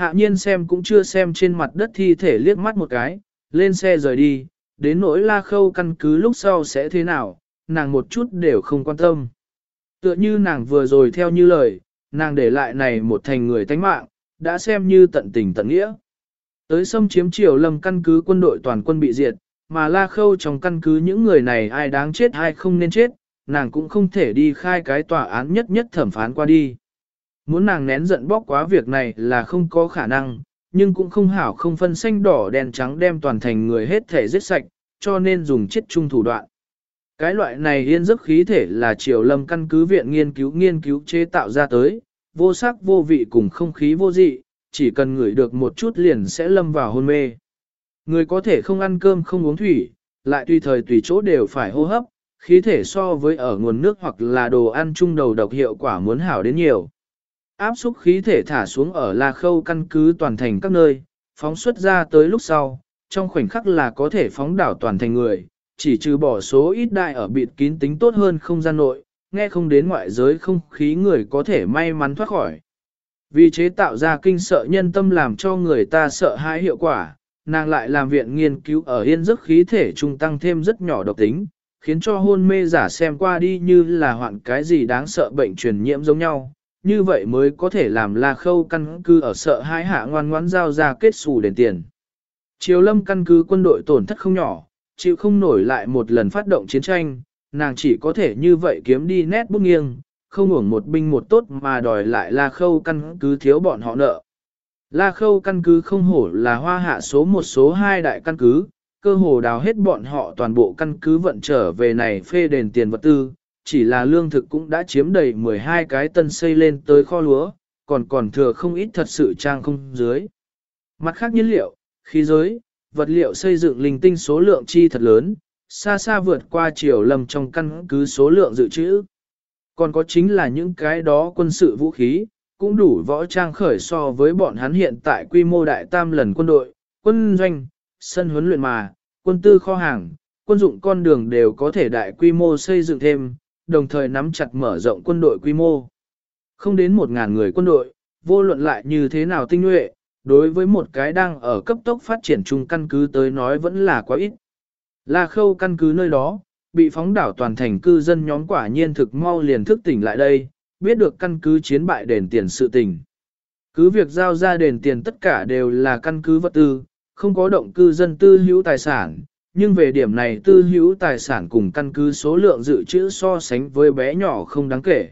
Hạ nhiên xem cũng chưa xem trên mặt đất thi thể liếc mắt một cái, lên xe rời đi, đến nỗi la khâu căn cứ lúc sau sẽ thế nào, nàng một chút đều không quan tâm. Tựa như nàng vừa rồi theo như lời, nàng để lại này một thành người tánh mạng, đã xem như tận tình tận nghĩa. Tới xâm chiếm triều lâm căn cứ quân đội toàn quân bị diệt, mà la khâu trong căn cứ những người này ai đáng chết ai không nên chết, nàng cũng không thể đi khai cái tòa án nhất nhất thẩm phán qua đi. Muốn nàng nén giận bóc quá việc này là không có khả năng, nhưng cũng không hảo không phân xanh đỏ đen trắng đem toàn thành người hết thể giết sạch, cho nên dùng chết chung thủ đoạn. Cái loại này yên giấc khí thể là triều lâm căn cứ viện nghiên cứu nghiên cứu chế tạo ra tới, vô sắc vô vị cùng không khí vô dị, chỉ cần ngửi được một chút liền sẽ lâm vào hôn mê. Người có thể không ăn cơm không uống thủy, lại tùy thời tùy chỗ đều phải hô hấp, khí thể so với ở nguồn nước hoặc là đồ ăn chung đầu độc hiệu quả muốn hảo đến nhiều. Áp xúc khí thể thả xuống ở La Khâu căn cứ toàn thành các nơi, phóng xuất ra tới lúc sau, trong khoảnh khắc là có thể phóng đảo toàn thành người, chỉ trừ bỏ số ít đại ở bịt kín tính tốt hơn không gian nội, nghe không đến ngoại giới không khí người có thể may mắn thoát khỏi. Vì chế tạo ra kinh sợ nhân tâm làm cho người ta sợ hãi hiệu quả, nàng lại làm viện nghiên cứu ở yên giấc khí thể trung tăng thêm rất nhỏ độc tính, khiến cho hôn mê giả xem qua đi như là hoạn cái gì đáng sợ bệnh truyền nhiễm giống nhau. Như vậy mới có thể làm La Khâu căn cứ ở sợ hãi hạ ngoan ngoãn giao ra kết xù đền tiền. Triều lâm căn cứ quân đội tổn thất không nhỏ, chịu không nổi lại một lần phát động chiến tranh, nàng chỉ có thể như vậy kiếm đi nét bút nghiêng, không uổng một binh một tốt mà đòi lại La Khâu căn cứ thiếu bọn họ nợ. La Khâu căn cứ không hổ là hoa hạ số một số hai đại căn cứ, cơ hồ đào hết bọn họ toàn bộ căn cứ vận trở về này phê đền tiền vật tư, chỉ là lương thực cũng đã chiếm đầy 12 cái tân xây lên tới kho lúa, còn còn thừa không ít thật sự trang không dưới. Mặt khác nhiên liệu, khí giới, vật liệu xây dựng linh tinh số lượng chi thật lớn, xa xa vượt qua chiều lầm trong căn cứ số lượng dự trữ. Còn có chính là những cái đó quân sự vũ khí, cũng đủ võ trang khởi so với bọn hắn hiện tại quy mô đại tam lần quân đội, quân doanh, sân huấn luyện mà, quân tư kho hàng, quân dụng con đường đều có thể đại quy mô xây dựng thêm, đồng thời nắm chặt mở rộng quân đội quy mô. Không đến một ngàn người quân đội, vô luận lại như thế nào tinh nhuệ, đối với một cái đang ở cấp tốc phát triển chung căn cứ tới nói vẫn là quá ít. La khâu căn cứ nơi đó, bị phóng đảo toàn thành cư dân nhóm quả nhiên thực mau liền thức tỉnh lại đây, biết được căn cứ chiến bại đền tiền sự tình. Cứ việc giao ra đền tiền tất cả đều là căn cứ vật tư, không có động cư dân tư hữu tài sản, nhưng về điểm này tư hữu tài sản cùng căn cứ số lượng dự trữ so sánh với bé nhỏ không đáng kể.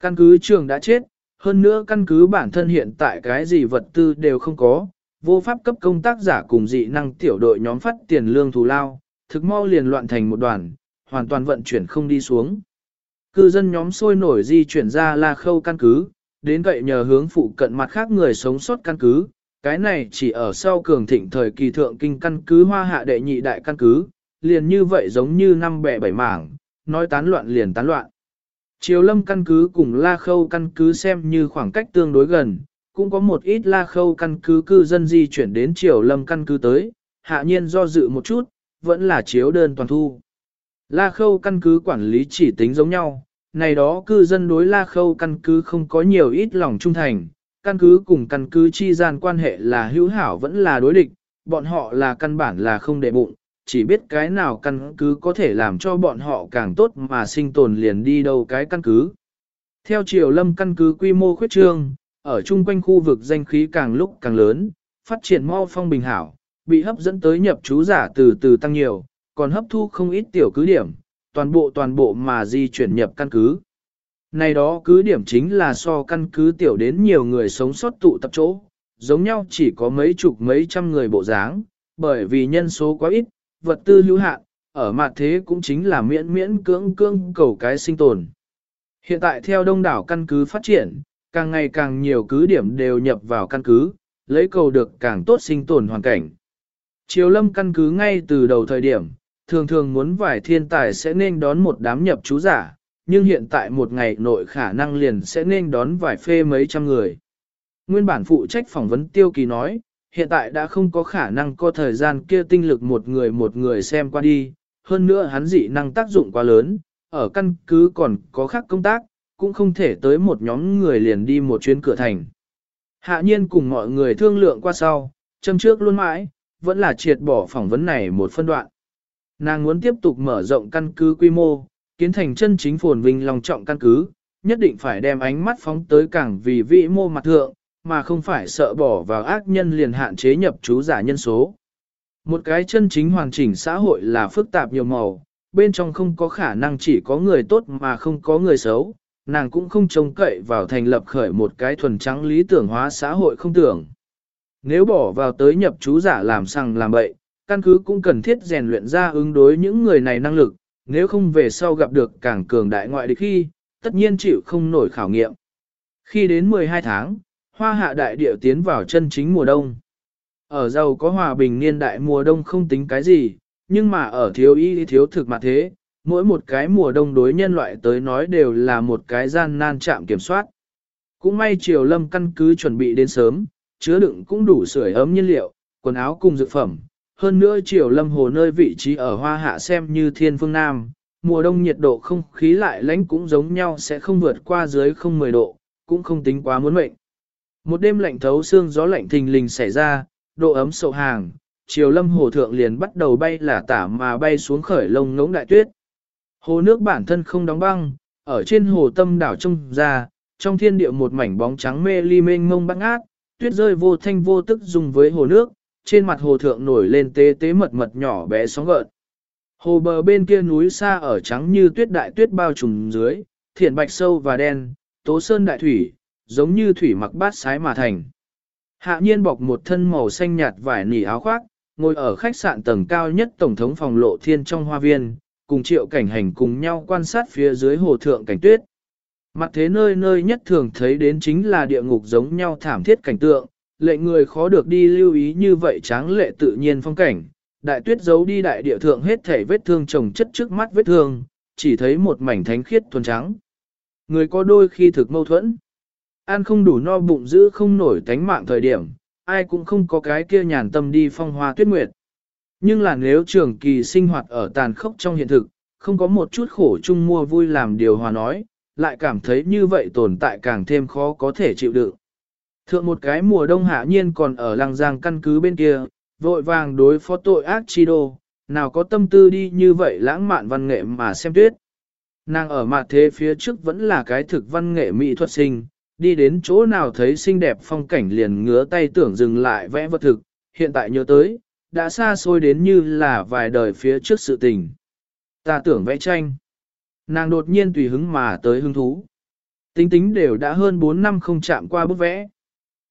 Căn cứ trường đã chết, hơn nữa căn cứ bản thân hiện tại cái gì vật tư đều không có, vô pháp cấp công tác giả cùng dị năng tiểu đội nhóm phát tiền lương thù lao, thực mau liền loạn thành một đoàn, hoàn toàn vận chuyển không đi xuống. Cư dân nhóm sôi nổi di chuyển ra la khâu căn cứ, đến vậy nhờ hướng phụ cận mặt khác người sống sót căn cứ, cái này chỉ ở sau cường thịnh thời kỳ thượng kinh căn cứ hoa hạ đệ nhị đại căn cứ, liền như vậy giống như năm bẻ bảy mảng, nói tán loạn liền tán loạn. Triều lâm căn cứ cùng la khâu căn cứ xem như khoảng cách tương đối gần, cũng có một ít la khâu căn cứ cư dân di chuyển đến triều lâm căn cứ tới, hạ nhiên do dự một chút, vẫn là chiếu đơn toàn thu. La khâu căn cứ quản lý chỉ tính giống nhau, này đó cư dân đối la khâu căn cứ không có nhiều ít lòng trung thành, căn cứ cùng căn cứ chi gian quan hệ là hữu hảo vẫn là đối địch, bọn họ là căn bản là không để bụng, chỉ biết cái nào căn cứ có thể làm cho bọn họ càng tốt mà sinh tồn liền đi đâu cái căn cứ. Theo triều lâm căn cứ quy mô khuyết trương, ở chung quanh khu vực danh khí càng lúc càng lớn, phát triển mau phong bình hảo, bị hấp dẫn tới nhập trú giả từ từ tăng nhiều, còn hấp thu không ít tiểu cứ điểm, toàn bộ toàn bộ mà di chuyển nhập căn cứ. Này đó cứ điểm chính là so căn cứ tiểu đến nhiều người sống sót tụ tập chỗ, giống nhau chỉ có mấy chục mấy trăm người bộ dáng, bởi vì nhân số quá ít, vật tư hữu hạn, ở mặt thế cũng chính là miễn miễn cưỡng cưỡng cầu cái sinh tồn. Hiện tại theo đông đảo căn cứ phát triển, càng ngày càng nhiều cứ điểm đều nhập vào căn cứ, lấy cầu được càng tốt sinh tồn hoàn cảnh. Triều lâm căn cứ ngay từ đầu thời điểm, thường thường muốn vài thiên tài sẽ nên đón một đám nhập chú giả, nhưng hiện tại một ngày nội khả năng liền sẽ nên đón vài phê mấy trăm người. Nguyên bản phụ trách phỏng vấn tiêu kỳ nói, hiện tại đã không có khả năng có thời gian kia tinh lực một người một người xem qua đi, hơn nữa hắn dị năng tác dụng quá lớn, ở căn cứ còn có khác công tác, cũng không thể tới một nhóm người liền đi một chuyến cửa thành. Hạ nhiên cùng mọi người thương lượng qua sau, châm trước luôn mãi, vẫn là triệt bỏ phỏng vấn này một phân đoạn. Nàng muốn tiếp tục mở rộng căn cứ quy mô, kiến thành chân chính phồn vinh lòng trọng căn cứ, nhất định phải đem ánh mắt phóng tới cảng vì vĩ mô mặt thượng, mà không phải sợ bỏ vào ác nhân liền hạn chế nhập chú giả nhân số. Một cái chân chính hoàn chỉnh xã hội là phức tạp nhiều màu, bên trong không có khả năng chỉ có người tốt mà không có người xấu, nàng cũng không trông cậy vào thành lập khởi một cái thuần trắng lý tưởng hóa xã hội không tưởng. Nếu bỏ vào tới nhập chú giả làm sằng làm bậy, căn cứ cũng cần thiết rèn luyện ra ứng đối những người này năng lực, nếu không về sau gặp được càng cường đại ngoại địch khi, tất nhiên chịu không nổi khảo nghiệm. Khi đến 12 tháng, hoa hạ đại địa tiến vào chân chính mùa đông. Ở giàu có hòa bình niên đại mùa đông không tính cái gì, nhưng mà ở thiếu y thiếu thực mà thế, mỗi một cái mùa đông đối nhân loại tới nói đều là một cái gian nan chạm kiểm soát. Cũng may triều lâm căn cứ chuẩn bị đến sớm, chứa đựng cũng đủ sưởi ấm nhiên liệu, quần áo cùng dược phẩm. Hơn nữa triều lâm hồ nơi vị trí ở hoa hạ xem như thiên phương Nam, mùa đông nhiệt độ không khí lại lánh cũng giống nhau sẽ không vượt qua dưới không 10 độ, cũng không tính quá muốn mệnh. Một đêm lạnh thấu xương gió lạnh thình lình xảy ra, độ ấm sậu hàng, chiều lâm hồ thượng liền bắt đầu bay là tả mà bay xuống khởi lông ngỗng đại tuyết. Hồ nước bản thân không đóng băng, ở trên hồ tâm đảo trông ra, trong thiên địa một mảnh bóng trắng mê ly mênh mông băng ác, tuyết rơi vô thanh vô tức dùng với hồ nước, trên mặt hồ thượng nổi lên tế tế mật mật nhỏ bé sóng gợn. Hồ bờ bên kia núi xa ở trắng như tuyết đại tuyết bao trùm dưới, thiện bạch sâu và đen, tố sơn đại thủy, giống như thủy mặc bát sái mà thành. Hạ nhiên bọc một thân màu xanh nhạt vải nỉ áo khoác, ngồi ở khách sạn tầng cao nhất tổng thống phòng lộ thiên trong hoa viên, cùng triệu cảnh hành cùng nhau quan sát phía dưới hồ thượng cảnh tuyết. Mặt thế nơi nơi nhất thường thấy đến chính là địa ngục giống nhau thảm thiết cảnh tượng, lệ người khó được đi lưu ý như vậy tráng lệ tự nhiên phong cảnh. Đại tuyết giấu đi đại địa thượng hết thể vết thương trồng chất trước mắt vết thương, chỉ thấy một mảnh thánh khiết thuần trắng. Người có đôi khi thực mâu thuẫn. Ăn không đủ no bụng giữ không nổi tánh mạng thời điểm, ai cũng không có cái kia nhàn tâm đi phong hoa tuyết nguyệt. Nhưng là nếu trường kỳ sinh hoạt ở tàn khốc trong hiện thực, không có một chút khổ chung mua vui làm điều hòa nói, lại cảm thấy như vậy tồn tại càng thêm khó có thể chịu đựng. Thượng một cái mùa đông hạ nhiên còn ở làng giang căn cứ bên kia, vội vàng đối phó tội ác chi đô, nào có tâm tư đi như vậy lãng mạn văn nghệ mà xem tuyết. Nàng ở mặt thế phía trước vẫn là cái thực văn nghệ mỹ thuật sinh, đi đến chỗ nào thấy xinh đẹp phong cảnh liền ngứa tay tưởng dừng lại vẽ vật thực, hiện tại nhớ tới, đã xa xôi đến như là vài đời phía trước sự tình. Ta tưởng vẽ tranh. Nàng đột nhiên tùy hứng mà tới hứng thú. Tính tính đều đã hơn 4 năm không chạm qua bức vẽ.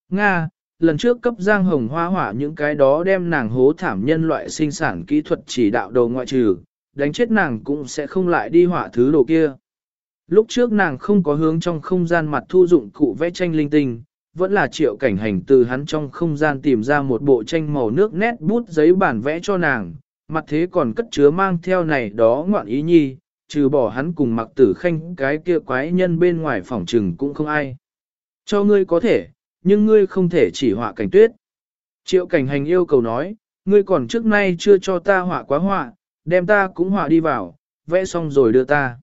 Nga, lần trước cấp giang hồng hoa hỏa những cái đó đem nàng hố thảm nhân loại sinh sản kỹ thuật chỉ đạo đầu ngoại trừ, đánh chết nàng cũng sẽ không lại đi hỏa thứ đồ kia. Lúc trước nàng không có hướng trong không gian mặt thu dụng cụ vẽ tranh linh tinh, vẫn là triệu cảnh hành từ hắn trong không gian tìm ra một bộ tranh màu nước nét bút giấy bản vẽ cho nàng, mặt thế còn cất chứa mang theo này đó ngoạn ý nhi, trừ bỏ hắn cùng mặc tử khanh cái kia quái nhân bên ngoài phòng trừng cũng không ai. Cho ngươi có thể, nhưng ngươi không thể chỉ họa cảnh tuyết. Triệu cảnh hành yêu cầu nói, ngươi còn trước nay chưa cho ta họa quá họa, đem ta cũng họa đi vào, vẽ xong rồi đưa ta.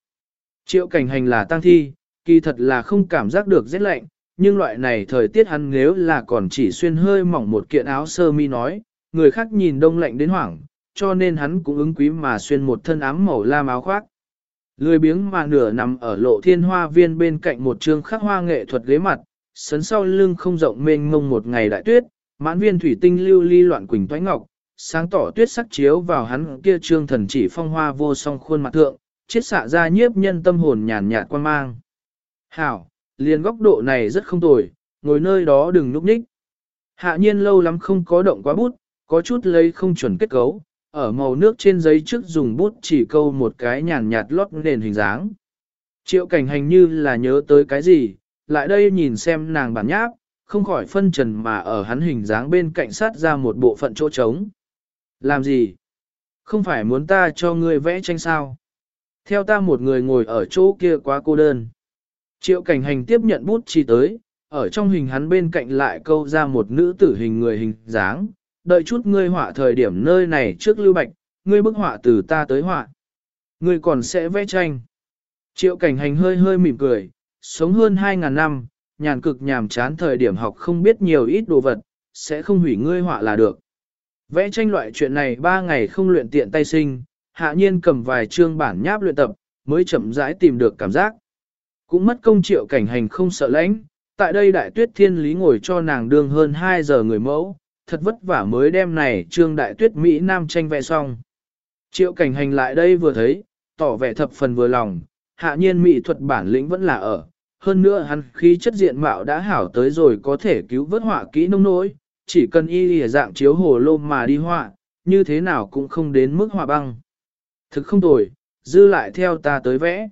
Triệu cảnh hành là tăng thi, kỳ thật là không cảm giác được rét lạnh, nhưng loại này thời tiết hắn nếu là còn chỉ xuyên hơi mỏng một kiện áo sơ mi nói, người khác nhìn đông lạnh đến hoảng, cho nên hắn cũng ứng quý mà xuyên một thân ám màu lam áo khoác. Lười biếng mà nửa nằm ở lộ thiên hoa viên bên cạnh một trương khắc hoa nghệ thuật ghế mặt, sấn sau lưng không rộng mênh mông một ngày đại tuyết, mãn viên thủy tinh lưu ly loạn quỳnh toái ngọc, sáng tỏ tuyết sắc chiếu vào hắn kia trương thần chỉ phong hoa vô song khuôn mặt thượng, chiết xạ ra nhiếp nhân tâm hồn nhàn nhạt quan mang. Hảo, liền góc độ này rất không tồi, ngồi nơi đó đừng núp nhích. Hạ nhiên lâu lắm không có động quá bút, có chút lấy không chuẩn kết cấu, ở màu nước trên giấy trước dùng bút chỉ câu một cái nhàn nhạt lót nền hình dáng. Triệu cảnh hành như là nhớ tới cái gì, lại đây nhìn xem nàng bản nháp, không khỏi phân trần mà ở hắn hình dáng bên cạnh sát ra một bộ phận chỗ trống. Làm gì? Không phải muốn ta cho ngươi vẽ tranh sao? Theo ta một người ngồi ở chỗ kia quá cô đơn. Triệu cảnh hành tiếp nhận bút chỉ tới, ở trong hình hắn bên cạnh lại câu ra một nữ tử hình người hình dáng, đợi chút ngươi họa thời điểm nơi này trước lưu bạch, ngươi bức họa từ ta tới họa. Ngươi còn sẽ vẽ tranh. Triệu cảnh hành hơi hơi mỉm cười, sống hơn 2.000 năm, nhàn cực nhàm chán thời điểm học không biết nhiều ít đồ vật, sẽ không hủy ngươi họa là được. Vẽ tranh loại chuyện này ba ngày không luyện tiện tay sinh, hạ nhiên cầm vài chương bản nháp luyện tập, mới chậm rãi tìm được cảm giác. Cũng mất công triệu cảnh hành không sợ lãnh, tại đây đại tuyết thiên lý ngồi cho nàng đương hơn 2 giờ người mẫu, thật vất vả mới đem này trương đại tuyết Mỹ Nam tranh vẽ xong. Triệu cảnh hành lại đây vừa thấy, tỏ vẻ thập phần vừa lòng, hạ nhiên mỹ thuật bản lĩnh vẫn là ở. Hơn nữa hắn khí chất diện mạo đã hảo tới rồi có thể cứu vớt họa kỹ nông nỗi, chỉ cần y lìa dạng chiếu hồ lô mà đi họa, như thế nào cũng không đến mức họa băng. Thực không tồi, dư lại theo ta tới vẽ.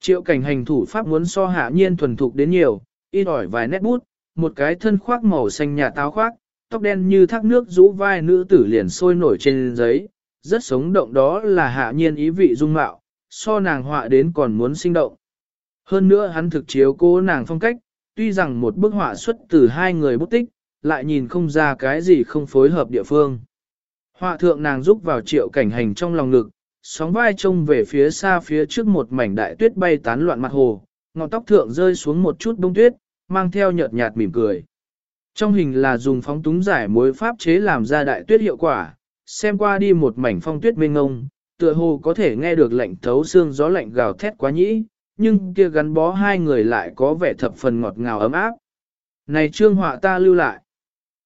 Triệu cảnh hành thủ pháp muốn so hạ nhiên thuần thục đến nhiều, y đòi vài nét bút, một cái thân khoác màu xanh nhà táo khoác, tóc đen như thác nước rũ vai nữ tử liền sôi nổi trên giấy, rất sống động đó là hạ nhiên ý vị dung mạo, so nàng họa đến còn muốn sinh động. Hơn nữa hắn thực chiếu cố nàng phong cách, tuy rằng một bức họa xuất từ hai người bút tích, lại nhìn không ra cái gì không phối hợp địa phương. Họa thượng nàng giúp vào triệu cảnh hành trong lòng ngực, sóng vai trông về phía xa phía trước một mảnh đại tuyết bay tán loạn mặt hồ, ngọn tóc thượng rơi xuống một chút bông tuyết, mang theo nhợt nhạt mỉm cười. Trong hình là dùng phóng túng giải mối pháp chế làm ra đại tuyết hiệu quả, xem qua đi một mảnh phong tuyết mênh ngông, tựa hồ có thể nghe được lạnh thấu xương gió lạnh gào thét quá nhĩ, nhưng kia gắn bó hai người lại có vẻ thập phần ngọt ngào ấm áp. Này trương họa ta lưu lại.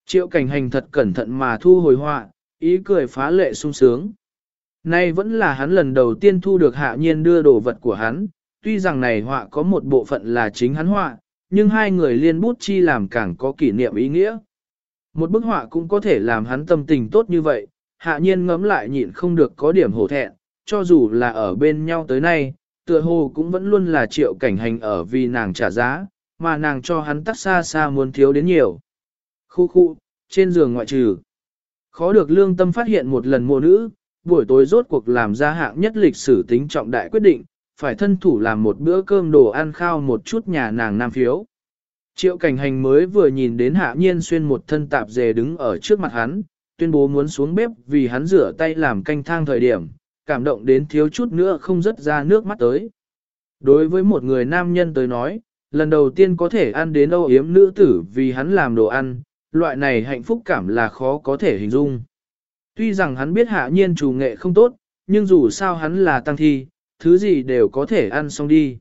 Triệu cảnh hành thật cẩn thận mà thu hồi họa, ý cười phá lệ sung sướng. Nay vẫn là hắn lần đầu tiên thu được hạ nhiên đưa đồ vật của hắn, tuy rằng này họa có một bộ phận là chính hắn họa, nhưng hai người liên bút chi làm càng có kỷ niệm ý nghĩa. Một bức họa cũng có thể làm hắn tâm tình tốt như vậy, hạ nhiên ngấm lại nhịn không được có điểm hổ thẹn, cho dù là ở bên nhau tới nay, tựa hồ cũng vẫn luôn là triệu cảnh hành ở vì nàng trả giá, mà nàng cho hắn tắt xa xa muốn thiếu đến nhiều. Khu khu, trên giường ngoại trừ. Khó được lương tâm phát hiện một lần mùa nữ, buổi tối rốt cuộc làm ra hạng nhất lịch sử tính trọng đại quyết định, phải thân thủ làm một bữa cơm đồ ăn khao một chút nhà nàng nam phiếu. Triệu cảnh hành mới vừa nhìn đến hạ nhiên xuyên một thân tạp dề đứng ở trước mặt hắn, tuyên bố muốn xuống bếp vì hắn rửa tay làm canh thang thời điểm, cảm động đến thiếu chút nữa không rớt ra nước mắt tới. Đối với một người nam nhân tới nói, lần đầu tiên có thể ăn đến âu yếm nữ tử vì hắn làm đồ ăn, loại này hạnh phúc cảm là khó có thể hình dung. Tuy rằng hắn biết hạ nhiên chủ nghệ không tốt, nhưng dù sao hắn là tăng thi, thứ gì đều có thể ăn xong đi.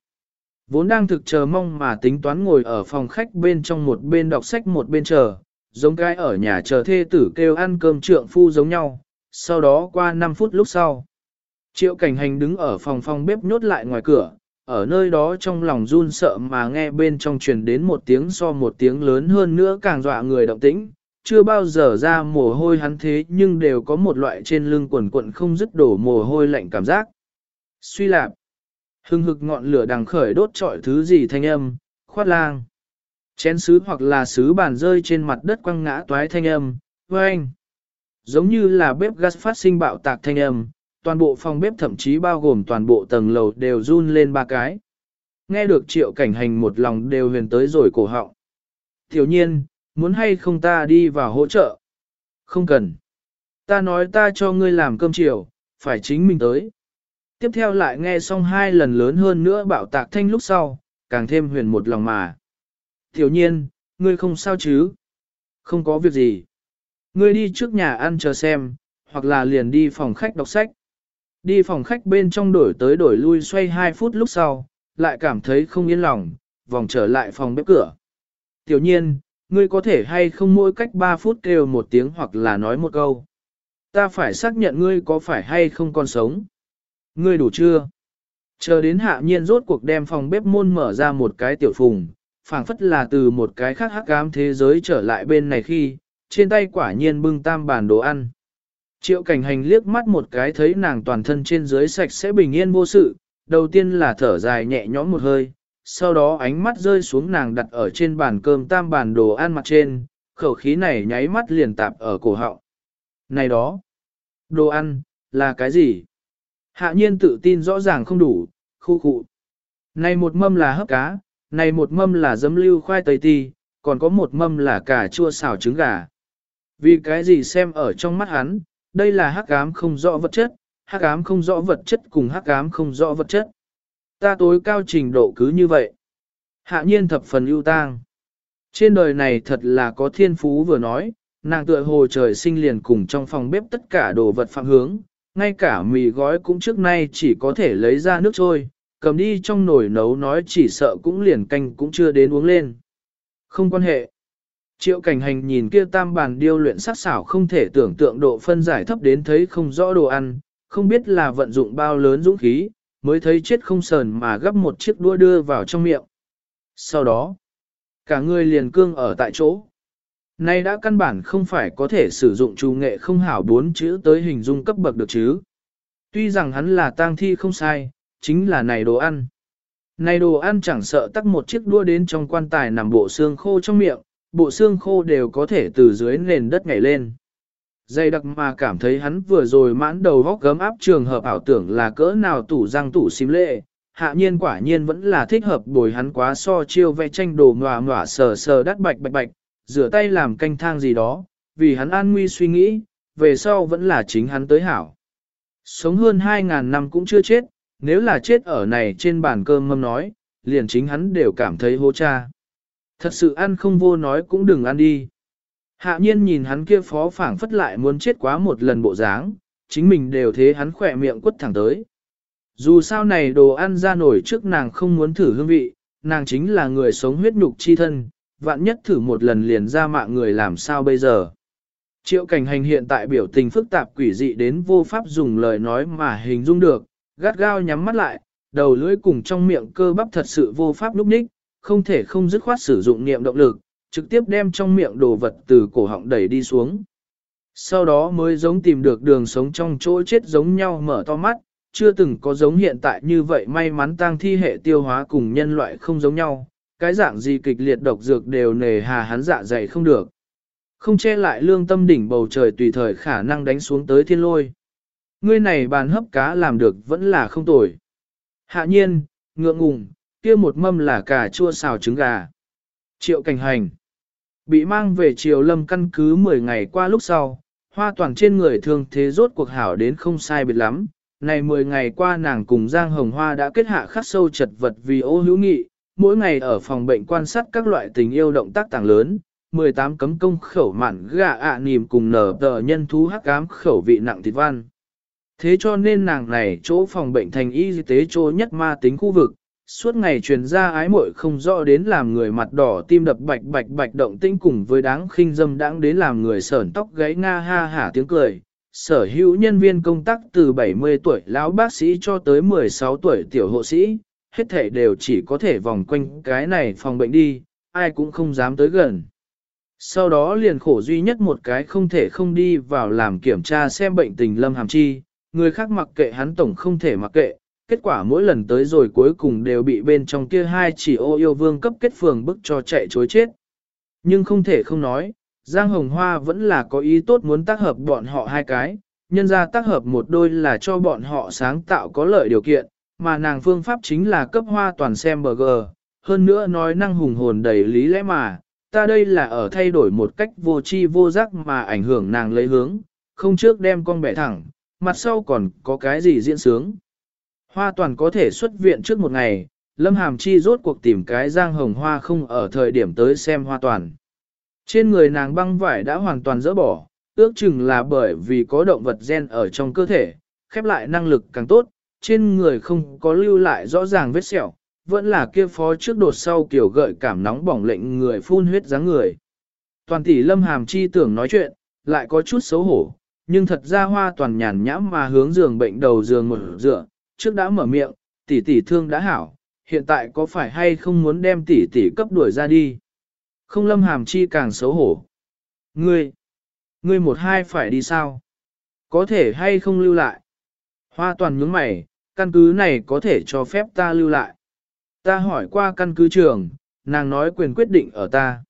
Vốn đang thực chờ mong mà tính toán ngồi ở phòng khách bên trong một bên đọc sách một bên chờ, giống cái ở nhà chờ thê tử kêu ăn cơm trượng phu giống nhau, sau đó qua 5 phút lúc sau. Triệu cảnh hành đứng ở phòng phòng bếp nhốt lại ngoài cửa, ở nơi đó trong lòng run sợ mà nghe bên trong truyền đến một tiếng so một tiếng lớn hơn nữa càng dọa người động tĩnh, chưa bao giờ ra mồ hôi hắn thế nhưng đều có một loại trên lưng quần quận không dứt đổ mồ hôi lạnh cảm giác. Suy lạp, hưng hực ngọn lửa đằng khởi đốt trọi thứ gì thanh âm, khoát lang. Chén sứ hoặc là sứ bàn rơi trên mặt đất quăng ngã toái thanh âm, vâng, Giống như là bếp gas phát sinh bạo tạc thanh âm, toàn bộ phòng bếp thậm chí bao gồm toàn bộ tầng lầu đều run lên ba cái. Nghe được triệu cảnh hành một lòng đều huyền tới rồi cổ họng. Tiểu nhiên, muốn hay không ta đi vào hỗ trợ? Không cần. Ta nói ta cho ngươi làm cơm chiều, phải chính mình tới. Tiếp theo lại nghe xong hai lần lớn hơn nữa bạo tạc thanh lúc sau, càng thêm huyền một lòng mà. Tiểu nhiên, ngươi không sao chứ? Không có việc gì. Ngươi đi trước nhà ăn chờ xem, hoặc là liền đi phòng khách đọc sách. Đi phòng khách bên trong đổi tới đổi lui xoay 2 phút lúc sau, lại cảm thấy không yên lòng, vòng trở lại phòng bếp cửa. Tiểu nhiên, ngươi có thể hay không mỗi cách 3 phút kêu một tiếng hoặc là nói một câu. Ta phải xác nhận ngươi có phải hay không còn sống. Ngươi đủ chưa? Chờ đến hạ nhiên rốt cuộc đem phòng bếp môn mở ra một cái tiểu phùng, phảng phất là từ một cái khác hắc ám thế giới trở lại bên này khi, trên tay quả nhiên bưng tam bàn đồ ăn. Triệu cảnh hành liếc mắt một cái thấy nàng toàn thân trên dưới sạch sẽ bình yên vô sự, đầu tiên là thở dài nhẹ nhõm một hơi, sau đó ánh mắt rơi xuống nàng đặt ở trên bàn cơm tam bàn đồ ăn mặt trên, khẩu khí này nháy mắt liền tạp ở cổ họng. Này đó, đồ ăn, là cái gì? Hạ nhiên tự tin rõ ràng không đủ, khu khu. Này một mâm là hấp cá, này một mâm là dấm lưu khoai tây ti, còn có một mâm là cà chua xào trứng gà. Vì cái gì xem ở trong mắt hắn, đây là hắc ám không rõ vật chất, hắc ám không rõ vật chất cùng hắc ám không rõ vật chất. Ta tối cao trình độ cứ như vậy. Hạ nhiên thập phần ưu tang. Trên đời này thật là có thiên phú vừa nói, nàng tựa hồ trời sinh liền cùng trong phòng bếp tất cả đồ vật phạm hướng, ngay cả mì gói cũng trước nay chỉ có thể lấy ra nước trôi, cầm đi trong nồi nấu nói chỉ sợ cũng liền canh cũng chưa đến uống lên. Không quan hệ. Triệu cảnh hành nhìn kia tam bàn điêu luyện sắc xảo không thể tưởng tượng độ phân giải thấp đến thấy không rõ đồ ăn, không biết là vận dụng bao lớn dũng khí, mới thấy chết không sờn mà gấp một chiếc đũa đưa vào trong miệng. Sau đó, cả người liền cương ở tại chỗ. Nay đã căn bản không phải có thể sử dụng trù nghệ không hảo bốn chữ tới hình dung cấp bậc được chứ. Tuy rằng hắn là tang thi không sai, chính là này đồ ăn. Này đồ ăn chẳng sợ tắc một chiếc đua đến trong quan tài nằm bộ xương khô trong miệng, bộ xương khô đều có thể từ dưới nền đất nhảy lên. Dây đặc mà cảm thấy hắn vừa rồi mãn đầu góc gấm áp trường hợp ảo tưởng là cỡ nào tủ răng tủ xím lệ, hạ nhiên quả nhiên vẫn là thích hợp bồi hắn quá so chiêu vẽ tranh đồ ngòa ngòa sờ sờ đắt bạch bạch bạch, rửa tay làm canh thang gì đó, vì hắn an nguy suy nghĩ, về sau vẫn là chính hắn tới hảo. Sống hơn 2.000 năm cũng chưa chết, nếu là chết ở này trên bàn cơm mâm nói, liền chính hắn đều cảm thấy hô cha. Thật sự ăn không vô nói cũng đừng ăn đi. Hạ nhiên nhìn hắn kia phó phảng phất lại muốn chết quá một lần bộ dáng, chính mình đều thế hắn khỏe miệng quất thẳng tới. Dù sao này đồ ăn ra nổi trước nàng không muốn thử hương vị, nàng chính là người sống huyết nhục chi thân, vạn nhất thử một lần liền ra mạng người làm sao bây giờ. Triệu cảnh hành hiện tại biểu tình phức tạp quỷ dị đến vô pháp dùng lời nói mà hình dung được, gắt gao nhắm mắt lại, đầu lưỡi cùng trong miệng cơ bắp thật sự vô pháp lúc ních, không thể không dứt khoát sử dụng niệm động lực, trực tiếp đem trong miệng đồ vật từ cổ họng đẩy đi xuống. Sau đó mới giống tìm được đường sống trong chỗ chết giống nhau mở to mắt, chưa từng có giống hiện tại như vậy may mắn tang thi hệ tiêu hóa cùng nhân loại không giống nhau, cái dạng gì kịch liệt độc dược đều nề hà hắn dạ dày không được. Không che lại lương tâm đỉnh bầu trời tùy thời khả năng đánh xuống tới thiên lôi. Ngươi này bàn hấp cá làm được vẫn là không tồi. Hạ nhiên, ngượng ngùng, kia một mâm là cà chua xào trứng gà. Triệu cảnh hành. Bị mang về triều lâm căn cứ 10 ngày qua lúc sau, hoa toàn trên người thường thế rốt cuộc hảo đến không sai biệt lắm. Này 10 ngày qua nàng cùng Giang Hồng Hoa đã kết hạ khắc sâu chật vật vì ô hữu nghị, mỗi ngày ở phòng bệnh quan sát các loại tình yêu động tác tàng lớn, 18 cấm công khẩu mặn gà ạ à nìm cùng nở tờ nhân thú hắc cám khẩu vị nặng thịt văn. Thế cho nên nàng này chỗ phòng bệnh thành y tế chỗ nhất ma tính khu vực, suốt ngày truyền ra ái muội không rõ đến làm người mặt đỏ tim đập bạch bạch bạch động tinh cùng với đáng khinh dâm đáng đến làm người sởn tóc gáy nga ha hả tiếng cười. Sở hữu nhân viên công tác từ 70 tuổi lão bác sĩ cho tới 16 tuổi tiểu hộ sĩ, hết thể đều chỉ có thể vòng quanh cái này phòng bệnh đi, ai cũng không dám tới gần. Sau đó liền khổ duy nhất một cái không thể không đi vào làm kiểm tra xem bệnh tình lâm hàm chi, người khác mặc kệ hắn tổng không thể mặc kệ, kết quả mỗi lần tới rồi cuối cùng đều bị bên trong kia hai chỉ ô yêu vương cấp kết phường bức cho chạy chối chết. Nhưng không thể không nói, Giang Hồng Hoa vẫn là có ý tốt muốn tác hợp bọn họ hai cái, nhân ra tác hợp một đôi là cho bọn họ sáng tạo có lợi điều kiện, mà nàng phương pháp chính là cấp hoa toàn xem burger, hơn nữa nói năng hùng hồn đầy lý lẽ mà, ta đây là ở thay đổi một cách vô tri vô giác mà ảnh hưởng nàng lấy hướng, không trước đem con bẻ thẳng, mặt sau còn có cái gì diễn sướng. Hoa toàn có thể xuất viện trước một ngày, Lâm Hàm Chi rốt cuộc tìm cái giang hồng hoa không ở thời điểm tới xem hoa toàn. Trên người nàng băng vải đã hoàn toàn dỡ bỏ, ước chừng là bởi vì có động vật gen ở trong cơ thể, khép lại năng lực càng tốt, trên người không có lưu lại rõ ràng vết sẹo, vẫn là kia phó trước đột sau kiểu gợi cảm nóng bỏng lệnh người phun huyết dáng người. Toàn tỷ lâm hàm chi tưởng nói chuyện, lại có chút xấu hổ, nhưng thật ra hoa toàn nhàn nhãm mà hướng giường bệnh đầu giường một dựa, trước đã mở miệng, tỷ tỷ thương đã hảo, hiện tại có phải hay không muốn đem tỷ tỷ cấp đuổi ra đi? Không lâm hàm chi càng xấu hổ. Ngươi, ngươi một hai phải đi sao? Có thể hay không lưu lại? Hoa toàn nhướng mày, căn cứ này có thể cho phép ta lưu lại. Ta hỏi qua căn cứ trường, nàng nói quyền quyết định ở ta.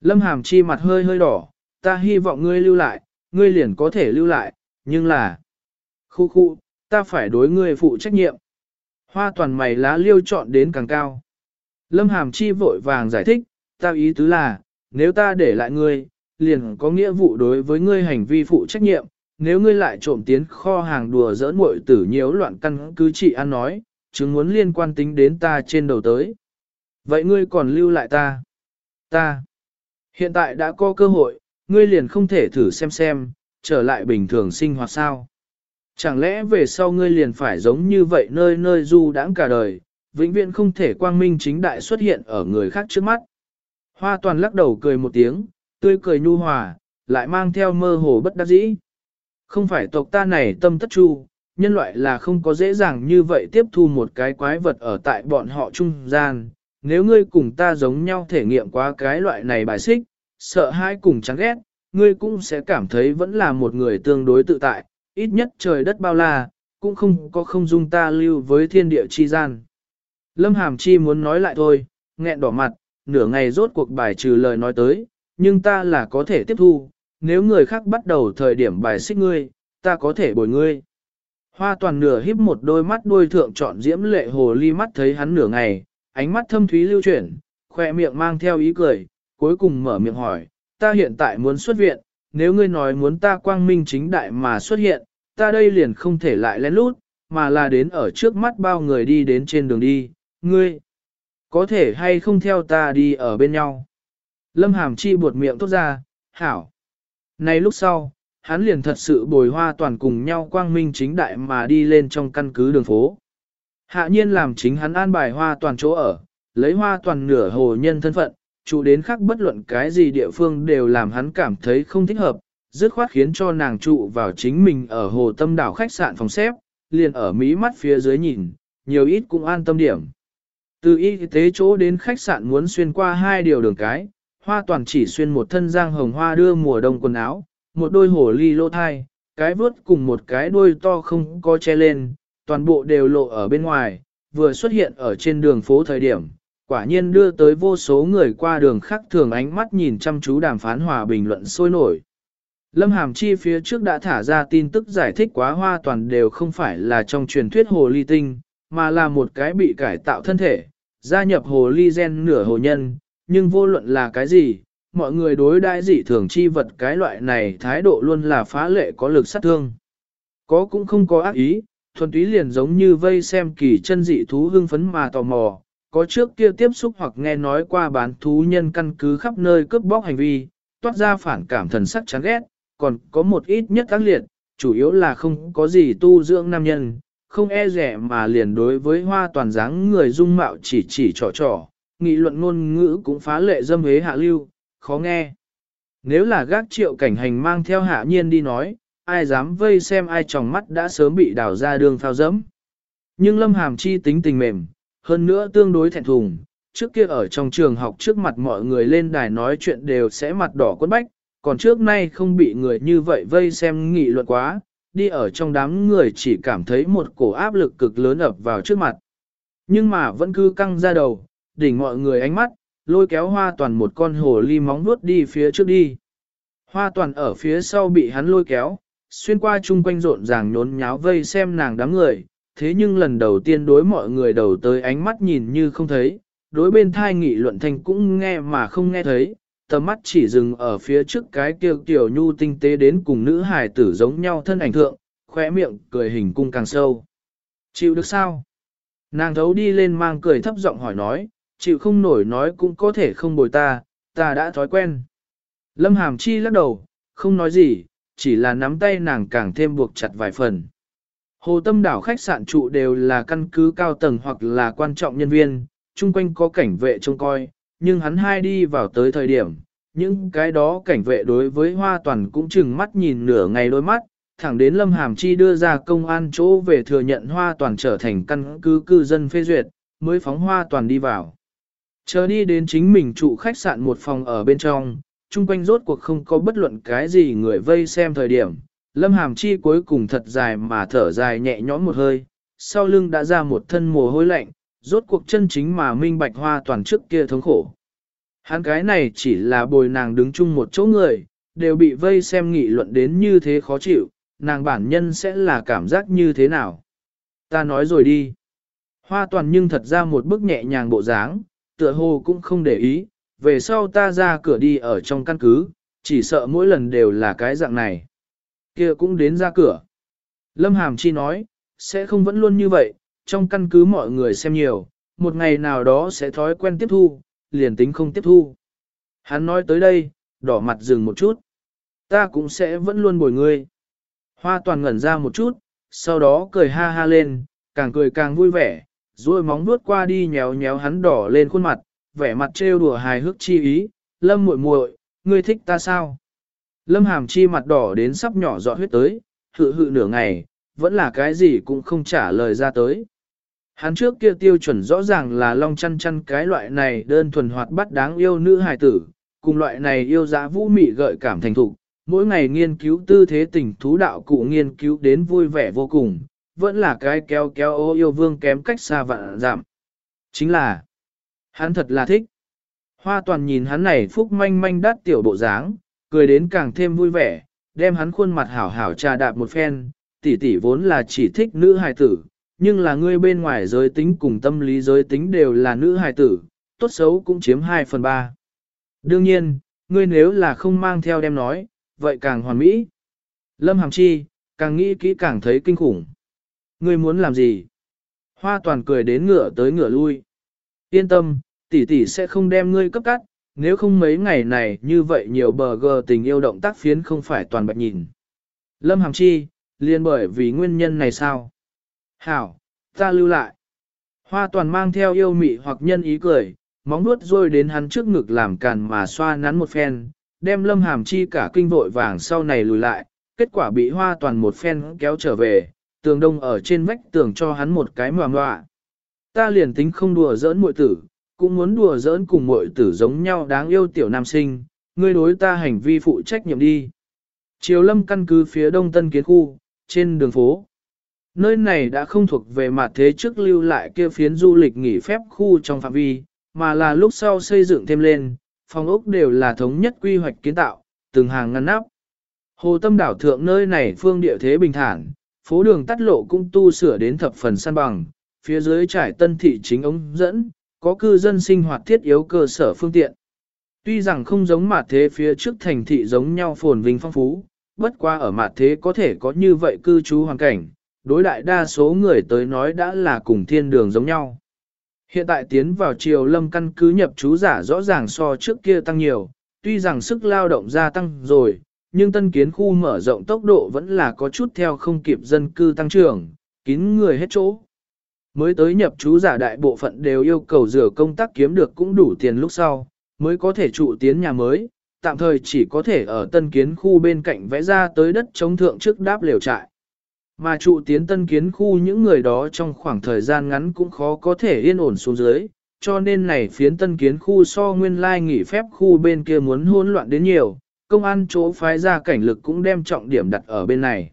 Lâm hàm chi mặt hơi hơi đỏ, ta hy vọng ngươi lưu lại, ngươi liền có thể lưu lại, nhưng là... Khu khu, ta phải đối ngươi phụ trách nhiệm. Hoa toàn mày lá liêu chọn đến càng cao. Lâm hàm chi vội vàng giải thích, ta ý tứ là, nếu ta để lại ngươi, liền có nghĩa vụ đối với ngươi hành vi phụ trách nhiệm, nếu ngươi lại trộm tiến kho hàng đùa giỡn muội tử nhiễu loạn căn cứ trị ăn nói, chứng muốn liên quan tính đến ta trên đầu tới. Vậy ngươi còn lưu lại ta? Ta. Hiện tại đã có cơ hội, ngươi liền không thể thử xem xem, trở lại bình thường sinh hoạt sao. Chẳng lẽ về sau ngươi liền phải giống như vậy nơi nơi du đãng cả đời, vĩnh viễn không thể quang minh chính đại xuất hiện ở người khác trước mắt. Hoa toàn lắc đầu cười một tiếng, tươi cười nhu hòa, lại mang theo mơ hồ bất đắc dĩ. Không phải tộc ta này tâm tất chu, nhân loại là không có dễ dàng như vậy tiếp thu một cái quái vật ở tại bọn họ trung gian. Nếu ngươi cùng ta giống nhau thể nghiệm qua cái loại này bài xích, sợ hãi cùng chán ghét, ngươi cũng sẽ cảm thấy vẫn là một người tương đối tự tại, ít nhất trời đất bao la, cũng không có không dung ta lưu với thiên địa chi gian. Lâm Hàm Chi muốn nói lại thôi, nghẹn đỏ mặt, nửa ngày rốt cuộc bài trừ lời nói tới, nhưng ta là có thể tiếp thu, nếu người khác bắt đầu thời điểm bài xích ngươi, ta có thể bồi ngươi. Hoa toàn nửa híp một đôi mắt đuôi thượng trọn diễm lệ hồ ly mắt thấy hắn nửa ngày, ánh mắt thâm thúy lưu chuyển, khoe miệng mang theo ý cười, cuối cùng mở miệng hỏi, ta hiện tại muốn xuất viện, nếu ngươi nói muốn ta quang minh chính đại mà xuất hiện, ta đây liền không thể lại lén lút, mà là đến ở trước mắt bao người đi đến trên đường đi, ngươi, có thể hay không theo ta đi ở bên nhau. Lâm Hàm Chi buột miệng tốt ra, hảo. Này lúc sau, hắn liền thật sự bồi hoa toàn cùng nhau quang minh chính đại mà đi lên trong căn cứ đường phố. Hạ nhiên làm chính hắn an bài hoa toàn chỗ ở, lấy hoa toàn nửa hồ nhân thân phận, trụ đến khác bất luận cái gì địa phương đều làm hắn cảm thấy không thích hợp, dứt khoát khiến cho nàng trụ vào chính mình ở hồ tâm đảo khách sạn phòng xếp, liền ở mí mắt phía dưới nhìn, nhiều ít cũng an tâm điểm. Từ y tế chỗ đến khách sạn muốn xuyên qua hai điều đường cái, hoa toàn chỉ xuyên một thân giang hồng hoa đưa mùa đông quần áo, một đôi hổ ly lô thai, cái vuốt cùng một cái đuôi to không có che lên, toàn bộ đều lộ ở bên ngoài, vừa xuất hiện ở trên đường phố thời điểm, quả nhiên đưa tới vô số người qua đường khác thường ánh mắt nhìn chăm chú đàm phán hòa bình luận sôi nổi. Lâm Hàm Chi phía trước đã thả ra tin tức giải thích quá hoa toàn đều không phải là trong truyền thuyết hồ ly tinh, mà là một cái bị cải tạo thân thể, gia nhập hồ ly gen nửa hồ nhân, nhưng vô luận là cái gì, mọi người đối đãi dị thường chi vật cái loại này thái độ luôn là phá lệ có lực sát thương. Có cũng không có ác ý, thuần túy liền giống như vây xem kỳ chân dị thú hưng phấn mà tò mò, có trước kia tiếp xúc hoặc nghe nói qua bán thú nhân căn cứ khắp nơi cướp bóc hành vi, toát ra phản cảm thần sắc chán ghét, còn có một ít nhất tác liệt, chủ yếu là không có gì tu dưỡng nam nhân, không e rẻ mà liền đối với hoa toàn dáng người dung mạo chỉ chỉ trò trò, nghị luận ngôn ngữ cũng phá lệ dâm hế hạ lưu, khó nghe. Nếu là gác triệu cảnh hành mang theo hạ nhiên đi nói, ai dám vây xem ai trong mắt đã sớm bị đào ra đường phao dẫm. Nhưng lâm hàm chi tính tình mềm, hơn nữa tương đối thẹn thùng, trước kia ở trong trường học trước mặt mọi người lên đài nói chuyện đều sẽ mặt đỏ quấn bách, còn trước nay không bị người như vậy vây xem nghị luận quá, đi ở trong đám người chỉ cảm thấy một cổ áp lực cực lớn ập vào trước mặt. Nhưng mà vẫn cứ căng ra đầu, đỉnh mọi người ánh mắt, lôi kéo hoa toàn một con hồ ly móng vuốt đi phía trước đi. Hoa toàn ở phía sau bị hắn lôi kéo, xuyên qua chung quanh rộn ràng nhốn nháo vây xem nàng đám người, thế nhưng lần đầu tiên đối mọi người đầu tới ánh mắt nhìn như không thấy, đối bên thai nghị luận thành cũng nghe mà không nghe thấy, tầm mắt chỉ dừng ở phía trước cái kiều tiểu nhu tinh tế đến cùng nữ hài tử giống nhau thân ảnh thượng, khóe miệng cười hình cung càng sâu. Chịu được sao? Nàng thấu đi lên mang cười thấp giọng hỏi nói, chịu không nổi nói cũng có thể không bồi ta, ta đã thói quen. Lâm Hàm Chi lắc đầu, không nói gì, chỉ là nắm tay nàng càng thêm buộc chặt vài phần. Hồ Tâm đảo khách sạn trụ đều là căn cứ cao tầng hoặc là quan trọng nhân viên, chung quanh có cảnh vệ trông coi, nhưng hắn hai đi vào tới thời điểm, những cái đó cảnh vệ đối với hoa toàn cũng chừng mắt nhìn nửa ngày đôi mắt, thẳng đến Lâm Hàm Chi đưa ra công an chỗ về thừa nhận hoa toàn trở thành căn cứ cư dân phê duyệt, mới phóng hoa toàn đi vào. Chờ đi đến chính mình trụ khách sạn một phòng ở bên trong, chung quanh rốt cuộc không có bất luận cái gì người vây xem thời điểm. Lâm Hàm Chi cuối cùng thật dài mà thở dài nhẹ nhõm một hơi, sau lưng đã ra một thân mồ hôi lạnh, rốt cuộc chân chính mà minh bạch hoa toàn trước kia thống khổ. Hắn cái này chỉ là bồi nàng đứng chung một chỗ người, đều bị vây xem nghị luận đến như thế khó chịu, nàng bản nhân sẽ là cảm giác như thế nào. Ta nói rồi đi. Hoa toàn nhưng thật ra một bức nhẹ nhàng bộ dáng, tựa hồ cũng không để ý, về sau ta ra cửa đi ở trong căn cứ, chỉ sợ mỗi lần đều là cái dạng này kia cũng đến ra cửa. Lâm Hàm Chi nói, sẽ không vẫn luôn như vậy, trong căn cứ mọi người xem nhiều, một ngày nào đó sẽ thói quen tiếp thu, liền tính không tiếp thu. Hắn nói tới đây, đỏ mặt dừng một chút. Ta cũng sẽ vẫn luôn bồi ngươi. Hoa toàn ngẩn ra một chút, sau đó cười ha ha lên, càng cười càng vui vẻ, rồi móng vuốt qua đi nhéo nhéo hắn đỏ lên khuôn mặt, vẻ mặt trêu đùa hài hước chi ý, lâm muội muội, ngươi thích ta sao? Lâm hàm chi mặt đỏ đến sắp nhỏ giọt huyết tới, hự hự nửa ngày, vẫn là cái gì cũng không trả lời ra tới. Hắn trước kia tiêu chuẩn rõ ràng là long chăn chăn cái loại này đơn thuần hoạt bắt đáng yêu nữ hài tử, cùng loại này yêu dã vũ mị gợi cảm thành thục, mỗi ngày nghiên cứu tư thế tình thú đạo cụ nghiên cứu đến vui vẻ vô cùng, vẫn là cái kéo kéo ô yêu vương kém cách xa vạn giảm. Chính là, hắn thật là thích. Hoa toàn nhìn hắn này phúc manh manh đắt tiểu bộ dáng, cười đến càng thêm vui vẻ, đem hắn khuôn mặt hảo hảo trà đạp một phen, tỷ tỷ vốn là chỉ thích nữ hài tử, nhưng là ngươi bên ngoài giới tính cùng tâm lý giới tính đều là nữ hài tử, tốt xấu cũng chiếm 2 phần 3. Đương nhiên, ngươi nếu là không mang theo đem nói, vậy càng hoàn mỹ. Lâm Hàm Chi, càng nghĩ kỹ càng thấy kinh khủng. Ngươi muốn làm gì? Hoa toàn cười đến ngựa tới ngựa lui. Yên tâm, tỷ tỷ sẽ không đem ngươi cấp cắt, nếu không mấy ngày này như vậy nhiều bờ gờ tình yêu động tác phiến không phải toàn bạch nhìn. Lâm Hàm Chi, liên bởi vì nguyên nhân này sao? Hảo, ta lưu lại. Hoa toàn mang theo yêu mị hoặc nhân ý cười, móng nuốt rôi đến hắn trước ngực làm càn mà xoa nắn một phen, đem lâm hàm chi cả kinh vội vàng sau này lùi lại, kết quả bị hoa toàn một phen kéo trở về, tường đông ở trên vách tường cho hắn một cái mòa ngoạ. Ta liền tính không đùa giỡn muội tử, cũng muốn đùa giỡn cùng mọi tử giống nhau đáng yêu tiểu nam sinh, ngươi đối ta hành vi phụ trách nhiệm đi. Triều lâm căn cứ phía đông tân kiến khu, trên đường phố. Nơi này đã không thuộc về mặt thế trước lưu lại kia phiến du lịch nghỉ phép khu trong phạm vi, mà là lúc sau xây dựng thêm lên, phòng ốc đều là thống nhất quy hoạch kiến tạo, từng hàng ngăn nắp. Hồ Tâm đảo thượng nơi này phương địa thế bình thản, phố đường tắt lộ cũng tu sửa đến thập phần san bằng, phía dưới trải tân thị chính ống dẫn, có cư dân sinh hoạt thiết yếu cơ sở phương tiện. Tuy rằng không giống mặt thế phía trước thành thị giống nhau phồn vinh phong phú, bất qua ở mặt thế có thể có như vậy cư trú hoàn cảnh, đối đại đa số người tới nói đã là cùng thiên đường giống nhau. Hiện tại tiến vào triều lâm căn cứ nhập trú giả rõ ràng so trước kia tăng nhiều, tuy rằng sức lao động gia tăng rồi, nhưng tân kiến khu mở rộng tốc độ vẫn là có chút theo không kịp dân cư tăng trưởng, kín người hết chỗ. Mới tới nhập chú giả đại bộ phận đều yêu cầu rửa công tác kiếm được cũng đủ tiền lúc sau, mới có thể trụ tiến nhà mới, tạm thời chỉ có thể ở tân kiến khu bên cạnh vẽ ra tới đất chống thượng trước đáp liều trại. Mà trụ tiến tân kiến khu những người đó trong khoảng thời gian ngắn cũng khó có thể yên ổn xuống dưới, cho nên này phiến tân kiến khu so nguyên lai nghỉ phép khu bên kia muốn hỗn loạn đến nhiều, công an chỗ phái ra cảnh lực cũng đem trọng điểm đặt ở bên này.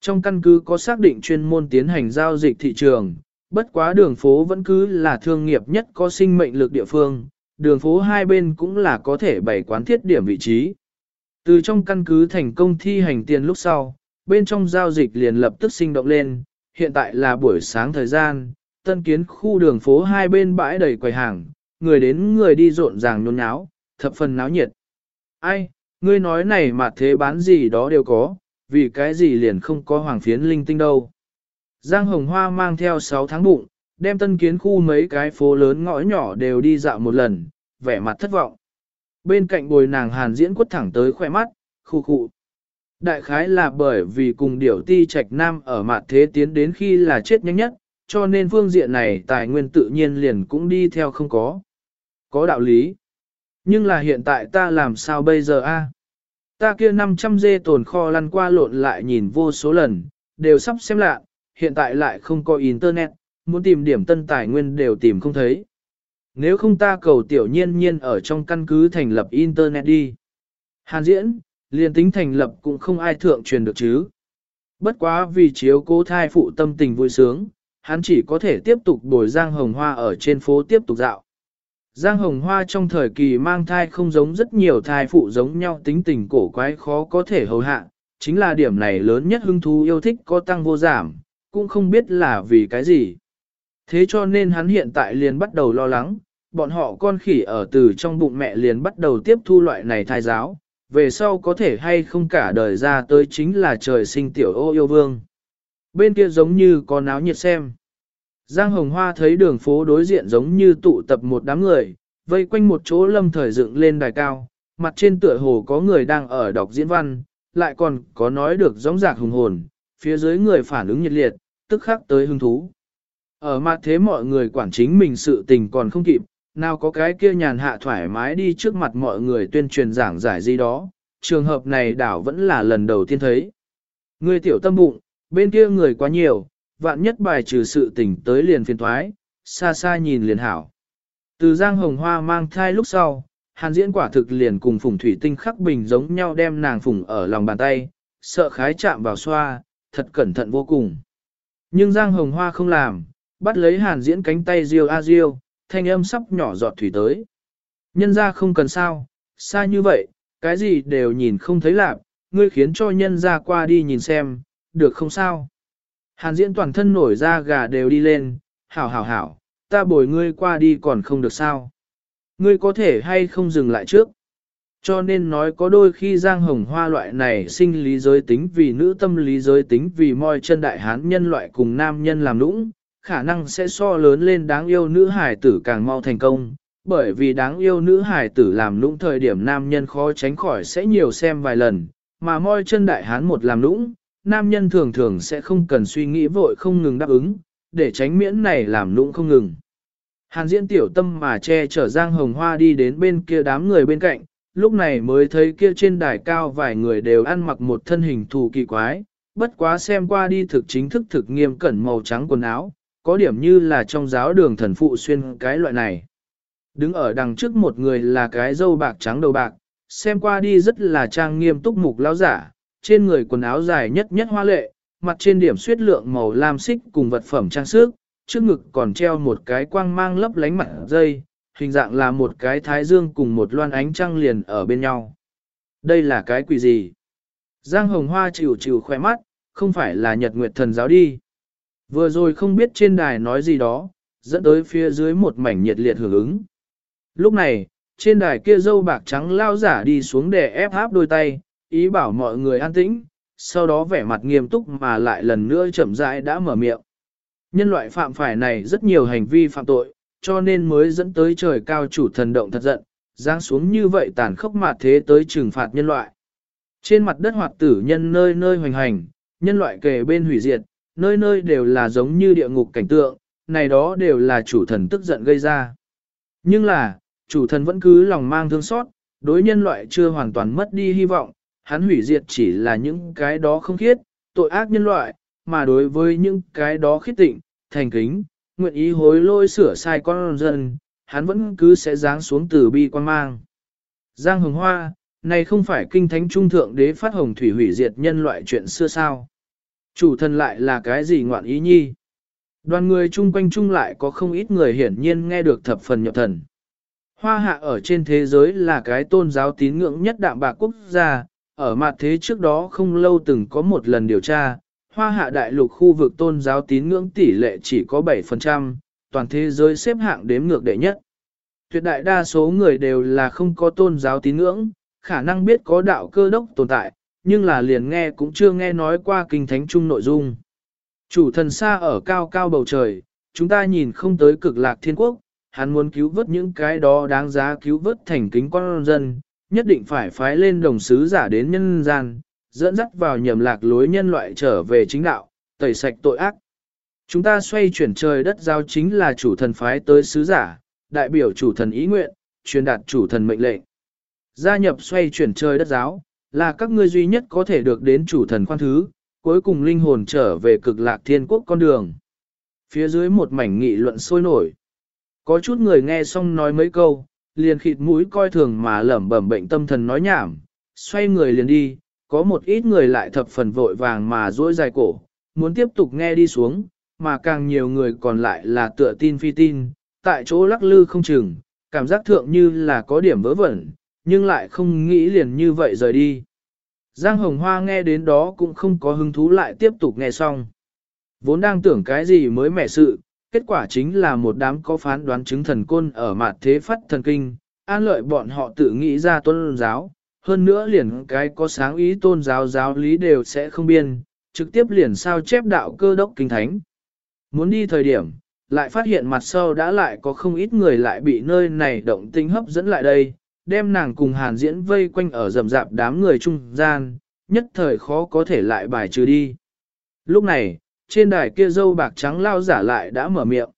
Trong căn cứ có xác định chuyên môn tiến hành giao dịch thị trường, bất quá đường phố vẫn cứ là thương nghiệp nhất có sinh mệnh lực địa phương, đường phố hai bên cũng là có thể bày quán thiết điểm vị trí. Từ trong căn cứ thành công thi hành tiền lúc sau, bên trong giao dịch liền lập tức sinh động lên, hiện tại là buổi sáng thời gian, tân kiến khu đường phố hai bên bãi đầy quầy hàng, người đến người đi rộn ràng nhốn nháo, thập phần náo nhiệt. Ai, ngươi nói này mà thế bán gì đó đều có, vì cái gì liền không có hoàng phiến linh tinh đâu. Giang Hồng Hoa mang theo 6 tháng bụng, đem tân kiến khu mấy cái phố lớn ngõ nhỏ đều đi dạo một lần, vẻ mặt thất vọng. Bên cạnh bồi nàng hàn diễn quất thẳng tới khỏe mắt, khu khu. Đại khái là bởi vì cùng điểu ti trạch nam ở mặt thế tiến đến khi là chết nhanh nhất, cho nên phương diện này tài nguyên tự nhiên liền cũng đi theo không có. Có đạo lý. Nhưng là hiện tại ta làm sao bây giờ a? Ta kia 500 dê tồn kho lăn qua lộn lại nhìn vô số lần, đều sắp xem lạ, hiện tại lại không có internet, muốn tìm điểm tân tài nguyên đều tìm không thấy. Nếu không ta cầu tiểu nhiên nhiên ở trong căn cứ thành lập internet đi. Hàn diễn, liền tính thành lập cũng không ai thượng truyền được chứ. Bất quá vì chiếu cố thai phụ tâm tình vui sướng, hắn chỉ có thể tiếp tục đổi Giang Hồng Hoa ở trên phố tiếp tục dạo. Giang Hồng Hoa trong thời kỳ mang thai không giống rất nhiều thai phụ giống nhau tính tình cổ quái khó có thể hầu hạ, chính là điểm này lớn nhất hưng thú yêu thích có tăng vô giảm, cũng không biết là vì cái gì. Thế cho nên hắn hiện tại liền bắt đầu lo lắng, bọn họ con khỉ ở từ trong bụng mẹ liền bắt đầu tiếp thu loại này thai giáo, về sau có thể hay không cả đời ra tới chính là trời sinh tiểu ô yêu vương. Bên kia giống như có náo nhiệt xem. Giang Hồng Hoa thấy đường phố đối diện giống như tụ tập một đám người, vây quanh một chỗ lâm thời dựng lên đài cao, mặt trên tựa hồ có người đang ở đọc diễn văn, lại còn có nói được giống giạc hùng hồn, phía dưới người phản ứng nhiệt liệt, tức khắc tới hứng thú. Ở mặt thế mọi người quản chính mình sự tình còn không kịp, nào có cái kia nhàn hạ thoải mái đi trước mặt mọi người tuyên truyền giảng giải gì đó, trường hợp này đảo vẫn là lần đầu tiên thấy. Người tiểu tâm bụng, bên kia người quá nhiều, vạn nhất bài trừ sự tình tới liền phiền thoái, xa xa nhìn liền hảo. Từ Giang Hồng Hoa mang thai lúc sau, Hàn Diễn quả thực liền cùng Phùng Thủy Tinh khắc bình giống nhau đem nàng phùng ở lòng bàn tay, sợ khái chạm vào xoa, thật cẩn thận vô cùng. Nhưng Giang Hồng Hoa không làm, bắt lấy Hàn Diễn cánh tay riêu a riêu, thanh âm sắp nhỏ giọt thủy tới. Nhân ra không cần sao, xa như vậy, cái gì đều nhìn không thấy lạc, ngươi khiến cho nhân ra qua đi nhìn xem, được không sao. Hàn diễn toàn thân nổi ra gà đều đi lên, hảo hảo hảo, ta bồi ngươi qua đi còn không được sao. Ngươi có thể hay không dừng lại trước. Cho nên nói có đôi khi giang hồng hoa loại này sinh lý giới tính vì nữ tâm lý giới tính vì moi chân đại hán nhân loại cùng nam nhân làm nũng, khả năng sẽ so lớn lên đáng yêu nữ hải tử càng mau thành công, bởi vì đáng yêu nữ hải tử làm nũng thời điểm nam nhân khó tránh khỏi sẽ nhiều xem vài lần, mà moi chân đại hán một làm nũng, nam nhân thường thường sẽ không cần suy nghĩ vội không ngừng đáp ứng, để tránh miễn này làm nũng không ngừng. Hàn diễn tiểu tâm mà che chở Giang Hồng Hoa đi đến bên kia đám người bên cạnh, lúc này mới thấy kia trên đài cao vài người đều ăn mặc một thân hình thù kỳ quái, bất quá xem qua đi thực chính thức thực nghiêm cẩn màu trắng quần áo, có điểm như là trong giáo đường thần phụ xuyên cái loại này. Đứng ở đằng trước một người là cái dâu bạc trắng đầu bạc, xem qua đi rất là trang nghiêm túc mục lão giả, trên người quần áo dài nhất nhất hoa lệ, mặt trên điểm suyết lượng màu lam xích cùng vật phẩm trang sức, trước ngực còn treo một cái quang mang lấp lánh mặt dây, hình dạng là một cái thái dương cùng một loan ánh trăng liền ở bên nhau. Đây là cái quỷ gì? Giang hồng hoa chịu chịu khoe mắt, không phải là nhật nguyệt thần giáo đi. Vừa rồi không biết trên đài nói gì đó, dẫn tới phía dưới một mảnh nhiệt liệt hưởng ứng. Lúc này, trên đài kia dâu bạc trắng lao giả đi xuống để ép áp đôi tay, ý bảo mọi người an tĩnh, sau đó vẻ mặt nghiêm túc mà lại lần nữa chậm rãi đã mở miệng. Nhân loại phạm phải này rất nhiều hành vi phạm tội, cho nên mới dẫn tới trời cao chủ thần động thật giận, giáng xuống như vậy tàn khốc mà thế tới trừng phạt nhân loại. Trên mặt đất hoạt tử nhân nơi nơi hoành hành, nhân loại kề bên hủy diệt, nơi nơi đều là giống như địa ngục cảnh tượng, này đó đều là chủ thần tức giận gây ra. Nhưng là, chủ thần vẫn cứ lòng mang thương xót, đối nhân loại chưa hoàn toàn mất đi hy vọng, hắn hủy diệt chỉ là những cái đó không khiết, tội ác nhân loại, mà đối với những cái đó khiết tịnh, thành kính, nguyện ý hối lôi sửa sai con dân, hắn vẫn cứ sẽ giáng xuống từ bi quan mang. Giang Hồng Hoa, này không phải kinh thánh trung thượng đế phát hồng thủy hủy diệt nhân loại chuyện xưa sao? Chủ thần lại là cái gì ngoạn ý nhi? Đoàn người chung quanh chung lại có không ít người hiển nhiên nghe được thập phần nhập thần. Hoa hạ ở trên thế giới là cái tôn giáo tín ngưỡng nhất đạm bạc quốc gia, ở mặt thế trước đó không lâu từng có một lần điều tra, hoa hạ đại lục khu vực tôn giáo tín ngưỡng tỷ lệ chỉ có 7%, toàn thế giới xếp hạng đếm ngược đệ nhất. Tuyệt đại đa số người đều là không có tôn giáo tín ngưỡng, khả năng biết có đạo cơ đốc tồn tại, nhưng là liền nghe cũng chưa nghe nói qua kinh thánh chung nội dung. Chủ thần xa ở cao cao bầu trời, chúng ta nhìn không tới cực lạc thiên quốc, hắn muốn cứu vớt những cái đó đáng giá cứu vớt thành kính con dân, nhất định phải phái lên đồng sứ giả đến nhân gian, dẫn dắt vào nhầm lạc lối nhân loại trở về chính đạo, tẩy sạch tội ác. Chúng ta xoay chuyển trời đất giao chính là chủ thần phái tới sứ giả, đại biểu chủ thần ý nguyện, truyền đạt chủ thần mệnh lệnh. Gia nhập xoay chuyển trời đất giáo, là các ngươi duy nhất có thể được đến chủ thần khoan thứ, cuối cùng linh hồn trở về cực lạc thiên quốc con đường. Phía dưới một mảnh nghị luận sôi nổi. Có chút người nghe xong nói mấy câu, liền khịt mũi coi thường mà lẩm bẩm bệnh tâm thần nói nhảm, xoay người liền đi, có một ít người lại thập phần vội vàng mà dỗi dài cổ, muốn tiếp tục nghe đi xuống, mà càng nhiều người còn lại là tựa tin phi tin, tại chỗ lắc lư không chừng, cảm giác thượng như là có điểm vớ vẩn, nhưng lại không nghĩ liền như vậy rời đi. Giang Hồng Hoa nghe đến đó cũng không có hứng thú lại tiếp tục nghe xong. Vốn đang tưởng cái gì mới mẻ sự, kết quả chính là một đám có phán đoán chứng thần côn ở mặt thế phát thần kinh, an lợi bọn họ tự nghĩ ra tuân giáo, hơn nữa liền cái có sáng ý tôn giáo giáo lý đều sẽ không biên, trực tiếp liền sao chép đạo cơ đốc kinh thánh. Muốn đi thời điểm, lại phát hiện mặt sau đã lại có không ít người lại bị nơi này động tinh hấp dẫn lại đây, đem nàng cùng hàn diễn vây quanh ở rầm rạp đám người trung gian, nhất thời khó có thể lại bài trừ đi. Lúc này, trên đài kia dâu bạc trắng lao giả lại đã mở miệng.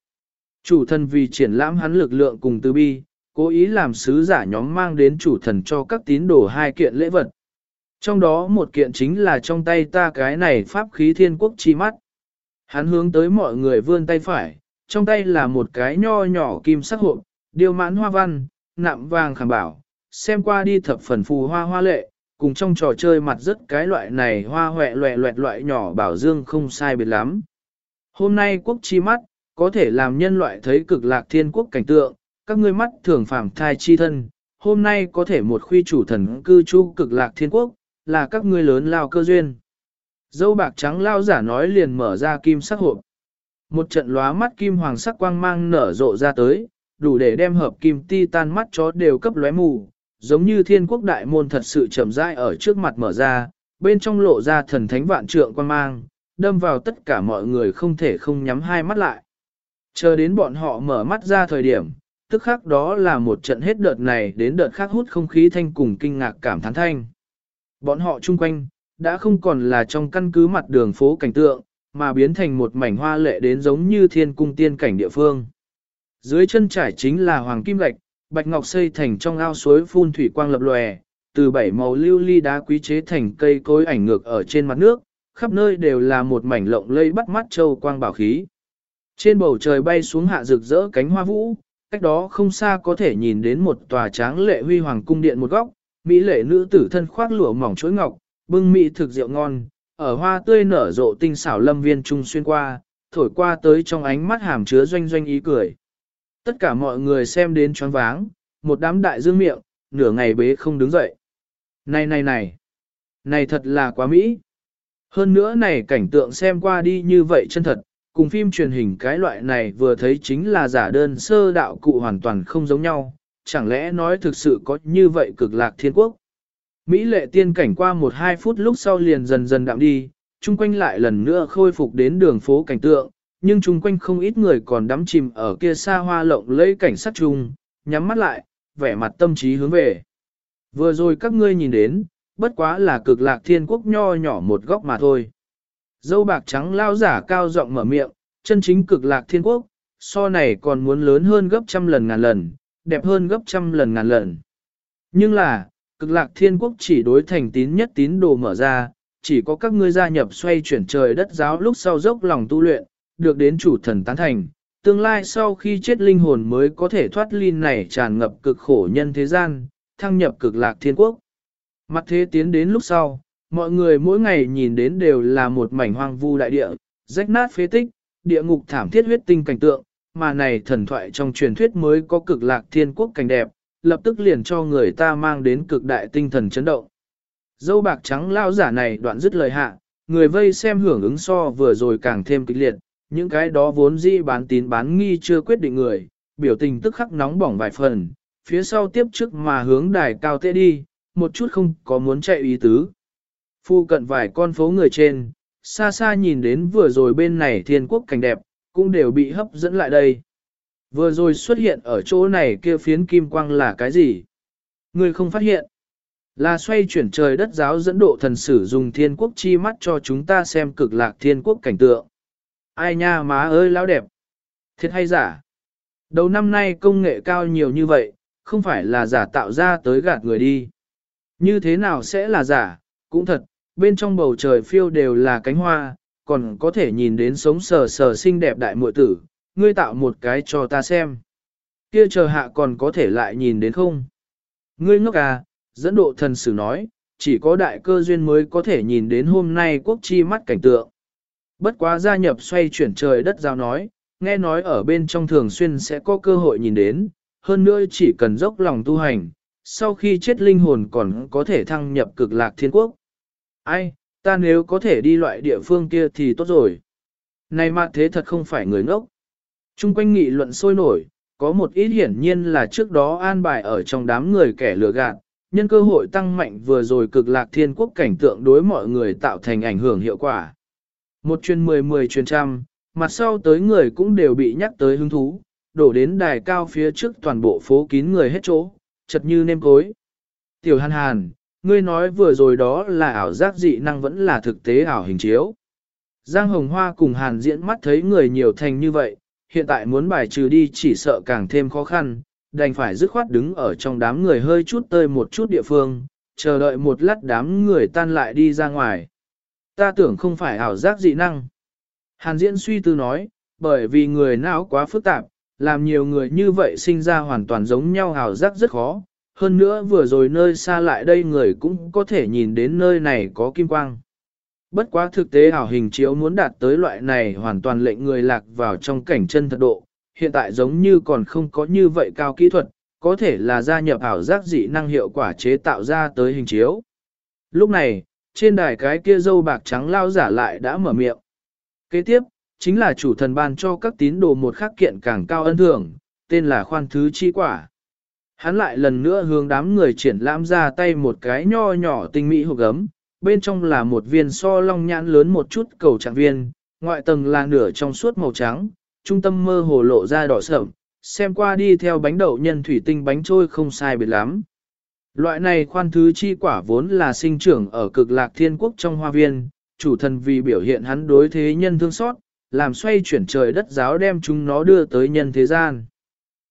Chủ thân vì triển lãm hắn lực lượng cùng từ bi, cố ý làm sứ giả nhóm mang đến chủ thần cho các tín đồ hai kiện lễ vật. Trong đó một kiện chính là trong tay ta cái này pháp khí thiên quốc chi mắt. Hắn hướng tới mọi người vươn tay phải, trong tay là một cái nho nhỏ kim sắc hộp, điều mãn hoa văn, nạm vàng khảm bảo, xem qua đi thập phần phù hoa hoa lệ, cùng trong trò chơi mặt rất cái loại này hoa hoẹ loẹ loẹt loại nhỏ bảo dương không sai biệt lắm. Hôm nay quốc chi mắt, có thể làm nhân loại thấy cực lạc thiên quốc cảnh tượng, các ngươi mắt thường phàm thai chi thân, hôm nay có thể một khuy chủ thần cư trú cực lạc thiên quốc, là các ngươi lớn lao cơ duyên. Dâu bạc trắng lao giả nói liền mở ra kim sắc hộp. Một trận lóa mắt kim hoàng sắc quang mang nở rộ ra tới, đủ để đem hợp kim ti tan mắt chó đều cấp lóe mù, giống như thiên quốc đại môn thật sự chậm rãi ở trước mặt mở ra, bên trong lộ ra thần thánh vạn trượng quang mang, đâm vào tất cả mọi người không thể không nhắm hai mắt lại. Chờ đến bọn họ mở mắt ra thời điểm, tức khắc đó là một trận hết đợt này đến đợt khác hút không khí thanh cùng kinh ngạc cảm thán thanh. Bọn họ chung quanh, đã không còn là trong căn cứ mặt đường phố cảnh tượng, mà biến thành một mảnh hoa lệ đến giống như thiên cung tiên cảnh địa phương. Dưới chân trải chính là hoàng kim lạch, bạch ngọc xây thành trong ao suối phun thủy quang lập lòe, từ bảy màu lưu ly đá quý chế thành cây cối ảnh ngược ở trên mặt nước, khắp nơi đều là một mảnh lộng lây bắt mắt châu quang bảo khí. Trên bầu trời bay xuống hạ rực rỡ cánh hoa vũ, cách đó không xa có thể nhìn đến một tòa tráng lệ huy hoàng cung điện một góc, mỹ lệ nữ tử thân khoác lụa mỏng chuỗi ngọc, bưng mỹ thực rượu ngon, ở hoa tươi nở rộ tinh xảo lâm viên trung xuyên qua, thổi qua tới trong ánh mắt hàm chứa doanh doanh ý cười. Tất cả mọi người xem đến choáng váng, một đám đại dương miệng, nửa ngày bế không đứng dậy. Này này này, này thật là quá mỹ. Hơn nữa này cảnh tượng xem qua đi như vậy chân thật, cùng phim truyền hình cái loại này vừa thấy chính là giả đơn sơ đạo cụ hoàn toàn không giống nhau, chẳng lẽ nói thực sự có như vậy cực lạc thiên quốc. Mỹ lệ tiên cảnh qua một hai phút lúc sau liền dần dần đạm đi, chung quanh lại lần nữa khôi phục đến đường phố cảnh tượng, nhưng chung quanh không ít người còn đắm chìm ở kia xa hoa lộng lẫy cảnh sát chung, nhắm mắt lại, vẻ mặt tâm trí hướng về. Vừa rồi các ngươi nhìn đến, bất quá là cực lạc thiên quốc nho nhỏ một góc mà thôi. Dâu bạc trắng lao giả cao giọng mở miệng, chân chính cực lạc thiên quốc, so này còn muốn lớn hơn gấp trăm lần ngàn lần, đẹp hơn gấp trăm lần ngàn lần. Nhưng là, cực lạc thiên quốc chỉ đối thành tín nhất tín đồ mở ra, chỉ có các ngươi gia nhập xoay chuyển trời đất giáo lúc sau dốc lòng tu luyện, được đến chủ thần tán thành, tương lai sau khi chết linh hồn mới có thể thoát ly này tràn ngập cực khổ nhân thế gian, thăng nhập cực lạc thiên quốc. Mặt thế tiến đến lúc sau, mọi người mỗi ngày nhìn đến đều là một mảnh hoang vu đại địa, rách nát phế tích, địa ngục thảm thiết huyết tinh cảnh tượng, mà này thần thoại trong truyền thuyết mới có cực lạc thiên quốc cảnh đẹp, lập tức liền cho người ta mang đến cực đại tinh thần chấn động. Dâu bạc trắng lao giả này đoạn dứt lời hạ, người vây xem hưởng ứng so vừa rồi càng thêm kịch liệt, những cái đó vốn dĩ bán tín bán nghi chưa quyết định người, biểu tình tức khắc nóng bỏng vài phần, phía sau tiếp trước mà hướng đài cao tê đi, một chút không có muốn chạy ý tứ. Phu cận vài con phố người trên, xa xa nhìn đến vừa rồi bên này thiên quốc cảnh đẹp, cũng đều bị hấp dẫn lại đây. Vừa rồi xuất hiện ở chỗ này kia phiến kim quang là cái gì? Người không phát hiện. Là xoay chuyển trời đất giáo dẫn độ thần sử dùng thiên quốc chi mắt cho chúng ta xem cực lạc thiên quốc cảnh tượng. Ai nha má ơi lão đẹp. Thiệt hay giả? Đầu năm nay công nghệ cao nhiều như vậy, không phải là giả tạo ra tới gạt người đi. Như thế nào sẽ là giả? Cũng thật, bên trong bầu trời phiêu đều là cánh hoa, còn có thể nhìn đến sống sờ sờ xinh đẹp đại muội tử, ngươi tạo một cái cho ta xem. Kia chờ hạ còn có thể lại nhìn đến không? Ngươi ngốc à, dẫn độ thần sử nói, chỉ có đại cơ duyên mới có thể nhìn đến hôm nay quốc chi mắt cảnh tượng. Bất quá gia nhập xoay chuyển trời đất giao nói, nghe nói ở bên trong thường xuyên sẽ có cơ hội nhìn đến, hơn nữa chỉ cần dốc lòng tu hành, sau khi chết linh hồn còn có thể thăng nhập cực lạc thiên quốc. Ai, ta nếu có thể đi loại địa phương kia thì tốt rồi. Này mà thế thật không phải người ngốc. Trung quanh nghị luận sôi nổi, có một ít hiển nhiên là trước đó an bài ở trong đám người kẻ lừa gạt, nhân cơ hội tăng mạnh vừa rồi cực lạc thiên quốc cảnh tượng đối mọi người tạo thành ảnh hưởng hiệu quả. Một chuyên mười mười chuyên trăm, mặt sau tới người cũng đều bị nhắc tới hứng thú, đổ đến đài cao phía trước toàn bộ phố kín người hết chỗ, chật như nêm cối. Tiểu hàn hàn, ngươi nói vừa rồi đó là ảo giác dị năng vẫn là thực tế ảo hình chiếu. Giang Hồng Hoa cùng hàn diễn mắt thấy người nhiều thành như vậy, hiện tại muốn bài trừ đi chỉ sợ càng thêm khó khăn, đành phải dứt khoát đứng ở trong đám người hơi chút tơi một chút địa phương, chờ đợi một lát đám người tan lại đi ra ngoài. Ta tưởng không phải ảo giác dị năng. Hàn diễn suy tư nói, bởi vì người não quá phức tạp, làm nhiều người như vậy sinh ra hoàn toàn giống nhau ảo giác rất khó. Hơn nữa vừa rồi nơi xa lại đây người cũng có thể nhìn đến nơi này có kim quang. Bất quá thực tế ảo hình chiếu muốn đạt tới loại này hoàn toàn lệnh người lạc vào trong cảnh chân thật độ, hiện tại giống như còn không có như vậy cao kỹ thuật, có thể là gia nhập ảo giác dị năng hiệu quả chế tạo ra tới hình chiếu. Lúc này, trên đài cái kia dâu bạc trắng lao giả lại đã mở miệng. Kế tiếp, chính là chủ thần ban cho các tín đồ một khắc kiện càng cao ân thưởng, tên là khoan thứ chi quả. Hắn lại lần nữa hướng đám người triển lãm ra tay một cái nho nhỏ tinh mỹ hộp gấm, bên trong là một viên so long nhãn lớn một chút cầu trạng viên, ngoại tầng là nửa trong suốt màu trắng, trung tâm mơ hồ lộ ra đỏ sợm, xem qua đi theo bánh đậu nhân thủy tinh bánh trôi không sai biệt lắm. Loại này khoan thứ chi quả vốn là sinh trưởng ở cực lạc thiên quốc trong hoa viên, chủ thần vì biểu hiện hắn đối thế nhân thương xót, làm xoay chuyển trời đất giáo đem chúng nó đưa tới nhân thế gian.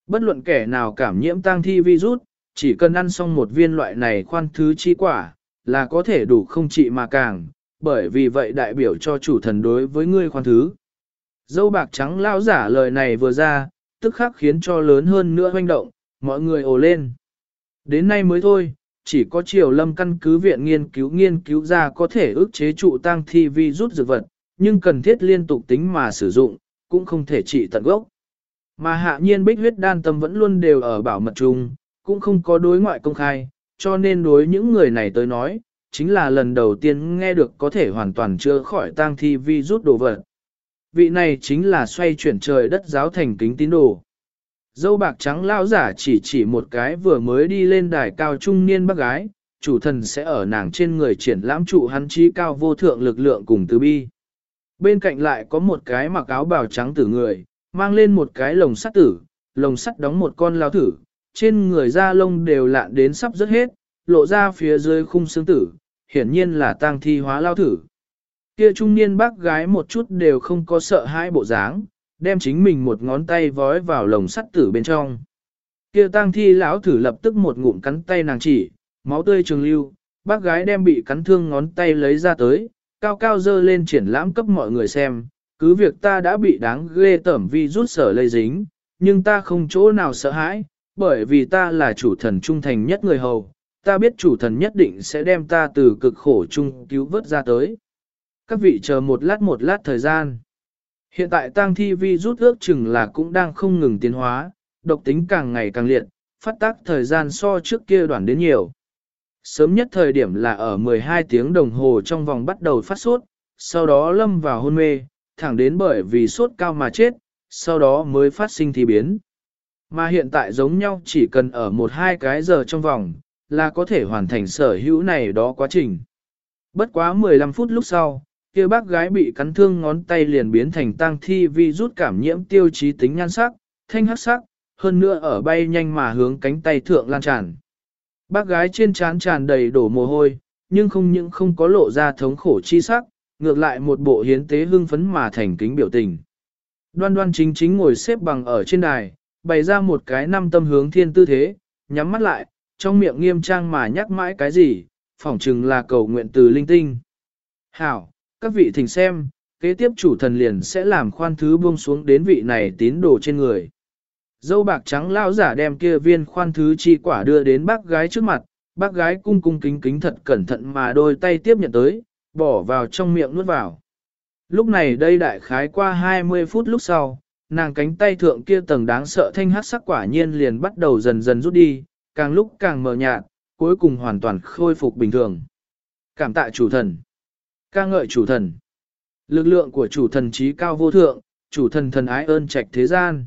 Bất luận kẻ nào cảm nhiễm tang thi virus, chỉ cần ăn xong một viên loại này khoan thứ chi quả, là có thể đủ không trị mà càng, bởi vì vậy đại biểu cho chủ thần đối với ngươi khoan thứ. Dâu bạc trắng lão giả lời này vừa ra, tức khắc khiến cho lớn hơn nữa hoành động, mọi người ồ lên. Đến nay mới thôi, chỉ có triều lâm căn cứ viện nghiên cứu nghiên cứu ra có thể ức chế trụ tăng thi vi rút dược vật, nhưng cần thiết liên tục tính mà sử dụng, cũng không thể trị tận gốc. Mà hạ nhiên bích huyết đan tâm vẫn luôn đều ở bảo mật chung, cũng không có đối ngoại công khai, cho nên đối những người này tới nói, chính là lần đầu tiên nghe được có thể hoàn toàn chữa khỏi tang thi vi rút đồ vật. Vị này chính là xoay chuyển trời đất giáo thành kính tín đồ. Dâu bạc trắng lao giả chỉ chỉ một cái vừa mới đi lên đài cao trung niên bác gái, chủ thần sẽ ở nàng trên người triển lãm trụ hắn trí cao vô thượng lực lượng cùng từ bi. Bên cạnh lại có một cái mặc áo bào trắng tử người, mang lên một cái lồng sắt tử, lồng sắt đóng một con lao thử, trên người da lông đều lạn đến sắp rớt hết, lộ ra phía dưới khung xương tử, hiển nhiên là tang thi hóa lao thử. Kia trung niên bác gái một chút đều không có sợ hãi bộ dáng, đem chính mình một ngón tay vói vào lồng sắt tử bên trong. Kia tang thi lão thử lập tức một ngụm cắn tay nàng chỉ, máu tươi trường lưu, bác gái đem bị cắn thương ngón tay lấy ra tới, cao cao dơ lên triển lãm cấp mọi người xem, cứ việc ta đã bị đáng ghê tởm vi rút sở lây dính, nhưng ta không chỗ nào sợ hãi, bởi vì ta là chủ thần trung thành nhất người hầu, ta biết chủ thần nhất định sẽ đem ta từ cực khổ chung cứu vớt ra tới. Các vị chờ một lát một lát thời gian. Hiện tại tang thi vi rút ước chừng là cũng đang không ngừng tiến hóa, độc tính càng ngày càng liệt, phát tác thời gian so trước kia đoạn đến nhiều. Sớm nhất thời điểm là ở 12 tiếng đồng hồ trong vòng bắt đầu phát sốt, sau đó lâm vào hôn mê, thẳng đến bởi vì sốt cao mà chết, sau đó mới phát sinh thi biến. Mà hiện tại giống nhau chỉ cần ở một hai cái giờ trong vòng, là có thể hoàn thành sở hữu này đó quá trình. Bất quá 15 phút lúc sau, kia bác gái bị cắn thương ngón tay liền biến thành tang thi vì rút cảm nhiễm tiêu chí tính nhan sắc, thanh hắc sắc, hơn nữa ở bay nhanh mà hướng cánh tay thượng lan tràn. Bác gái trên trán tràn đầy đổ mồ hôi, nhưng không những không có lộ ra thống khổ chi sắc, ngược lại một bộ hiến tế hưng phấn mà thành kính biểu tình. Đoan đoan chính chính ngồi xếp bằng ở trên đài, bày ra một cái năm tâm hướng thiên tư thế, nhắm mắt lại, trong miệng nghiêm trang mà nhắc mãi cái gì, phỏng chừng là cầu nguyện từ linh tinh. Hảo, các vị thỉnh xem, kế tiếp chủ thần liền sẽ làm khoan thứ buông xuống đến vị này tín đồ trên người. Dâu bạc trắng lao giả đem kia viên khoan thứ chi quả đưa đến bác gái trước mặt, bác gái cung cung kính kính thật cẩn thận mà đôi tay tiếp nhận tới, bỏ vào trong miệng nuốt vào. Lúc này đây đại khái qua 20 phút lúc sau, nàng cánh tay thượng kia tầng đáng sợ thanh hát sắc quả nhiên liền bắt đầu dần dần rút đi, càng lúc càng mờ nhạt, cuối cùng hoàn toàn khôi phục bình thường. Cảm tạ chủ thần ca ngợi chủ thần. Lực lượng của chủ thần trí cao vô thượng, chủ thần thần ái ơn trạch thế gian.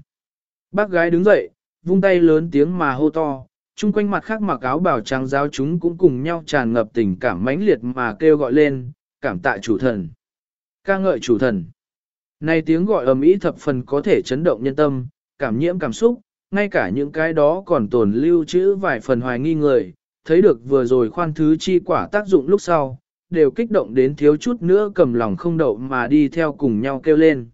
Bác gái đứng dậy, vung tay lớn tiếng mà hô to, chung quanh mặt khác mặc áo bảo trắng giáo chúng cũng cùng nhau tràn ngập tình cảm mãnh liệt mà kêu gọi lên, cảm tạ chủ thần. Ca ngợi chủ thần. Này tiếng gọi ầm ĩ thập phần có thể chấn động nhân tâm, cảm nhiễm cảm xúc, ngay cả những cái đó còn tồn lưu trữ vài phần hoài nghi người, thấy được vừa rồi khoan thứ chi quả tác dụng lúc sau, đều kích động đến thiếu chút nữa cầm lòng không đậu mà đi theo cùng nhau kêu lên.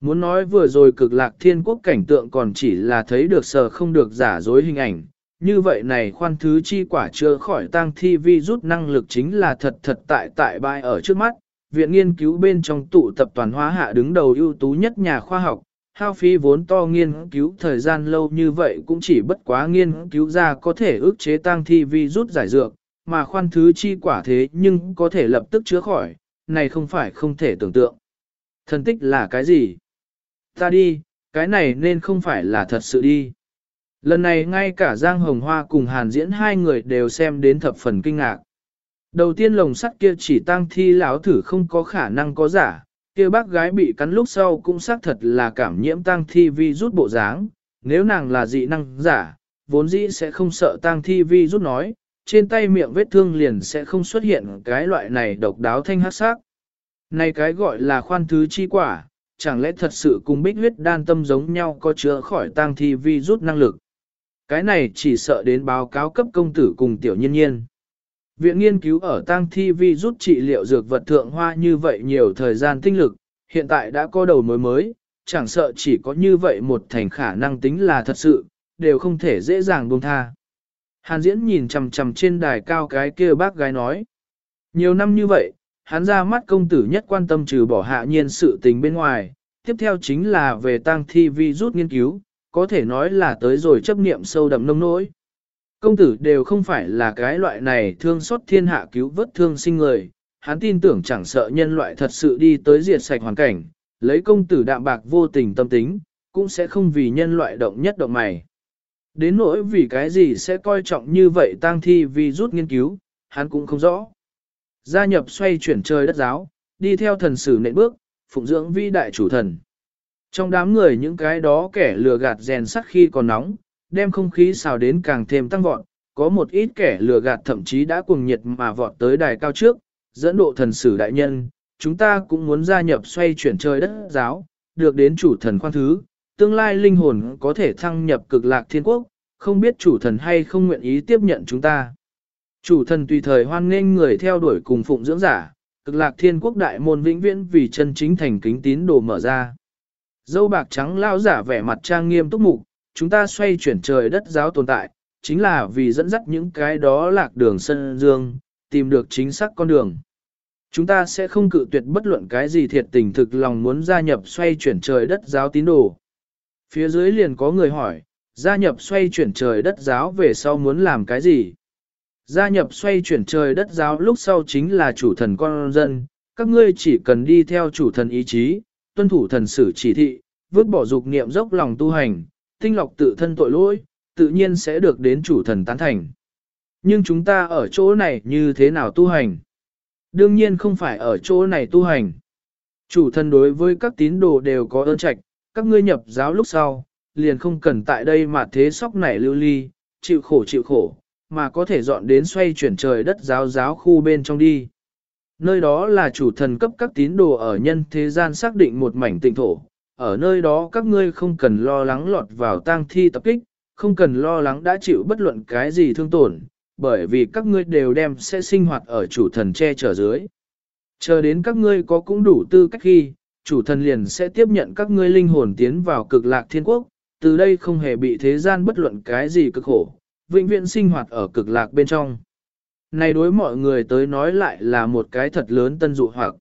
Muốn nói vừa rồi cực lạc thiên quốc cảnh tượng còn chỉ là thấy được sờ không được giả dối hình ảnh, như vậy này khoan thứ chi quả chưa khỏi tăng thi vi rút năng lực chính là thật thật tại tại bại ở trước mắt, viện nghiên cứu bên trong tụ tập toàn hóa hạ đứng đầu ưu tú nhất nhà khoa học, hao phí vốn to nghiên cứu thời gian lâu như vậy cũng chỉ bất quá nghiên cứu ra có thể ức chế tăng thi vi rút giải dược, mà khoan thứ chi quả thế nhưng có thể lập tức chữa khỏi, này không phải không thể tưởng tượng. Thần tích là cái gì? Ta đi, cái này nên không phải là thật sự đi. Lần này ngay cả Giang Hồng Hoa cùng Hàn Diễn hai người đều xem đến thập phần kinh ngạc. Đầu tiên lồng sắt kia chỉ tăng thi lão thử không có khả năng có giả, kia bác gái bị cắn lúc sau cũng xác thật là cảm nhiễm tăng thi vi rút bộ dáng, nếu nàng là dị năng giả, vốn dĩ sẽ không sợ tăng thi vi rút nói, trên tay miệng vết thương liền sẽ không xuất hiện cái loại này độc đáo thanh hát sắc. Này cái gọi là khoan thứ chi quả, chẳng lẽ thật sự cùng bích huyết đan tâm giống nhau có chữa khỏi tăng thi vi rút năng lực. Cái này chỉ sợ đến báo cáo cấp công tử cùng tiểu nhân nhiên. Viện nghiên cứu ở tăng thi vi rút trị liệu dược vật thượng hoa như vậy nhiều thời gian tinh lực, hiện tại đã có đầu mối mới, chẳng sợ chỉ có như vậy một thành khả năng tính là thật sự, đều không thể dễ dàng buông tha. Hàn diễn nhìn chằm chằm trên đài cao cái kia bác gái nói. Nhiều năm như vậy, hắn ra mắt công tử nhất quan tâm trừ bỏ hạ nhiên sự tình bên ngoài, tiếp theo chính là về tăng thi vi rút nghiên cứu, có thể nói là tới rồi chấp niệm sâu đậm nông nỗi. Công tử đều không phải là cái loại này thương xót thiên hạ cứu vớt thương sinh người, hắn tin tưởng chẳng sợ nhân loại thật sự đi tới diệt sạch hoàn cảnh, lấy công tử đạm bạc vô tình tâm tính, cũng sẽ không vì nhân loại động nhất động mày. Đến nỗi vì cái gì sẽ coi trọng như vậy tang thi vì rút nghiên cứu, hắn cũng không rõ. Gia nhập xoay chuyển trời đất giáo, đi theo thần sử nện bước, phụng dưỡng vi đại chủ thần. Trong đám người những cái đó kẻ lừa gạt rèn sắt khi còn nóng, đem không khí xào đến càng thêm tăng vọt, có một ít kẻ lừa gạt thậm chí đã cuồng nhiệt mà vọt tới đài cao trước, dẫn độ thần sử đại nhân, chúng ta cũng muốn gia nhập xoay chuyển trời đất giáo, được đến chủ thần khoan thứ, tương lai linh hồn có thể thăng nhập cực lạc thiên quốc, không biết chủ thần hay không nguyện ý tiếp nhận chúng ta. Chủ thần tùy thời hoan nghênh người theo đuổi cùng phụng dưỡng giả, cực lạc thiên quốc đại môn vĩnh viễn vì chân chính thành kính tín đồ mở ra. Dâu bạc trắng lao giả vẻ mặt trang nghiêm túc mục, chúng ta xoay chuyển trời đất giáo tồn tại, chính là vì dẫn dắt những cái đó lạc đường sân dương, tìm được chính xác con đường. Chúng ta sẽ không cự tuyệt bất luận cái gì thiệt tình thực lòng muốn gia nhập xoay chuyển trời đất giáo tín đồ. Phía dưới liền có người hỏi, gia nhập xoay chuyển trời đất giáo về sau muốn làm cái gì? Gia nhập xoay chuyển trời đất giáo lúc sau chính là chủ thần con dân, các ngươi chỉ cần đi theo chủ thần ý chí, tuân thủ thần sử chỉ thị, vứt bỏ dục niệm dốc lòng tu hành, tinh lọc tự thân tội lỗi, tự nhiên sẽ được đến chủ thần tán thành. Nhưng chúng ta ở chỗ này như thế nào tu hành? Đương nhiên không phải ở chỗ này tu hành. Chủ thần đối với các tín đồ đều có ơn trạch, các ngươi nhập giáo lúc sau, liền không cần tại đây mà thế sóc nảy lưu ly, chịu khổ chịu khổ, mà có thể dọn đến xoay chuyển trời đất giáo giáo khu bên trong đi. Nơi đó là chủ thần cấp các tín đồ ở nhân thế gian xác định một mảnh tịnh thổ, ở nơi đó các ngươi không cần lo lắng lọt vào tang thi tập kích, không cần lo lắng đã chịu bất luận cái gì thương tổn, bởi vì các ngươi đều đem sẽ sinh hoạt ở chủ thần che chở dưới. Chờ đến các ngươi có cũng đủ tư cách khi, chủ thần liền sẽ tiếp nhận các ngươi linh hồn tiến vào cực lạc thiên quốc, từ đây không hề bị thế gian bất luận cái gì cực khổ, vĩnh viễn sinh hoạt ở cực lạc bên trong. Này đối mọi người tới nói lại là một cái thật lớn tân dụ hoặc.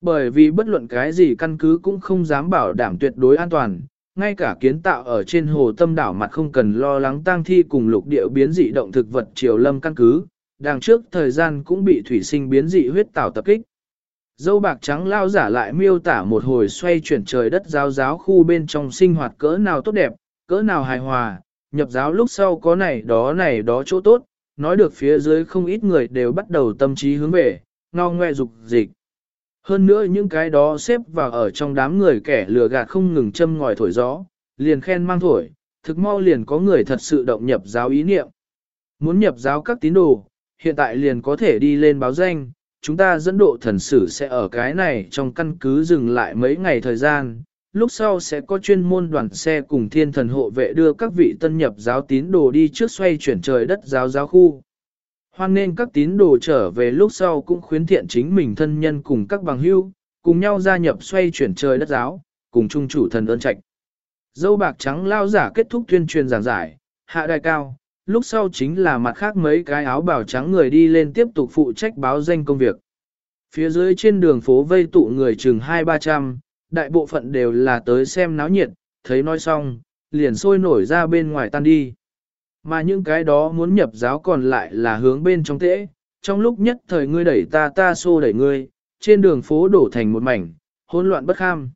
Bởi vì bất luận cái gì căn cứ cũng không dám bảo đảm tuyệt đối an toàn, ngay cả kiến tạo ở trên hồ tâm đảo mặt không cần lo lắng tang thi cùng lục địa biến dị động thực vật triều lâm căn cứ, đằng trước thời gian cũng bị thủy sinh biến dị huyết tảo tập kích. Dâu bạc trắng lao giả lại miêu tả một hồi xoay chuyển trời đất giáo giáo khu bên trong sinh hoạt cỡ nào tốt đẹp, cỡ nào hài hòa, nhập giáo lúc sau có này đó này đó chỗ tốt, nói được phía dưới không ít người đều bắt đầu tâm trí hướng về, ngao ngoe dục dịch. Hơn nữa những cái đó xếp vào ở trong đám người kẻ lừa gạt không ngừng châm ngòi thổi gió, liền khen mang thổi, thực mau liền có người thật sự động nhập giáo ý niệm. Muốn nhập giáo các tín đồ, hiện tại liền có thể đi lên báo danh, chúng ta dẫn độ thần sử sẽ ở cái này trong căn cứ dừng lại mấy ngày thời gian, lúc sau sẽ có chuyên môn đoàn xe cùng thiên thần hộ vệ đưa các vị tân nhập giáo tín đồ đi trước xoay chuyển trời đất giáo giáo khu. Hoan nên các tín đồ trở về lúc sau cũng khuyến thiện chính mình thân nhân cùng các bằng hữu, cùng nhau gia nhập xoay chuyển trời đất giáo, cùng chung chủ thần ơn trạch. Dâu bạc trắng lao giả kết thúc tuyên truyền giảng giải, hạ đài cao, lúc sau chính là mặt khác mấy cái áo bào trắng người đi lên tiếp tục phụ trách báo danh công việc. Phía dưới trên đường phố vây tụ người chừng hai ba trăm, đại bộ phận đều là tới xem náo nhiệt, thấy nói xong, liền sôi nổi ra bên ngoài tan đi. Mà những cái đó muốn nhập giáo còn lại là hướng bên trong tễ, trong lúc nhất thời ngươi đẩy ta ta xô đẩy ngươi, trên đường phố đổ thành một mảnh, hỗn loạn bất kham.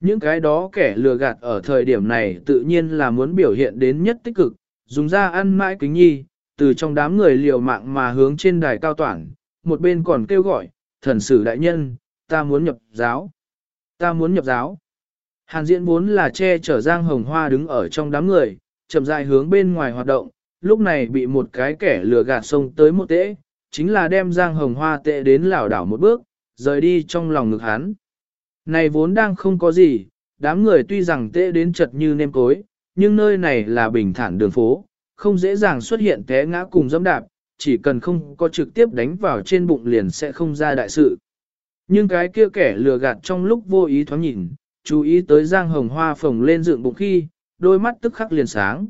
Những cái đó kẻ lừa gạt ở thời điểm này tự nhiên là muốn biểu hiện đến nhất tích cực, dùng ra ăn mãi kính nhi, từ trong đám người liều mạng mà hướng trên đài cao toản, một bên còn kêu gọi, thần sử đại nhân, ta muốn nhập giáo. Ta muốn nhập giáo. Hàn diễn vốn là che chở Giang Hồng Hoa đứng ở trong đám người, chậm rãi hướng bên ngoài hoạt động, lúc này bị một cái kẻ lừa gạt xông tới một tễ, chính là đem Giang Hồng Hoa tệ đến lảo đảo một bước, rời đi trong lòng ngực hắn. Này vốn đang không có gì, đám người tuy rằng tệ đến chật như nêm cối, nhưng nơi này là bình thản đường phố, không dễ dàng xuất hiện té ngã cùng dẫm đạp, chỉ cần không có trực tiếp đánh vào trên bụng liền sẽ không ra đại sự. Nhưng cái kia kẻ lừa gạt trong lúc vô ý thoáng nhìn, chú ý tới Giang Hồng Hoa phồng lên dựng bụng khi, đôi mắt tức khắc liền sáng.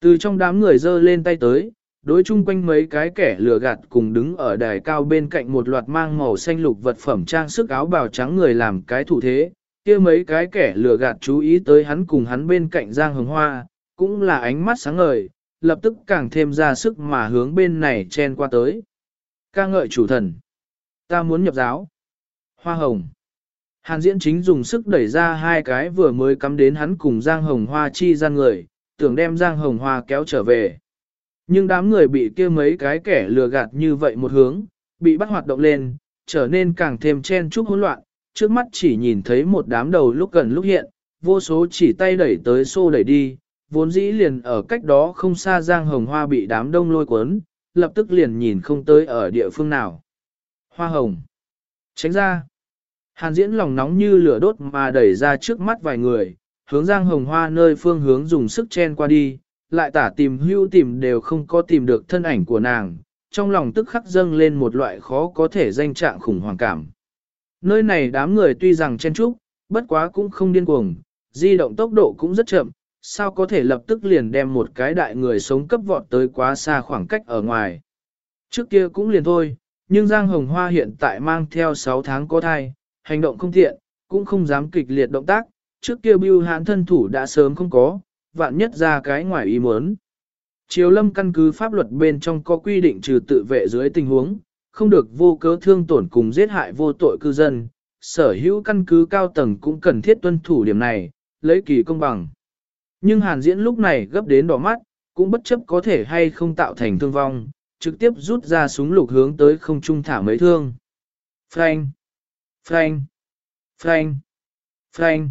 Từ trong đám người dơ lên tay tới, đối chung quanh mấy cái kẻ lừa gạt cùng đứng ở đài cao bên cạnh một loạt mang màu xanh lục vật phẩm trang sức áo bào trắng người làm cái thủ thế, kia mấy cái kẻ lừa gạt chú ý tới hắn cùng hắn bên cạnh Giang Hồng Hoa, cũng là ánh mắt sáng ngời, lập tức càng thêm ra sức mà hướng bên này chen qua tới. ca ngợi chủ thần. Ta muốn nhập giáo. Hoa hồng. Hàn diễn chính dùng sức đẩy ra hai cái vừa mới cắm đến hắn cùng Giang Hồng Hoa chi gian người, tưởng đem Giang Hồng Hoa kéo trở về. Nhưng đám người bị kia mấy cái kẻ lừa gạt như vậy một hướng, bị bắt hoạt động lên, trở nên càng thêm chen chúc hỗn loạn, trước mắt chỉ nhìn thấy một đám đầu lúc gần lúc hiện, vô số chỉ tay đẩy tới xô đẩy đi, vốn dĩ liền ở cách đó không xa Giang Hồng Hoa bị đám đông lôi cuốn, lập tức liền nhìn không tới ở địa phương nào. Hoa hồng. Tránh ra. Hàn diễn lòng nóng như lửa đốt mà đẩy ra trước mắt vài người, hướng Giang Hồng Hoa nơi phương hướng dùng sức chen qua đi, lại tả tìm hưu tìm đều không có tìm được thân ảnh của nàng, trong lòng tức khắc dâng lên một loại khó có thể danh trạng khủng hoảng cảm. Nơi này đám người tuy rằng chen trúc, bất quá cũng không điên cuồng, di động tốc độ cũng rất chậm, sao có thể lập tức liền đem một cái đại người sống cấp vọt tới quá xa khoảng cách ở ngoài. Trước kia cũng liền thôi, nhưng Giang Hồng Hoa hiện tại mang theo 6 tháng có thai, hành động không thiện, cũng không dám kịch liệt động tác, trước kia bưu hãn thân thủ đã sớm không có, vạn nhất ra cái ngoài ý muốn. Triều lâm căn cứ pháp luật bên trong có quy định trừ tự vệ dưới tình huống, không được vô cớ thương tổn cùng giết hại vô tội cư dân, sở hữu căn cứ cao tầng cũng cần thiết tuân thủ điểm này, lấy kỳ công bằng. Nhưng hàn diễn lúc này gấp đến đỏ mắt, cũng bất chấp có thể hay không tạo thành thương vong, trực tiếp rút ra súng lục hướng tới không trung thả mấy thương. Frank! Frank! Frank! Frank!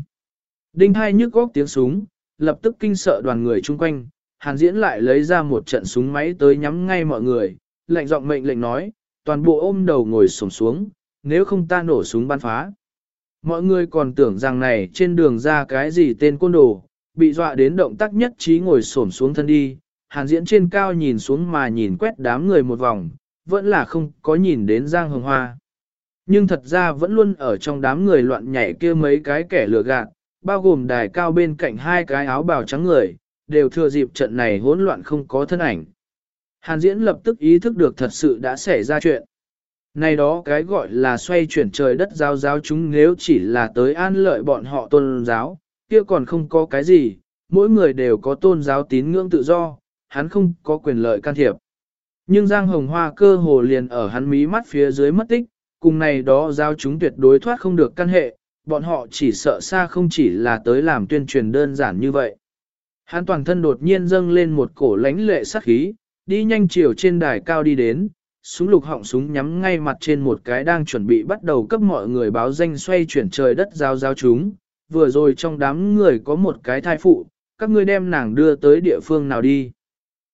Đinh hai nhức góc tiếng súng, lập tức kinh sợ đoàn người chung quanh, hàn diễn lại lấy ra một trận súng máy tới nhắm ngay mọi người, lệnh giọng mệnh lệnh nói, toàn bộ ôm đầu ngồi sổng xuống, nếu không ta nổ súng bắn phá. Mọi người còn tưởng rằng này trên đường ra cái gì tên côn đồ, bị dọa đến động tác nhất trí ngồi xổm xuống thân đi, hàn diễn trên cao nhìn xuống mà nhìn quét đám người một vòng, vẫn là không có nhìn đến Giang Hồng Hoa. Nhưng thật ra vẫn luôn ở trong đám người loạn nhảy kia mấy cái kẻ lừa gạt, bao gồm đài cao bên cạnh hai cái áo bào trắng người, đều thừa dịp trận này hỗn loạn không có thân ảnh. Hàn diễn lập tức ý thức được thật sự đã xảy ra chuyện. Này đó cái gọi là xoay chuyển trời đất giáo giáo chúng nếu chỉ là tới an lợi bọn họ tôn giáo, kia còn không có cái gì, mỗi người đều có tôn giáo tín ngưỡng tự do, hắn không có quyền lợi can thiệp. Nhưng Giang Hồng Hoa cơ hồ liền ở hắn mí mắt phía dưới mất tích, cùng này đó giáo chúng tuyệt đối thoát không được căn hệ, bọn họ chỉ sợ xa không chỉ là tới làm tuyên truyền đơn giản như vậy. Hắn toàn thân đột nhiên dâng lên một cổ lánh lệ sát khí, đi nhanh chiều trên đài cao đi đến, súng lục họng súng nhắm ngay mặt trên một cái đang chuẩn bị bắt đầu cấp mọi người báo danh xoay chuyển trời đất giao giao chúng. Vừa rồi trong đám người có một cái thai phụ, các ngươi đem nàng đưa tới địa phương nào đi.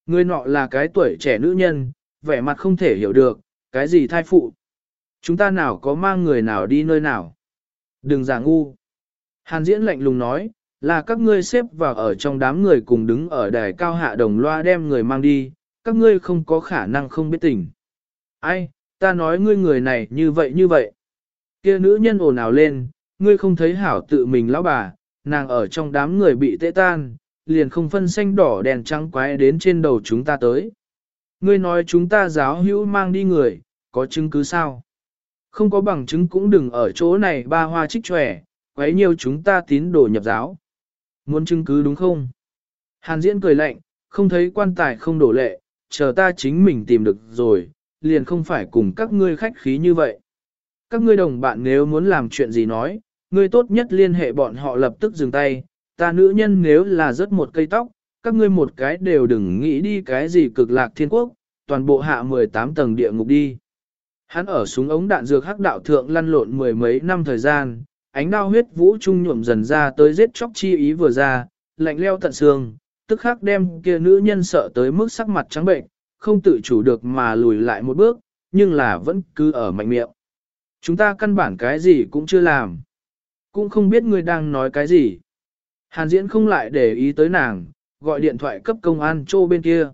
Người nọ là cái tuổi trẻ nữ nhân, vẻ mặt không thể hiểu được, cái gì thai phụ. Chúng ta nào có mang người nào đi nơi nào. Đừng giả ngu. Hàn diễn lạnh lùng nói, là các ngươi xếp vào ở trong đám người cùng đứng ở đài cao hạ đồng loa đem người mang đi, các ngươi không có khả năng không biết tình. Ai, ta nói ngươi người này như vậy như vậy. Kia nữ nhân ồn ào lên, ngươi không thấy hảo tự mình lão bà, nàng ở trong đám người bị tê tan, liền không phân xanh đỏ đèn trắng quái đến trên đầu chúng ta tới. Ngươi nói chúng ta giáo hữu mang đi người, có chứng cứ sao? Không có bằng chứng cũng đừng ở chỗ này ba hoa trích tròe, quấy nhiều chúng ta tín đồ nhập giáo. Muốn chứng cứ đúng không? Hàn diễn cười lạnh, không thấy quan tài không đổ lệ, chờ ta chính mình tìm được rồi, liền không phải cùng các ngươi khách khí như vậy. Các ngươi đồng bạn nếu muốn làm chuyện gì nói, ngươi tốt nhất liên hệ bọn họ lập tức dừng tay, ta nữ nhân nếu là rớt một cây tóc, các ngươi một cái đều đừng nghĩ đi cái gì cực lạc thiên quốc, toàn bộ hạ 18 tầng địa ngục đi. Hắn ở súng ống đạn dược hắc đạo thượng lăn lộn mười mấy năm thời gian, ánh đao huyết vũ trung nhuộm dần ra tới giết chóc chi ý vừa ra, lạnh leo tận xương, tức khắc đem kia nữ nhân sợ tới mức sắc mặt trắng bệnh, không tự chủ được mà lùi lại một bước, nhưng là vẫn cứ ở mạnh miệng. Chúng ta căn bản cái gì cũng chưa làm. Cũng không biết người đang nói cái gì. Hàn diễn không lại để ý tới nàng, gọi điện thoại cấp công an chô bên kia.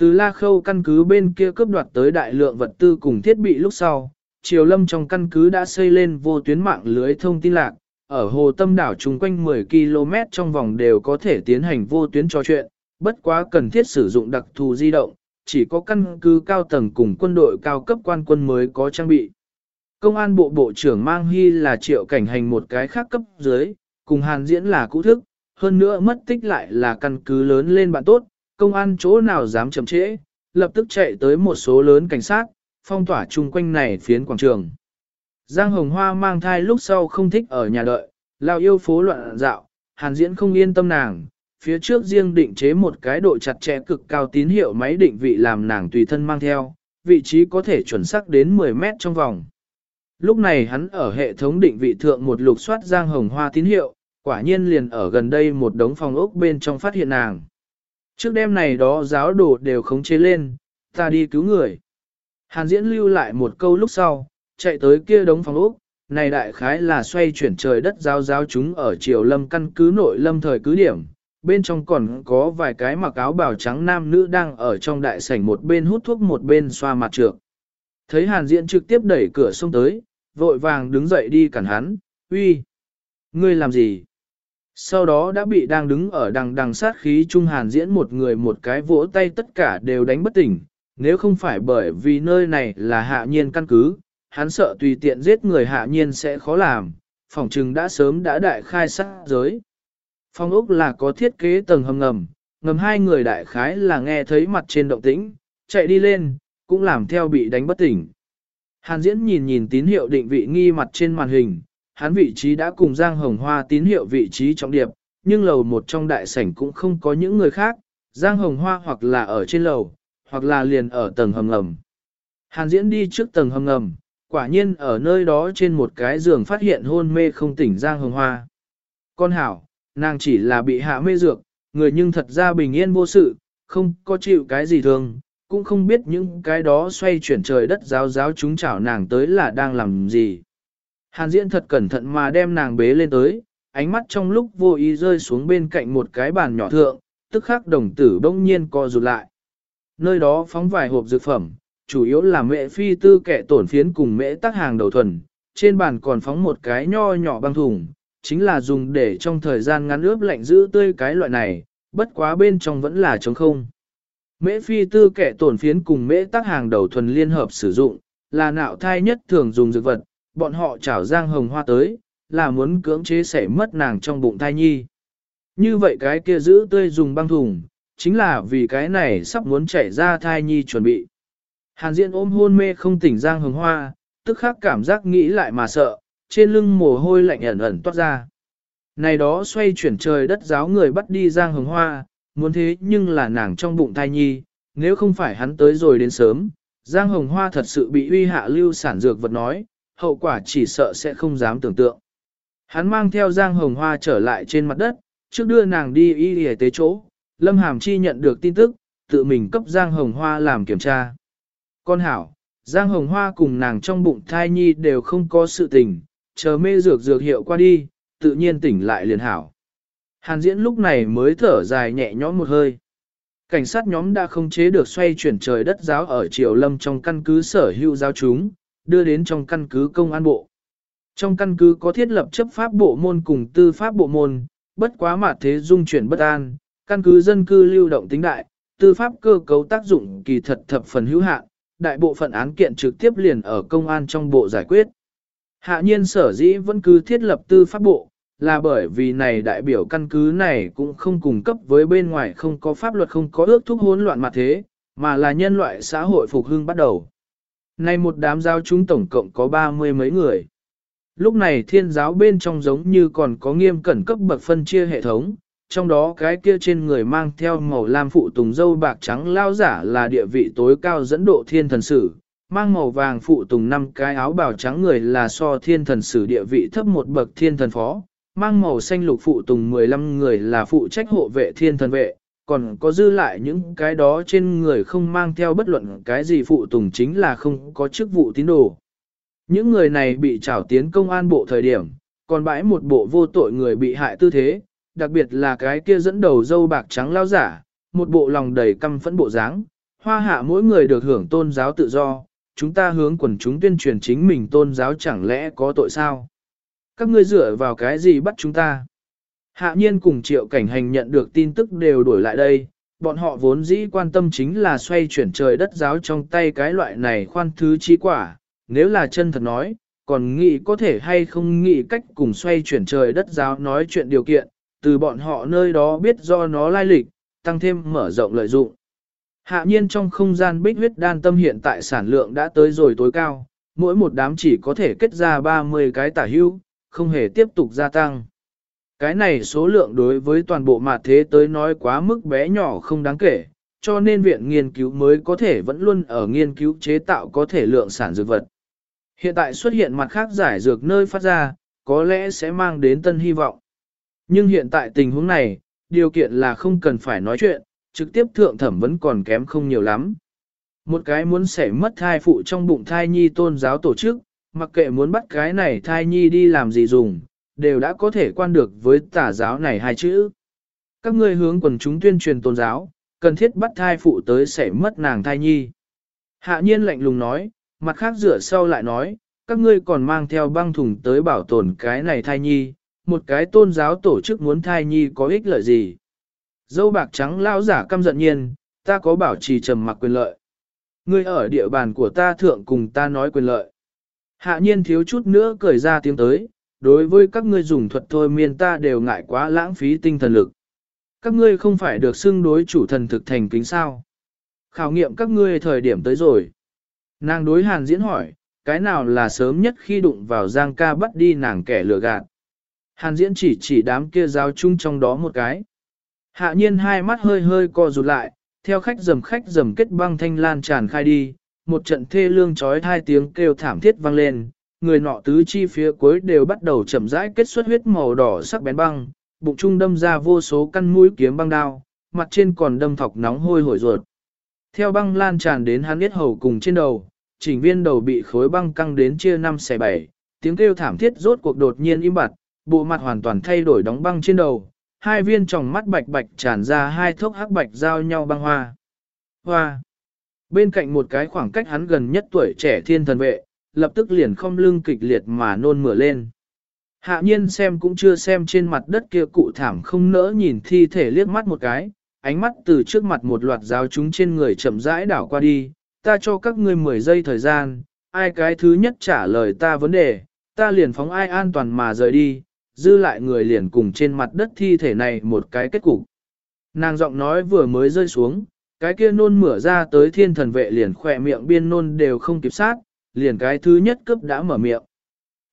Từ la khâu căn cứ bên kia cướp đoạt tới đại lượng vật tư cùng thiết bị lúc sau, Triều Lâm trong căn cứ đã xây lên vô tuyến mạng lưới thông tin lạc, ở hồ tâm đảo chung quanh 10 km trong vòng đều có thể tiến hành vô tuyến trò chuyện, bất quá cần thiết sử dụng đặc thù di động, chỉ có căn cứ cao tầng cùng quân đội cao cấp quan quân mới có trang bị. Công an bộ bộ trưởng Mang Hy là triệu cảnh hành một cái khác cấp dưới, cùng hàn diễn là cũ thức, hơn nữa mất tích lại là căn cứ lớn lên bạn tốt, công an chỗ nào dám chậm trễ, lập tức chạy tới một số lớn cảnh sát, phong tỏa chung quanh này phiến quảng trường. Giang Hồng Hoa mang thai lúc sau không thích ở nhà đợi, lao yêu phố loạn dạo, hàn diễn không yên tâm nàng, phía trước riêng định chế một cái độ chặt chẽ cực cao tín hiệu máy định vị làm nàng tùy thân mang theo, vị trí có thể chuẩn xác đến 10 mét trong vòng. Lúc này hắn ở hệ thống định vị thượng một lục soát Giang Hồng Hoa tín hiệu, quả nhiên liền ở gần đây một đống phòng ốc bên trong phát hiện nàng. Trước đêm này đó giáo đồ đều khống chế lên, ta đi cứu người. Hàn diễn lưu lại một câu lúc sau, chạy tới kia đống phòng ốc, này đại khái là xoay chuyển trời đất giáo giáo chúng ở triều lâm căn cứ nội lâm thời cứ điểm. Bên trong còn có vài cái mặc áo bào trắng nam nữ đang ở trong đại sảnh một bên hút thuốc một bên xoa mặt trượng. Thấy hàn diễn trực tiếp đẩy cửa xông tới, vội vàng đứng dậy đi cản hắn, uy, ngươi làm gì? Sau đó đã bị đang đứng ở đằng đằng sát khí trung hàn diễn một người một cái vỗ tay tất cả đều đánh bất tỉnh, nếu không phải bởi vì nơi này là hạ nhiên căn cứ, hắn sợ tùy tiện giết người hạ nhiên sẽ khó làm, phòng trừng đã sớm đã đại khai sát giới. Phong ốc là có thiết kế tầng hầm ngầm, ngầm hai người đại khái là nghe thấy mặt trên động tĩnh, chạy đi lên, cũng làm theo bị đánh bất tỉnh. Hàn diễn nhìn nhìn tín hiệu định vị nghi mặt trên màn hình, hắn vị trí đã cùng Giang Hồng Hoa tín hiệu vị trí trọng điệp, nhưng lầu một trong đại sảnh cũng không có những người khác, Giang Hồng Hoa hoặc là ở trên lầu, hoặc là liền ở tầng hầm ngầm. Hàn diễn đi trước tầng hầm ngầm, quả nhiên ở nơi đó trên một cái giường phát hiện hôn mê không tỉnh Giang Hồng Hoa. Con hảo, nàng chỉ là bị hạ mê dược, người nhưng thật ra bình yên vô sự, không có chịu cái gì thường, cũng không biết những cái đó xoay chuyển trời đất giáo giáo chúng chảo nàng tới là đang làm gì. Hàn diễn thật cẩn thận mà đem nàng bế lên tới, ánh mắt trong lúc vô ý rơi xuống bên cạnh một cái bàn nhỏ thượng, tức khắc đồng tử bỗng nhiên co rụt lại. Nơi đó phóng vài hộp dược phẩm, chủ yếu là mẹ phi tư kẻ tổn phiến cùng mẹ tác hàng đầu thuần, trên bàn còn phóng một cái nho nhỏ băng thùng, chính là dùng để trong thời gian ngắn ướp lạnh giữ tươi cái loại này, bất quá bên trong vẫn là trống không. Mễ phi tư kẻ tổn phiến cùng mễ tác hàng đầu thuần liên hợp sử dụng, là nạo thai nhất thường dùng dược vật, bọn họ chảo giang hồng hoa tới, là muốn cưỡng chế sẽ mất nàng trong bụng thai nhi. Như vậy cái kia giữ tươi dùng băng thùng, chính là vì cái này sắp muốn chảy ra thai nhi chuẩn bị. Hàn Diễn ôm hôn mê không tỉnh Giang Hồng Hoa, tức khắc cảm giác nghĩ lại mà sợ, trên lưng mồ hôi lạnh ẩn ẩn toát ra. Này đó xoay chuyển trời đất giáo người bắt đi Giang Hồng Hoa, muốn thế nhưng là nàng trong bụng thai nhi, nếu không phải hắn tới rồi đến sớm, Giang Hồng Hoa thật sự bị uy hạ lưu sản dược vật nói, hậu quả chỉ sợ sẽ không dám tưởng tượng. Hắn mang theo Giang Hồng Hoa trở lại trên mặt đất, trước đưa nàng đi y y tế chỗ, Lâm Hàm Chi nhận được tin tức, tự mình cấp Giang Hồng Hoa làm kiểm tra. Con hảo, Giang Hồng Hoa cùng nàng trong bụng thai nhi đều không có sự tình, chờ mê dược dược hiệu qua đi, tự nhiên tỉnh lại liền hảo. Hàn diễn lúc này mới thở dài nhẹ nhõm một hơi. Cảnh sát nhóm đã không chế được xoay chuyển trời đất giáo ở Triều Lâm trong căn cứ sở hữu giáo chúng, đưa đến trong căn cứ công an bộ. Trong căn cứ có thiết lập chấp pháp bộ môn cùng tư pháp bộ môn, bất quá mà thế dung chuyển bất an, căn cứ dân cư lưu động tính đại, tư pháp cơ cấu tác dụng kỳ thật thập phần hữu hạn, đại bộ phận án kiện trực tiếp liền ở công an trong bộ giải quyết. Hạ nhiên sở dĩ vẫn cứ thiết lập tư pháp bộ, là bởi vì này đại biểu căn cứ này cũng không cung cấp với bên ngoài không có pháp luật không có ước thúc hỗn loạn mà thế, mà là nhân loại xã hội phục hưng bắt đầu. Nay một đám giáo chúng tổng cộng có ba mươi mấy người. Lúc này thiên giáo bên trong giống như còn có nghiêm cẩn cấp bậc phân chia hệ thống, trong đó cái kia trên người mang theo màu lam phụ tùng dâu bạc trắng lao giả là địa vị tối cao dẫn độ thiên thần sử, mang màu vàng phụ tùng năm cái áo bào trắng người là so thiên thần sử địa vị thấp một bậc thiên thần phó, mang màu xanh lục phụ tùng 15 người là phụ trách hộ vệ thiên thần vệ, còn có dư lại những cái đó trên người không mang theo bất luận cái gì phụ tùng chính là không có chức vụ tín đồ. Những người này bị trảo tiến công an bộ thời điểm, còn bãi một bộ vô tội người bị hại tư thế, đặc biệt là cái kia dẫn đầu dâu bạc trắng lao giả, một bộ lòng đầy căm phẫn bộ dáng. Hoa hạ mỗi người được hưởng tôn giáo tự do, chúng ta hướng quần chúng tuyên truyền chính mình tôn giáo chẳng lẽ có tội sao? Các ngươi dựa vào cái gì bắt chúng ta? Hạ nhiên cùng triệu cảnh hành nhận được tin tức đều đổi lại đây, bọn họ vốn dĩ quan tâm chính là xoay chuyển trời đất giáo trong tay cái loại này khoan thứ chi quả, nếu là chân thật nói, còn nghĩ có thể hay không nghĩ cách cùng xoay chuyển trời đất giáo nói chuyện điều kiện, từ bọn họ nơi đó biết do nó lai lịch, tăng thêm mở rộng lợi dụng. Hạ nhiên trong không gian bích huyết đan tâm hiện tại sản lượng đã tới rồi tối cao, mỗi một đám chỉ có thể kết ra 30 cái tả hưu, không hề tiếp tục gia tăng. Cái này số lượng đối với toàn bộ mặt thế tới nói quá mức bé nhỏ không đáng kể, cho nên viện nghiên cứu mới có thể vẫn luôn ở nghiên cứu chế tạo có thể lượng sản dược vật. Hiện tại xuất hiện mặt khác giải dược nơi phát ra, có lẽ sẽ mang đến tân hy vọng. Nhưng hiện tại tình huống này, điều kiện là không cần phải nói chuyện, trực tiếp thượng thẩm vẫn còn kém không nhiều lắm. Một cái muốn sẽ mất thai phụ trong bụng thai nhi tôn giáo tổ chức, mặc kệ muốn bắt cái này thai nhi đi làm gì dùng, đều đã có thể quan được với tà giáo này hai chữ. Các ngươi hướng quần chúng tuyên truyền tôn giáo, cần thiết bắt thai phụ tới sẽ mất nàng thai nhi. Hạ nhiên lạnh lùng nói, mặt khác rửa sau lại nói, các ngươi còn mang theo băng thùng tới bảo tồn cái này thai nhi, một cái tôn giáo tổ chức muốn thai nhi có ích lợi gì. Dâu bạc trắng lão giả căm giận nhiên, ta có bảo trì trầm mặc quyền lợi. Ngươi ở địa bàn của ta thượng cùng ta nói quyền lợi. Hạ nhiên thiếu chút nữa cười ra tiếng tới, đối với các ngươi dùng thuật thôi miên ta đều ngại quá lãng phí tinh thần lực. Các ngươi không phải được xưng đối chủ thần thực thành kính sao. Khảo nghiệm các ngươi thời điểm tới rồi. Nàng đối hàn diễn hỏi, cái nào là sớm nhất khi đụng vào Giang ca bắt đi nàng kẻ lừa gạt. Hàn diễn chỉ chỉ đám kia giao chung trong đó một cái. Hạ nhiên hai mắt hơi hơi co rụt lại, theo khách dầm khách dầm kết băng thanh lan tràn khai đi, một trận thê lương chói hai tiếng kêu thảm thiết vang lên, người nọ tứ chi phía cuối đều bắt đầu chậm rãi kết xuất huyết màu đỏ sắc bén băng, bụng trung đâm ra vô số căn mũi kiếm băng đao, mặt trên còn đâm thọc nóng hôi hổi ruột. Theo băng lan tràn đến hắn biết hầu cùng trên đầu, chỉnh viên đầu bị khối băng căng đến chia năm xẻ bảy, tiếng kêu thảm thiết rốt cuộc đột nhiên im bặt, bộ mặt hoàn toàn thay đổi đóng băng trên đầu, hai viên tròng mắt bạch bạch tràn ra hai thốc hắc bạch giao nhau băng hoa. Hoa! Bên cạnh một cái khoảng cách hắn gần nhất tuổi trẻ thiên thần vệ, lập tức liền không lưng kịch liệt mà nôn mửa lên. Hạ nhiên xem cũng chưa xem trên mặt đất kia cụ thảm không nỡ nhìn thi thể liếc mắt một cái, ánh mắt từ trước mặt một loạt giáo chúng trên người chậm rãi đảo qua đi, ta cho các ngươi 10 giây thời gian, ai cái thứ nhất trả lời ta vấn đề, ta liền phóng ai an toàn mà rời đi, dư lại người liền cùng trên mặt đất thi thể này một cái kết cục. Nàng giọng nói vừa mới rơi xuống, cái kia nôn mửa ra tới thiên thần vệ liền khỏe miệng biên nôn đều không kịp sát, liền cái thứ nhất cấp đã mở miệng.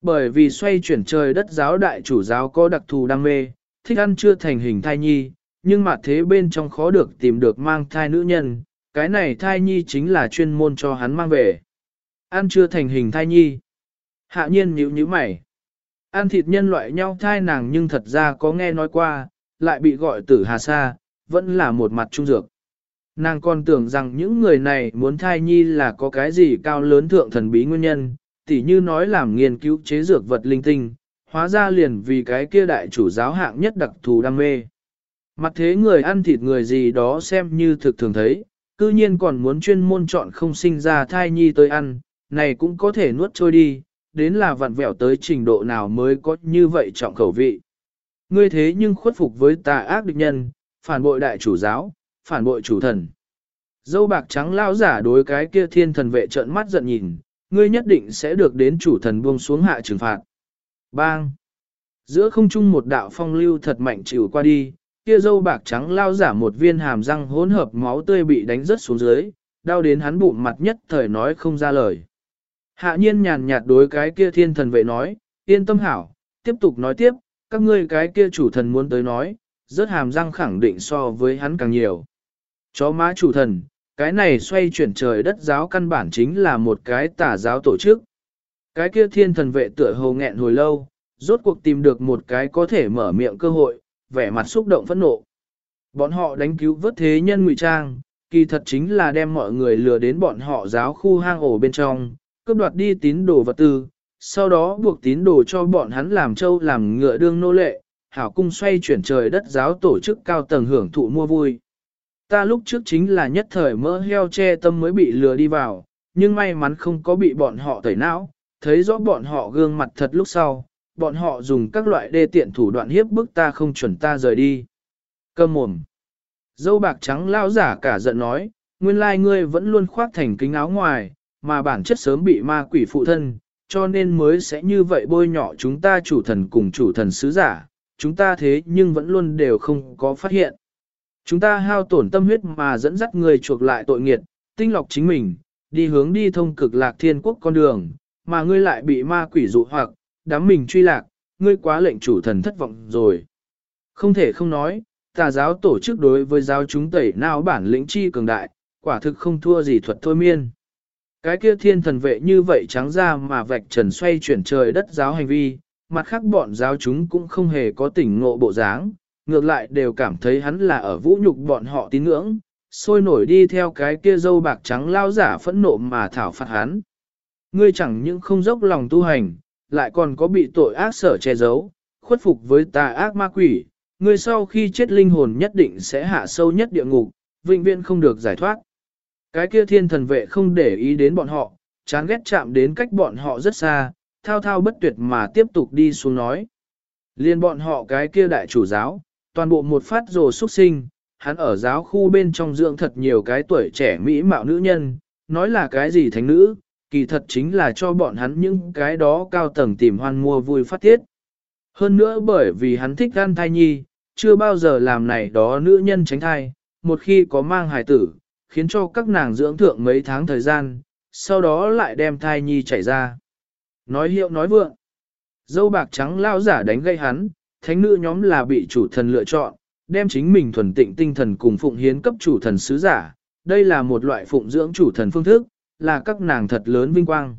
Bởi vì xoay chuyển trời đất giáo đại chủ giáo có đặc thù đam mê, thích ăn chưa thành hình thai nhi, nhưng mà thế bên trong khó được tìm được mang thai nữ nhân, cái này thai nhi chính là chuyên môn cho hắn mang về. Ăn chưa thành hình thai nhi. Hạ nhiên nhíu nhíu mày. Ăn thịt nhân loại nhau thai nàng nhưng thật ra có nghe nói qua, lại bị gọi tử hà sa, vẫn là một mặt trung dược. Nàng còn tưởng rằng những người này muốn thai nhi là có cái gì cao lớn thượng thần bí nguyên nhân, tỉ như nói làm nghiên cứu chế dược vật linh tinh, hóa ra liền vì cái kia đại chủ giáo hạng nhất đặc thù đam mê. Mặt thế người ăn thịt người gì đó xem như thực thường thấy, cư nhiên còn muốn chuyên môn chọn không sinh ra thai nhi tới ăn, này cũng có thể nuốt trôi đi, đến là vặn vẹo tới trình độ nào mới có như vậy trọng khẩu vị. Ngươi thế nhưng khuất phục với tà ác địch nhân, phản bội đại chủ giáo, phản bội chủ thần. Dâu bạc trắng lao giả đối cái kia thiên thần vệ trợn mắt giận nhìn, ngươi nhất định sẽ được đến chủ thần buông xuống hạ trừng phạt. Bang! Giữa không trung một đạo phong lưu thật mạnh chịu qua đi, kia dâu bạc trắng lao giả một viên hàm răng hỗn hợp máu tươi bị đánh rớt xuống dưới, đau đến hắn bụng mặt nhất thời nói không ra lời. Hạ nhiên nhàn nhạt đối cái kia thiên thần vệ nói, yên tâm hảo, tiếp tục nói tiếp, các ngươi cái kia chủ thần muốn tới nói, rớt hàm răng khẳng định so với hắn càng nhiều. Chó má chủ thần, cái này xoay chuyển trời đất giáo căn bản chính là một cái tà giáo tổ chức. Cái kia thiên thần vệ tựa hồ nghẹn hồi lâu, rốt cuộc tìm được một cái có thể mở miệng cơ hội, vẻ mặt xúc động phẫn nộ. Bọn họ đánh cứu vớt thế nhân ngụy trang, kỳ thật chính là đem mọi người lừa đến bọn họ giáo khu hang ổ bên trong, cướp đoạt đi tín đồ vật tư, sau đó buộc tín đồ cho bọn hắn làm châu làm ngựa đương nô lệ, hảo cung xoay chuyển trời đất giáo tổ chức cao tầng hưởng thụ mua vui. Ta lúc trước chính là nhất thời mỡ heo che tâm mới bị lừa đi vào, nhưng may mắn không có bị bọn họ tẩy não, thấy rõ bọn họ gương mặt thật lúc sau, bọn họ dùng các loại đê tiện thủ đoạn hiếp bức ta không chuẩn ta rời đi. Cơm mồm. Dâu bạc trắng lao giả cả giận nói, nguyên lai ngươi vẫn luôn khoác thành kính áo ngoài, mà bản chất sớm bị ma quỷ phụ thân, cho nên mới sẽ như vậy bôi nhọ chúng ta chủ thần cùng chủ thần sứ giả, chúng ta thế nhưng vẫn luôn đều không có phát hiện. Chúng ta hao tổn tâm huyết mà dẫn dắt người chuộc lại tội nghiệt, tinh lọc chính mình, đi hướng đi thông cực lạc thiên quốc con đường, mà ngươi lại bị ma quỷ dụ hoặc, đám mình truy lạc, ngươi quá lệnh chủ thần thất vọng rồi. Không thể không nói, tà giáo tổ chức đối với giáo chúng tẩy nào bản lĩnh chi cường đại, quả thực không thua gì thuật thôi miên. Cái kia thiên thần vệ như vậy trắng ra mà vạch trần xoay chuyển trời đất giáo hành vi, mặt khác bọn giáo chúng cũng không hề có tỉnh ngộ bộ dáng, ngược lại đều cảm thấy hắn là ở vũ nhục bọn họ tín ngưỡng, sôi nổi đi theo cái kia dâu bạc trắng lao giả phẫn nộ mà thảo phạt hắn. Ngươi chẳng những không dốc lòng tu hành, lại còn có bị tội ác sở che giấu, khuất phục với tà ác ma quỷ, ngươi sau khi chết linh hồn nhất định sẽ hạ sâu nhất địa ngục, vĩnh viễn không được giải thoát. Cái kia thiên thần vệ không để ý đến bọn họ, chán ghét chạm đến cách bọn họ rất xa, thao thao bất tuyệt mà tiếp tục đi xuống nói. Liên bọn họ cái kia đại chủ giáo, toàn bộ một phát rồ xuất sinh, hắn ở giáo khu bên trong dưỡng thật nhiều cái tuổi trẻ mỹ mạo nữ nhân, nói là cái gì thánh nữ, kỳ thật chính là cho bọn hắn những cái đó cao tầng tìm hoan mua vui phát tiết. Hơn nữa bởi vì hắn thích ăn thai nhi, chưa bao giờ làm này đó nữ nhân tránh thai, một khi có mang hài tử, khiến cho các nàng dưỡng thượng mấy tháng thời gian, sau đó lại đem thai nhi chảy ra. Nói hiệu nói vượng, dâu bạc trắng lao giả đánh gây hắn, thánh nữ nhóm là bị chủ thần lựa chọn, đem chính mình thuần tịnh tinh thần cùng phụng hiến cấp chủ thần sứ giả, đây là một loại phụng dưỡng chủ thần phương thức, là các nàng thật lớn vinh quang.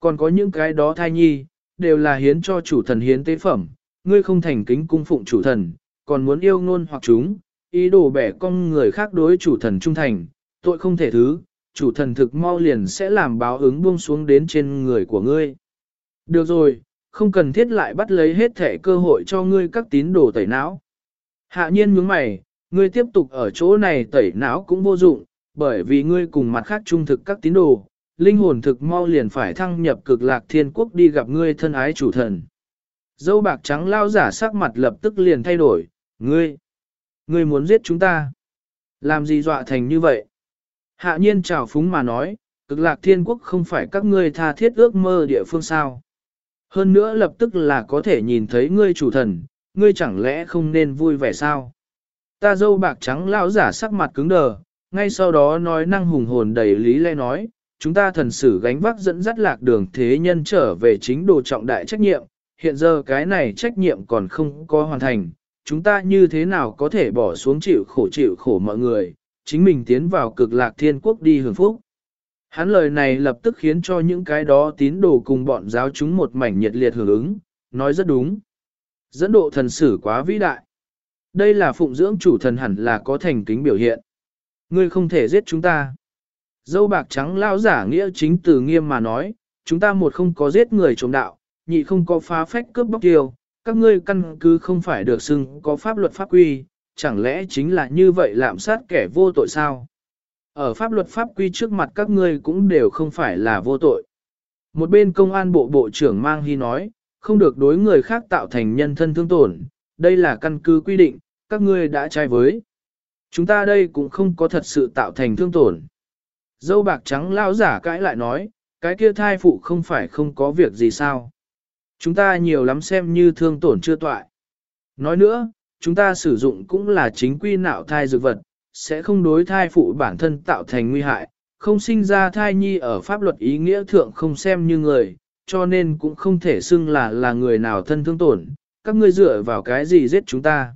Còn có những cái đó thai nhi, đều là hiến cho chủ thần hiến tế phẩm, ngươi không thành kính cung phụng chủ thần, còn muốn yêu ngôn hoặc chúng, ý đồ bẻ con người khác đối chủ thần trung thành, tội không thể thứ, chủ thần thực mau liền sẽ làm báo ứng buông xuống đến trên người của ngươi. Được rồi, không cần thiết lại bắt lấy hết thể cơ hội cho ngươi các tín đồ tẩy não. Hạ nhiên nhướng mày, ngươi tiếp tục ở chỗ này tẩy não cũng vô dụng, bởi vì ngươi cùng mặt khác trung thực các tín đồ, linh hồn thực mau liền phải thăng nhập cực lạc thiên quốc đi gặp ngươi thân ái chủ thần. Dâu bạc trắng lao giả sắc mặt lập tức liền thay đổi, ngươi, ngươi muốn giết chúng ta. Làm gì dọa thành như vậy? Hạ nhiên chào phúng mà nói, cực lạc thiên quốc không phải các ngươi tha thiết ước mơ địa phương sao. Hơn nữa lập tức là có thể nhìn thấy ngươi chủ thần, ngươi chẳng lẽ không nên vui vẻ sao? Ta dâu bạc trắng lão giả sắc mặt cứng đờ, ngay sau đó nói năng hùng hồn đầy lý lẽ nói, chúng ta thần sử gánh vác dẫn dắt lạc đường thế nhân trở về chính đồ trọng đại trách nhiệm, hiện giờ cái này trách nhiệm còn không có hoàn thành, chúng ta như thế nào có thể bỏ xuống chịu khổ chịu khổ mọi người, chính mình tiến vào cực lạc thiên quốc đi hưởng phúc. Hắn lời này lập tức khiến cho những cái đó tín đồ cùng bọn giáo chúng một mảnh nhiệt liệt hưởng ứng, nói rất đúng. Dẫn độ thần sử quá vĩ đại. Đây là phụng dưỡng chủ thần hẳn là có thành kính biểu hiện. Ngươi không thể giết chúng ta. Dâu bạc trắng lao giả nghĩa chính từ nghiêm mà nói, chúng ta một không có giết người trộm đạo, nhị không có phá phách cướp bóc tiêu, các ngươi căn cứ không phải được xưng có pháp luật pháp quy, chẳng lẽ chính là như vậy lạm sát kẻ vô tội sao? Ở pháp luật pháp quy trước mặt các ngươi cũng đều không phải là vô tội. Một bên công an bộ bộ trưởng mang hy nói, không được đối người khác tạo thành nhân thân thương tổn, đây là căn cứ quy định, các ngươi đã trai với. Chúng ta đây cũng không có thật sự tạo thành thương tổn. Dâu bạc trắng lao giả cãi lại nói, cái kia thai phụ không phải không có việc gì sao. Chúng ta nhiều lắm xem như thương tổn chưa toại. Nói nữa, chúng ta sử dụng cũng là chính quy nạo thai dược vật, sẽ không đối thai phụ bản thân tạo thành nguy hại, không sinh ra thai nhi ở pháp luật ý nghĩa thượng không xem như người, cho nên cũng không thể xưng là là người nào thân thương tổn, các ngươi dựa vào cái gì giết chúng ta.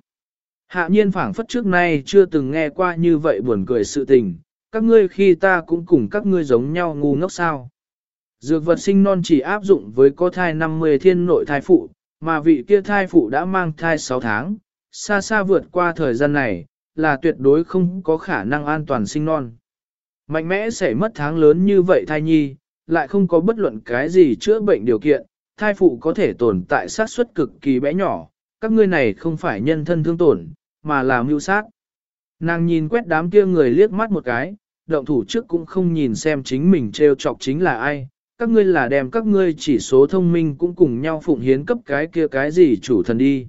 Hạ nhiên phảng phất trước nay chưa từng nghe qua như vậy buồn cười sự tình, các ngươi khi ta cũng cùng các ngươi giống nhau ngu ngốc sao. Dược vật sinh non chỉ áp dụng với có thai 50 thiên nội thai phụ, mà vị kia thai phụ đã mang thai 6 tháng, xa xa vượt qua thời gian này, là tuyệt đối không có khả năng an toàn sinh non. Mạnh mẽ sẽ mất tháng lớn như vậy thai nhi, lại không có bất luận cái gì chữa bệnh điều kiện, thai phụ có thể tồn tại sát suất cực kỳ bé nhỏ, các ngươi này không phải nhân thân thương tổn, mà là mưu sát. Nàng nhìn quét đám kia người liếc mắt một cái, động thủ trước cũng không nhìn xem chính mình trêu chọc chính là ai, các ngươi là đem các ngươi chỉ số thông minh cũng cùng nhau phụng hiến cấp cái kia cái gì chủ thần đi.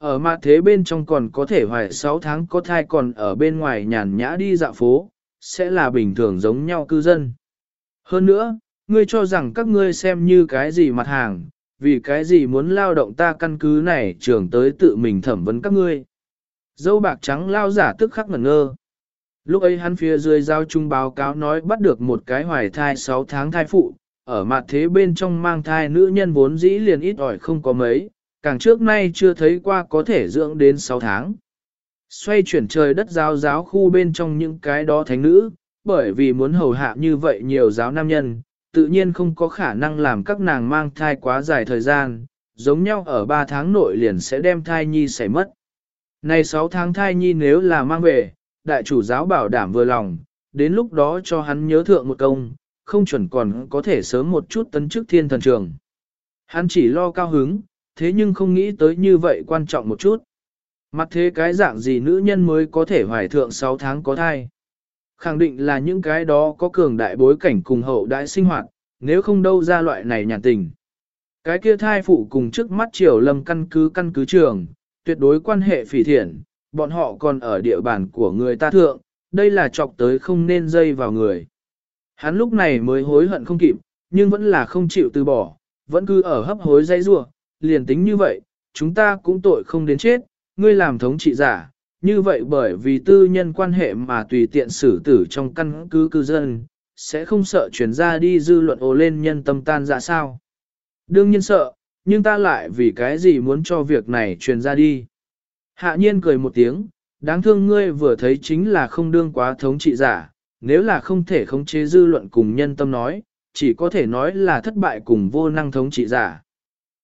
Ở mặt thế bên trong còn có thể hoài 6 tháng có thai còn ở bên ngoài nhàn nhã đi dạo phố, sẽ là bình thường giống nhau cư dân. Hơn nữa, ngươi cho rằng các ngươi xem như cái gì mặt hàng, vì cái gì muốn lao động ta căn cứ này trưởng tới tự mình thẩm vấn các ngươi. Dâu bạc trắng lao giả tức khắc ngẩn ngơ. Lúc ấy hắn phía dưới giao trung báo cáo nói bắt được một cái hoài thai 6 tháng thai phụ, ở mặt thế bên trong mang thai nữ nhân vốn dĩ liền ít ỏi không có mấy, càng trước nay chưa thấy qua có thể dưỡng đến 6 tháng. Xoay chuyển trời đất giáo giáo khu bên trong những cái đó thánh nữ, bởi vì muốn hầu hạ như vậy nhiều giáo nam nhân, tự nhiên không có khả năng làm các nàng mang thai quá dài thời gian, giống nhau ở 3 tháng nội liền sẽ đem thai nhi xảy mất. Này 6 tháng thai nhi nếu là mang về, đại chủ giáo bảo đảm vừa lòng, đến lúc đó cho hắn nhớ thượng một công, không chuẩn còn có thể sớm một chút tấn chức thiên thần trường. Hắn chỉ lo cao hứng, thế nhưng không nghĩ tới như vậy quan trọng một chút. Mặt thế cái dạng gì nữ nhân mới có thể hoài thượng 6 tháng có thai. Khẳng định là những cái đó có cường đại bối cảnh cùng hậu đại sinh hoạt, nếu không đâu ra loại này nhàn tình. Cái kia thai phụ cùng trước mắt triều lâm căn cứ căn cứ trường, tuyệt đối quan hệ phỉ thiện, bọn họ còn ở địa bàn của người ta thượng, đây là chọc tới không nên dây vào người. Hắn lúc này mới hối hận không kịp, nhưng vẫn là không chịu từ bỏ, vẫn cứ ở hấp hối dây rua, liền tính như vậy, chúng ta cũng tội không đến chết, ngươi làm thống trị giả, như vậy bởi vì tư nhân quan hệ mà tùy tiện xử tử trong căn cứ cư dân, sẽ không sợ chuyển ra đi dư luận ồ lên nhân tâm tan dạ sao. Đương nhiên sợ, nhưng ta lại vì cái gì muốn cho việc này truyền ra đi. Hạ nhiên cười một tiếng, đáng thương ngươi vừa thấy chính là không đương quá thống trị giả, nếu là không thể khống chế dư luận cùng nhân tâm nói, chỉ có thể nói là thất bại cùng vô năng thống trị giả.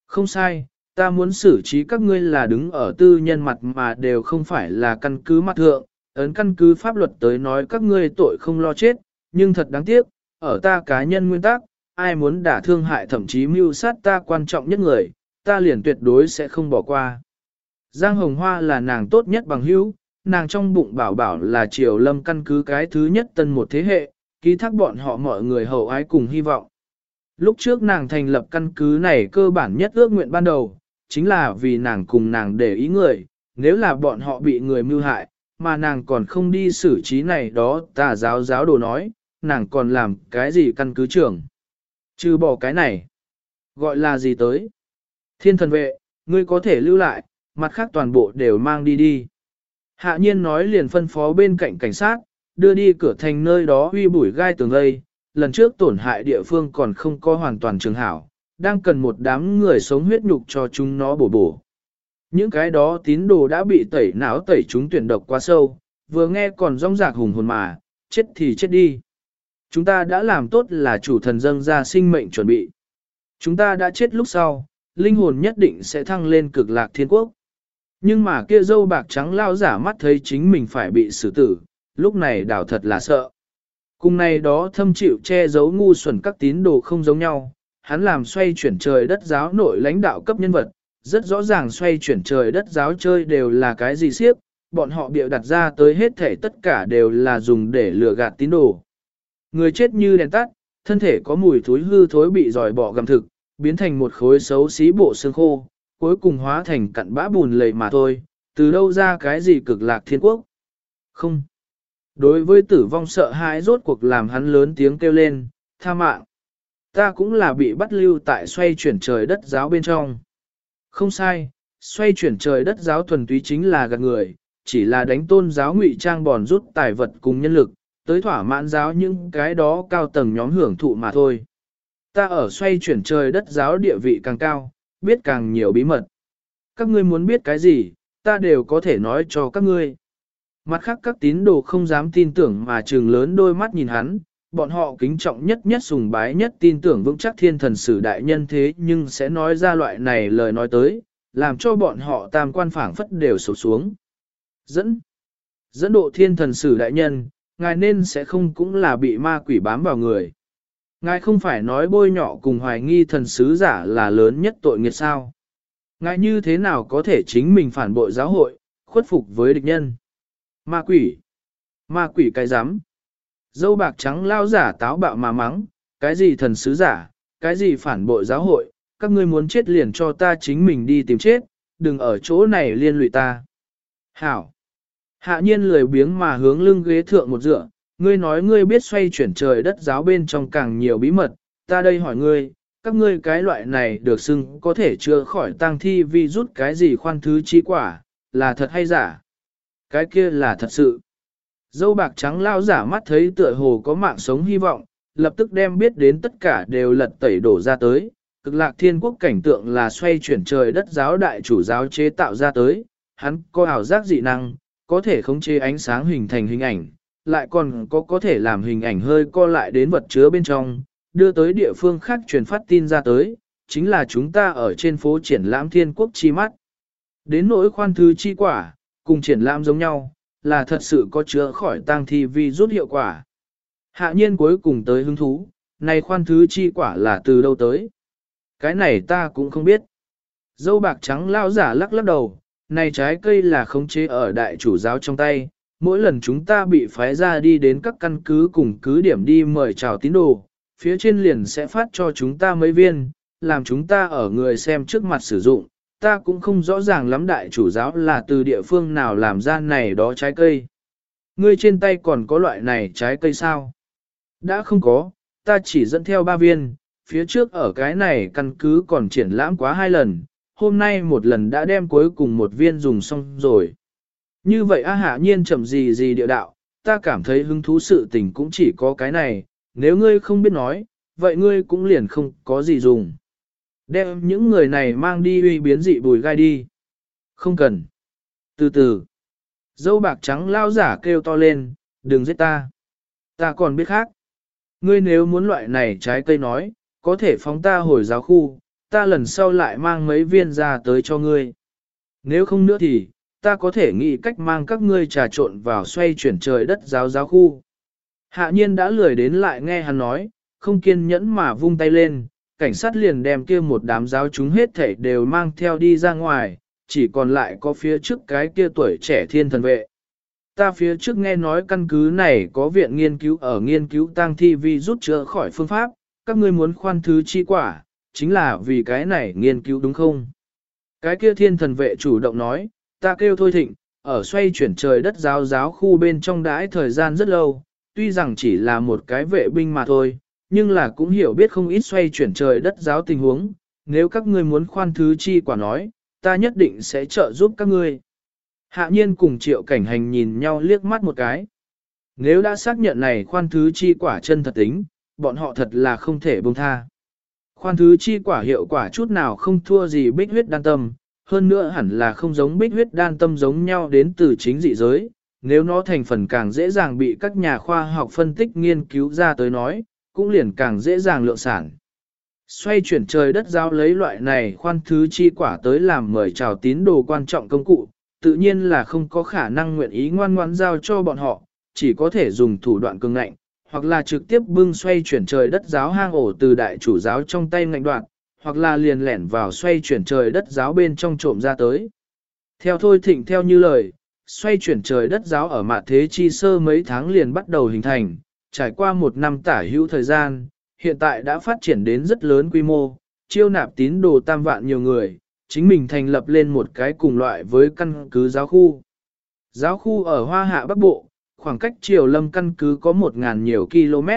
Không sai, ta muốn xử trí các ngươi là đứng ở tư nhân mặt mà đều không phải là căn cứ mặt thượng, ấn căn cứ pháp luật tới nói các ngươi tội không lo chết, nhưng thật đáng tiếc, ở ta cá nhân nguyên tắc, ai muốn đả thương hại thậm chí mưu sát ta quan trọng nhất người, ta liền tuyệt đối sẽ không bỏ qua. Giang Hồng Hoa là nàng tốt nhất bằng hữu, nàng trong bụng bảo bảo là triều lâm căn cứ cái thứ nhất tân một thế hệ, ký thác bọn họ mọi người hậu ái cùng hy vọng. Lúc trước nàng thành lập căn cứ này cơ bản nhất ước nguyện ban đầu, chính là vì nàng cùng nàng để ý người, nếu là bọn họ bị người mưu hại, mà nàng còn không đi xử trí này đó tà giáo giáo đồ nói, nàng còn làm cái gì căn cứ trưởng. Trừ bỏ cái này, gọi là gì tới? Thiên thần vệ, ngươi có thể lưu lại, mặt khác toàn bộ đều mang đi đi. Hạ nhiên nói liền phân phó bên cạnh cảnh sát, đưa đi cửa thành nơi đó huy bụi gai tường lây, lần trước tổn hại địa phương còn không có hoàn toàn trường hảo, đang cần một đám người sống huyết nhục cho chúng nó bổ bổ. Những cái đó tín đồ đã bị tẩy não tẩy chúng tuyển độc quá sâu, vừa nghe còn rong rạc hùng hồn mà, chết thì chết đi. Chúng ta đã làm tốt là chủ thần dâng ra sinh mệnh chuẩn bị. Chúng ta đã chết lúc sau, linh hồn nhất định sẽ thăng lên cực lạc thiên quốc. Nhưng mà kia dâu bạc trắng lao giả mắt thấy chính mình phải bị xử tử, lúc này đảo thật là sợ. Cùng này đó thâm chịu che giấu ngu xuẩn các tín đồ không giống nhau, hắn làm xoay chuyển trời đất giáo nội lãnh đạo cấp nhân vật, rất rõ ràng xoay chuyển trời đất giáo chơi đều là cái gì siếp, bọn họ bịa đặt ra tới hết thể tất cả đều là dùng để lừa gạt tín đồ. Người chết như đèn tắt, thân thể có mùi thối hư thối bị dòi bỏ gầm thực, biến thành một khối xấu xí bộ xương khô, cuối cùng hóa thành cặn bã bùn lầy mà thôi, từ đâu ra cái gì cực lạc thiên quốc. Không. Đối với tử vong sợ hãi rốt cuộc làm hắn lớn tiếng kêu lên, tha mạng. Ta cũng là bị bắt lưu tại xoay chuyển trời đất giáo bên trong. Không sai, xoay chuyển trời đất giáo thuần túy chính là gạt người, chỉ là đánh tôn giáo ngụy trang bòn rút tài vật cùng nhân lực, tới thỏa mãn giáo những cái đó cao tầng nhóm hưởng thụ mà thôi. Ta ở xoay chuyển trời đất giáo địa vị càng cao, biết càng nhiều bí mật. Các ngươi muốn biết cái gì, ta đều có thể nói cho các ngươi. Mặt khác các tín đồ không dám tin tưởng mà trừng lớn đôi mắt nhìn hắn, bọn họ kính trọng nhất nhất sùng bái nhất tin tưởng vững chắc thiên thần sử đại nhân thế nhưng sẽ nói ra loại này lời nói tới, làm cho bọn họ tam quan phảng phất đều sụp xuống. Dẫn. Dẫn độ thiên thần sử đại nhân, ngài nên sẽ không cũng là bị ma quỷ bám vào người. Ngài không phải nói bôi nhọ cùng hoài nghi thần sứ giả là lớn nhất tội nghiệt sao. Ngài như thế nào có thể chính mình phản bội giáo hội, khuất phục với địch nhân. Ma quỷ. Ma quỷ cái dám! Dâu bạc trắng lao giả táo bạo mà mắng, cái gì thần sứ giả, cái gì phản bội giáo hội, các ngươi muốn chết liền cho ta chính mình đi tìm chết, đừng ở chỗ này liên lụy ta. Hảo. Hạ nhiên lười biếng mà hướng lưng ghế thượng một dựa, ngươi nói ngươi biết xoay chuyển trời đất giáo bên trong càng nhiều bí mật, ta đây hỏi ngươi, các ngươi cái loại này được xưng có thể chữa khỏi tang thi vi rút cái gì khoan thứ chi quả, là thật hay giả? Cái kia là thật sự. Dâu bạc trắng lao giả mắt thấy tựa hồ có mạng sống hy vọng, lập tức đem biết đến tất cả đều lật tẩy đổ ra tới. Cực lạc thiên quốc cảnh tượng là xoay chuyển trời đất giáo đại chủ giáo chế tạo ra tới, hắn có ảo giác dị năng, có thể khống chế ánh sáng hình thành hình ảnh, lại còn có có thể làm hình ảnh hơi co lại đến vật chứa bên trong, đưa tới địa phương khác truyền phát tin ra tới, chính là chúng ta ở trên phố triển lãm thiên quốc chi mắt. Đến nỗi khoan thứ chi quả, cùng triển lãm giống nhau, là thật sự có chữa khỏi tang thi vi rút hiệu quả. Hạ nhiên cuối cùng tới hứng thú, này khoan thứ chi quả là từ đâu tới? Cái này ta cũng không biết. Dâu bạc trắng lao giả lắc lắc đầu, này trái cây là khống chế ở đại chủ giáo trong tay, mỗi lần chúng ta bị phái ra đi đến các căn cứ cùng cứ điểm đi mời chào tín đồ, phía trên liền sẽ phát cho chúng ta mấy viên, làm chúng ta ở người xem trước mặt sử dụng, ta cũng không rõ ràng lắm đại chủ giáo là từ địa phương nào làm ra này đó trái cây. Ngươi trên tay còn có loại này trái cây sao? Đã không có, ta chỉ dẫn theo ba viên, phía trước ở cái này căn cứ còn triển lãm quá hai lần, hôm nay một lần đã đem cuối cùng một viên dùng xong rồi. Như vậy A Hạ Nhiên chậm gì gì địa đạo, ta cảm thấy hứng thú sự tình cũng chỉ có cái này, nếu ngươi không biết nói, vậy ngươi cũng liền không có gì dùng. Đem những người này mang đi uy biến dị bùi gai đi. Không cần. Từ từ. Dâu bạc trắng lao giả kêu to lên, đừng giết ta. Ta còn biết khác. Ngươi nếu muốn loại này trái cây nói, có thể phóng ta hồi giáo khu, ta lần sau lại mang mấy viên ra tới cho ngươi. Nếu không nữa thì, ta có thể nghĩ cách mang các ngươi trà trộn vào xoay chuyển trời đất giáo giáo khu. Hạ nhiên đã lười đến lại nghe hắn nói, không kiên nhẫn mà vung tay lên, cảnh sát liền đem kia một đám giáo chúng hết thảy đều mang theo đi ra ngoài, chỉ còn lại có phía trước cái kia tuổi trẻ thiên thần vệ. Ta phía trước nghe nói căn cứ này có viện nghiên cứu ở nghiên cứu tăng thi vi rút chữa khỏi phương pháp, các ngươi muốn khoan thứ chi quả, chính là vì cái này nghiên cứu đúng không? Cái kia thiên thần vệ chủ động nói, ta kêu thôi thịnh, ở xoay chuyển trời đất giáo giáo khu bên trong đãi thời gian rất lâu, tuy rằng chỉ là một cái vệ binh mà thôi, nhưng là cũng hiểu biết không ít xoay chuyển trời đất giáo tình huống, nếu các ngươi muốn khoan thứ chi quả nói, ta nhất định sẽ trợ giúp các ngươi. Hạ nhiên cùng triệu cảnh hành nhìn nhau liếc mắt một cái. Nếu đã xác nhận này khoan thứ chi quả chân thật tính, bọn họ thật là không thể buông tha. Khoan thứ chi quả hiệu quả chút nào không thua gì bích huyết đan tâm, hơn nữa hẳn là không giống bích huyết đan tâm giống nhau đến từ chính dị giới, nếu nó thành phần càng dễ dàng bị các nhà khoa học phân tích nghiên cứu ra tới nói, cũng liền càng dễ dàng lượng sản. Xoay chuyển trời đất giao lấy loại này khoan thứ chi quả tới làm mời chào tín đồ quan trọng công cụ, tự nhiên là không có khả năng nguyện ý ngoan ngoãn giao cho bọn họ, chỉ có thể dùng thủ đoạn cường ngạnh, hoặc là trực tiếp bưng xoay chuyển trời đất giáo hang ổ từ đại chủ giáo trong tay ngạnh đoạn, hoặc là liền lẻn vào xoay chuyển trời đất giáo bên trong trộm ra tới. Theo thôi thịnh theo như lời, xoay chuyển trời đất giáo ở mạ thế chi sơ mấy tháng liền bắt đầu hình thành, trải qua một năm tả hữu thời gian, hiện tại đã phát triển đến rất lớn quy mô, chiêu nạp tín đồ tam vạn nhiều người, chính mình thành lập lên một cái cùng loại với căn cứ giáo khu. Giáo khu ở Hoa Hạ Bắc Bộ, khoảng cách triều lâm căn cứ có 1.000 nhiều km,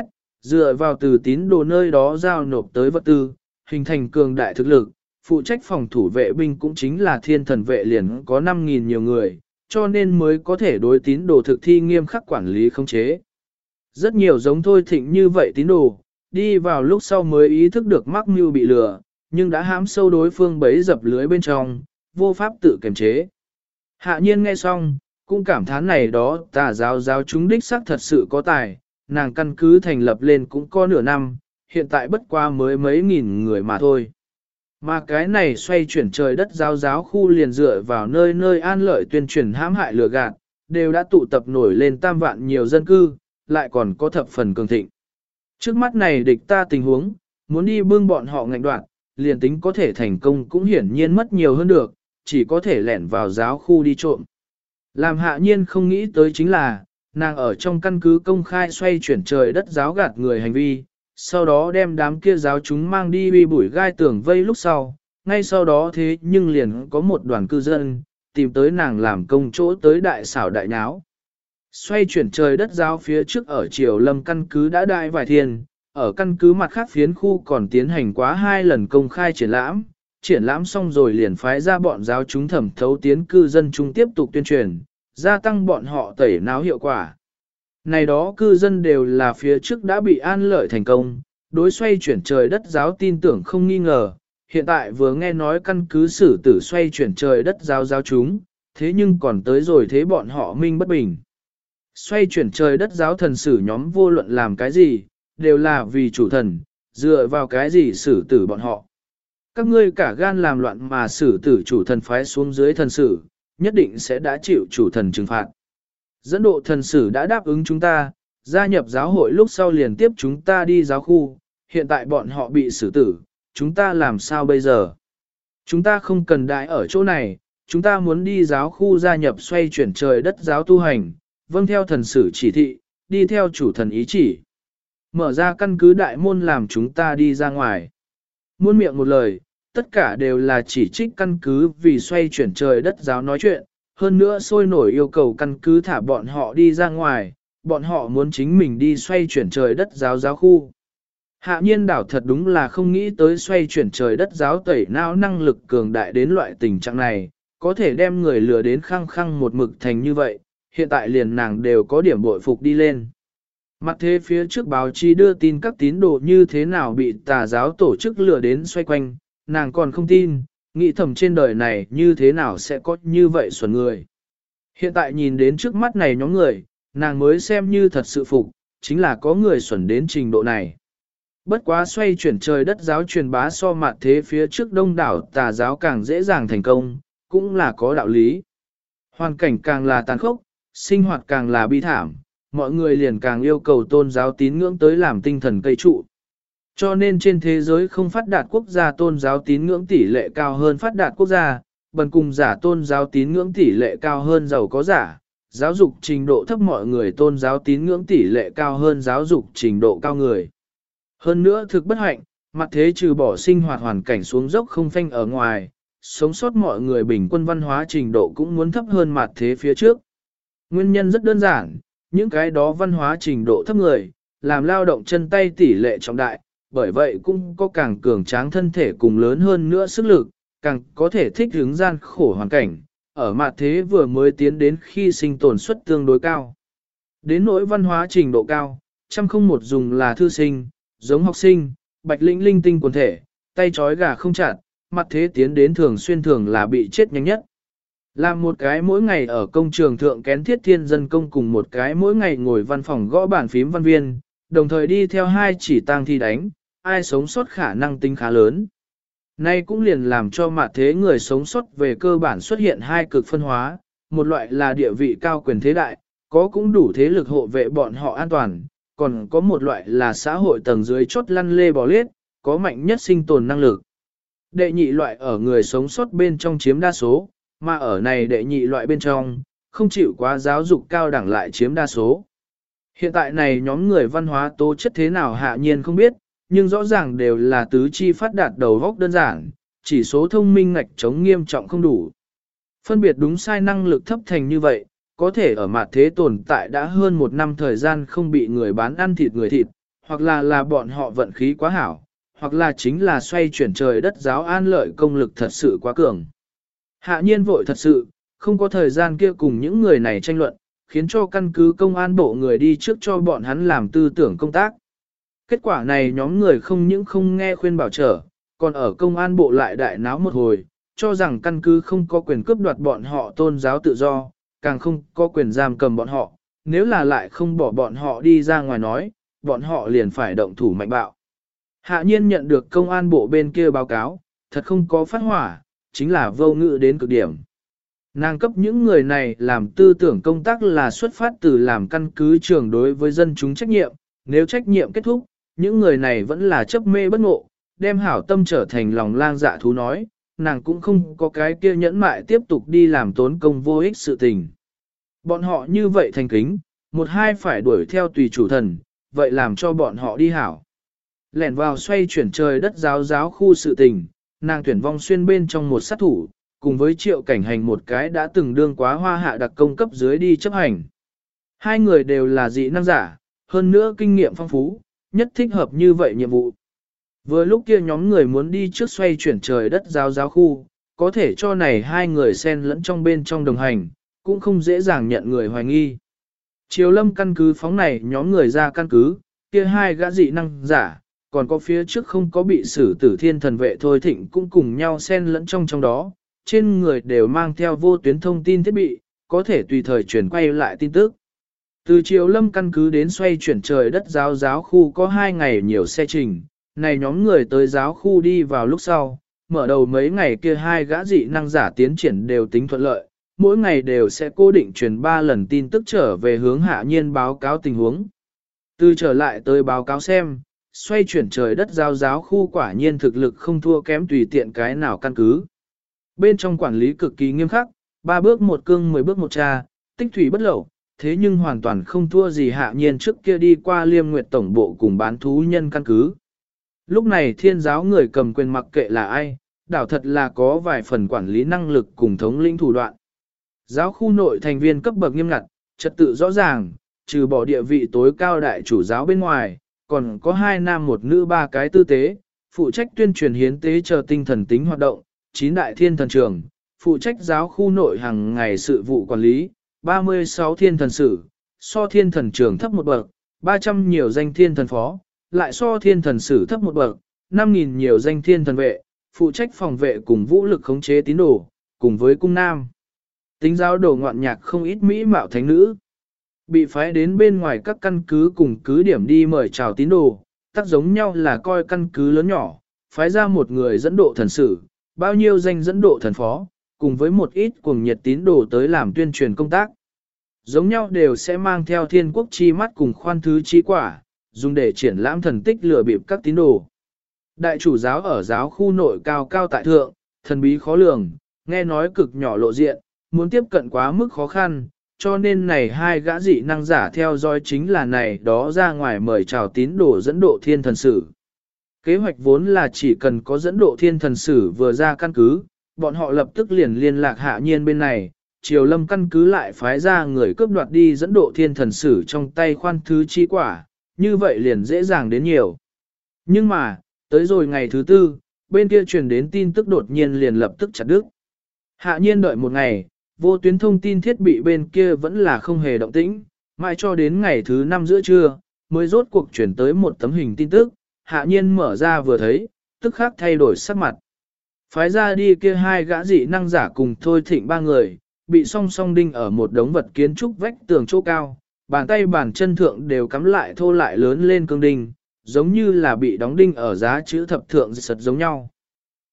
dựa vào từ tín đồ nơi đó giao nộp tới vật tư, hình thành cường đại thực lực, phụ trách phòng thủ vệ binh cũng chính là thiên thần vệ liền có 5.000 nhiều người, cho nên mới có thể đối tín đồ thực thi nghiêm khắc quản lý không chế. Rất nhiều giống thôi thịnh như vậy tín đồ, đi vào lúc sau mới ý thức được mắc mưu bị lừa, nhưng đã hãm sâu đối phương bấy dập lưới bên trong, vô pháp tự kiềm chế. Hạ nhiên nghe xong, cũng cảm thán này đó tà giáo giáo chúng đích xác thật sự có tài, nàng căn cứ thành lập lên cũng có nửa năm, hiện tại bất qua mới mấy nghìn người mà thôi. Mà cái này xoay chuyển trời đất giáo giáo khu liền dựa vào nơi nơi an lợi tuyên truyền hãm hại lừa gạt, đều đã tụ tập nổi lên tam vạn nhiều dân cư, lại còn có thập phần cường thịnh. Trước mắt này địch ta tình huống, muốn đi bưng bọn họ ngạnh đoạn, liền tính có thể thành công cũng hiển nhiên mất nhiều hơn được, chỉ có thể lẻn vào giáo khu đi trộm. Làm hạ nhiên không nghĩ tới chính là, nàng ở trong căn cứ công khai xoay chuyển trời đất giáo gạt người hành vi, sau đó đem đám kia giáo chúng mang đi bị bụi gai tưởng vây lúc sau, ngay sau đó thế nhưng liền có một đoàn cư dân, tìm tới nàng làm công chỗ tới đại xảo đại nháo. Xoay chuyển trời đất giáo phía trước ở triều lâm căn cứ đã đại vài thiên, ở căn cứ mặt khác phiến khu còn tiến hành quá hai lần công khai triển lãm, triển lãm xong rồi liền phái ra bọn giáo chúng thẩm thấu tiến cư dân chúng tiếp tục tuyên truyền, gia tăng bọn họ tẩy náo hiệu quả. Này đó cư dân đều là phía trước đã bị an lợi thành công, đối xoay chuyển trời đất giáo tin tưởng không nghi ngờ, hiện tại vừa nghe nói căn cứ xử tử xoay chuyển trời đất giáo giáo chúng, thế nhưng còn tới rồi thế bọn họ minh bất bình. Xoay chuyển trời đất giáo thần sử nhóm vô luận làm cái gì, đều là vì chủ thần, dựa vào cái gì xử tử bọn họ. Các ngươi cả gan làm loạn mà xử tử chủ thần phái xuống dưới thần sử, nhất định sẽ đã chịu chủ thần trừng phạt. Dẫn độ thần sử đã đáp ứng chúng ta, gia nhập giáo hội lúc sau liền tiếp chúng ta đi giáo khu, hiện tại bọn họ bị xử tử, chúng ta làm sao bây giờ? Chúng ta không cần đại ở chỗ này, chúng ta muốn đi giáo khu gia nhập xoay chuyển trời đất giáo tu hành, vâng theo thần sử chỉ thị, đi theo chủ thần ý chỉ. Mở ra căn cứ đại môn làm chúng ta đi ra ngoài. Muôn miệng một lời, tất cả đều là chỉ trích căn cứ vì xoay chuyển trời đất giáo nói chuyện, hơn nữa sôi nổi yêu cầu căn cứ thả bọn họ đi ra ngoài, bọn họ muốn chính mình đi xoay chuyển trời đất giáo giáo khu. Hạ nhiên đảo thật đúng là không nghĩ tới xoay chuyển trời đất giáo tẩy não năng lực cường đại đến loại tình trạng này, có thể đem người lừa đến khăng khăng một mực thành như vậy, hiện tại liền nàng đều có điểm bội phục đi lên. Mặt thế phía trước báo chí đưa tin các tín đồ như thế nào bị tà giáo tổ chức lừa đến xoay quanh, nàng còn không tin, nghĩ thầm trên đời này như thế nào sẽ có như vậy xuẩn người. Hiện tại nhìn đến trước mắt này nhóm người, nàng mới xem như thật sự phục, chính là có người xuẩn đến trình độ này. Bất quá xoay chuyển trời đất giáo truyền bá so mặt thế phía trước đông đảo tà giáo càng dễ dàng thành công, cũng là có đạo lý. Hoàn cảnh càng là tàn khốc, sinh hoạt càng là bi thảm, mọi người liền càng yêu cầu tôn giáo tín ngưỡng tới làm tinh thần cây trụ. Cho nên trên thế giới không phát đạt quốc gia tôn giáo tín ngưỡng tỷ lệ cao hơn phát đạt quốc gia, bần cùng giả tôn giáo tín ngưỡng tỷ lệ cao hơn giàu có giả, giáo dục trình độ thấp mọi người tôn giáo tín ngưỡng tỷ lệ cao hơn giáo dục trình độ cao người. Hơn nữa thực bất hạnh, mặt thế trừ bỏ sinh hoạt hoàn cảnh xuống dốc không phanh ở ngoài, sống sót mọi người bình quân văn hóa trình độ cũng muốn thấp hơn mặt thế phía trước. Nguyên nhân rất đơn giản, những cái đó văn hóa trình độ thấp người, làm lao động chân tay tỷ lệ trọng đại, bởi vậy cũng có càng cường tráng thân thể cùng lớn hơn nữa sức lực, càng có thể thích ứng gian khổ hoàn cảnh, ở mặt thế vừa mới tiến đến khi sinh tồn suất tương đối cao. Đến nỗi văn hóa trình độ cao, trăm không một dùng là thư sinh, giống học sinh, bạch lĩnh linh tinh quần thể, tay trói gà không chặt, mặt thế tiến đến thường xuyên thường là bị chết nhanh nhất. Làm một cái mỗi ngày ở công trường thượng kén thiết thiên dân công cùng một cái mỗi ngày ngồi văn phòng gõ bản phím văn viên, đồng thời đi theo hai chỉ tang thi đánh, ai sống sót khả năng tính khá lớn. Nay cũng liền làm cho mặt thế người sống sót về cơ bản xuất hiện hai cực phân hóa, một loại là địa vị cao quyền thế đại, có cũng đủ thế lực hộ vệ bọn họ an toàn, còn có một loại là xã hội tầng dưới chốt lăn lê bò liết, có mạnh nhất sinh tồn năng lực. Đệ nhị loại ở người sống sót bên trong chiếm đa số, mà ở này đệ nhị loại bên trong, không chịu quá giáo dục cao đẳng lại chiếm đa số. Hiện tại này nhóm người văn hóa tố chất thế nào hạ nhiên không biết, nhưng rõ ràng đều là tứ chi phát đạt đầu góc đơn giản, chỉ số thông minh ngạch chống nghiêm trọng không đủ. Phân biệt đúng sai năng lực thấp thành như vậy, có thể ở mặt thế tồn tại đã hơn một năm thời gian không bị người bán ăn thịt người thịt, hoặc là là bọn họ vận khí quá hảo, hoặc là chính là xoay chuyển trời đất giáo an lợi công lực thật sự quá cường. Hạ nhiên vội thật sự, không có thời gian kia cùng những người này tranh luận, khiến cho căn cứ công an bộ người đi trước cho bọn hắn làm tư tưởng công tác. Kết quả này nhóm người không những không nghe khuyên bảo trở, còn ở công an bộ lại đại náo một hồi, cho rằng căn cứ không có quyền cướp đoạt bọn họ tôn giáo tự do, càng không có quyền giam cầm bọn họ, nếu là lại không bỏ bọn họ đi ra ngoài nói, bọn họ liền phải động thủ mạnh bạo. Hạ nhiên nhận được công an bộ bên kia báo cáo, thật không có phát hỏa, chính là vô ngữ đến cực điểm. Nàng cấp những người này làm tư tưởng công tác là xuất phát từ làm căn cứ trường đối với dân chúng trách nhiệm, nếu trách nhiệm kết thúc, những người này vẫn là chấp mê bất ngộ, đem hảo tâm trở thành lòng lang dạ thú nói, nàng cũng không có cái kia nhẫn mại tiếp tục đi làm tốn công vô ích sự tình. Bọn họ như vậy thành kính, một hai phải đuổi theo tùy chủ thần, vậy làm cho bọn họ đi hảo. Lẻn vào xoay chuyển trời đất giáo giáo khu sự tình, nàng tuyển vong xuyên bên trong một sát thủ, cùng với triệu cảnh hành một cái đã từng đương quá hoa hạ đặc công cấp dưới đi chấp hành. Hai người đều là dị năng giả, hơn nữa kinh nghiệm phong phú, nhất thích hợp như vậy nhiệm vụ. Vừa lúc kia nhóm người muốn đi trước xoay chuyển trời đất giáo giáo khu, có thể cho này hai người xen lẫn trong bên trong đồng hành, cũng không dễ dàng nhận người hoài nghi. Triều lâm căn cứ phóng này nhóm người ra căn cứ, kia hai gã dị năng giả, còn có phía trước không có bị xử tử thiên thần vệ thôi thịnh cũng cùng nhau xen lẫn trong trong đó, trên người đều mang theo vô tuyến thông tin thiết bị, có thể tùy thời chuyển quay lại tin tức. Từ chiều lâm căn cứ đến xoay chuyển trời đất giáo giáo khu có hai ngày nhiều xe trình, này nhóm người tới giáo khu đi vào lúc sau, mở đầu mấy ngày kia hai gã dị năng giả tiến triển đều tính thuận lợi, mỗi ngày đều sẽ cố định truyền 3 lần tin tức trở về hướng hạ nhiên báo cáo tình huống. Từ trở lại tới báo cáo xem, xoay chuyển trời đất giao giáo khu quả nhiên thực lực không thua kém tùy tiện cái nào căn cứ. Bên trong quản lý cực kỳ nghiêm khắc, ba bước một cương 10 bước một cha tích thủy bất lậu, thế nhưng hoàn toàn không thua gì hạ nhiên trước kia đi qua liêm nguyệt tổng bộ cùng bán thú nhân căn cứ. Lúc này thiên giáo người cầm quyền mặc kệ là ai, đảo thật là có vài phần quản lý năng lực cùng thống lĩnh thủ đoạn. Giáo khu nội thành viên cấp bậc nghiêm ngặt, trật tự rõ ràng, trừ bỏ địa vị tối cao đại chủ giáo bên ngoài, còn có hai nam một nữ ba cái tư tế, phụ trách tuyên truyền hiến tế chờ tinh thần tính hoạt động, chín đại thiên thần trường, phụ trách giáo khu nội hàng ngày sự vụ quản lý, 36 thiên thần sử, so thiên thần trường thấp một bậc, 300 nhiều danh thiên thần phó, lại so thiên thần sử thấp một bậc, 5.000 nhiều danh thiên thần vệ, phụ trách phòng vệ cùng vũ lực khống chế tín đồ, cùng với cung nam. Tính giáo đồ ngoạn nhạc không ít mỹ mạo thánh nữ. Bị phái đến bên ngoài các căn cứ cùng cứ điểm đi mời chào tín đồ, tác giống nhau là coi căn cứ lớn nhỏ, phái ra một người dẫn độ thần sử, bao nhiêu danh dẫn độ thần phó, cùng với một ít cuồng nhiệt tín đồ tới làm tuyên truyền công tác. Giống nhau đều sẽ mang theo thiên quốc chi mắt cùng khoan thứ chi quả, dùng để triển lãm thần tích lừa bịp các tín đồ. Đại chủ giáo ở giáo khu nội cao cao tại thượng, thần bí khó lường, nghe nói cực nhỏ lộ diện, muốn tiếp cận quá mức khó khăn, cho nên này hai gã dị năng giả theo dõi chính là này đó ra ngoài mời chào tín đồ dẫn độ thiên thần sử. Kế hoạch vốn là chỉ cần có dẫn độ thiên thần sử vừa ra căn cứ, bọn họ lập tức liền liên lạc hạ nhiên bên này, triều lâm căn cứ lại phái ra người cướp đoạt đi dẫn độ thiên thần sử trong tay khoan thứ chi quả, như vậy liền dễ dàng đến nhiều. Nhưng mà, tới rồi ngày thứ tư, bên kia truyền đến tin tức đột nhiên liền lập tức chặt đứt. Hạ nhiên đợi một ngày, vô tuyến thông tin thiết bị bên kia vẫn là không hề động tĩnh, mãi cho đến ngày thứ năm giữa trưa, mới rốt cuộc chuyển tới một tấm hình tin tức, hạ nhiên mở ra vừa thấy, tức khắc thay đổi sắc mặt. Phái ra đi kia hai gã dị năng giả cùng thôi thịnh ba người, bị song song đinh ở một đống vật kiến trúc vách tường chỗ cao, bàn tay bàn chân thượng đều cắm lại thô lại lớn lên cương đinh, giống như là bị đóng đinh ở giá chữ thập thượng sật giống nhau.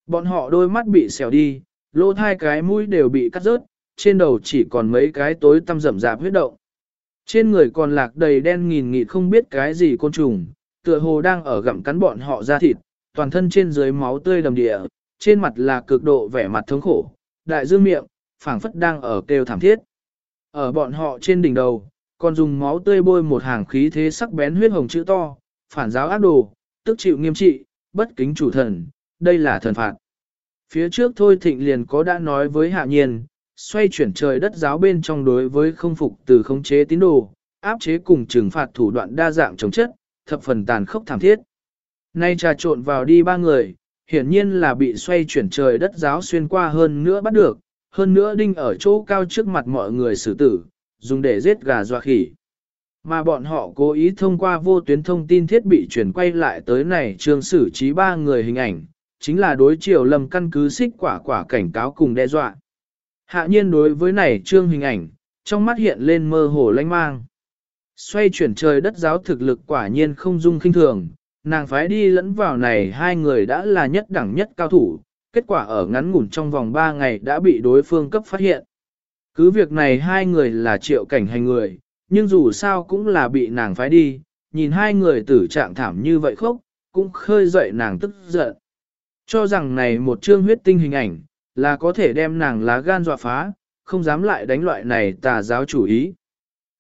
Bọn họ đôi mắt bị xẻo đi, lỗ hai cái mũi đều bị cắt rớt, trên đầu chỉ còn mấy cái tối tăm rậm rạp huyết động. Trên người còn lạc đầy đen nghìn nghịt không biết cái gì côn trùng, tựa hồ đang ở gặm cắn bọn họ ra thịt, toàn thân trên dưới máu tươi đầm địa, trên mặt là cực độ vẻ mặt thống khổ, đại dương miệng, phảng phất đang ở kêu thảm thiết. Ở bọn họ trên đỉnh đầu, còn dùng máu tươi bôi một hàng khí thế sắc bén huyết hồng chữ to, phản giáo ác đồ, tức chịu nghiêm trị, bất kính chủ thần, đây là thần phạt. Phía trước thôi thịnh liền có đã nói với hạ nhiên, xoay chuyển trời đất giáo bên trong đối với không phục từ khống chế tín đồ, áp chế cùng trừng phạt thủ đoạn đa dạng chống chất, thập phần tàn khốc thảm thiết. Nay trà trộn vào đi ba người, hiển nhiên là bị xoay chuyển trời đất giáo xuyên qua hơn nữa bắt được, hơn nữa đinh ở chỗ cao trước mặt mọi người xử tử, dùng để giết gà doa khỉ. Mà bọn họ cố ý thông qua vô tuyến thông tin thiết bị chuyển quay lại tới này trường xử trí ba người hình ảnh, chính là đối chiều lầm căn cứ xích quả quả cảnh cáo cùng đe dọa. Hạ nhiên đối với này trương hình ảnh, trong mắt hiện lên mơ hồ lanh mang. Xoay chuyển trời đất giáo thực lực quả nhiên không dung kinh thường, nàng phái đi lẫn vào này hai người đã là nhất đẳng nhất cao thủ, kết quả ở ngắn ngủn trong vòng ba ngày đã bị đối phương cấp phát hiện. Cứ việc này hai người là triệu cảnh hành người, nhưng dù sao cũng là bị nàng phái đi, nhìn hai người tử trạng thảm như vậy khốc, cũng khơi dậy nàng tức giận. Cho rằng này một chương huyết tinh hình ảnh, là có thể đem nàng lá gan dọa phá, không dám lại đánh loại này tà giáo chủ ý.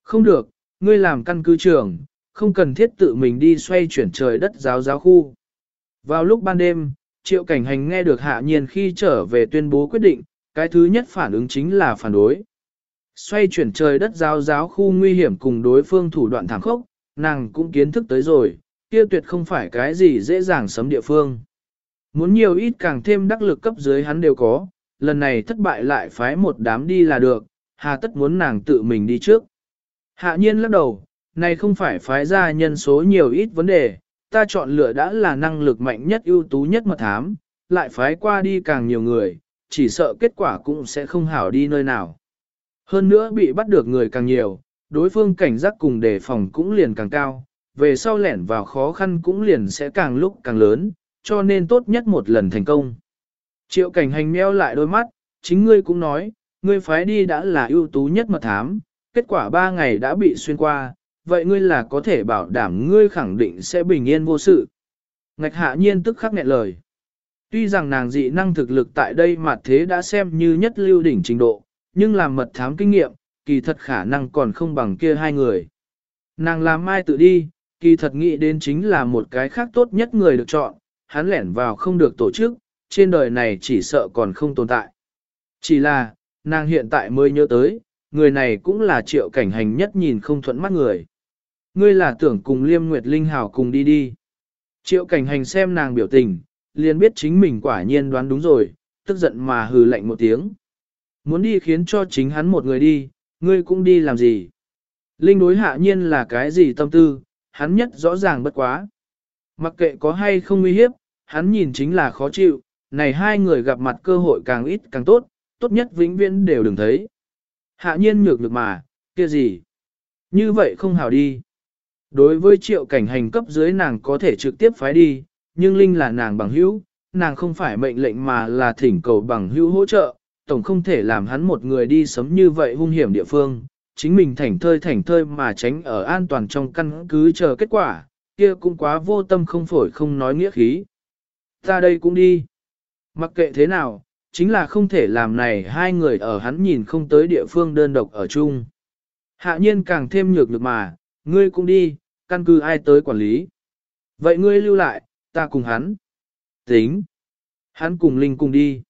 Không được, ngươi làm căn cứ trưởng, không cần thiết tự mình đi xoay chuyển trời đất giáo giáo khu. Vào lúc ban đêm, triệu cảnh hành nghe được hạ nhiên khi trở về tuyên bố quyết định, cái thứ nhất phản ứng chính là phản đối. Xoay chuyển trời đất giáo giáo khu nguy hiểm cùng đối phương thủ đoạn thẳng khốc, nàng cũng kiến thức tới rồi, kia tuyệt không phải cái gì dễ dàng sấm địa phương. Muốn nhiều ít càng thêm đắc lực cấp dưới hắn đều có, lần này thất bại lại phái một đám đi là được, hà tất muốn nàng tự mình đi trước. Hạ nhiên lắc đầu, này không phải phái ra nhân số nhiều ít vấn đề, ta chọn lựa đã là năng lực mạnh nhất ưu tú nhất mật thám, lại phái qua đi càng nhiều người, chỉ sợ kết quả cũng sẽ không hảo đi nơi nào. Hơn nữa bị bắt được người càng nhiều, đối phương cảnh giác cùng đề phòng cũng liền càng cao, về sau lẻn vào khó khăn cũng liền sẽ càng lúc càng lớn, cho nên tốt nhất một lần thành công. Triệu cảnh hành meo lại đôi mắt, chính ngươi cũng nói, ngươi phái đi đã là ưu tú nhất mật thám, kết quả ba ngày đã bị xuyên qua, vậy ngươi là có thể bảo đảm ngươi khẳng định sẽ bình yên vô sự. Ngạch hạ nhiên tức khắc nghẹn lời. Tuy rằng nàng dị năng thực lực tại đây mà thế đã xem như nhất lưu đỉnh trình độ, nhưng làm mật thám kinh nghiệm, kỳ thật khả năng còn không bằng kia hai người. Nàng làm mai tự đi, kỳ thật nghĩ đến chính là một cái khác tốt nhất người được chọn, hắn lẻn vào không được tổ chức, trên đời này chỉ sợ còn không tồn tại. Chỉ là, nàng hiện tại mới nhớ tới, người này cũng là triệu cảnh hành nhất nhìn không thuận mắt người. Ngươi là tưởng cùng Liêm Nguyệt Linh Hảo cùng đi đi. Triệu cảnh hành xem nàng biểu tình, liền biết chính mình quả nhiên đoán đúng rồi, tức giận mà hừ lạnh một tiếng. Muốn đi khiến cho chính hắn một người đi, ngươi cũng đi làm gì? Linh đối hạ nhiên là cái gì tâm tư, hắn nhất rõ ràng bất quá. Mặc kệ có hay không nguy hiếp, hắn nhìn chính là khó chịu, này hai người gặp mặt cơ hội càng ít càng tốt, tốt nhất vĩnh viễn đều đừng thấy. Hạ nhiên nhược được mà, kia gì? Như vậy không hảo đi. Đối với triệu cảnh hành cấp dưới nàng có thể trực tiếp phái đi, nhưng Linh là nàng bằng hữu, nàng không phải mệnh lệnh mà là thỉnh cầu bằng hữu hỗ trợ, tổng không thể làm hắn một người đi sấm như vậy hung hiểm địa phương, chính mình thảnh thơi thảnh thơi mà tránh ở an toàn trong căn cứ chờ kết quả, kia cũng quá vô tâm không phổi không nói nghĩa khí. Ta đây cũng đi. Mặc kệ thế nào, chính là không thể làm này hai người ở hắn nhìn không tới địa phương đơn độc ở chung. Hạ nhiên càng thêm nhược được mà, ngươi cũng đi, căn cứ ai tới quản lý. Vậy ngươi lưu lại, ta cùng hắn. Tính. Hắn cùng Linh cùng đi.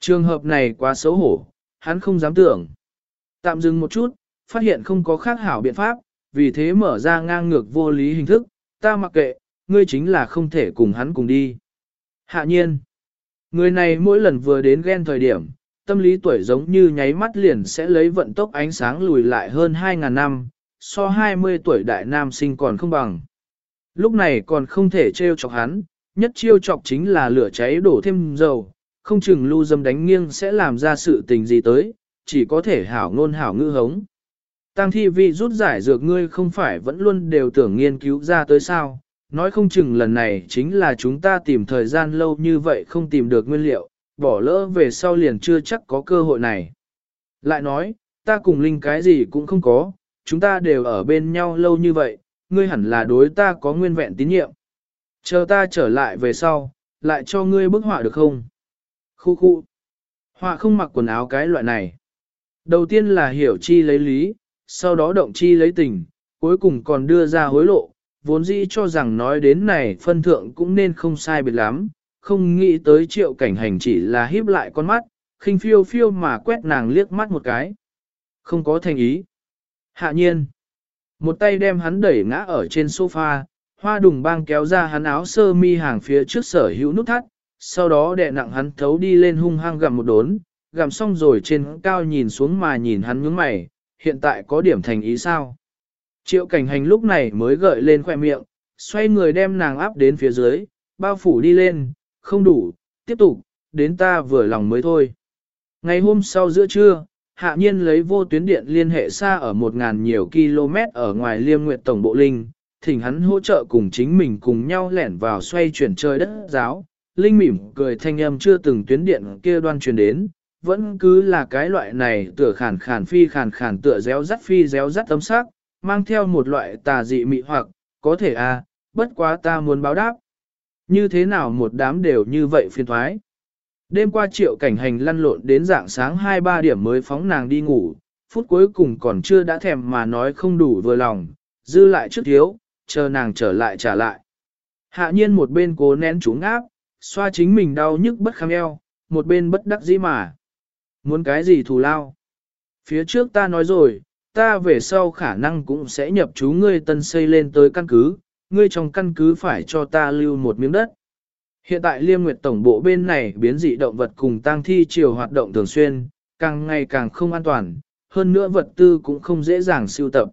Trường hợp này quá xấu hổ, hắn không dám tưởng. Tạm dừng một chút, phát hiện không có khác hảo biện pháp, vì thế mở ra ngang ngược vô lý hình thức, ta mặc kệ, ngươi chính là không thể cùng hắn cùng đi. Hạ nhiên. Người này mỗi lần vừa đến ghen thời điểm, tâm lý tuổi giống như nháy mắt liền sẽ lấy vận tốc ánh sáng lùi lại hơn 2.000 năm, so 20 tuổi đại nam sinh còn không bằng. Lúc này còn không thể trêu chọc hắn, nhất chiêu chọc chính là lửa cháy đổ thêm dầu, không chừng lưu dâm đánh nghiêng sẽ làm ra sự tình gì tới, chỉ có thể hảo ngôn hảo ngữ hống. Tăng thi vi rút giải dược ngươi không phải vẫn luôn đều tưởng nghiên cứu ra tới sao, nói không chừng lần này chính là chúng ta tìm thời gian lâu như vậy không tìm được nguyên liệu, bỏ lỡ về sau liền chưa chắc có cơ hội này. Lại nói, ta cùng Linh cái gì cũng không có, chúng ta đều ở bên nhau lâu như vậy, ngươi hẳn là đối ta có nguyên vẹn tín nhiệm. Chờ ta trở lại về sau, lại cho ngươi bức họa được không? Khu khu. Họa không mặc quần áo cái loại này. Đầu tiên là hiểu chi lấy lý, sau đó động chi lấy tình, cuối cùng còn đưa ra hối lộ, vốn dĩ cho rằng nói đến này phân thượng cũng nên không sai biệt lắm, không nghĩ tới triệu cảnh hành chỉ là híp lại con mắt, khinh phiêu phiêu mà quét nàng liếc mắt một cái. Không có thành ý. Hạ nhiên. Một tay đem hắn đẩy ngã ở trên sofa, hoa đùng bang kéo ra hắn áo sơ mi hàng phía trước sở hữu nút thắt, sau đó đè nặng hắn thấu đi lên hung hăng gặm một đốn, gặm xong rồi trên cao nhìn xuống mà nhìn hắn nhướng mày, hiện tại có điểm thành ý sao. Triệu cảnh hành lúc này mới gợi lên khoẻ miệng, xoay người đem nàng áp đến phía dưới, bao phủ đi lên, không đủ, tiếp tục, đến ta vừa lòng mới thôi. Ngày hôm sau giữa trưa, hạ nhiên lấy vô tuyến điện liên hệ xa ở 1.000 nhiều km ở ngoài liêm nguyệt tổng bộ linh, thỉnh hắn hỗ trợ cùng chính mình cùng nhau lẻn vào xoay chuyển trời đất giáo. Linh mỉm cười thanh âm chưa từng tuyến điện kia đoan truyền đến, vẫn cứ là cái loại này tựa khản khản phi khản khản tựa réo rắt phi réo rắt tấm sắc, mang theo một loại tà dị mị hoặc, có thể à, bất quá ta muốn báo đáp. Như thế nào một đám đều như vậy phiền thoái. Đêm qua triệu cảnh hành lăn lộn đến dạng sáng 2-3 điểm mới phóng nàng đi ngủ, phút cuối cùng còn chưa đã thèm mà nói không đủ vừa lòng, dư lại trước thiếu, chờ nàng trở lại trả lại. Hạ nhiên một bên cố nén chúng áp, xoa chính mình đau nhức bất kham eo, một bên bất đắc dĩ mà. Muốn cái gì thù lao? Phía trước ta nói rồi, ta về sau khả năng cũng sẽ nhập chú ngươi tân xây lên tới căn cứ, ngươi trong căn cứ phải cho ta lưu một miếng đất. Hiện tại Liêm Nguyệt Tổng bộ bên này biến dị động vật cùng tang thi chiều hoạt động thường xuyên, càng ngày càng không an toàn, hơn nữa vật tư cũng không dễ dàng siêu tập.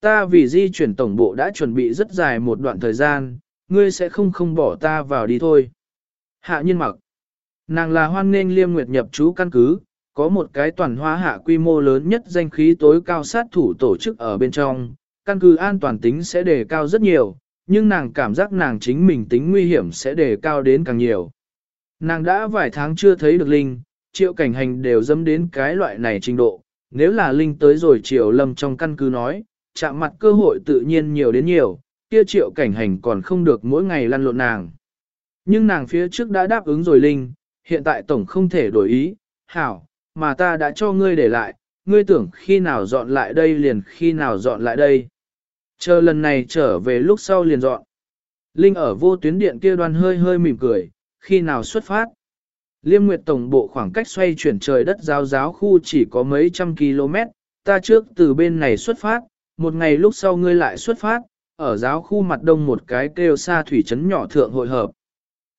Ta vì di chuyển tổng bộ đã chuẩn bị rất dài một đoạn thời gian, ngươi sẽ không không bỏ ta vào đi thôi. Hạ nhân mặc. Nàng là hoan nghênh Liêm Nguyệt nhập trú căn cứ, có một cái toàn hóa hạ quy mô lớn nhất danh khí tối cao sát thủ tổ chức ở bên trong, căn cứ an toàn tính sẽ đề cao rất nhiều, nhưng nàng cảm giác nàng chính mình tính nguy hiểm sẽ đề cao đến càng nhiều. Nàng đã vài tháng chưa thấy được Linh, triệu cảnh hành đều dâm đến cái loại này trình độ, nếu là Linh tới rồi triệu lâm trong căn cứ nói, chạm mặt cơ hội tự nhiên nhiều đến nhiều, kia triệu cảnh hành còn không được mỗi ngày lăn lộn nàng. Nhưng nàng phía trước đã đáp ứng rồi Linh, hiện tại tổng không thể đổi ý, hảo, mà ta đã cho ngươi để lại, ngươi tưởng khi nào dọn lại đây liền khi nào dọn lại đây. Chờ lần này trở về lúc sau liền dọn. Linh ở vô tuyến điện kia đoan hơi hơi mỉm cười, khi nào xuất phát. Liêm Nguyệt Tổng bộ khoảng cách xoay chuyển trời đất giáo giáo khu chỉ có mấy trăm km, ta trước từ bên này xuất phát, một ngày lúc sau ngươi lại xuất phát, ở giáo khu mặt đông một cái kêu xa thủy trấn nhỏ thượng hội hợp.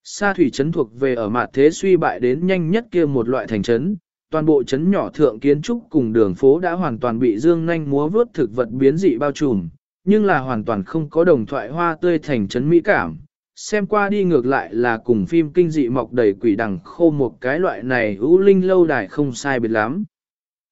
Sa thủy trấn thuộc về ở mặt thế suy bại đến nhanh nhất kia một loại thành trấn, toàn bộ trấn nhỏ thượng kiến trúc cùng đường phố đã hoàn toàn bị dương nhanh múa vớt thực vật biến dị bao trùm, nhưng là hoàn toàn không có đồng thoại hoa tươi thành trấn mỹ cảm. Xem qua đi ngược lại là cùng phim kinh dị mọc đầy quỷ đằng khô một cái loại này hữu linh lâu đài không sai biệt lắm.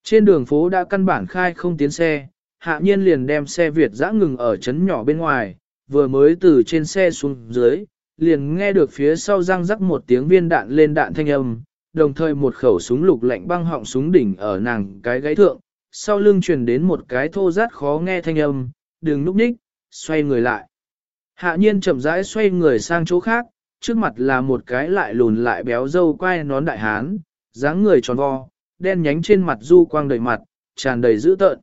Trên đường phố đã căn bản khai không tiến xe, hạ nhiên liền đem xe Việt dã ngừng ở trấn nhỏ bên ngoài, vừa mới từ trên xe xuống dưới, liền nghe được phía sau răng rắc một tiếng viên đạn lên đạn thanh âm, đồng thời một khẩu súng lục lạnh băng họng súng đỉnh ở nàng cái gáy thượng, sau lưng truyền đến một cái thô rát khó nghe thanh âm, đừng núp nhích, xoay người lại. Hạ nhiên chậm rãi xoay người sang chỗ khác, trước mặt là một cái lại lùn lại béo dâu quai nón đại hán, dáng người tròn vo, đen nhánh trên mặt du quang đầy mặt, tràn đầy dữ tợn.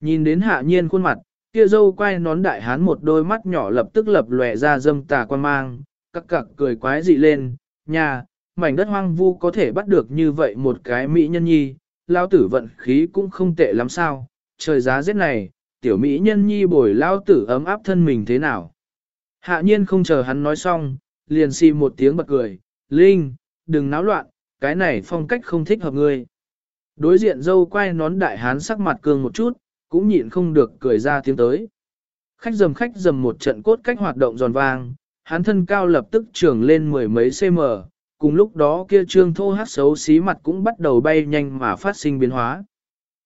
Nhìn đến hạ nhiên khuôn mặt, kia dâu quai nón đại hán một đôi mắt nhỏ lập tức lập lòe ra dâm tà quan mang, cặc cặc cười quái dị lên, nhà, mảnh đất hoang vu có thể bắt được như vậy một cái mỹ nhân nhi, lao tử vận khí cũng không tệ lắm sao, trời giá rét này, tiểu mỹ nhân nhi bồi lao tử ấm áp thân mình thế nào. Hạ nhiên không chờ hắn nói xong, liền xì một tiếng bật cười, Linh, đừng náo loạn, cái này phong cách không thích hợp ngươi. Đối diện dâu quay nón đại hán sắc mặt cường một chút, cũng nhịn không được cười ra tiếng tới. Khách dầm khách dầm một trận cốt cách hoạt động giòn vang, hắn thân cao lập tức trưởng lên mười mấy cm, cùng lúc đó kia trương thô hát xấu xí mặt cũng bắt đầu bay nhanh mà phát sinh biến hóa.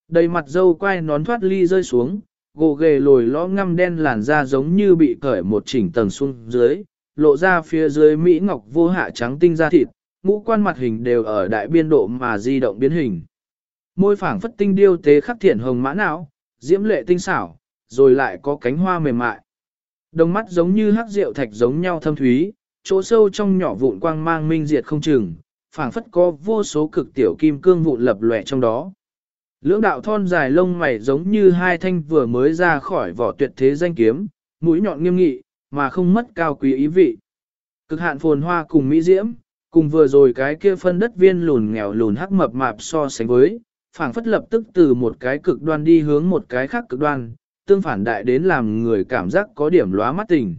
Đầy mặt dâu quai nón thoát ly rơi xuống, gồ ghề lồi lõ ngăm đen làn da giống như bị cởi một chỉnh tầng xuống dưới, lộ ra phía dưới Mỹ Ngọc vô hạ trắng tinh da thịt, ngũ quan mặt hình đều ở đại biên độ mà di động biến hình. Môi phảng phất tinh điêu tế khắc thiện hồng mã não, diễm lệ tinh xảo, rồi lại có cánh hoa mềm mại. Đồng mắt giống như hắc rượu thạch giống nhau thâm thúy, chỗ sâu trong nhỏ vụn quang mang minh diệt không chừng, phảng phất có vô số cực tiểu kim cương vụn lập lòe trong đó. Lưỡng đạo thon dài lông mày giống như hai thanh vừa mới ra khỏi vỏ tuyệt thế danh kiếm, mũi nhọn nghiêm nghị, mà không mất cao quý ý vị. Cực hạn phồn hoa cùng mỹ diễm, cùng vừa rồi cái kia phân đất viên lùn nghèo lùn hắc mập mạp so sánh với, phảng phất lập tức từ một cái cực đoan đi hướng một cái khác cực đoan, tương phản đại đến làm người cảm giác có điểm lóa mắt tình.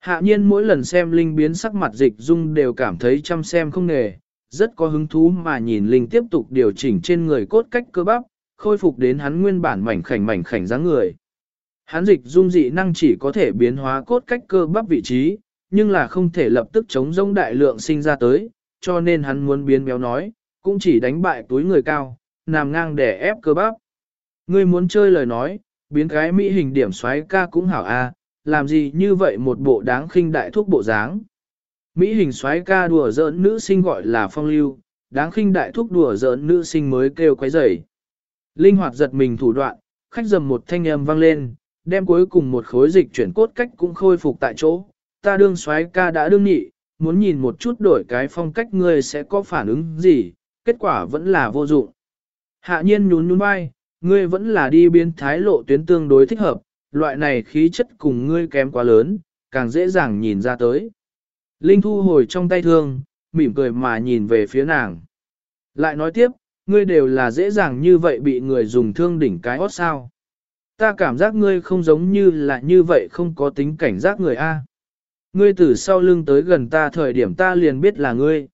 Hạ nhiên mỗi lần xem Linh biến sắc mặt dịch dung đều cảm thấy chăm xem không nghề, rất có hứng thú mà nhìn Linh tiếp tục điều chỉnh trên người cốt cách cơ bắp, khôi phục đến hắn nguyên bản mảnh khảnh mảnh khảnh dáng người. Hắn dịch dung dị năng chỉ có thể biến hóa cốt cách cơ bắp vị trí, nhưng là không thể lập tức chống rông đại lượng sinh ra tới, cho nên hắn muốn biến béo nói, cũng chỉ đánh bại túi người cao, nằm ngang để ép cơ bắp. Ngươi muốn chơi lời nói, biến cái mỹ hình điểm xoáy ca cũng hảo a, làm gì như vậy một bộ đáng khinh đại thuốc bộ dáng. Mỹ hình xoáy ca đùa giỡn nữ sinh gọi là phong lưu, đáng khinh đại thuốc đùa giỡn nữ sinh mới kêu quấy rầy. Linh hoạt giật mình thủ đoạn, khách dầm một thanh âm vang lên, đem cuối cùng một khối dịch chuyển cốt cách cũng khôi phục tại chỗ. Ta đương xoáy ca đã đương nhị, muốn nhìn một chút đổi cái phong cách ngươi sẽ có phản ứng gì, kết quả vẫn là vô dụng. Hạ nhiên nhún nhún vai, ngươi vẫn là đi biến thái lộ tuyến tương đối thích hợp, loại này khí chất cùng ngươi kém quá lớn, càng dễ dàng nhìn ra tới. Linh thu hồi trong tay thương, mỉm cười mà nhìn về phía nàng. Lại nói tiếp, ngươi đều là dễ dàng như vậy bị người dùng thương đỉnh cái hót sao. Ta cảm giác ngươi không giống như là như vậy không có tính cảnh giác người A. Ngươi từ sau lưng tới gần ta thời điểm ta liền biết là ngươi.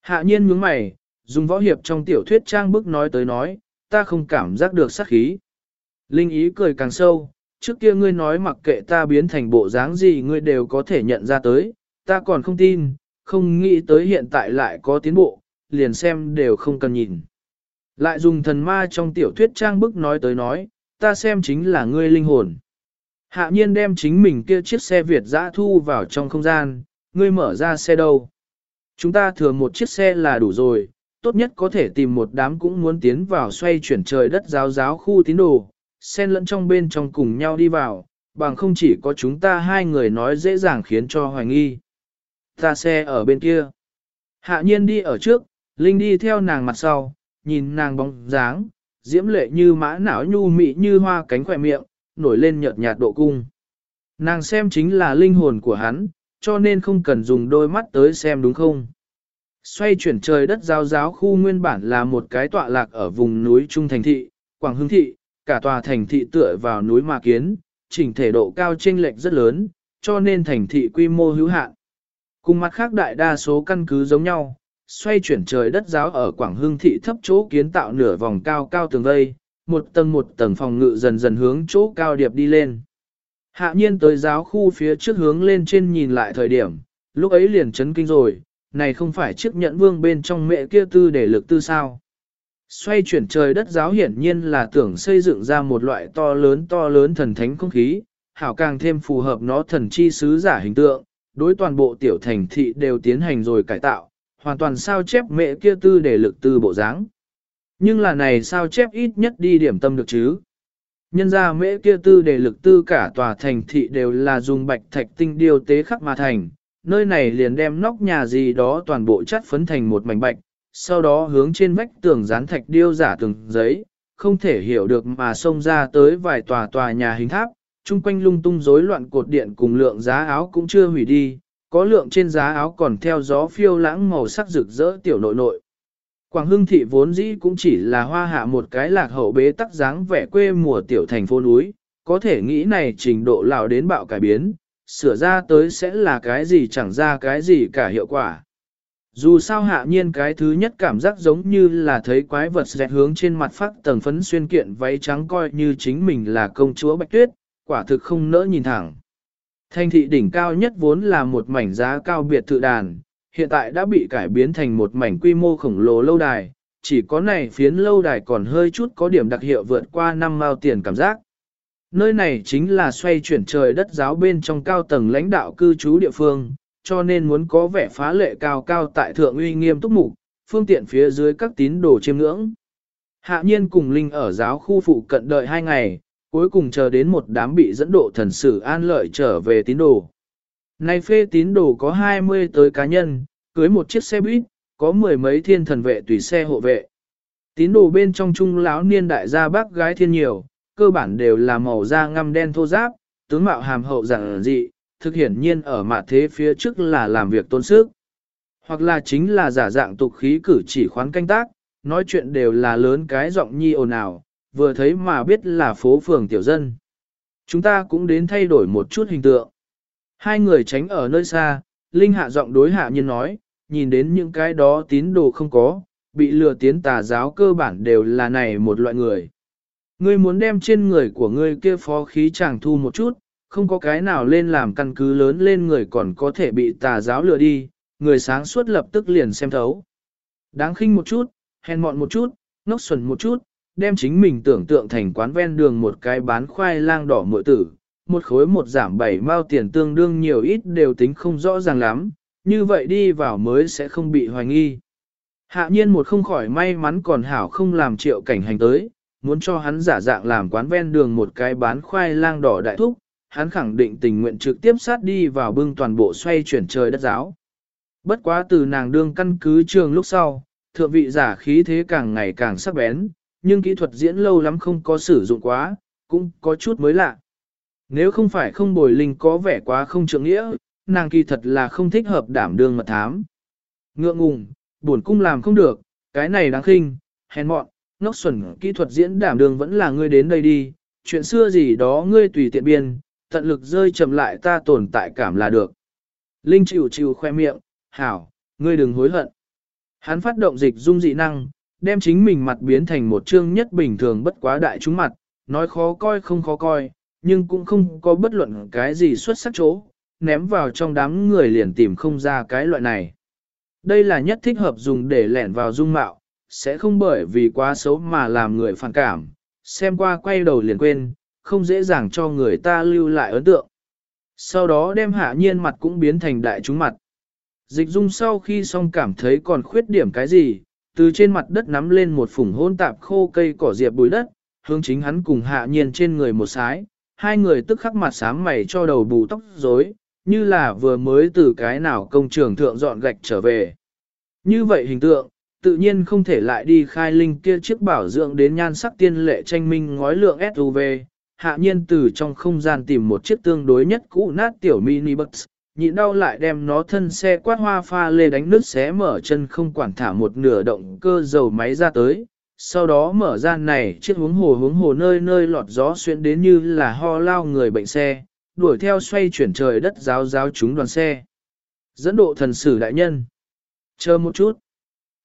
Hạ nhiên nhướng mày, dùng võ hiệp trong tiểu thuyết trang bức nói tới nói, ta không cảm giác được sát khí. Linh ý cười càng sâu, trước kia ngươi nói mặc kệ ta biến thành bộ dáng gì ngươi đều có thể nhận ra tới, ta còn không tin, không nghĩ tới hiện tại lại có tiến bộ, liền xem đều không cần nhìn. Lại dùng thần ma trong tiểu thuyết trang bức nói tới nói, ta xem chính là ngươi linh hồn. Hạ nhiên đem chính mình kia chiếc xe Việt dã thu vào trong không gian, ngươi mở ra xe đâu. Chúng ta thừa một chiếc xe là đủ rồi, tốt nhất có thể tìm một đám cũng muốn tiến vào xoay chuyển trời đất giáo giáo khu tín đồ, xen lẫn trong bên trong cùng nhau đi vào, bằng không chỉ có chúng ta hai người nói dễ dàng khiến cho hoài nghi. Ta xe ở bên kia. Hạ nhiên đi ở trước, Linh đi theo nàng mặt sau, nhìn nàng bóng dáng, diễm lệ như mã não nhu mị như hoa cánh khỏe miệng, nổi lên nhợt nhạt độ cung. Nàng xem chính là linh hồn của hắn, cho nên không cần dùng đôi mắt tới xem đúng không. Xoay chuyển trời đất giao giáo khu nguyên bản là một cái tọa lạc ở vùng núi Trung Thành Thị, Quảng Hưng Thị, cả tòa thành thị tựa vào núi mà Kiến, chỉnh thể độ cao chênh lệch rất lớn, cho nên thành thị quy mô hữu hạn. Cùng mặt khác đại đa số căn cứ giống nhau, xoay chuyển trời đất giáo ở Quảng Hưng thị thấp chỗ kiến tạo nửa vòng cao cao tường vây, một tầng một tầng phòng ngự dần dần hướng chỗ cao điệp đi lên. Hạ nhiên tới giáo khu phía trước hướng lên trên nhìn lại thời điểm, lúc ấy liền chấn kinh rồi, này không phải chiếc nhẫn vương bên trong mẹ kia tư để lực tư sao. Xoay chuyển trời đất giáo hiển nhiên là tưởng xây dựng ra một loại to lớn to lớn thần thánh không khí, hảo càng thêm phù hợp nó thần chi sứ giả hình tượng, đối toàn bộ tiểu thành thị đều tiến hành rồi cải tạo, hoàn toàn sao chép mẹ kia tư để lực tư bộ dáng. Nhưng là này sao chép ít nhất đi điểm tâm được chứ. Nhân ra mễ kia tư để lực tư cả tòa thành thị đều là dùng bạch thạch tinh điều tế khắc mà thành, nơi này liền đem nóc nhà gì đó toàn bộ chất phấn thành một mảnh bạch, sau đó hướng trên vách tường dán thạch điêu giả từng giấy, không thể hiểu được mà xông ra tới vài tòa tòa nhà hình tháp, chung quanh lung tung rối loạn cột điện cùng lượng giá áo cũng chưa hủy đi, có lượng trên giá áo còn theo gió phiêu lãng màu sắc rực rỡ tiểu nội nội. Quảng Hưng thị vốn dĩ cũng chỉ là hoa hạ một cái lạc hậu bế tắc dáng vẻ quê mùa tiểu thành phố núi, có thể nghĩ này trình độ lào đến bạo cải biến, sửa ra tới sẽ là cái gì chẳng ra cái gì cả hiệu quả. Dù sao hạ nhiên cái thứ nhất cảm giác giống như là thấy quái vật dẹt hướng trên mặt phát tầng phấn xuyên kiện váy trắng coi như chính mình là công chúa Bạch Tuyết, quả thực không nỡ nhìn thẳng. Thành thị đỉnh cao nhất vốn là một mảnh giá cao biệt thự đàn, hiện tại đã bị cải biến thành một mảnh quy mô khổng lồ lâu đài, chỉ có này phiến lâu đài còn hơi chút có điểm đặc hiệu vượt qua năm mao tiền cảm giác. Nơi này chính là xoay chuyển trời đất giáo bên trong cao tầng lãnh đạo cư trú địa phương, cho nên muốn có vẻ phá lệ cao cao tại thượng uy nghiêm túc mục, phương tiện phía dưới các tín đồ chiêm ngưỡng. Hạ nhiên cùng Linh ở giáo khu phụ cận đợi hai ngày, cuối cùng chờ đến một đám bị dẫn độ thần sử an lợi trở về tín đồ. Nay phê tín đồ có 20 tới cá nhân, cưới một chiếc xe buýt, có mười mấy thiên thần vệ tùy xe hộ vệ. Tín đồ bên trong trung lão niên đại gia bác gái thiên nhiều, cơ bản đều là màu da ngăm đen thô giáp, tướng mạo hàm hậu giản dị, thực hiển nhiên ở mặt thế phía trước là làm việc tôn sức. Hoặc là chính là giả dạng tục khí cử chỉ khoán canh tác, nói chuyện đều là lớn cái giọng nhi ồn ào, vừa thấy mà biết là phố phường tiểu dân. Chúng ta cũng đến thay đổi một chút hình tượng. Hai người tránh ở nơi xa, Linh hạ giọng đối hạ nhân nói, nhìn đến những cái đó tín đồ không có, bị lừa tiến tà giáo cơ bản đều là này một loại người. Ngươi muốn đem trên người của ngươi kia phó khí chàng thu một chút, không có cái nào lên làm căn cứ lớn lên người còn có thể bị tà giáo lừa đi, người sáng suốt lập tức liền xem thấu. Đáng khinh một chút, hèn mọn một chút, ngốc xuẩn một chút, đem chính mình tưởng tượng thành quán ven đường một cái bán khoai lang đỏ muội tử, một khối một giảm bảy mao tiền tương đương nhiều ít đều tính không rõ ràng lắm, như vậy đi vào mới sẽ không bị hoài nghi. Hạ nhiên một không khỏi may mắn còn hảo không làm triệu cảnh hành tới, muốn cho hắn giả dạng làm quán ven đường một cái bán khoai lang đỏ đại thúc, hắn khẳng định tình nguyện trực tiếp sát đi vào bưng toàn bộ xoay chuyển trời đất giáo. Bất quá từ nàng đương căn cứ trường lúc sau, thượng vị giả khí thế càng ngày càng sắc bén, nhưng kỹ thuật diễn lâu lắm không có sử dụng quá, cũng có chút mới lạ. Nếu không phải không bồi linh có vẻ quá không trượng nghĩa, nàng kỳ thật là không thích hợp đảm đương mật thám. Ngượng ngùng, buồn cung làm không được, cái này đáng khinh, hèn mọn, ngốc xuẩn kỹ thuật diễn đảm đương vẫn là ngươi đến đây đi, chuyện xưa gì đó ngươi tùy tiện biên, tận lực rơi chậm lại ta tồn tại cảm là được. Linh chịu chịu khoe miệng, hảo, ngươi đừng hối hận. Hắn phát động dịch dung dị năng, đem chính mình mặt biến thành một chương nhất bình thường bất quá đại chúng mặt, nói khó coi không khó coi, nhưng cũng không có bất luận cái gì xuất sắc chỗ, ném vào trong đám người liền tìm không ra cái loại này. Đây là nhất thích hợp dùng để lẻn vào dung mạo, sẽ không bởi vì quá xấu mà làm người phản cảm, xem qua quay đầu liền quên, không dễ dàng cho người ta lưu lại ấn tượng. Sau đó đem hạ nhiên mặt cũng biến thành đại chúng mặt. Dịch dung sau khi xong cảm thấy còn khuyết điểm cái gì, từ trên mặt đất nắm lên một phủng hôn tạp khô cây cỏ diệp bùi đất, hướng chính hắn cùng hạ nhiên trên người một sái, hai người tức khắc mặt sám mày cho đầu bù tóc rối, như là vừa mới từ cái nào công trường thượng dọn gạch trở về. Như vậy hình tượng, tự nhiên không thể lại đi khai linh kia chiếc bảo dưỡng đến nhan sắc tiên lệ tranh minh ngói lượng SUV, hạ nhiên từ trong không gian tìm một chiếc tương đối nhất cũ nát tiểu mini bus, nhịn đau lại đem nó thân xe quát hoa pha lê đánh nứt xé mở chân không quản thả một nửa động cơ dầu máy ra tới. Sau đó mở ra này chiếc hướng hồ hướng hồ nơi nơi lọt gió xuyên đến như là ho lao người bệnh xe, đuổi theo xoay chuyển trời đất giáo giáo chúng đoàn xe. Dẫn độ thần sử đại nhân. Chờ một chút.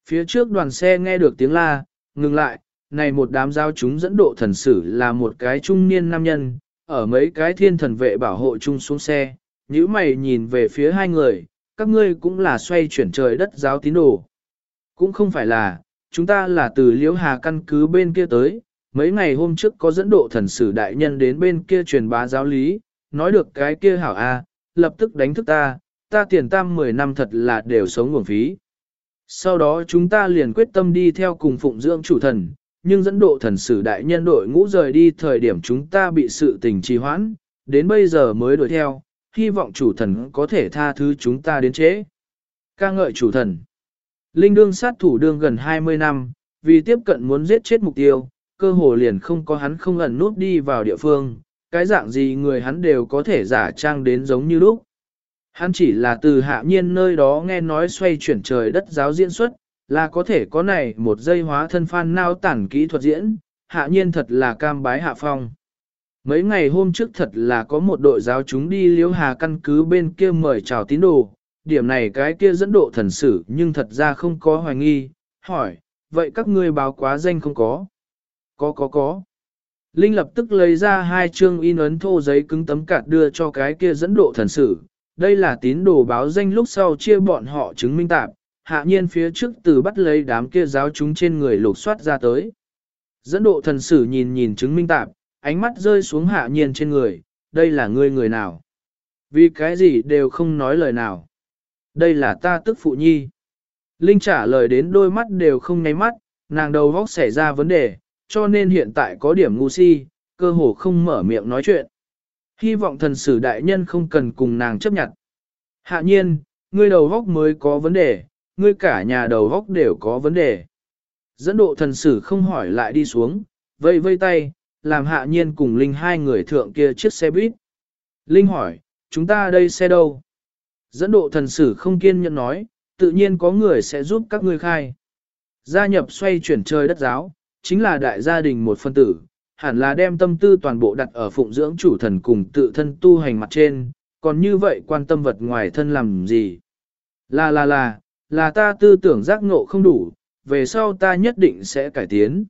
Phía trước đoàn xe nghe được tiếng la, ngừng lại, này một đám giao chúng dẫn độ thần sử là một cái trung niên nam nhân, ở mấy cái thiên thần vệ bảo hộ chung xuống xe, nhíu mày nhìn về phía hai người, các ngươi cũng là xoay chuyển trời đất giáo tín đồ. Cũng không phải là, chúng ta là từ liễu hà căn cứ bên kia tới, mấy ngày hôm trước có dẫn độ thần sử đại nhân đến bên kia truyền bá giáo lý, nói được cái kia hảo a, lập tức đánh thức ta, ta tiền tam 10 năm thật là đều sống nguồn phí. Sau đó chúng ta liền quyết tâm đi theo cùng phụng dưỡng chủ thần, nhưng dẫn độ thần sử đại nhân đội ngũ rời đi thời điểm chúng ta bị sự tình trì hoãn, đến bây giờ mới đuổi theo, hy vọng chủ thần có thể tha thứ chúng ta đến chế. ca ngợi chủ thần. Linh đương sát thủ đương gần 20 năm, vì tiếp cận muốn giết chết mục tiêu, cơ hồ liền không có hắn không ẩn nút đi vào địa phương, cái dạng gì người hắn đều có thể giả trang đến giống như lúc. Hắn chỉ là từ hạ nhiên nơi đó nghe nói xoay chuyển trời đất giáo diễn xuất, là có thể có này một giây hóa thân phan nao tản kỹ thuật diễn, hạ nhiên thật là cam bái hạ phong. Mấy ngày hôm trước thật là có một đội giáo chúng đi liễu hà căn cứ bên kia mời chào tín đồ, điểm này cái kia dẫn độ thần sử nhưng thật ra không có hoài nghi, hỏi, vậy các ngươi báo quá danh không có? Có có có. Linh lập tức lấy ra hai chương in ấn thô giấy cứng tấm cạt đưa cho cái kia dẫn độ thần sử. Đây là tín đồ báo danh lúc sau chia bọn họ chứng minh tạp, hạ nhiên phía trước từ bắt lấy đám kia giáo chúng trên người lục soát ra tới. Dẫn độ thần sử nhìn nhìn chứng minh tạp, ánh mắt rơi xuống hạ nhiên trên người, đây là ngươi người nào? Vì cái gì đều không nói lời nào. Đây là ta tức phụ nhi. Linh trả lời đến đôi mắt đều không nháy mắt, nàng đầu vóc xảy ra vấn đề, cho nên hiện tại có điểm ngu si, cơ hồ không mở miệng nói chuyện. Hy vọng thần sử đại nhân không cần cùng nàng chấp nhận. Hạ nhiên, ngươi đầu vóc mới có vấn đề, ngươi cả nhà đầu góc đều có vấn đề. Dẫn độ thần sử không hỏi lại đi xuống, vây vây tay, làm hạ nhiên cùng Linh hai người thượng kia chiếc xe buýt. Linh hỏi, chúng ta đây xe đâu? Dẫn độ thần sử không kiên nhẫn nói, tự nhiên có người sẽ giúp các ngươi khai. Gia nhập xoay chuyển trời đất giáo, chính là đại gia đình một phân tử, hẳn là đem tâm tư toàn bộ đặt ở phụng dưỡng chủ thần cùng tự thân tu hành mặt trên, còn như vậy quan tâm vật ngoài thân làm gì? Là là là, là ta tư tưởng giác ngộ không đủ, về sau ta nhất định sẽ cải tiến.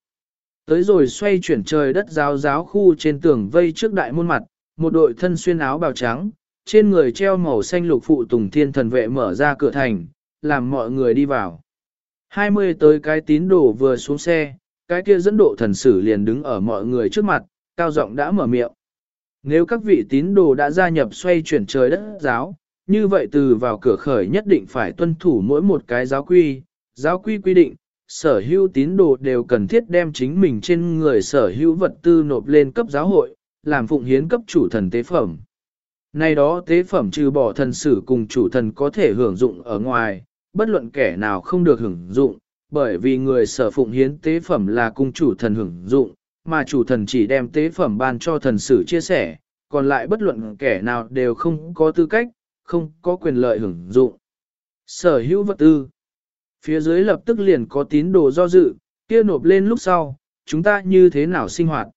Tới rồi xoay chuyển trời đất giáo giáo khu trên tường vây trước đại môn mặt, một đội thân xuyên áo bào trắng, trên người treo màu xanh lục phụ tùng thiên thần vệ mở ra cửa thành, làm mọi người đi vào. 20 tới cái tín đồ vừa xuống xe, cái kia dẫn độ thần sử liền đứng ở mọi người trước mặt, cao giọng đã mở miệng. Nếu các vị tín đồ đã gia nhập xoay chuyển trời đất giáo, như vậy từ vào cửa khởi nhất định phải tuân thủ mỗi một cái giáo quy, giáo quy quy định, sở hữu tín đồ đều cần thiết đem chính mình trên người sở hữu vật tư nộp lên cấp giáo hội, làm phụng hiến cấp chủ thần tế phẩm. Nay đó tế phẩm trừ bỏ thần sử cùng chủ thần có thể hưởng dụng ở ngoài, bất luận kẻ nào không được hưởng dụng, bởi vì người sở phụng hiến tế phẩm là cung chủ thần hưởng dụng, mà chủ thần chỉ đem tế phẩm ban cho thần sử chia sẻ, còn lại bất luận kẻ nào đều không có tư cách, không có quyền lợi hưởng dụng. Sở hữu vật tư Phía dưới lập tức liền có tín đồ do dự, kia nộp lên lúc sau, chúng ta như thế nào sinh hoạt.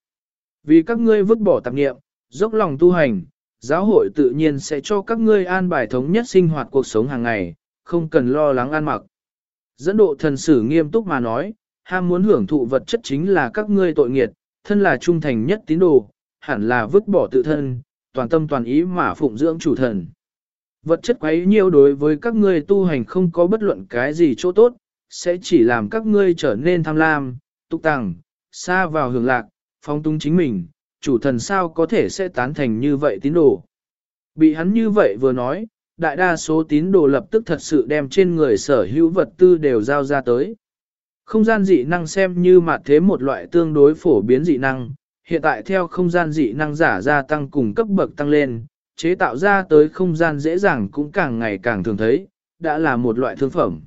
Vì các ngươi vứt bỏ tạp nghiệm, dốc lòng tu hành, giáo hội tự nhiên sẽ cho các ngươi an bài thống nhất sinh hoạt cuộc sống hàng ngày, không cần lo lắng ăn mặc. Dẫn độ thần sử nghiêm túc mà nói, ham muốn hưởng thụ vật chất chính là các ngươi tội nghiệt, thân là trung thành nhất tín đồ, hẳn là vứt bỏ tự thân, toàn tâm toàn ý mà phụng dưỡng chủ thần. Vật chất quấy nhiêu đối với các ngươi tu hành không có bất luận cái gì chỗ tốt, sẽ chỉ làm các ngươi trở nên tham lam, tục tàng, xa vào hưởng lạc, phong tung chính mình, chủ thần sao có thể sẽ tán thành như vậy tín đồ. Bị hắn như vậy vừa nói, đại đa số tín đồ lập tức thật sự đem trên người sở hữu vật tư đều giao ra tới. Không gian dị năng xem như mặt thế một loại tương đối phổ biến dị năng, hiện tại theo không gian dị năng giả gia tăng cùng cấp bậc tăng lên, chế tạo ra tới không gian dễ dàng cũng càng ngày càng thường thấy, đã là một loại thương phẩm.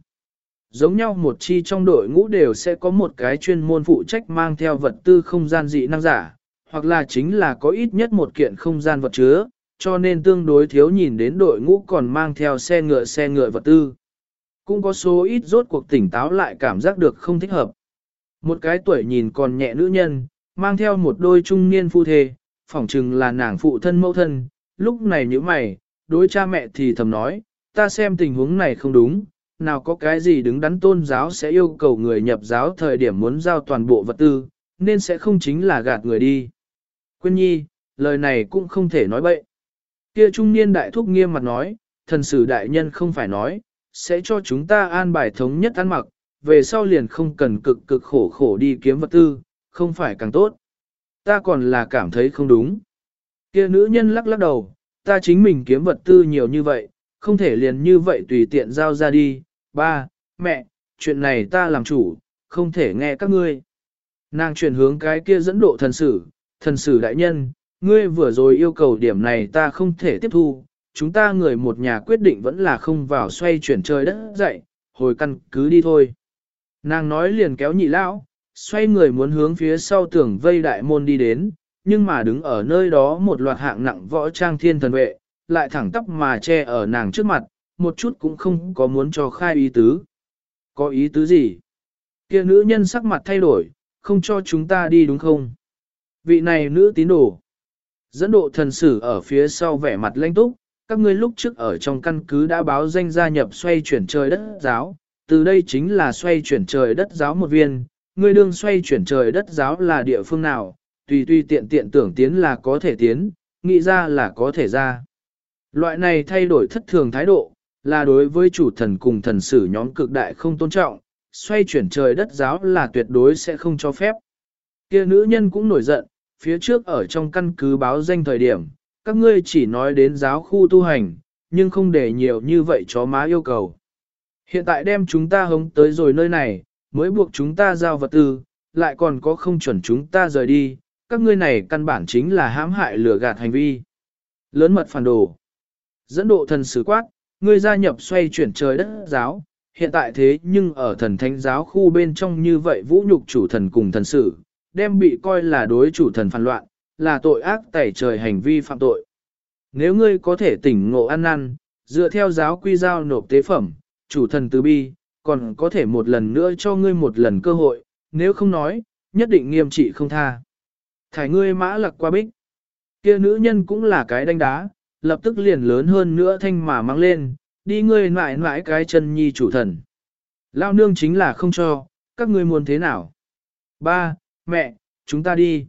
Giống nhau một chi trong đội ngũ đều sẽ có một cái chuyên môn phụ trách mang theo vật tư không gian dị năng giả, hoặc là chính là có ít nhất một kiện không gian vật chứa, cho nên tương đối thiếu nhìn đến đội ngũ còn mang theo xe ngựa xe ngựa vật tư. Cũng có số ít rốt cuộc tỉnh táo lại cảm giác được không thích hợp. Một cái tuổi nhìn còn nhẹ nữ nhân, mang theo một đôi trung niên phu thê, phỏng chừng là nàng phụ thân mẫu thân, lúc này như mày, đối cha mẹ thì thầm nói, ta xem tình huống này không đúng, nào có cái gì đứng đắn tôn giáo sẽ yêu cầu người nhập giáo thời điểm muốn giao toàn bộ vật tư, nên sẽ không chính là gạt người đi. Quyên nhi, lời này cũng không thể nói bậy. Kia trung niên đại thúc nghiêm mặt nói, thần sử đại nhân không phải nói, sẽ cho chúng ta an bài thống nhất ăn mặc, về sau liền không cần cực cực khổ khổ đi kiếm vật tư, không phải càng tốt. Ta còn là cảm thấy không đúng. Kia nữ nhân lắc lắc đầu, ta chính mình kiếm vật tư nhiều như vậy, không thể liền như vậy tùy tiện giao ra đi. Ba, mẹ, chuyện này ta làm chủ, không thể nghe các ngươi. Nàng chuyển hướng cái kia dẫn độ thần sử, thần sử đại nhân, ngươi vừa rồi yêu cầu điểm này ta không thể tiếp thu, chúng ta người một nhà quyết định vẫn là không vào xoay chuyển trời đất dậy, hồi căn cứ đi thôi. Nàng nói liền kéo nhị lão, xoay người muốn hướng phía sau tưởng vây đại môn đi đến, nhưng mà đứng ở nơi đó một loạt hạng nặng võ trang thiên thần vệ, lại thẳng tắp mà che ở nàng trước mặt, một chút cũng không có muốn cho khai ý tứ. Có ý tứ gì? Kia nữ nhân sắc mặt thay đổi, không cho chúng ta đi đúng không? Vị này nữ tín đồ. Dẫn độ thần sử ở phía sau vẻ mặt lãnh túc, các ngươi lúc trước ở trong căn cứ đã báo danh gia nhập xoay chuyển trời đất giáo, từ đây chính là xoay chuyển trời đất giáo một viên, ngươi đương xoay chuyển trời đất giáo là địa phương nào, tùy tùy tiện tiện tưởng tiến là có thể tiến, nghĩ ra là có thể ra. Loại này thay đổi thất thường thái độ, là đối với chủ thần cùng thần sử nhóm cực đại không tôn trọng, xoay chuyển trời đất giáo là tuyệt đối sẽ không cho phép. Kia nữ nhân cũng nổi giận, phía trước ở trong căn cứ báo danh thời điểm, các ngươi chỉ nói đến giáo khu tu hành, nhưng không để nhiều như vậy chó má yêu cầu. Hiện tại đem chúng ta hống tới rồi nơi này, mới buộc chúng ta giao vật tư, lại còn có không chuẩn chúng ta rời đi, các ngươi này căn bản chính là hãm hại lừa gạt hành vi. Lớn mật phản đồ. Dẫn độ thần sứ quát, ngươi gia nhập xoay chuyển trời đất giáo, hiện tại thế nhưng ở thần thánh giáo khu bên trong như vậy vũ nhục chủ thần cùng thần sử, đem bị coi là đối chủ thần phản loạn, là tội ác tẩy trời hành vi phạm tội. Nếu ngươi có thể tỉnh ngộ ăn năn, dựa theo giáo quy giao nộp tế phẩm, chủ thần từ bi, còn có thể một lần nữa cho ngươi một lần cơ hội, nếu không nói, nhất định nghiêm trị không tha. Thải ngươi mã lặc qua bích. kia nữ nhân cũng là cái đánh đá, lập tức liền lớn hơn nữa thanh mà mang lên, đi ngươi mãi mãi cái chân nhi chủ thần. Lao nương chính là không cho, các ngươi muốn thế nào? Ba, mẹ, chúng ta đi.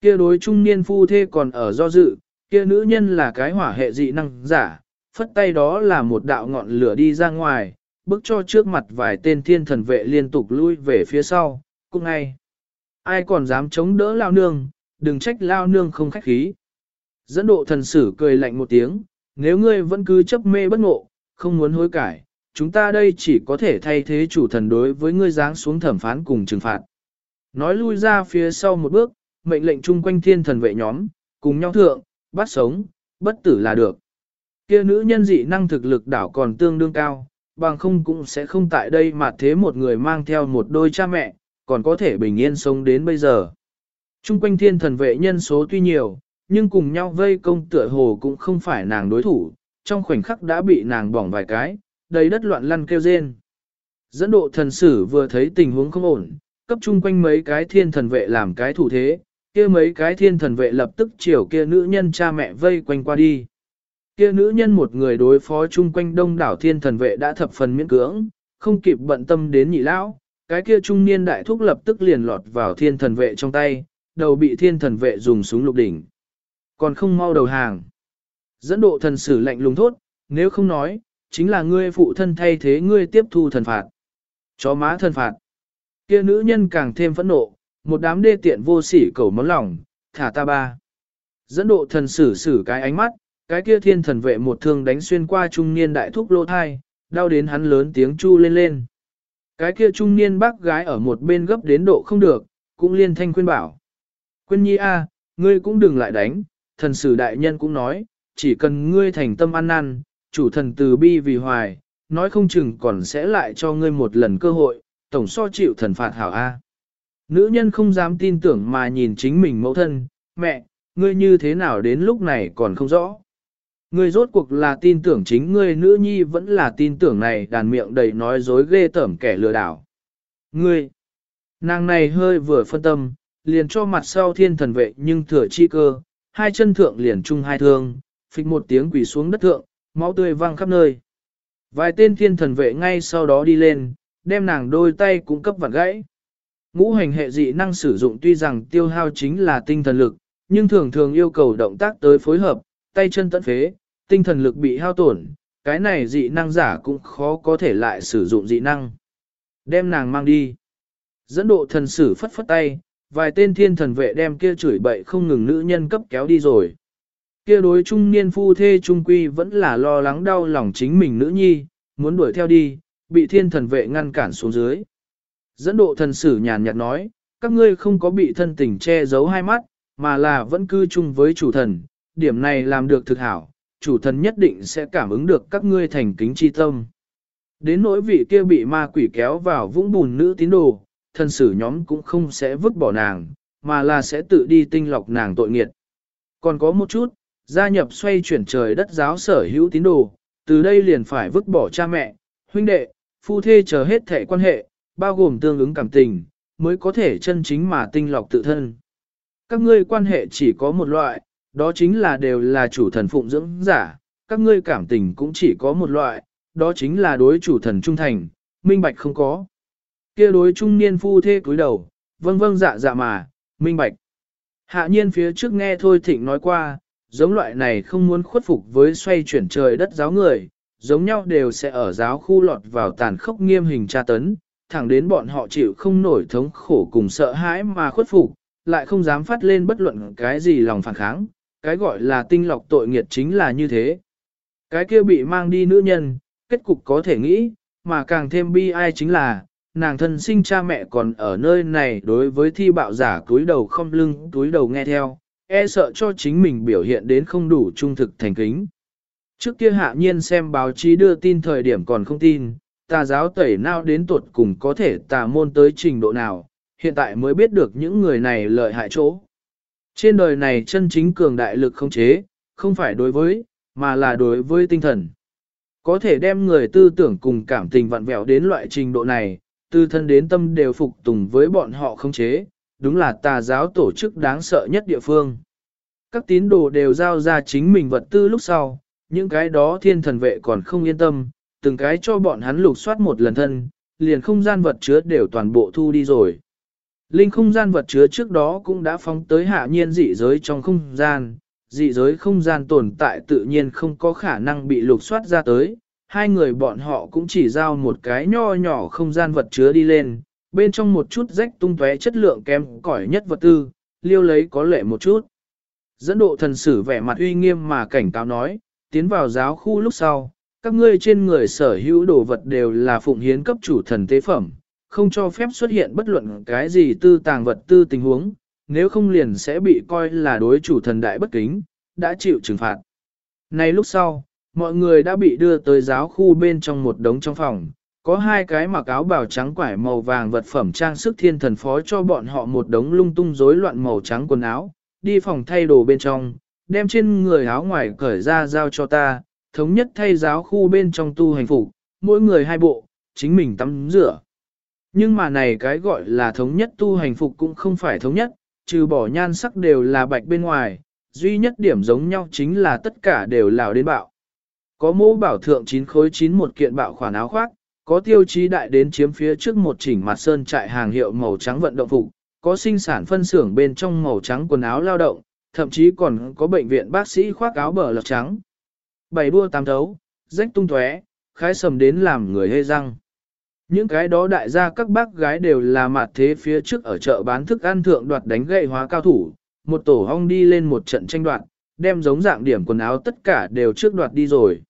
Kia đối trung niên phu thê còn ở do dự, kia nữ nhân là cái hỏa hệ dị năng giả, phất tay đó là một đạo ngọn lửa đi ra ngoài, bước cho trước mặt vài tên thiên thần vệ liên tục lui về phía sau, cũng ngay. Ai còn dám chống đỡ lao nương, đừng trách lao nương không khách khí. Dẫn độ thần sử cười lạnh một tiếng, nếu ngươi vẫn cứ chấp mê bất ngộ, không muốn hối cải, chúng ta đây chỉ có thể thay thế chủ thần đối với ngươi giáng xuống thẩm phán cùng trừng phạt. Nói lui ra phía sau một bước, mệnh lệnh chung quanh thiên thần vệ nhóm, cùng nhau thượng, bắt sống, bất tử là được. Kia nữ nhân dị năng thực lực đảo còn tương đương cao, bằng không cũng sẽ không tại đây mà thế một người mang theo một đôi cha mẹ, còn có thể bình yên sống đến bây giờ. Trung quanh thiên thần vệ nhân số tuy nhiều, nhưng cùng nhau vây công tựa hồ cũng không phải nàng đối thủ, trong khoảnh khắc đã bị nàng bỏng vài cái, đầy đất loạn lăn kêu rên. Dẫn độ thần sử vừa thấy tình huống không ổn, cấp chung quanh mấy cái thiên thần vệ làm cái thủ thế, kia mấy cái thiên thần vệ lập tức chiều kia nữ nhân cha mẹ vây quanh qua đi. Kia nữ nhân một người đối phó chung quanh đông đảo thiên thần vệ đã thập phần miễn cưỡng, không kịp bận tâm đến nhị lão, cái kia trung niên đại thúc lập tức liền lọt vào thiên thần vệ trong tay, đầu bị thiên thần vệ dùng súng lục đỉnh. Còn không mau đầu hàng. Dẫn độ thần sử lạnh lùng thốt, nếu không nói, chính là ngươi phụ thân thay thế ngươi tiếp thu thần phạt. Chó má thần phạt. Kia nữ nhân càng thêm phẫn nộ, một đám đê tiện vô sỉ cầu món lòng, thả ta ba. Dẫn độ thần sử sử cái ánh mắt, cái kia thiên thần vệ một thương đánh xuyên qua trung niên đại thúc lô thai, đau đến hắn lớn tiếng chu lên lên. Cái kia trung niên bác gái ở một bên gấp đến độ không được, cũng liên thanh khuyên bảo. Quyên nhi a, ngươi cũng đừng lại đánh, thần sử đại nhân cũng nói, chỉ cần ngươi thành tâm ăn năn, chủ thần từ bi vì hoài, nói không chừng còn sẽ lại cho ngươi một lần cơ hội, tổng so chịu thần phạt hảo A. Nữ nhân không dám tin tưởng mà nhìn chính mình mẫu thân, mẹ, ngươi như thế nào đến lúc này còn không rõ. Ngươi rốt cuộc là tin tưởng chính ngươi nữ nhi vẫn là tin tưởng này đàn miệng đầy nói dối ghê tởm kẻ lừa đảo. Ngươi, nàng này hơi vừa phân tâm, liền cho mặt sau thiên thần vệ nhưng thừa chi cơ, hai chân thượng liền chung hai thương, phịch một tiếng quỳ xuống đất thượng, máu tươi văng khắp nơi. Vài tên thiên thần vệ ngay sau đó đi lên, đem nàng đôi tay cung cấp vặt gãy. Ngũ hành hệ dị năng sử dụng tuy rằng tiêu hao chính là tinh thần lực, nhưng thường thường yêu cầu động tác tới phối hợp, tay chân tận phế, tinh thần lực bị hao tổn, cái này dị năng giả cũng khó có thể lại sử dụng dị năng. Đem nàng mang đi. Dẫn độ thần sử phất phất tay, vài tên thiên thần vệ đem kia chửi bậy không ngừng nữ nhân cấp kéo đi rồi. Kia đối trung niên phu thê trung quy vẫn là lo lắng đau lòng chính mình nữ nhi, muốn đuổi theo đi, bị thiên thần vệ ngăn cản xuống dưới. Dẫn độ thần sử nhàn nhạt nói, các ngươi không có bị thân tình che giấu hai mắt, mà là vẫn cư chung với chủ thần, điểm này làm được thực hảo, chủ thần nhất định sẽ cảm ứng được các ngươi thành kính chi tâm. Đến nỗi vị kia bị ma quỷ kéo vào vũng bùn nữ tín đồ, thần sử nhóm cũng không sẽ vứt bỏ nàng, mà là sẽ tự đi tinh lọc nàng tội nghiệt. Còn có một chút, gia nhập xoay chuyển trời đất giáo sở hữu tín đồ, từ đây liền phải vứt bỏ cha mẹ, huynh đệ, phu thê chờ hết thể quan hệ, bao gồm tương ứng cảm tình, mới có thể chân chính mà tinh lọc tự thân. Các ngươi quan hệ chỉ có một loại, đó chính là đều là chủ thần phụng dưỡng giả, các ngươi cảm tình cũng chỉ có một loại, đó chính là đối chủ thần trung thành, minh bạch không có. Kia đối trung niên phu thê cúi đầu, vâng vâng dạ dạ mà, minh bạch. Hạ nhiên phía trước nghe Thôi Thịnh nói qua, giống loại này không muốn khuất phục với xoay chuyển trời đất giáo người, giống nhau đều sẽ ở giáo khu lọt vào tàn khốc nghiêm hình tra tấn, thẳng đến bọn họ chịu không nổi thống khổ cùng sợ hãi mà khuất phục, lại không dám phát lên bất luận cái gì lòng phản kháng, cái gọi là tinh lọc tội nghiệt chính là như thế. Cái kia bị mang đi nữ nhân, kết cục có thể nghĩ, mà càng thêm bi ai chính là, nàng thân sinh cha mẹ còn ở nơi này đối với thi bạo giả túi đầu không lưng túi đầu nghe theo, e sợ cho chính mình biểu hiện đến không đủ trung thực thành kính. Trước kia hạ nhiên xem báo chí đưa tin thời điểm còn không tin, tà giáo tẩy nào đến tuột cùng có thể tà môn tới trình độ nào, hiện tại mới biết được những người này lợi hại chỗ. Trên đời này chân chính cường đại lực không chế, không phải đối với, mà là đối với tinh thần. Có thể đem người tư tưởng cùng cảm tình vặn vẹo đến loại trình độ này, từ thân đến tâm đều phục tùng với bọn họ không chế, đúng là tà giáo tổ chức đáng sợ nhất địa phương. Các tín đồ đều giao ra chính mình vật tư lúc sau, những cái đó thiên thần vệ còn không yên tâm, từng cái cho bọn hắn lục soát một lần thân, liền không gian vật chứa đều toàn bộ thu đi rồi. Linh không gian vật chứa trước đó cũng đã phóng tới hạ nhiên dị giới trong không gian, dị giới không gian tồn tại tự nhiên không có khả năng bị lục soát ra tới, hai người bọn họ cũng chỉ giao một cái nho nhỏ không gian vật chứa đi lên, bên trong một chút rách tung tóe chất lượng kém cỏi nhất vật tư, liêu lấy có lệ một chút. Dẫn độ thần sử vẻ mặt uy nghiêm mà cảnh cáo nói, tiến vào giáo khu lúc sau, các ngươi trên người sở hữu đồ vật đều là phụng hiến cấp chủ thần tế phẩm, không cho phép xuất hiện bất luận cái gì tư tàng vật tư tình huống, nếu không liền sẽ bị coi là đối chủ thần đại bất kính, đã chịu trừng phạt. Nay lúc sau, mọi người đã bị đưa tới giáo khu bên trong một đống trong phòng, có hai cái mặc áo bào trắng quải màu vàng vật phẩm trang sức thiên thần phó cho bọn họ một đống lung tung rối loạn màu trắng quần áo, đi phòng thay đồ bên trong, đem trên người áo ngoài cởi ra giao cho ta, thống nhất thay giáo khu bên trong tu hành phục, mỗi người hai bộ, chính mình tắm rửa. Nhưng mà này cái gọi là thống nhất tu hành phục cũng không phải thống nhất, trừ bỏ nhan sắc đều là bạch bên ngoài, duy nhất điểm giống nhau chính là tất cả đều lào đến bạo. Có mô bảo thượng chín khối chín một kiện bạo khoản áo khoác, có tiêu chí đại đến chiếm phía trước một chỉnh mặt sơn trại hàng hiệu màu trắng vận động phục, có sinh sản phân xưởng bên trong màu trắng quần áo lao động, thậm chí còn có bệnh viện bác sĩ khoác áo bờ lọc trắng. Bảy đua tám thấu, rách tung tóe, khái sầm đến làm người hê răng. Những cái đó đại gia các bác gái đều là mặt thế phía trước ở chợ bán thức ăn thượng đoạt đánh gậy hóa cao thủ, một tổ hong đi lên một trận tranh đoạt, đem giống dạng điểm quần áo tất cả đều trước đoạt đi rồi.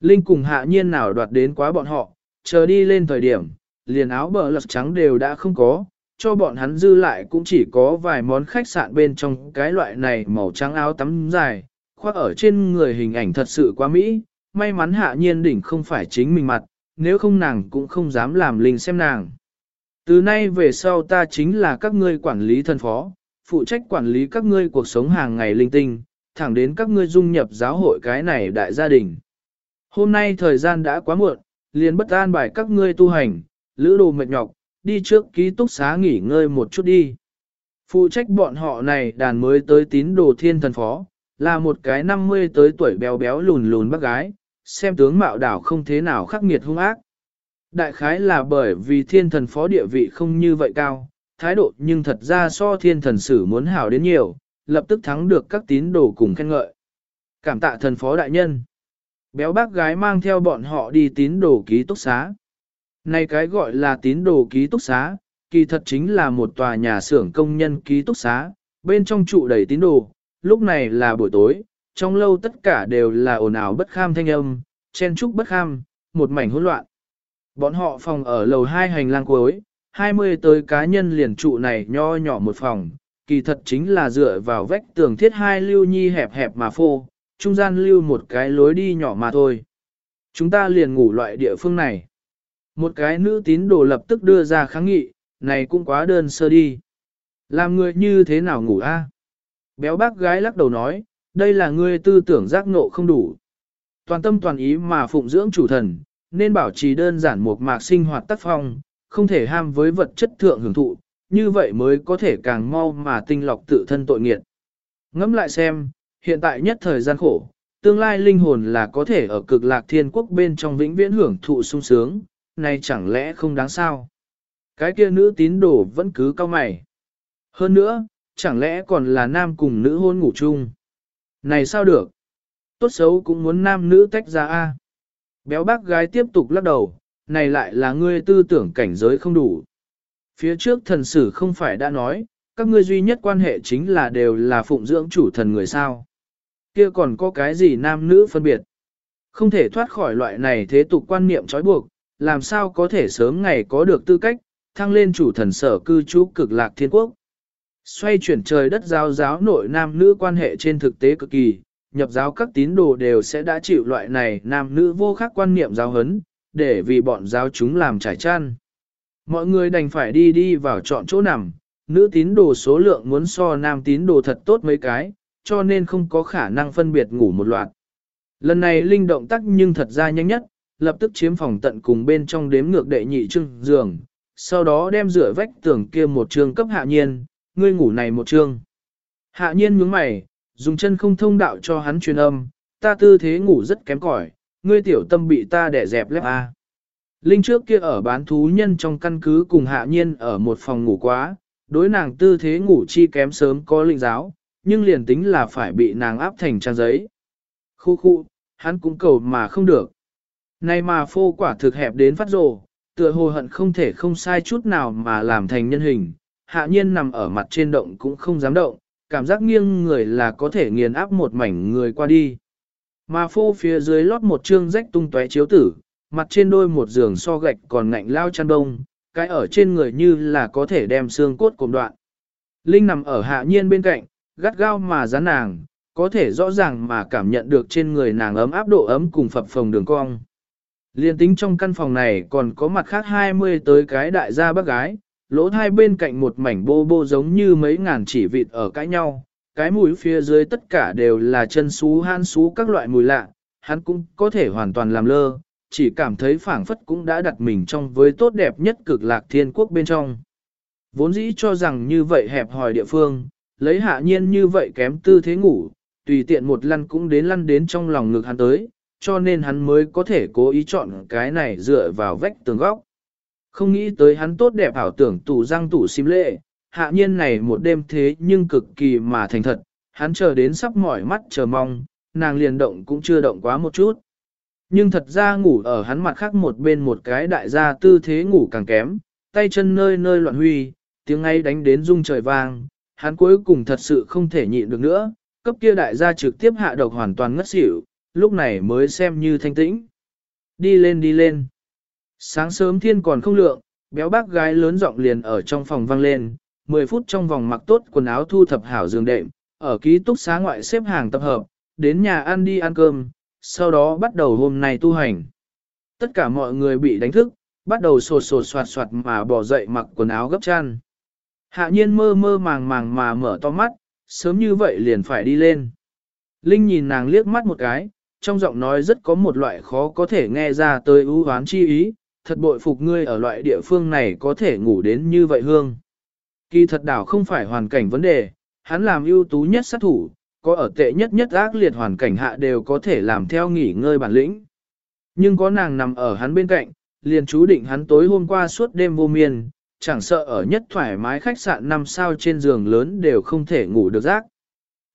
Linh cùng hạ nhiên nào đoạt đến quá bọn họ, chờ đi lên thời điểm, liền áo bờ lật trắng đều đã không có, cho bọn hắn dư lại cũng chỉ có vài món khách sạn bên trong cái loại này màu trắng áo tắm dài, khoác ở trên người hình ảnh thật sự quá mỹ, may mắn hạ nhiên đỉnh không phải chính mình mặt, nếu không nàng cũng không dám làm linh xem nàng. Từ nay về sau ta chính là các ngươi quản lý thân phó, phụ trách quản lý các ngươi cuộc sống hàng ngày linh tinh, thẳng đến các ngươi dung nhập giáo hội cái này đại gia đình. Hôm nay thời gian đã quá muộn, liền bất an bài các ngươi tu hành, lữ đồ mệt nhọc, đi trước ký túc xá nghỉ ngơi một chút đi. Phụ trách bọn họ này đàn mới tới tín đồ thiên thần phó, là một cái 50 tới tuổi béo béo lùn lùn bác gái, xem tướng mạo đảo không thế nào khắc nghiệt hung ác. Đại khái là bởi vì thiên thần phó địa vị không như vậy cao, thái độ nhưng thật ra so thiên thần sử muốn hảo đến nhiều, lập tức thắng được các tín đồ cùng khen ngợi. Cảm tạ thần phó đại nhân. Béo bác gái mang theo bọn họ đi tín đồ ký túc xá. Này cái gọi là tín đồ ký túc xá, kỳ thật chính là một tòa nhà xưởng công nhân ký túc xá, bên trong trụ đầy tín đồ, lúc này là buổi tối, trong lâu tất cả đều là ồn ào bất kham thanh âm, chen trúc bất kham, một mảnh hỗn loạn. Bọn họ phòng ở lầu hai hành lang cuối, 20 tới cá nhân liền trụ này nho nhỏ một phòng, kỳ thật chính là dựa vào vách tường thiết hai lưu nhi hẹp hẹp mà phô, trung gian lưu một cái lối đi nhỏ mà thôi. Chúng ta liền ngủ loại địa phương này. Một cái nữ tín đồ lập tức đưa ra kháng nghị, này cũng quá đơn sơ đi. Làm người như thế nào ngủ a? Béo bác gái lắc đầu nói, đây là ngươi tư tưởng giác ngộ không đủ. Toàn tâm toàn ý mà phụng dưỡng chủ thần, nên bảo trì đơn giản một mạc sinh hoạt tác phong, không thể ham với vật chất thượng hưởng thụ, như vậy mới có thể càng mau mà tinh lọc tự thân tội nghiệt. Ngẫm lại xem, hiện tại nhất thời gian khổ, tương lai linh hồn là có thể ở cực lạc thiên quốc bên trong vĩnh viễn hưởng thụ sung sướng, này chẳng lẽ không đáng sao? Cái kia nữ tín đồ vẫn cứ cao mày. Hơn nữa, chẳng lẽ còn là nam cùng nữ hôn ngủ chung? Này sao được? Tốt xấu cũng muốn nam nữ tách ra a. Béo bác gái tiếp tục lắc đầu, này lại là ngươi tư tưởng cảnh giới không đủ. Phía trước thần sử không phải đã nói, các ngươi duy nhất quan hệ chính là đều là phụng dưỡng chủ thần người sao. Kia còn có cái gì nam nữ phân biệt. Không thể thoát khỏi loại này thế tục quan niệm trói buộc, làm sao có thể sớm ngày có được tư cách, thăng lên chủ thần sở cư trú cực lạc thiên quốc. Xoay chuyển trời đất giáo giáo nội nam nữ quan hệ trên thực tế cực kỳ, nhập giáo các tín đồ đều sẽ đã chịu loại này nam nữ vô khác quan niệm giáo hấn, để vì bọn giáo chúng làm trải chăn. Mọi người đành phải đi đi vào chọn chỗ nằm, nữ tín đồ số lượng muốn so nam tín đồ thật tốt mấy cái, cho nên không có khả năng phân biệt ngủ một loạt. Lần này linh động tác nhưng thật ra nhanh nhất, lập tức chiếm phòng tận cùng bên trong đếm ngược đệ nhị trưng giường, sau đó đem rửa vách tường kia một trường cấp hạ nhiên, ngươi ngủ này một chương. Hạ nhiên nhướng mày, dùng chân không thông đạo cho hắn truyền âm, ta tư thế ngủ rất kém cỏi, ngươi tiểu tâm bị ta đẻ dẹp lép a. Linh trước kia ở bán thú nhân trong căn cứ cùng hạ nhiên ở một phòng ngủ quá, đối nàng tư thế ngủ chi kém sớm có linh giáo, nhưng liền tính là phải bị nàng áp thành trang giấy. Khu khu, hắn cũng cầu mà không được. Này mà phô quả thực hẹp đến phát rồ, tựa hồ hận không thể không sai chút nào mà làm thành nhân hình, hạ nhiên nằm ở mặt trên động cũng không dám động, cảm giác nghiêng người là có thể nghiền áp một mảnh người qua đi. Mà phô phía dưới lót một chương rách tung tóe chiếu tử, mặt trên đôi một giường so gạch còn ngạnh lao chăn đông, cái ở trên người như là có thể đem xương cốt cùng đoạn. Linh nằm ở hạ nhiên bên cạnh, gắt gao mà dán nàng, có thể rõ ràng mà cảm nhận được trên người nàng ấm áp độ ấm cùng phập phồng đường cong. Liên tính trong căn phòng này còn có mặt khác 20 tới cái đại gia bác gái, lỗ hai bên cạnh một mảnh bô bô giống như mấy ngàn chỉ vịt ở cãi nhau, cái mũi phía dưới tất cả đều là chân xú han xú các loại mùi lạ, hắn cũng có thể hoàn toàn làm lơ, chỉ cảm thấy phảng phất cũng đã đặt mình trong với tốt đẹp nhất cực lạc thiên quốc bên trong. Vốn dĩ cho rằng như vậy hẹp hòi địa phương, lấy hạ nhiên như vậy kém tư thế ngủ, tùy tiện một lăn cũng đến lăn đến trong lòng ngực hắn tới, cho nên hắn mới có thể cố ý chọn cái này dựa vào vách tường góc. Không nghĩ tới hắn tốt đẹp ảo tưởng tủ răng tủ sim lệ, hạ nhiên này một đêm thế nhưng cực kỳ mà thành thật, hắn chờ đến sắp mỏi mắt chờ mong, nàng liền động cũng chưa động quá một chút. Nhưng thật ra ngủ ở hắn mặt khác một bên một cái đại gia tư thế ngủ càng kém, tay chân nơi nơi loạn huy, tiếng ngay đánh đến rung trời vang, hắn cuối cùng thật sự không thể nhịn được nữa, cấp kia đại gia trực tiếp hạ độc hoàn toàn ngất xỉu, lúc này mới xem như thanh tĩnh. Đi lên đi lên. Sáng sớm thiên còn không lượng, béo bác gái lớn giọng liền ở trong phòng vang lên, 10 phút trong vòng mặc tốt quần áo thu thập hảo giường đệm, ở ký túc xá ngoại xếp hàng tập hợp, đến nhà ăn đi ăn cơm, sau đó bắt đầu hôm nay tu hành. Tất cả mọi người bị đánh thức, bắt đầu sột sột soạt soạt mà bỏ dậy mặc quần áo gấp chăn. Hạ nhiên mơ mơ màng màng mà mở to mắt, sớm như vậy liền phải đi lên. Linh nhìn nàng liếc mắt một cái, trong giọng nói rất có một loại khó có thể nghe ra tới ưu hoán chi ý, thật bội phục ngươi ở loại địa phương này có thể ngủ đến như vậy hương. Kỳ thật đảo không phải hoàn cảnh vấn đề, hắn làm ưu tú nhất sát thủ, có ở tệ nhất nhất ác liệt hoàn cảnh hạ đều có thể làm theo nghỉ ngơi bản lĩnh. Nhưng có nàng nằm ở hắn bên cạnh, liền chú định hắn tối hôm qua suốt đêm vô miên, chẳng sợ ở nhất thoải mái khách sạn năm sao trên giường lớn đều không thể ngủ được giấc.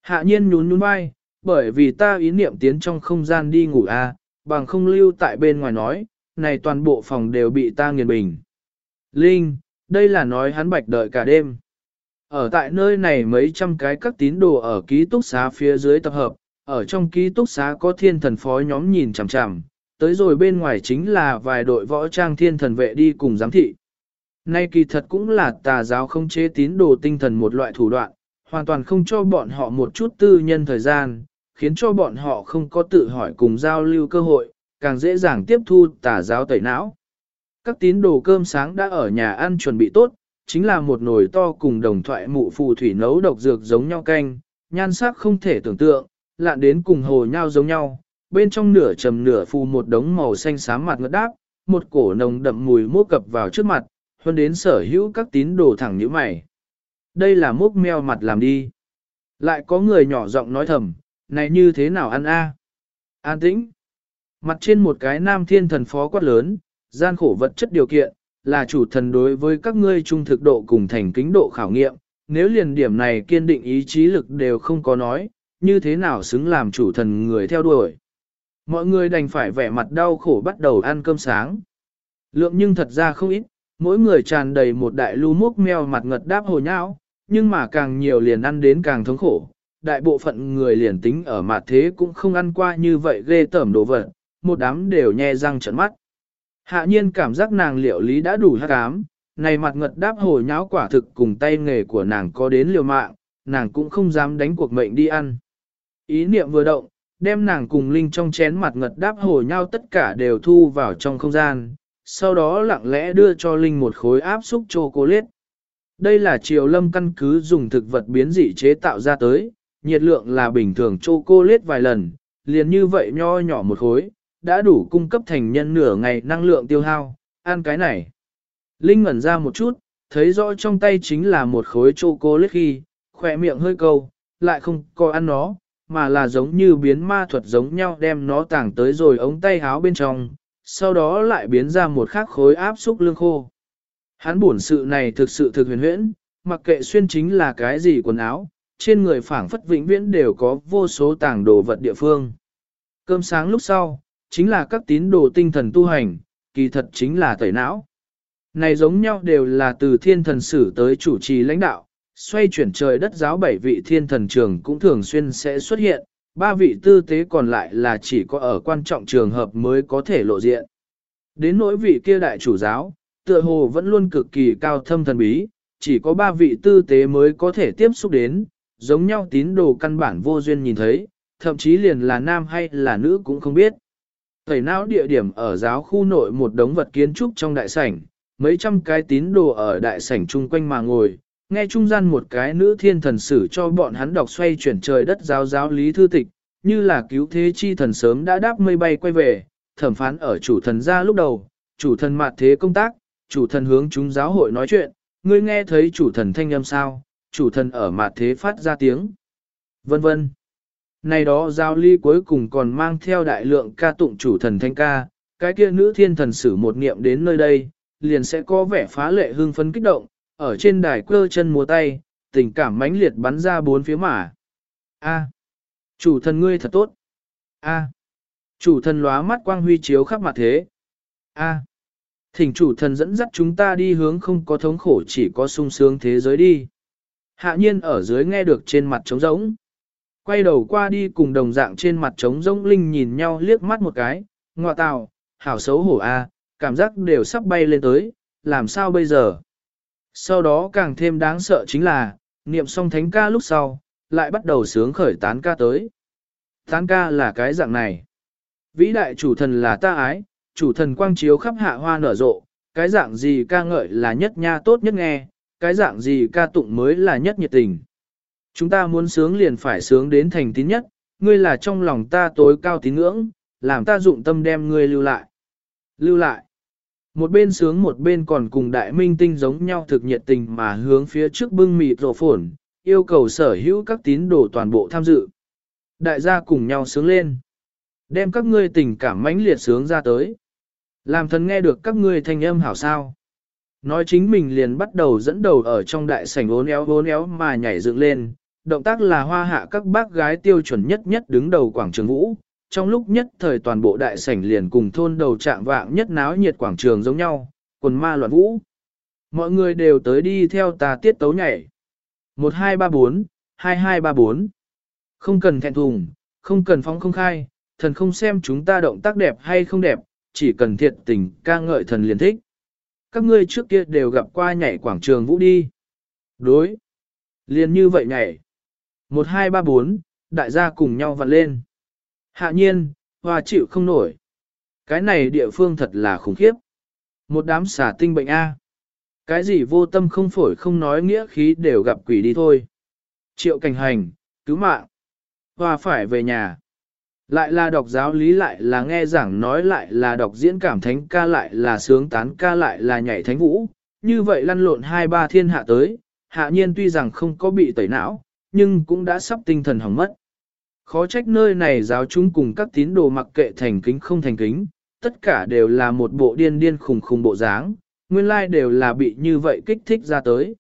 Hạ nhiên nhún nhún vai, bởi vì ta ý niệm tiến trong không gian đi ngủ a, à, bằng không lưu tại bên ngoài nói, này toàn bộ phòng đều bị ta nghiền bình. Linh, đây là nói hắn bạch đợi cả đêm. Ở tại nơi này mấy trăm cái các tín đồ ở ký túc xá phía dưới tập hợp, ở trong ký túc xá có thiên thần phó nhóm nhìn chằm chằm, tới rồi bên ngoài chính là vài đội võ trang thiên thần vệ đi cùng giám thị. Nay kỳ thật cũng là tà giáo không chế tín đồ tinh thần một loại thủ đoạn, hoàn toàn không cho bọn họ một chút tư nhân thời gian, khiến cho bọn họ không có tự hỏi cùng giao lưu cơ hội, càng dễ dàng tiếp thu tà giáo tẩy não. Các tín đồ cơm sáng đã ở nhà ăn chuẩn bị tốt, chính là một nồi to cùng đồng thoại mụ phù thủy nấu độc dược giống nhau canh, nhan sắc không thể tưởng tượng, lạn đến cùng hồ nhau giống nhau, bên trong nửa trầm nửa phù một đống màu xanh xám mặt ngất đáp, một cổ nồng đậm mùi mốc cập vào trước mặt, hơn đến sở hữu các tín đồ thẳng như mày. Đây là mốc meo mặt làm đi. Lại có người nhỏ giọng nói thầm, này như thế nào ăn a? An tĩnh. Mặt trên một cái nam thiên thần phó quát lớn, gian khổ vật chất điều kiện, là chủ thần đối với các ngươi trung thực độ cùng thành kính độ khảo nghiệm, nếu liền điểm này kiên định ý chí lực đều không có nói, như thế nào xứng làm chủ thần người theo đuổi. Mọi người đành phải vẻ mặt đau khổ bắt đầu ăn cơm sáng. Lượng nhưng thật ra không ít, mỗi người tràn đầy một đại lu múc meo mặt ngật đáp hồ nhão, nhưng mà càng nhiều liền ăn đến càng thống khổ. Đại bộ phận người liền tính ở mặt thế cũng không ăn qua như vậy ghê tởm đồ vật, một đám đều nhe răng trợn mắt. Hạ nhiên cảm giác nàng liệu lý đã đủ hát cám, này mặt ngật đáp hồi nháo quả thực cùng tay nghề của nàng có đến liều mạng, nàng cũng không dám đánh cuộc mệnh đi ăn. Ý niệm vừa động, đem nàng cùng Linh trong chén mặt ngật đáp hồi nhau tất cả đều thu vào trong không gian, sau đó lặng lẽ đưa cho Linh một khối áp xúc chocolate. Đây là triều lâm căn cứ dùng thực vật biến dị chế tạo ra tới, nhiệt lượng là bình thường chocolate vài lần, liền như vậy nho nhỏ một khối, đã đủ cung cấp thành nhân nửa ngày năng lượng tiêu hao, ăn cái này. Linh ngẩn ra một chút, thấy rõ trong tay chính là một khối chocolate khi, khỏe miệng hơi câu, lại không có ăn nó, mà là giống như biến ma thuật giống nhau đem nó tàng tới rồi ống tay háo bên trong, sau đó lại biến ra một khắc khối áp xúc lương khô. Hắn buồn sự này thực sự thực huyền huyễn, mặc kệ xuyên chính là cái gì quần áo, trên người phảng phất vĩnh viễn đều có vô số tàng đồ vật địa phương. Cơm sáng lúc sau, chính là các tín đồ tinh thần tu hành, kỳ thật chính là tẩy não. Này giống nhau đều là từ thiên thần sử tới chủ trì lãnh đạo, xoay chuyển trời đất giáo bảy vị thiên thần trường cũng thường xuyên sẽ xuất hiện, ba vị tư tế còn lại là chỉ có ở quan trọng trường hợp mới có thể lộ diện. Đến nỗi vị kia đại chủ giáo, tựa hồ vẫn luôn cực kỳ cao thâm thần bí, chỉ có ba vị tư tế mới có thể tiếp xúc đến, giống nhau tín đồ căn bản vô duyên nhìn thấy, thậm chí liền là nam hay là nữ cũng không biết. Tẩy não địa điểm ở giáo khu nội một đống vật kiến trúc trong đại sảnh, mấy trăm cái tín đồ ở đại sảnh chung quanh mà ngồi, nghe trung gian một cái nữ thiên thần sử cho bọn hắn đọc xoay chuyển trời đất giáo giáo lý thư tịch, như là cứu thế chi thần sớm đã đáp mây bay quay về, thẩm phán ở chủ thần ra lúc đầu, chủ thần mạt thế công tác, chủ thần hướng chúng giáo hội nói chuyện, ngươi nghe thấy chủ thần thanh âm sao, chủ thần ở mạt thế phát ra tiếng, vân vân. Này đó giao ly cuối cùng còn mang theo đại lượng ca tụng chủ thần thanh ca, cái kia nữ thiên thần sử một niệm đến nơi đây, liền sẽ có vẻ phá lệ hưng phấn kích động, ở trên đài quơ chân múa tay, tình cảm mãnh liệt bắn ra bốn phía mả. A. chủ thần ngươi thật tốt. A. chủ thần lóa mắt quang huy chiếu khắp mặt thế. A. thỉnh chủ thần dẫn dắt chúng ta đi hướng không có thống khổ chỉ có sung sướng thế giới đi. Hạ nhiên ở dưới nghe được trên mặt trống rỗng. Quay đầu qua đi cùng đồng dạng trên mặt trống rỗng linh nhìn nhau liếc mắt một cái, ngọa tào, hảo xấu hổ a, cảm giác đều sắp bay lên tới, làm sao bây giờ? Sau đó càng thêm đáng sợ chính là, niệm xong thánh ca lúc sau, lại bắt đầu sướng khởi tán ca tới. Tán ca là cái dạng này. Vĩ đại chủ thần là ta ái, chủ thần quang chiếu khắp hạ hoa nở rộ, cái dạng gì ca ngợi là nhất nha tốt nhất nghe, cái dạng gì ca tụng mới là nhất nhiệt tình. Chúng ta muốn sướng liền phải sướng đến thành tín nhất, ngươi là trong lòng ta tối cao tín ngưỡng, làm ta dụng tâm đem ngươi lưu lại. Lưu lại. Một bên sướng một bên còn cùng đại minh tinh giống nhau thực nhiệt tình mà hướng phía trước bưng mịt rổ phổn, yêu cầu sở hữu các tín đồ toàn bộ tham dự. Đại gia cùng nhau sướng lên. Đem các ngươi tình cảm mãnh liệt sướng ra tới. Làm thần nghe được các ngươi thanh âm hảo sao. Nói chính mình liền bắt đầu dẫn đầu ở trong đại sảnh ốn éo ốn éo mà nhảy dựng lên. Động tác là hoa hạ các bác gái tiêu chuẩn nhất nhất đứng đầu quảng trường vũ, trong lúc nhất thời toàn bộ đại sảnh liền cùng thôn đầu trạng vạng nhất náo nhiệt quảng trường giống nhau, quần ma loạn vũ. Mọi người đều tới đi theo ta tiết tấu nhảy. 1234, 2234. Không cần thẹn thùng, không cần phóng không khai, thần không xem chúng ta động tác đẹp hay không đẹp, chỉ cần thiệt tình ca ngợi thần liền thích. Các ngươi trước kia đều gặp qua nhảy quảng trường vũ đi. Đối. Liền như vậy nhảy. 1234, đại gia cùng nhau vặn lên. Hạ nhiên, hoa chịu không nổi. Cái này địa phương thật là khủng khiếp. Một đám xả tinh bệnh A. Cái gì vô tâm không phổi không nói nghĩa khí đều gặp quỷ đi thôi. Triệu cảnh hành, cứu mạng. Hoa phải về nhà. Lại là đọc giáo lý lại là nghe giảng nói lại là đọc diễn cảm thánh ca lại là sướng tán ca lại là nhảy thánh vũ. Như vậy lăn lộn hai ba thiên hạ tới, hạ nhiên tuy rằng không có bị tẩy não, nhưng cũng đã sắp tinh thần hỏng mất. Khó trách nơi này giáo chúng cùng các tín đồ mặc kệ thành kính không thành kính, tất cả đều là một bộ điên điên khùng khùng bộ dáng, nguyên lai đều là bị như vậy kích thích ra tới.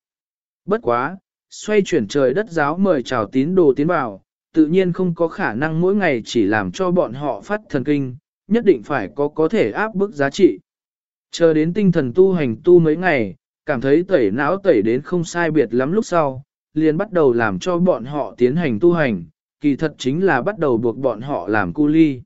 Bất quá, xoay chuyển trời đất giáo mời chào tín đồ tiến vào, tự nhiên không có khả năng mỗi ngày chỉ làm cho bọn họ phát thần kinh, nhất định phải có có thể áp bức giá trị. Chờ đến tinh thần tu hành tu mấy ngày, cảm thấy tẩy não tẩy đến không sai biệt lắm lúc sau, liền bắt đầu làm cho bọn họ tiến hành tu hành, kỳ thật chính là bắt đầu buộc bọn họ làm cu ly.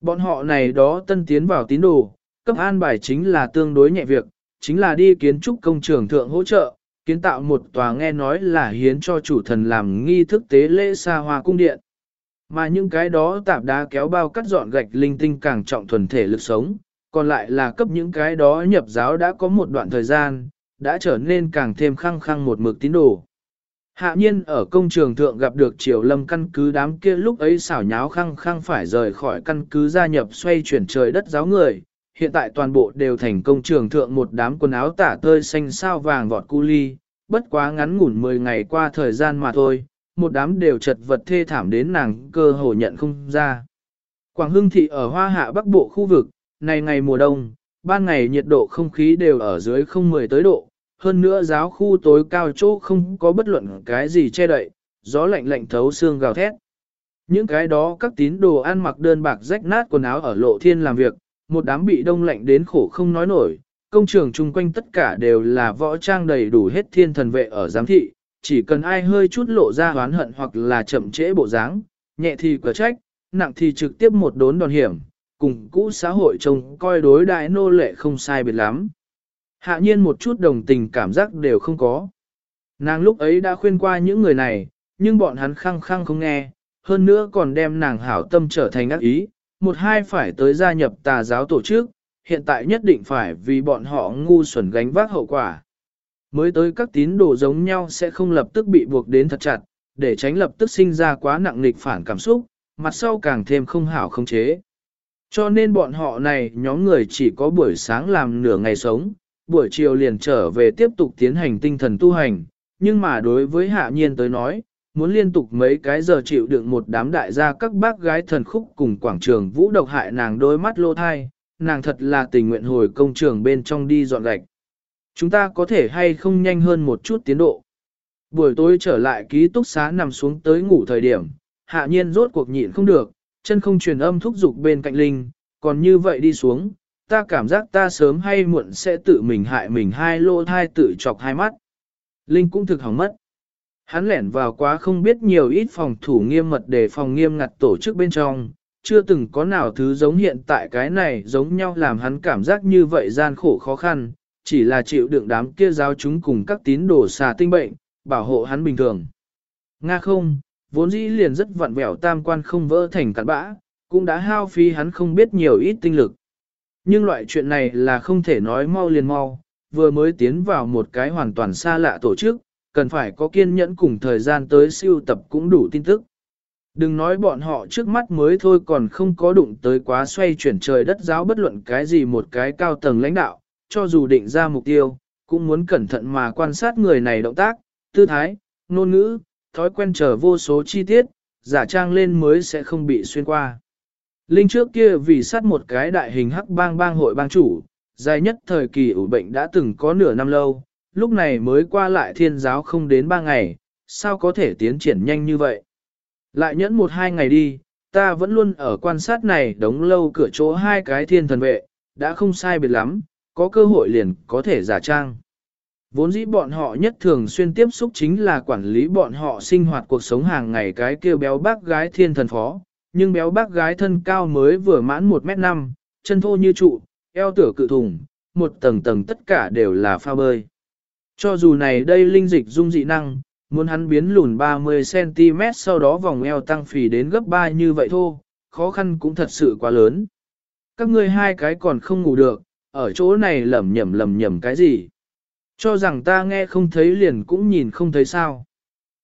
Bọn họ này đó tân tiến vào tín đồ, cấp an bài chính là tương đối nhẹ việc, chính là đi kiến trúc công trường thượng hỗ trợ, kiến tạo một tòa nghe nói là hiến cho chủ thần làm nghi thức tế lễ xa hoa cung điện. Mà những cái đó tạp đá kéo bao cắt dọn gạch linh tinh càng trọng thuần thể lực sống, còn lại là cấp những cái đó nhập giáo đã có một đoạn thời gian, đã trở nên càng thêm khăng khăng một mực tín đồ. Hạ nhiên ở công trường thượng gặp được triều lâm căn cứ đám kia lúc ấy xảo nháo khăng khăng phải rời khỏi căn cứ gia nhập xoay chuyển trời đất giáo người, hiện tại toàn bộ đều thành công trường thượng một đám quần áo tả tơi xanh sao vàng vọt cu ly, bất quá ngắn ngủn 10 ngày qua thời gian mà thôi, một đám đều chật vật thê thảm đến nàng cơ hồ nhận không ra. Quảng Hưng Thị ở Hoa Hạ Bắc Bộ khu vực, này ngày mùa đông, ban ngày nhiệt độ không khí đều ở dưới không 10 tới độ, hơn nữa giáo khu tối cao chỗ không có bất luận cái gì che đậy, gió lạnh lạnh thấu xương gào thét. Những cái đó các tín đồ ăn mặc đơn bạc rách nát quần áo ở lộ thiên làm việc, một đám bị đông lạnh đến khổ không nói nổi, công trường chung quanh tất cả đều là võ trang đầy đủ hết thiên thần vệ ở giám thị, chỉ cần ai hơi chút lộ ra oán hận hoặc là chậm trễ bộ dáng, nhẹ thì cửa trách, nặng thì trực tiếp một đốn đòn hiểm, cùng cũ xã hội trông coi đối đại nô lệ không sai biệt lắm. Hạ nhiên một chút đồng tình cảm giác đều không có. Nàng lúc ấy đã khuyên qua những người này, nhưng bọn hắn khăng khăng không nghe, hơn nữa còn đem nàng hảo tâm trở thành ác ý, một hai phải tới gia nhập tà giáo tổ chức, hiện tại nhất định phải vì bọn họ ngu xuẩn gánh vác hậu quả. Mới tới các tín đồ giống nhau sẽ không lập tức bị buộc đến thật chặt, để tránh lập tức sinh ra quá nặng nịch phản cảm xúc, mặt sau càng thêm không hảo không chế. Cho nên bọn họ này nhóm người chỉ có buổi sáng làm nửa ngày sống, buổi chiều liền trở về tiếp tục tiến hành tinh thần tu hành, nhưng mà đối với hạ nhiên tới nói, muốn liên tục mấy cái giờ chịu đựng một đám đại gia các bác gái thần khúc cùng quảng trường vũ độc hại nàng đôi mắt lô thai, nàng thật là tình nguyện hồi công trường bên trong đi dọn gạch. Chúng ta có thể hay không nhanh hơn một chút tiến độ. Buổi tối trở lại ký túc xá nằm xuống tới ngủ thời điểm, hạ nhiên rốt cuộc nhịn không được, chân không truyền âm thúc giục bên cạnh Linh, còn như vậy đi xuống, ta cảm giác ta sớm hay muộn sẽ tự mình hại mình hai lô thai tự chọc hai mắt. Linh cũng thực hỏng mất. Hắn lẻn vào quá không biết nhiều ít phòng thủ nghiêm mật để phòng nghiêm ngặt tổ chức bên trong, chưa từng có nào thứ giống hiện tại cái này giống nhau làm hắn cảm giác như vậy gian khổ khó khăn, chỉ là chịu đựng đám kia giáo chúng cùng các tín đồ xà tinh bệnh, bảo hộ hắn bình thường. Nga không, vốn dĩ liền rất vặn vẹo tam quan không vỡ thành cặn bã, cũng đã hao phí hắn không biết nhiều ít tinh lực. Nhưng loại chuyện này là không thể nói mau liền mau, vừa mới tiến vào một cái hoàn toàn xa lạ tổ chức, cần phải có kiên nhẫn cùng thời gian tới siêu tập cũng đủ tin tức. Đừng nói bọn họ trước mắt mới thôi còn không có đụng tới quá xoay chuyển trời đất giáo bất luận cái gì một cái cao tầng lãnh đạo, cho dù định ra mục tiêu, cũng muốn cẩn thận mà quan sát người này động tác, tư thái, ngôn ngữ, thói quen trở vô số chi tiết, giả trang lên mới sẽ không bị xuyên qua. Linh trước kia vì sát một cái đại hình hắc bang bang hội bang chủ, dài nhất thời kỳ ủ bệnh đã từng có nửa năm lâu, lúc này mới qua lại thiên giáo không đến ba ngày, sao có thể tiến triển nhanh như vậy. Lại nhẫn một hai ngày đi, ta vẫn luôn ở quan sát này đống lâu cửa chỗ hai cái thiên thần vệ, đã không sai biệt lắm, có cơ hội liền có thể giả trang. Vốn dĩ bọn họ nhất thường xuyên tiếp xúc chính là quản lý bọn họ sinh hoạt cuộc sống hàng ngày cái kêu béo bác gái thiên thần phó, nhưng béo bác gái thân cao mới vừa mãn 1m5, chân thô như trụ, eo tửa cự thùng, một tầng tầng tất cả đều là phao bơi. Cho dù này đây linh dịch dung dị năng, muốn hắn biến lùn 30cm sau đó vòng eo tăng phì đến gấp 3 như vậy thô, khó khăn cũng thật sự quá lớn. Các ngươi hai cái còn không ngủ được, ở chỗ này lẩm nhẩm lẩm nhẩm cái gì. Cho rằng ta nghe không thấy liền cũng nhìn không thấy sao.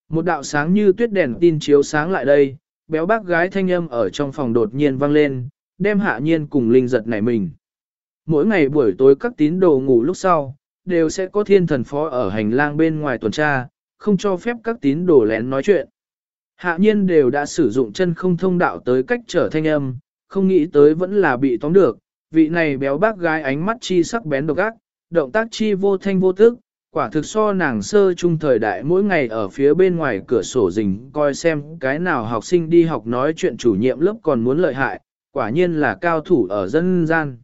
Một đạo sáng như tuyết đèn tin chiếu sáng lại đây, béo bác gái thanh âm ở trong phòng đột nhiên vang lên, đem hạ nhiên cùng linh giật nảy mình. Mỗi ngày buổi tối các tín đồ ngủ lúc sau, đều sẽ có thiên thần phó ở hành lang bên ngoài tuần tra, không cho phép các tín đồ lén nói chuyện. Hạ nhiên đều đã sử dụng chân không thông đạo tới cách trở thanh âm, không nghĩ tới vẫn là bị tóm được, vị này béo bác gái ánh mắt chi sắc bén độc ác, động tác chi vô thanh vô tức, quả thực so nàng sơ trung thời đại mỗi ngày ở phía bên ngoài cửa sổ rình coi xem cái nào học sinh đi học nói chuyện chủ nhiệm lớp còn muốn lợi hại, quả nhiên là cao thủ ở dân gian.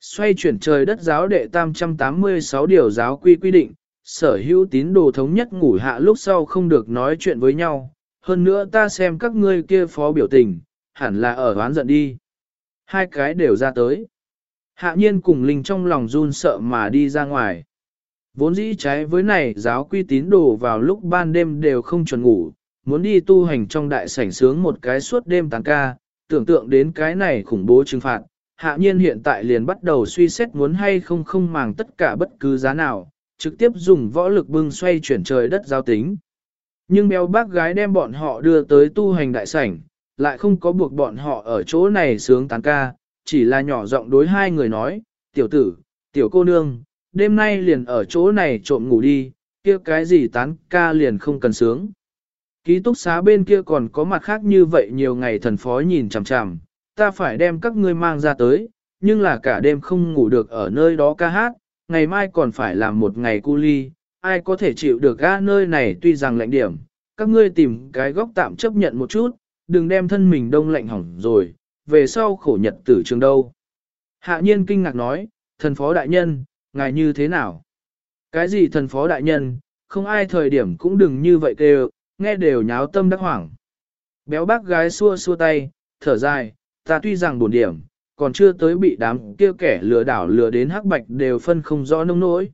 Xoay chuyển trời đất giáo đệ tam 386 điều giáo quy quy định, sở hữu tín đồ thống nhất ngủ hạ lúc sau không được nói chuyện với nhau, hơn nữa ta xem các ngươi kia phó biểu tình, hẳn là ở oán giận đi. Hai cái đều ra tới. Hạ nhiên cùng linh trong lòng run sợ mà đi ra ngoài. Vốn dĩ trái với này giáo quy tín đồ vào lúc ban đêm đều không chuẩn ngủ, muốn đi tu hành trong đại sảnh sướng một cái suốt đêm tán ca, tưởng tượng đến cái này khủng bố trừng phạt. Hạ nhiên hiện tại liền bắt đầu suy xét muốn hay không không màng tất cả bất cứ giá nào, trực tiếp dùng võ lực bưng xoay chuyển trời đất giao tính. Nhưng béo bác gái đem bọn họ đưa tới tu hành đại sảnh, lại không có buộc bọn họ ở chỗ này sướng tán ca, chỉ là nhỏ giọng đối hai người nói, tiểu tử, tiểu cô nương, đêm nay liền ở chỗ này trộm ngủ đi, kia cái gì tán ca liền không cần sướng. Ký túc xá bên kia còn có mặt khác như vậy nhiều ngày thần phó nhìn chằm chằm, ta phải đem các ngươi mang ra tới, nhưng là cả đêm không ngủ được ở nơi đó ca hát, ngày mai còn phải làm một ngày cu ly, ai có thể chịu được ga nơi này tuy rằng lạnh điểm, các ngươi tìm cái góc tạm chấp nhận một chút, đừng đem thân mình đông lạnh hỏng rồi, về sau khổ nhật tử trường đâu. Hạ nhiên kinh ngạc nói, thần phó đại nhân, ngài như thế nào? Cái gì thần phó đại nhân, không ai thời điểm cũng đừng như vậy kêu, nghe đều nháo tâm đắc hoảng. Béo bác gái xua xua tay, thở dài, ta tuy rằng buồn điểm, còn chưa tới bị đám kia kẻ lừa đảo lừa đến hắc bạch đều phân không rõ nông nỗi.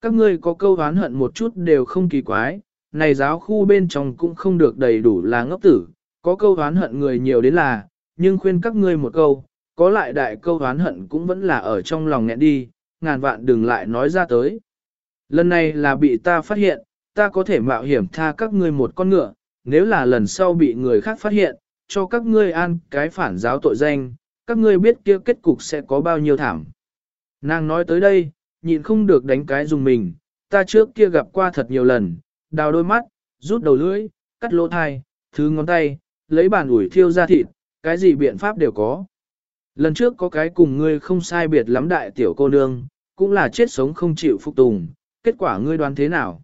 Các ngươi có câu oán hận một chút đều không kỳ quái, này giáo khu bên trong cũng không được đầy đủ là ngốc tử, có câu oán hận người nhiều đến là, nhưng khuyên các ngươi một câu, có lại đại câu oán hận cũng vẫn là ở trong lòng nghẹn đi, ngàn vạn đừng lại nói ra tới. Lần này là bị ta phát hiện, ta có thể mạo hiểm tha các ngươi một con ngựa, nếu là lần sau bị người khác phát hiện, cho các ngươi an cái phản giáo tội danh, các ngươi biết kia kết cục sẽ có bao nhiêu thảm. Nàng nói tới đây, nhịn không được đánh cái dùng mình, ta trước kia gặp qua thật nhiều lần, đào đôi mắt, rút đầu lưỡi, cắt lỗ thai, thứ ngón tay, lấy bàn ủi thiêu ra thịt, cái gì biện pháp đều có. Lần trước có cái cùng ngươi không sai biệt lắm đại tiểu cô nương, cũng là chết sống không chịu phục tùng, kết quả ngươi đoán thế nào?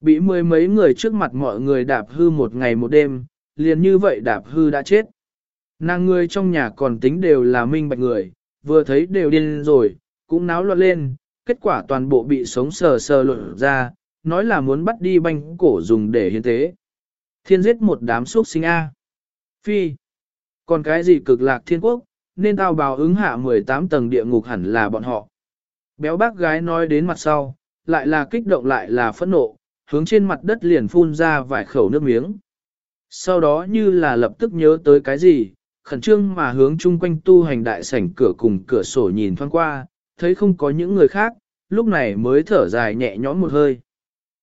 Bị mười mấy người trước mặt mọi người đạp hư một ngày một đêm, liền như vậy đạp hư đã chết. Nàng người trong nhà còn tính đều là minh bạch người, vừa thấy đều điên rồi, cũng náo loạn lên, kết quả toàn bộ bị sống sờ sờ luận ra, nói là muốn bắt đi banh cổ dùng để hiến tế. Thiên giết một đám xuất sinh A. Phi. Còn cái gì cực lạc thiên quốc, nên tao bào ứng hạ 18 tầng địa ngục hẳn là bọn họ. Béo bác gái nói đến mặt sau, lại là kích động lại là phẫn nộ, hướng trên mặt đất liền phun ra vài khẩu nước miếng. Sau đó như là lập tức nhớ tới cái gì, khẩn trương mà hướng chung quanh tu hành đại sảnh cửa cùng cửa sổ nhìn thoáng qua, thấy không có những người khác, lúc này mới thở dài nhẹ nhõm một hơi.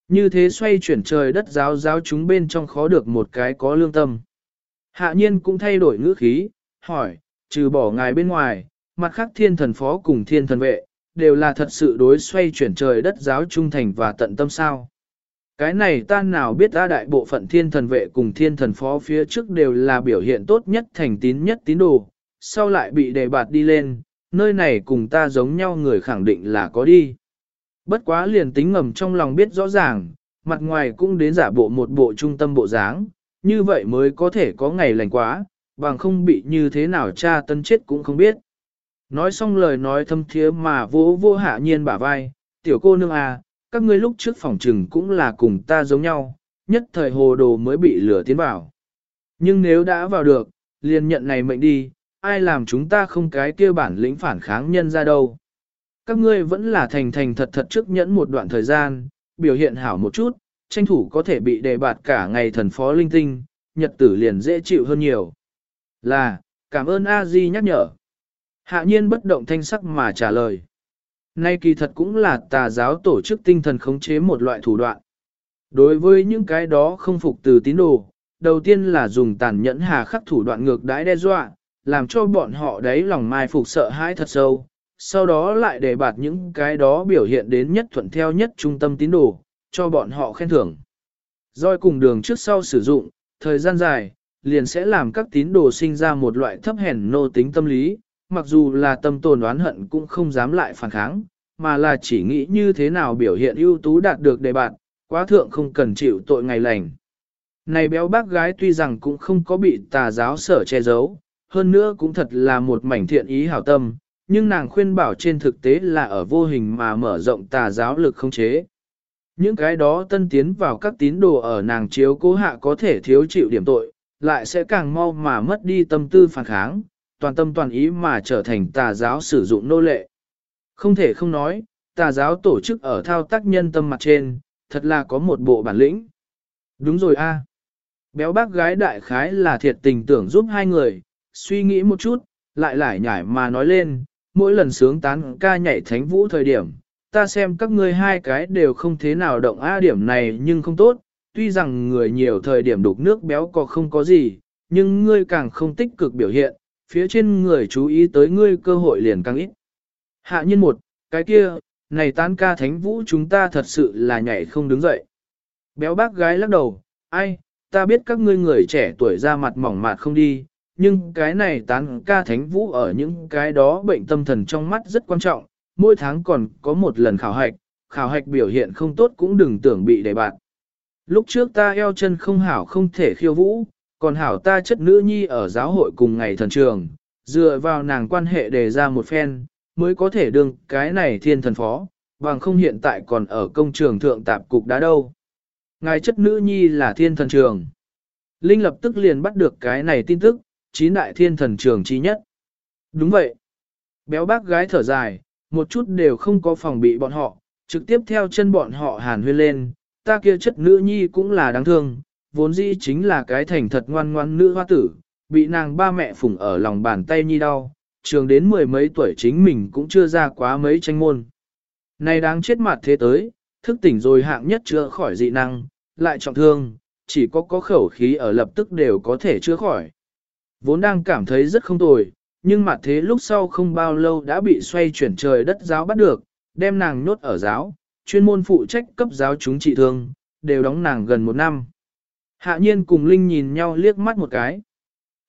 Như thế xoay chuyển trời đất giáo giáo chúng bên trong khó được một cái có lương tâm. Hạ nhiên cũng thay đổi ngữ khí, hỏi, trừ bỏ ngài bên ngoài, mặt khác thiên thần phó cùng thiên thần vệ, đều là thật sự đối xoay chuyển trời đất giáo trung thành và tận tâm sao. Cái này ta nào biết ta đại bộ phận thiên thần vệ cùng thiên thần phó phía trước đều là biểu hiện tốt nhất thành tín nhất tín đồ, sau lại bị đề bạt đi lên, nơi này cùng ta giống nhau người khẳng định là có đi. Bất quá liền tính ngầm trong lòng biết rõ ràng, mặt ngoài cũng đến giả bộ một bộ trung tâm bộ dáng, như vậy mới có thể có ngày lành quá, bằng không bị như thế nào cha tân chết cũng không biết. Nói xong lời nói thâm thiế mà vỗ vô hạ nhiên bả vai, tiểu cô nương à, các ngươi lúc trước phòng trừng cũng là cùng ta giống nhau, nhất thời hồ đồ mới bị lửa tiến vào. Nhưng nếu đã vào được, liền nhận này mệnh đi, ai làm chúng ta không cái kia bản lĩnh phản kháng nhân ra đâu. Các ngươi vẫn là thành thành thật thật trước nhẫn một đoạn thời gian, biểu hiện hảo một chút, tranh thủ có thể bị đề bạt cả ngày thần phó linh tinh, nhật tử liền dễ chịu hơn nhiều. Là, cảm ơn a di nhắc nhở. Hạ nhiên bất động thanh sắc mà trả lời. Nay kỳ thật cũng là tà giáo tổ chức tinh thần khống chế một loại thủ đoạn. Đối với những cái đó không phục từ tín đồ, đầu tiên là dùng tàn nhẫn hà khắc thủ đoạn ngược đãi đe dọa, làm cho bọn họ đấy lòng mai phục sợ hãi thật sâu, sau đó lại để bạt những cái đó biểu hiện đến nhất thuận theo nhất trung tâm tín đồ, cho bọn họ khen thưởng. Rồi cùng đường trước sau sử dụng, thời gian dài, liền sẽ làm các tín đồ sinh ra một loại thấp hèn nô tính tâm lý, mặc dù là tâm tồn oán hận cũng không dám lại phản kháng, mà là chỉ nghĩ như thế nào biểu hiện ưu tú đạt được đề bạn, quá thượng không cần chịu tội ngày lành. Này béo bác gái tuy rằng cũng không có bị tà giáo sở che giấu, hơn nữa cũng thật là một mảnh thiện ý hảo tâm, nhưng nàng khuyên bảo trên thực tế là ở vô hình mà mở rộng tà giáo lực không chế. Những cái đó tân tiến vào các tín đồ ở nàng chiếu cố hạ có thể thiếu chịu điểm tội, lại sẽ càng mau mà mất đi tâm tư phản kháng, toàn tâm toàn ý mà trở thành tà giáo sử dụng nô lệ. Không thể không nói, tà giáo tổ chức ở thao tác nhân tâm mặt trên, thật là có một bộ bản lĩnh. Đúng rồi a. Béo bác gái đại khái là thiệt tình tưởng giúp hai người, suy nghĩ một chút, lại lại nhải mà nói lên, mỗi lần sướng tán ca nhảy thánh vũ thời điểm, ta xem các ngươi hai cái đều không thế nào động a điểm này nhưng không tốt, tuy rằng người nhiều thời điểm đục nước béo có không có gì, nhưng ngươi càng không tích cực biểu hiện, phía trên người chú ý tới ngươi cơ hội liền càng ít. Hạ nhân một, cái kia, này tán ca thánh vũ chúng ta thật sự là nhảy không đứng dậy. Béo bác gái lắc đầu, ai, ta biết các ngươi người trẻ tuổi ra mặt mỏng mạt không đi, nhưng cái này tán ca thánh vũ ở những cái đó bệnh tâm thần trong mắt rất quan trọng, mỗi tháng còn có một lần khảo hạch, khảo hạch biểu hiện không tốt cũng đừng tưởng bị đề bạt. Lúc trước ta eo chân không hảo không thể khiêu vũ, còn hảo ta chất nữ nhi ở giáo hội cùng ngày thần trường, dựa vào nàng quan hệ đề ra một phen, mới có thể đương cái này thiên thần phó, bằng không hiện tại còn ở công trường thượng tạp cục đá đâu. Ngài chất nữ nhi là thiên thần trường. Linh lập tức liền bắt được cái này tin tức, chín đại thiên thần trường chi nhất. Đúng vậy. Béo bác gái thở dài, một chút đều không có phòng bị bọn họ, trực tiếp theo chân bọn họ hàn huyên lên, ta kia chất nữ nhi cũng là đáng thương, vốn dĩ chính là cái thành thật ngoan ngoan nữ hoa tử, bị nàng ba mẹ phủng ở lòng bàn tay nhi đau, trường đến mười mấy tuổi chính mình cũng chưa ra quá mấy tranh môn. Này đáng chết mặt thế tới, thức tỉnh rồi hạng nhất chữa khỏi dị năng, lại trọng thương, chỉ có có khẩu khí ở lập tức đều có thể chữa khỏi. Vốn đang cảm thấy rất không tồi, nhưng mặt thế lúc sau không bao lâu đã bị xoay chuyển trời đất giáo bắt được, đem nàng nhốt ở giáo, chuyên môn phụ trách cấp giáo chúng trị thương, đều đóng nàng gần một năm. Hạ nhiên cùng Linh nhìn nhau liếc mắt một cái.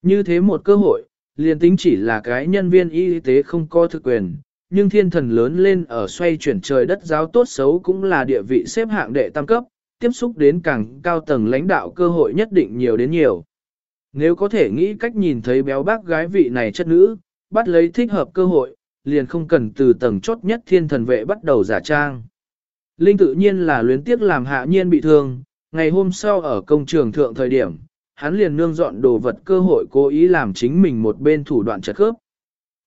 Như thế một cơ hội, liền tính chỉ là cái nhân viên y tế không có thực quyền, nhưng thiên thần lớn lên ở xoay chuyển trời đất giáo tốt xấu cũng là địa vị xếp hạng đệ tam cấp, tiếp xúc đến càng cao tầng lãnh đạo cơ hội nhất định nhiều đến nhiều. Nếu có thể nghĩ cách nhìn thấy béo bác gái vị này chất nữ, bắt lấy thích hợp cơ hội, liền không cần từ tầng chốt nhất thiên thần vệ bắt đầu giả trang. Linh tự nhiên là luyến tiếc làm hạ nhiên bị thương, ngày hôm sau ở công trường thượng thời điểm, hắn liền nương dọn đồ vật cơ hội cố ý làm chính mình một bên thủ đoạn chật khớp.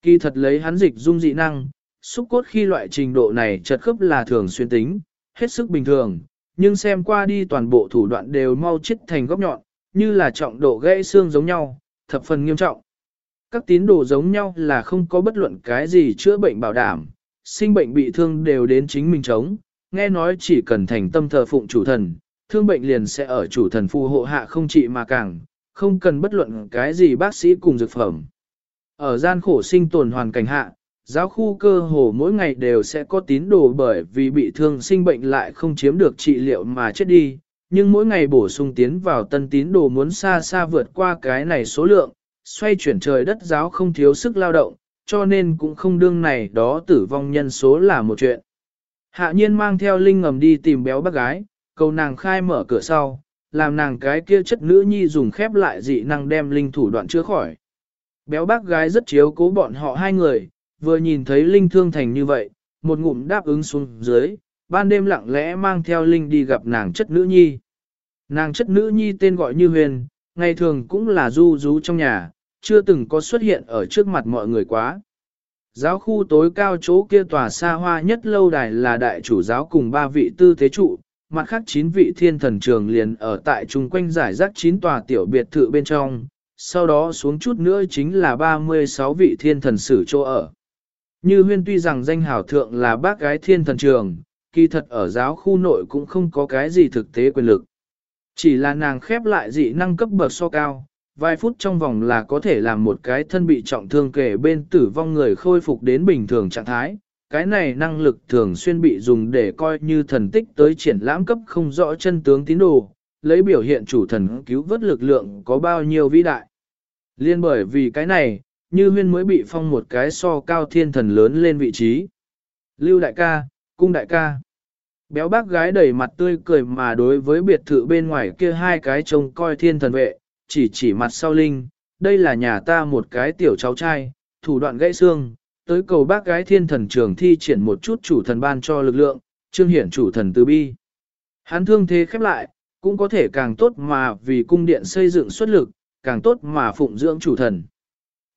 Kỳ thật lấy hắn dịch dung dị năng, xúc cốt khi loại trình độ này chật khớp là thường xuyên tính, hết sức bình thường, nhưng xem qua đi toàn bộ thủ đoạn đều mau chết thành góc nhọn, như là trọng độ gãy xương giống nhau, thập phần nghiêm trọng. Các tín đồ giống nhau là không có bất luận cái gì chữa bệnh bảo đảm, sinh bệnh bị thương đều đến chính mình chống, nghe nói chỉ cần thành tâm thờ phụng chủ thần, thương bệnh liền sẽ ở chủ thần phù hộ hạ không trị mà càng, không cần bất luận cái gì bác sĩ cùng dược phẩm. Ở gian khổ sinh tồn hoàn cảnh hạ, giáo khu cơ hồ mỗi ngày đều sẽ có tín đồ bởi vì bị thương sinh bệnh lại không chiếm được trị liệu mà chết đi, nhưng mỗi ngày bổ sung tiến vào tân tín đồ muốn xa xa vượt qua cái này số lượng, xoay chuyển trời đất giáo không thiếu sức lao động, cho nên cũng không đương này đó tử vong nhân số là một chuyện. Hạ nhiên mang theo Linh ngầm đi tìm béo bác gái, cầu nàng khai mở cửa sau, làm nàng cái kia chất nữ nhi dùng khép lại dị năng đem Linh thủ đoạn chữa khỏi. Béo bác gái rất chiếu cố bọn họ hai người, vừa nhìn thấy Linh thương thành như vậy, một ngụm đáp ứng xuống dưới, ban đêm lặng lẽ mang theo Linh đi gặp nàng chất nữ nhi. Nàng chất nữ nhi tên gọi như huyền, ngày thường cũng là du rú trong nhà, chưa từng có xuất hiện ở trước mặt mọi người quá. Giáo khu tối cao chỗ kia tòa xa hoa nhất lâu đài là đại chủ giáo cùng ba vị tư thế trụ, mặt khác chín vị thiên thần trường liền ở tại chung quanh giải rác chín tòa tiểu biệt thự bên trong, sau đó xuống chút nữa chính là 36 vị thiên thần sử chỗ ở. Như huyên tuy rằng danh hảo thượng là bác gái thiên thần trường, kỳ thật ở giáo khu nội cũng không có cái gì thực tế quyền lực. Chỉ là nàng khép lại dị năng cấp bậc so cao, vài phút trong vòng là có thể làm một cái thân bị trọng thương kể bên tử vong người khôi phục đến bình thường trạng thái. Cái này năng lực thường xuyên bị dùng để coi như thần tích tới triển lãm cấp không rõ chân tướng tín đồ, lấy biểu hiện chủ thần cứu vớt lực lượng có bao nhiêu vĩ đại. Liên bởi vì cái này, như huyên mới bị phong một cái so cao thiên thần lớn lên vị trí. Lưu đại ca, cung đại ca. Béo bác gái đầy mặt tươi cười mà đối với biệt thự bên ngoài kia hai cái trông coi thiên thần vệ, chỉ chỉ mặt sau linh, đây là nhà ta một cái tiểu cháu trai, thủ đoạn gãy xương, tới cầu bác gái thiên thần trường thi triển một chút chủ thần ban cho lực lượng, trương hiển chủ thần từ bi. Hắn thương thế khép lại, cũng có thể càng tốt mà vì cung điện xây dựng xuất lực, càng tốt mà phụng dưỡng chủ thần.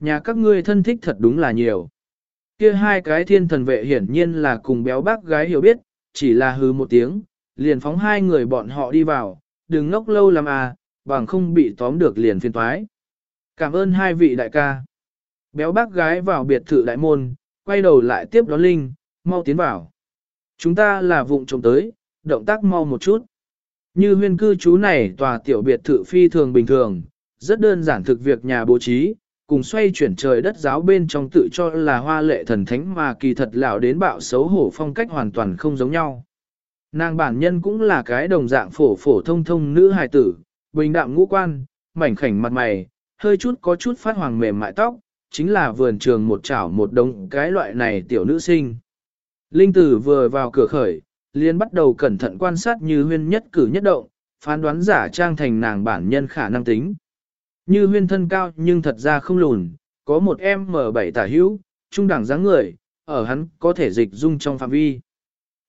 Nhà các ngươi thân thích thật đúng là nhiều. Kia hai cái thiên thần vệ hiển nhiên là cùng béo bác gái hiểu biết, chỉ là hư một tiếng, liền phóng hai người bọn họ đi vào, đừng ngốc lâu làm à, bằng không bị tóm được liền phiên toái. Cảm ơn hai vị đại ca. Béo bác gái vào biệt thự đại môn, quay đầu lại tiếp đón Linh, mau tiến vào. Chúng ta là vụng trộm tới, động tác mau một chút. Như huyên cư chú này tòa tiểu biệt thự phi thường bình thường, rất đơn giản thực việc nhà bố trí, cùng xoay chuyển trời đất giáo bên trong tự cho là hoa lệ thần thánh mà kỳ thật lão đến bạo xấu hổ phong cách hoàn toàn không giống nhau. Nàng bản nhân cũng là cái đồng dạng phổ phổ thông thông nữ hài tử, bình đạm ngũ quan, mảnh khảnh mặt mày, hơi chút có chút phát hoàng mềm mại tóc, chính là vườn trường một chảo một đống cái loại này tiểu nữ sinh. Linh tử vừa vào cửa khởi, liền bắt đầu cẩn thận quan sát như huyên nhất cử nhất động, phán đoán giả trang thành nàng bản nhân khả năng tính. Như huyên thân cao nhưng thật ra không lùn, có một em M7 tả hữu, trung đẳng dáng người, ở hắn có thể dịch dung trong phạm vi.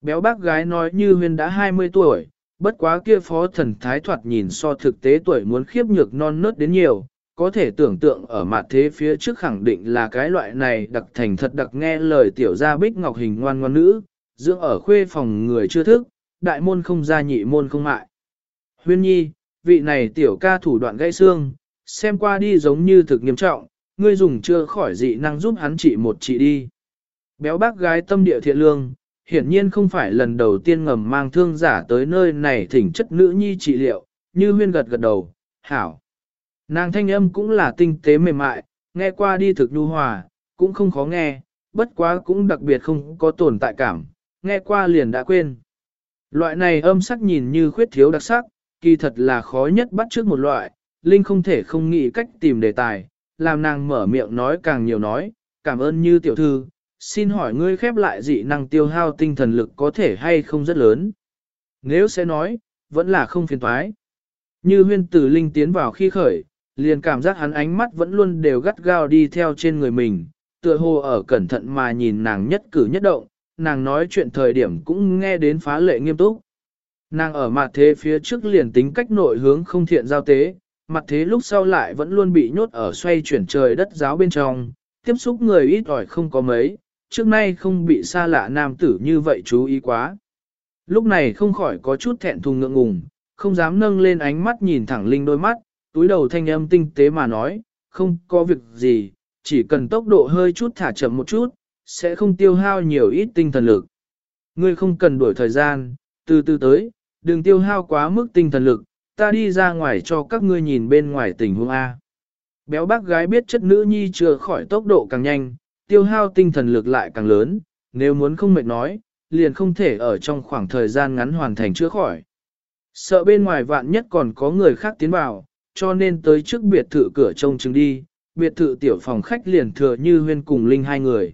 Béo bác gái nói như huyên đã 20 tuổi, bất quá kia phó thần thái thoạt nhìn so thực tế tuổi muốn khiếp nhược non nớt đến nhiều, có thể tưởng tượng ở mặt thế phía trước khẳng định là cái loại này đặc thành thật đặc nghe lời tiểu gia bích ngọc hình ngoan ngoan nữ, dưỡng ở khuê phòng người chưa thức, đại môn không ra nhị môn không mại. Huyên nhi, vị này tiểu ca thủ đoạn gãy xương, xem qua đi giống như thực nghiêm trọng, ngươi dùng chưa khỏi dị năng giúp hắn trị một trị đi. Béo bác gái tâm địa thiện lương, hiển nhiên không phải lần đầu tiên ngầm mang thương giả tới nơi này thỉnh chất nữ nhi trị liệu, như huyên gật gật đầu, hảo. Nàng thanh âm cũng là tinh tế mềm mại, nghe qua đi thực nhu hòa, cũng không khó nghe, bất quá cũng đặc biệt không có tồn tại cảm, nghe qua liền đã quên. Loại này âm sắc nhìn như khuyết thiếu đặc sắc, kỳ thật là khó nhất bắt trước một loại, Linh không thể không nghĩ cách tìm đề tài, làm nàng mở miệng nói càng nhiều nói, cảm ơn như tiểu thư, xin hỏi ngươi khép lại dị năng tiêu hao tinh thần lực có thể hay không rất lớn. Nếu sẽ nói, vẫn là không phiền toái. Như huyên tử Linh tiến vào khi khởi, liền cảm giác hắn ánh mắt vẫn luôn đều gắt gao đi theo trên người mình, tựa hồ ở cẩn thận mà nhìn nàng nhất cử nhất động, nàng nói chuyện thời điểm cũng nghe đến phá lệ nghiêm túc. Nàng ở mặt thế phía trước liền tính cách nội hướng không thiện giao tế, mặt thế lúc sau lại vẫn luôn bị nhốt ở xoay chuyển trời đất giáo bên trong, tiếp xúc người ít ỏi không có mấy, trước nay không bị xa lạ nam tử như vậy chú ý quá. Lúc này không khỏi có chút thẹn thùng ngượng ngùng, không dám nâng lên ánh mắt nhìn thẳng Linh đôi mắt, túi đầu thanh âm tinh tế mà nói, không có việc gì, chỉ cần tốc độ hơi chút thả chậm một chút, sẽ không tiêu hao nhiều ít tinh thần lực. Ngươi không cần đuổi thời gian, từ từ tới, đừng tiêu hao quá mức tinh thần lực, ta đi ra ngoài cho các ngươi nhìn bên ngoài tình huống A. Béo bác gái biết chất nữ nhi chưa khỏi tốc độ càng nhanh, tiêu hao tinh thần lực lại càng lớn, nếu muốn không mệt nói, liền không thể ở trong khoảng thời gian ngắn hoàn thành chữa khỏi. Sợ bên ngoài vạn nhất còn có người khác tiến vào, cho nên tới trước biệt thự cửa trông chứng đi, biệt thự tiểu phòng khách liền thừa như huyên cùng Linh hai người.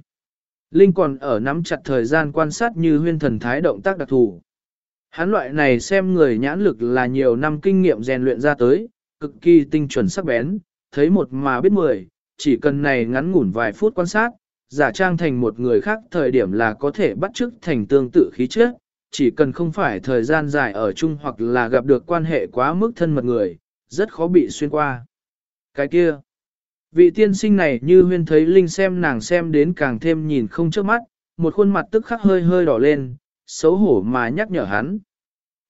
Linh còn ở nắm chặt thời gian quan sát như huyên thần thái động tác đặc thù. Hắn loại này xem người nhãn lực là nhiều năm kinh nghiệm rèn luyện ra tới, cực kỳ tinh chuẩn sắc bén, thấy một mà biết mười, chỉ cần này ngắn ngủn vài phút quan sát, giả trang thành một người khác thời điểm là có thể bắt chước thành tương tự khí chất, chỉ cần không phải thời gian dài ở chung hoặc là gặp được quan hệ quá mức thân mật người, rất khó bị xuyên qua. Cái kia, vị tiên sinh này như huyên thấy Linh xem nàng xem đến càng thêm nhìn không trước mắt, một khuôn mặt tức khắc hơi hơi đỏ lên, xấu hổ mà nhắc nhở hắn.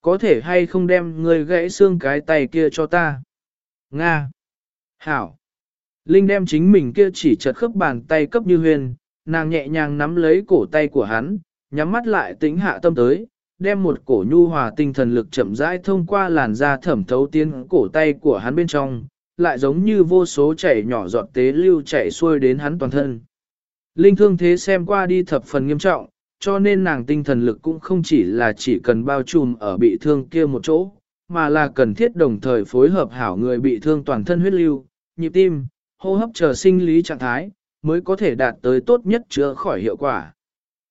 Có thể hay không đem người gãy xương cái tay kia cho ta? Nga. Hảo. Linh đem chính mình kia chỉ chật khớp bàn tay cấp như huyền, nàng nhẹ nhàng nắm lấy cổ tay của hắn, nhắm mắt lại tính hạ tâm tới, đem một cổ nhu hòa tinh thần lực chậm rãi thông qua làn da thẩm thấu tiến cổ tay của hắn bên trong, lại giống như vô số chảy nhỏ giọt tế lưu chảy xuôi đến hắn toàn thân. Linh thương thế xem qua đi thập phần nghiêm trọng, cho nên nàng tinh thần lực cũng không chỉ là chỉ cần bao trùm ở bị thương kia một chỗ, mà là cần thiết đồng thời phối hợp hảo người bị thương toàn thân huyết lưu, nhịp tim, hô hấp chờ sinh lý trạng thái, mới có thể đạt tới tốt nhất chữa khỏi hiệu quả.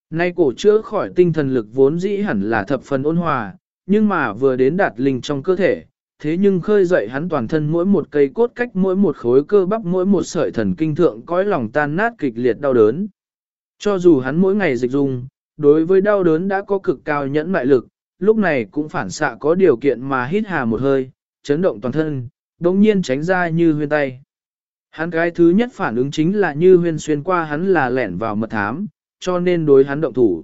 Nay cổ chữa khỏi tinh thần lực vốn dĩ hẳn là thập phần ôn hòa, nhưng mà vừa đến đạt linh trong cơ thể, thế nhưng khơi dậy hắn toàn thân mỗi một cây cốt cách mỗi một khối cơ bắp mỗi một sợi thần kinh thượng cõi lòng tan nát kịch liệt đau đớn. Cho dù hắn mỗi ngày dịch dung, đối với đau đớn đã có cực cao nhẫn mại lực, lúc này cũng phản xạ có điều kiện mà hít hà một hơi, chấn động toàn thân, đồng nhiên tránh ra như huyên tay. Hắn cái thứ nhất phản ứng chính là như huyên xuyên qua hắn là lẻn vào mật thám, cho nên đối hắn động thủ.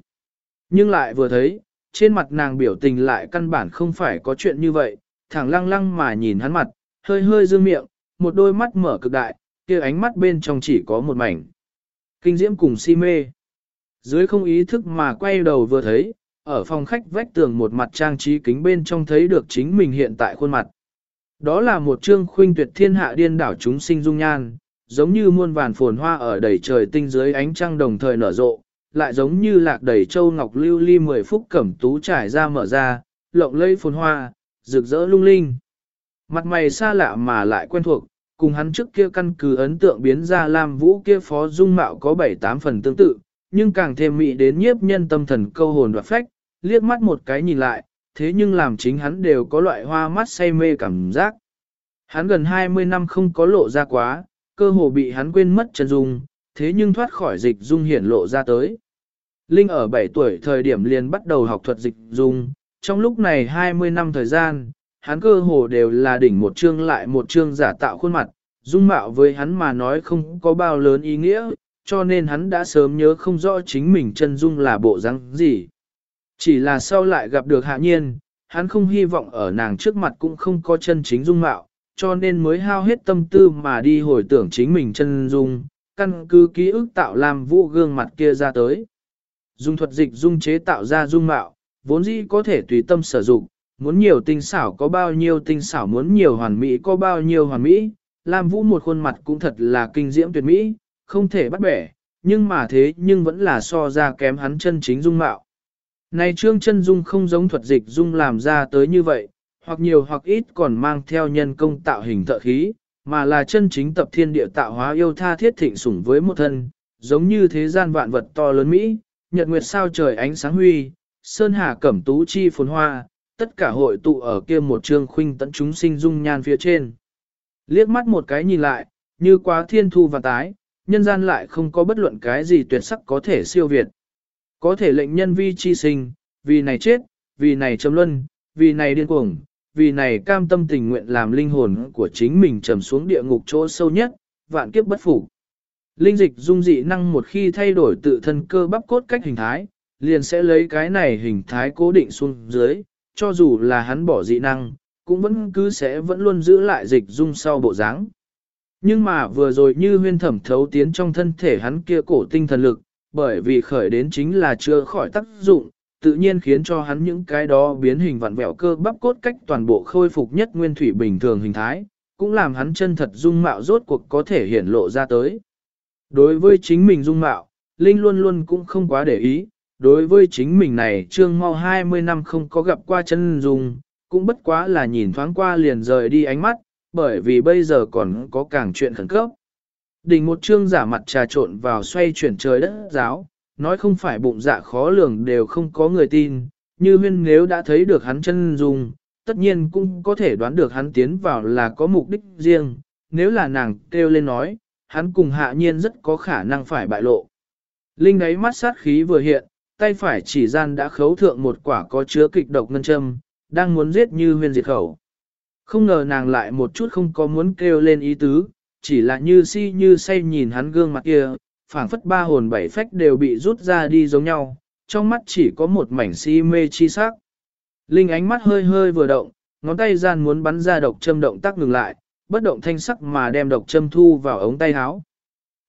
Nhưng lại vừa thấy, trên mặt nàng biểu tình lại căn bản không phải có chuyện như vậy, thẳng lăng lăng mà nhìn hắn mặt, hơi hơi dương miệng, một đôi mắt mở cực đại, kia ánh mắt bên trong chỉ có một mảnh. Kinh diễm cùng si mê. Dưới không ý thức mà quay đầu vừa thấy, ở phòng khách vách tường một mặt trang trí kính bên trong thấy được chính mình hiện tại khuôn mặt. Đó là một trương khuynh tuyệt thiên hạ điên đảo chúng sinh dung nhan, giống như muôn vàn phồn hoa ở đầy trời tinh dưới ánh trăng đồng thời nở rộ, lại giống như lạc đầy châu ngọc lưu ly mười phúc cẩm tú trải ra mở ra, lộng lây phồn hoa, rực rỡ lung linh. Mặt mày xa lạ mà lại quen thuộc, cùng hắn trước kia căn cứ ấn tượng biến ra làm vũ kia phó dung mạo có bảy tám phần tương tự, nhưng càng thêm mị đến nhiếp nhân tâm thần câu hồn đoạt phách, liếc mắt một cái nhìn lại, thế nhưng làm chính hắn đều có loại hoa mắt say mê cảm giác. Hắn gần 20 năm không có lộ ra quá, cơ hồ bị hắn quên mất chân dung, thế nhưng thoát khỏi dịch dung hiển lộ ra tới. Linh ở 7 tuổi thời điểm liền bắt đầu học thuật dịch dung, trong lúc này 20 năm thời gian, hắn cơ hồ đều là đỉnh một chương lại một chương giả tạo khuôn mặt, dung mạo với hắn mà nói không có bao lớn ý nghĩa, cho nên hắn đã sớm nhớ không rõ chính mình chân dung là bộ răng gì. Chỉ là sau lại gặp được hạ nhiên, hắn không hy vọng ở nàng trước mặt cũng không có chân chính dung mạo, cho nên mới hao hết tâm tư mà đi hồi tưởng chính mình chân dung, căn cứ ký ức tạo làm vũ gương mặt kia ra tới. Dung thuật dịch dung chế tạo ra dung mạo, vốn dĩ có thể tùy tâm sử dụng, muốn nhiều tinh xảo có bao nhiêu tinh xảo muốn nhiều hoàn mỹ có bao nhiêu hoàn mỹ, Lam Vũ một khuôn mặt cũng thật là kinh diễm tuyệt mỹ, không thể bắt bẻ, nhưng mà thế nhưng vẫn là so ra kém hắn chân chính dung mạo. Này trương chân dung không giống thuật dịch dung làm ra tới như vậy, hoặc nhiều hoặc ít còn mang theo nhân công tạo hình thợ khí, mà là chân chính tập thiên địa tạo hóa yêu tha thiết thịnh sủng với một thân, giống như thế gian vạn vật to lớn Mỹ, nhật nguyệt sao trời ánh sáng huy, sơn hà cẩm tú chi phồn hoa, tất cả hội tụ ở kia một trương khuynh tận chúng sinh dung nhan phía trên. Liếc mắt một cái nhìn lại, như quá thiên thu và tái, nhân gian lại không có bất luận cái gì tuyệt sắc có thể siêu việt. Có thể lệnh nhân vi chi sinh, vì này chết, vì này châm luân, vì này điên cuồng, vì này cam tâm tình nguyện làm linh hồn của chính mình trầm xuống địa ngục chỗ sâu nhất, vạn kiếp bất phục. Linh dịch dung dị năng một khi thay đổi tự thân cơ bắp cốt cách hình thái, liền sẽ lấy cái này hình thái cố định xuống dưới, cho dù là hắn bỏ dị năng, cũng vẫn cứ sẽ vẫn luôn giữ lại dịch dung sau bộ dáng. Nhưng mà vừa rồi như huyên thẩm thấu tiến trong thân thể hắn kia cổ tinh thần lực, bởi vì khởi đến chính là chưa khỏi tác dụng, tự nhiên khiến cho hắn những cái đó biến hình vặn vẹo cơ bắp cốt cách toàn bộ khôi phục nhất nguyên thủy bình thường hình thái, cũng làm hắn chân thật dung mạo rốt cuộc có thể hiển lộ ra tới. Đối với chính mình dung mạo, Linh luôn luôn cũng không quá để ý, đối với chính mình này trương mau 20 năm không có gặp qua chân dung, cũng bất quá là nhìn thoáng qua liền rời đi ánh mắt, bởi vì bây giờ còn có càng chuyện khẩn cấp. Đỉnh một trương giả mặt trà trộn vào xoay chuyển trời đất giáo, nói không phải bụng dạ khó lường đều không có người tin, như huyên nếu đã thấy được hắn chân dung, tất nhiên cũng có thể đoán được hắn tiến vào là có mục đích riêng, nếu là nàng kêu lên nói, hắn cùng hạ nhiên rất có khả năng phải bại lộ. Linh ấy mắt sát khí vừa hiện, tay phải chỉ gian đã khấu thượng một quả có chứa kịch độc ngân châm, đang muốn giết như huyên diệt khẩu. Không ngờ nàng lại một chút không có muốn kêu lên ý tứ, chỉ là như si như say nhìn hắn gương mặt kia, phảng phất ba hồn bảy phách đều bị rút ra đi giống nhau, trong mắt chỉ có một mảnh si mê chi sắc. Linh ánh mắt hơi hơi vừa động, ngón tay gian muốn bắn ra độc châm động tác ngừng lại, bất động thanh sắc mà đem độc châm thu vào ống tay áo.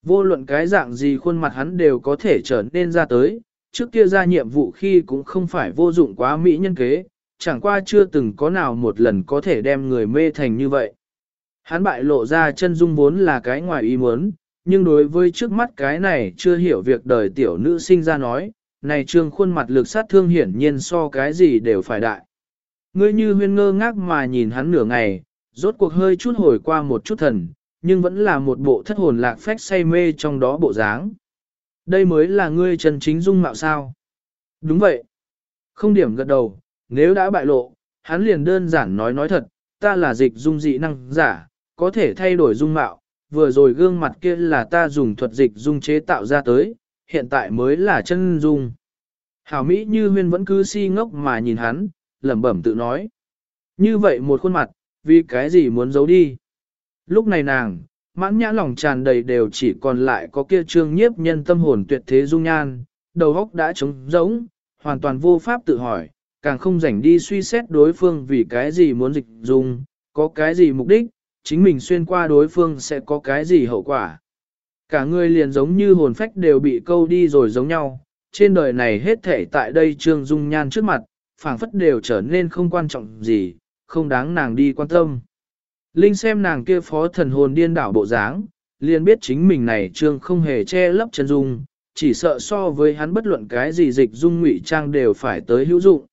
Vô luận cái dạng gì khuôn mặt hắn đều có thể trở nên ra tới, trước kia ra nhiệm vụ khi cũng không phải vô dụng quá mỹ nhân kế, chẳng qua chưa từng có nào một lần có thể đem người mê thành như vậy. Hắn bại lộ ra chân dung vốn là cái ngoài ý muốn, nhưng đối với trước mắt cái này chưa hiểu việc đời tiểu nữ sinh ra nói, này trương khuôn mặt lực sát thương hiển nhiên so cái gì đều phải đại. Ngươi như huyên ngơ ngác mà nhìn hắn nửa ngày, rốt cuộc hơi chút hồi qua một chút thần, nhưng vẫn là một bộ thất hồn lạc phách say mê trong đó bộ dáng. Đây mới là ngươi chân chính dung mạo sao? Đúng vậy. Không điểm gật đầu, nếu đã bại lộ, hắn liền đơn giản nói nói thật, ta là dịch dung dị năng giả, có thể thay đổi dung mạo, vừa rồi gương mặt kia là ta dùng thuật dịch dung chế tạo ra tới, hiện tại mới là chân dung. Hảo Mỹ như huyên vẫn cứ si ngốc mà nhìn hắn, lẩm bẩm tự nói. Như vậy một khuôn mặt, vì cái gì muốn giấu đi? Lúc này nàng, mãn nhã lòng tràn đầy đều chỉ còn lại có kia trương nhiếp nhân tâm hồn tuyệt thế dung nhan, đầu óc đã trống rỗng, hoàn toàn vô pháp tự hỏi, càng không rảnh đi suy xét đối phương vì cái gì muốn dịch dung, có cái gì mục đích, chính mình xuyên qua đối phương sẽ có cái gì hậu quả. Cả người liền giống như hồn phách đều bị câu đi rồi giống nhau, trên đời này hết thể tại đây trương dung nhan trước mặt, phảng phất đều trở nên không quan trọng gì, không đáng nàng đi quan tâm. Linh xem nàng kia phó thần hồn điên đảo bộ dáng, liền biết chính mình này trương không hề che lấp chân dung, chỉ sợ so với hắn bất luận cái gì dịch dung ngụy trang đều phải tới hữu dụng.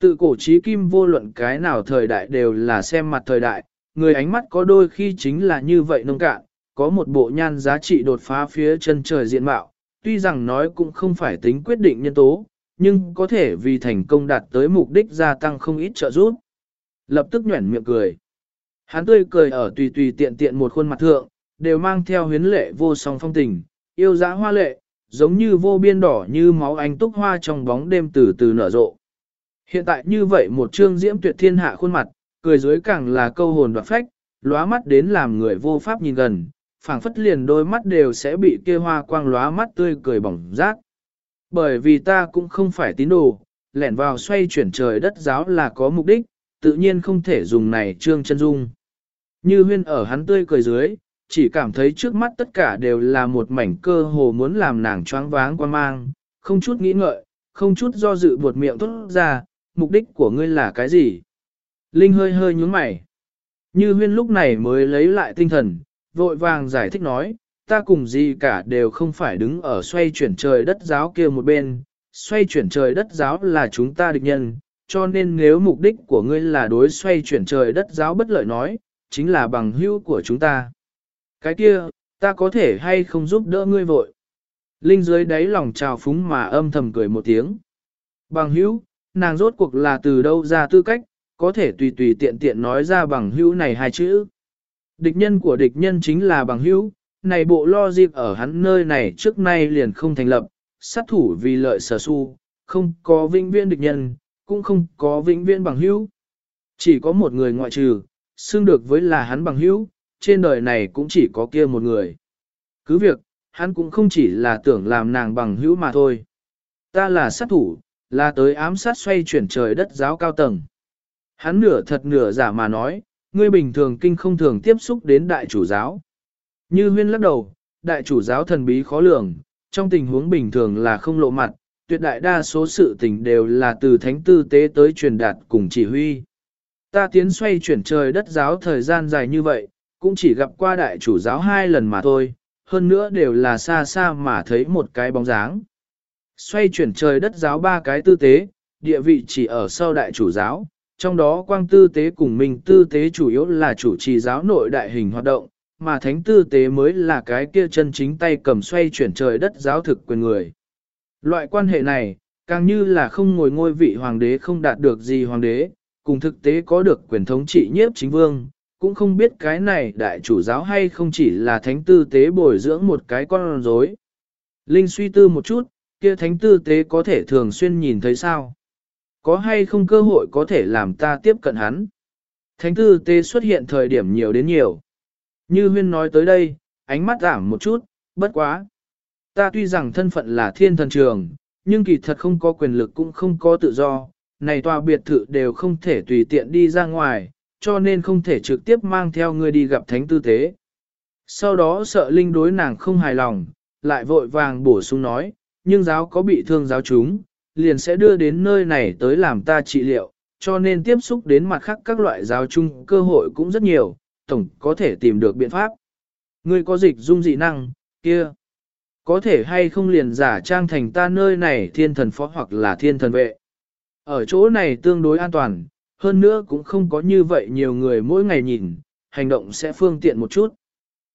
Tự cổ trí kim vô luận cái nào thời đại đều là xem mặt thời đại, người ánh mắt có đôi khi chính là như vậy nông cạn, có một bộ nhan giá trị đột phá phía chân trời diện mạo, tuy rằng nói cũng không phải tính quyết định nhân tố, nhưng có thể vì thành công đạt tới mục đích gia tăng không ít trợ giúp. Lập tức nhuẩn miệng cười. Hắn tươi cười ở tùy tùy tiện tiện một khuôn mặt thượng, đều mang theo huyến lệ vô song phong tình, yêu dã hoa lệ, giống như vô biên đỏ như máu ánh túc hoa trong bóng đêm từ từ nở rộ. Hiện tại như vậy một trương diễm tuyệt thiên hạ khuôn mặt, cười dưới càng là câu hồn đoạt phách, lóa mắt đến làm người vô pháp nhìn gần, phảng phất liền đôi mắt đều sẽ bị kia hoa quang lóa mắt tươi cười bỏng rát. Bởi vì ta cũng không phải tín đồ, lẻn vào xoay chuyển trời đất giáo là có mục đích, tự nhiên không thể dùng này trương chân dung. Như huyên ở hắn tươi cười dưới, chỉ cảm thấy trước mắt tất cả đều là một mảnh cơ hồ muốn làm nàng choáng váng quan mang, không chút nghĩ ngợi, không chút do dự buột miệng thốt ra, mục đích của ngươi là cái gì? Linh hơi hơi nhúng mày. Như huyên lúc này mới lấy lại tinh thần, vội vàng giải thích nói, ta cùng gì cả đều không phải đứng ở xoay chuyển trời đất giáo kia một bên, xoay chuyển trời đất giáo là chúng ta địch nhân, cho nên nếu mục đích của ngươi là đối xoay chuyển trời đất giáo bất lợi nói, chính là bằng hữu của chúng ta. Cái kia, ta có thể hay không giúp đỡ ngươi vội. Linh dưới đáy lòng trào phúng mà âm thầm cười một tiếng. Bằng hữu, nàng rốt cuộc là từ đâu ra tư cách, có thể tùy tùy tiện tiện nói ra bằng hữu này hai chữ. Địch nhân của địch nhân chính là bằng hữu, này bộ lo dịp ở hắn nơi này trước nay liền không thành lập, sát thủ vì lợi sở su, không có vĩnh viễn địch nhân, cũng không có vĩnh viễn bằng hữu. Chỉ có một người ngoại trừ, xưng được với là hắn bằng hữu, trên đời này cũng chỉ có kia một người. Cứ việc, hắn cũng không chỉ là tưởng làm nàng bằng hữu mà thôi. Ta là sát thủ, là tới ám sát xoay chuyển trời đất giáo cao tầng. Hắn nửa thật nửa giả mà nói, ngươi bình thường kinh không thường tiếp xúc đến đại chủ giáo. Như huyên lắc đầu, đại chủ giáo thần bí khó lường, trong tình huống bình thường là không lộ mặt, tuyệt đại đa số sự tình đều là từ thánh tư tế tới truyền đạt cùng chỉ huy. Ta tiến xoay chuyển trời đất giáo thời gian dài như vậy, cũng chỉ gặp qua đại chủ giáo hai lần mà thôi, hơn nữa đều là xa xa mà thấy một cái bóng dáng. Xoay chuyển trời đất giáo ba cái tư tế, địa vị chỉ ở sau đại chủ giáo, trong đó quang tư tế cùng mình tư tế chủ yếu là chủ trì giáo nội đại hình hoạt động, mà thánh tư tế mới là cái kia chân chính tay cầm xoay chuyển trời đất giáo thực quyền người. Loại quan hệ này, càng như là không ngồi ngôi vị hoàng đế không đạt được gì hoàng đế, cùng thực tế có được quyền thống trị nhiếp chính vương, cũng không biết cái này đại chủ giáo hay không chỉ là thánh tư tế bồi dưỡng một cái con rối. Linh suy tư một chút, kia thánh tư tế có thể thường xuyên nhìn thấy sao? Có hay không cơ hội có thể làm ta tiếp cận hắn? Thánh tư tế xuất hiện thời điểm nhiều đến nhiều. Như huyên nói tới đây, ánh mắt giảm một chút, bất quá. Ta tuy rằng thân phận là thiên thần trường, nhưng kỳ thật không có quyền lực cũng không có tự do, này tòa biệt thự đều không thể tùy tiện đi ra ngoài, cho nên không thể trực tiếp mang theo người đi gặp thánh tư tế. Sau đó sợ linh đối nàng không hài lòng, lại vội vàng bổ sung nói, nhưng giáo có bị thương giáo chúng, liền sẽ đưa đến nơi này tới làm ta trị liệu, cho nên tiếp xúc đến mặt khác các loại giáo chung cơ hội cũng rất nhiều, tổng có thể tìm được biện pháp. Ngươi có dịch dung dị năng, kia. Có thể hay không liền giả trang thành ta nơi này thiên thần phó hoặc là thiên thần vệ. Ở chỗ này tương đối an toàn, hơn nữa cũng không có như vậy nhiều người mỗi ngày nhìn, hành động sẽ phương tiện một chút.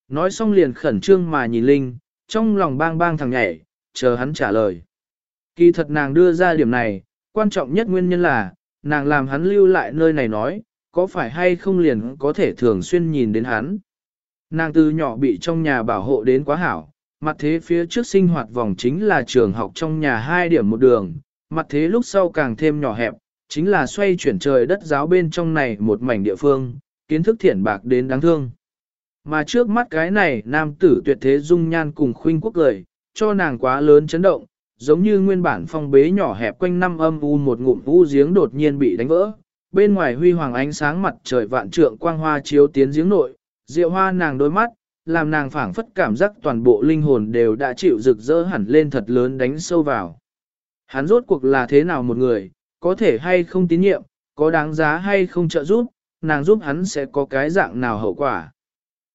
Nói xong liền khẩn trương mà nhìn Linh, trong lòng bang bang thằng nhảy, chờ hắn trả lời. Kỳ thật nàng đưa ra điểm này, quan trọng nhất nguyên nhân là, nàng làm hắn lưu lại nơi này nói, có phải hay không liền có thể thường xuyên nhìn đến hắn. Nàng từ nhỏ bị trong nhà bảo hộ đến quá hảo, mặt thế phía trước sinh hoạt vòng chính là trường học trong nhà hai điểm một đường, mặt thế lúc sau càng thêm nhỏ hẹp, chính là xoay chuyển trời đất giáo bên trong này một mảnh địa phương, kiến thức thiển bạc đến đáng thương. mà trước mắt cái này nam tử tuyệt thế dung nhan cùng khuynh quốc lời, cho nàng quá lớn chấn động, giống như nguyên bản phong bế nhỏ hẹp quanh năm âm u một ngụm u giếng đột nhiên bị đánh vỡ. Bên ngoài huy hoàng ánh sáng mặt trời vạn trượng quang hoa chiếu tiến giếng nội, rượu hoa nàng đôi mắt, làm nàng phảng phất cảm giác toàn bộ linh hồn đều đã chịu rực rỡ hẳn lên thật lớn đánh sâu vào. Hắn rốt cuộc là thế nào một người, có thể hay không tín nhiệm, có đáng giá hay không trợ giúp, nàng giúp hắn sẽ có cái dạng nào hậu quả.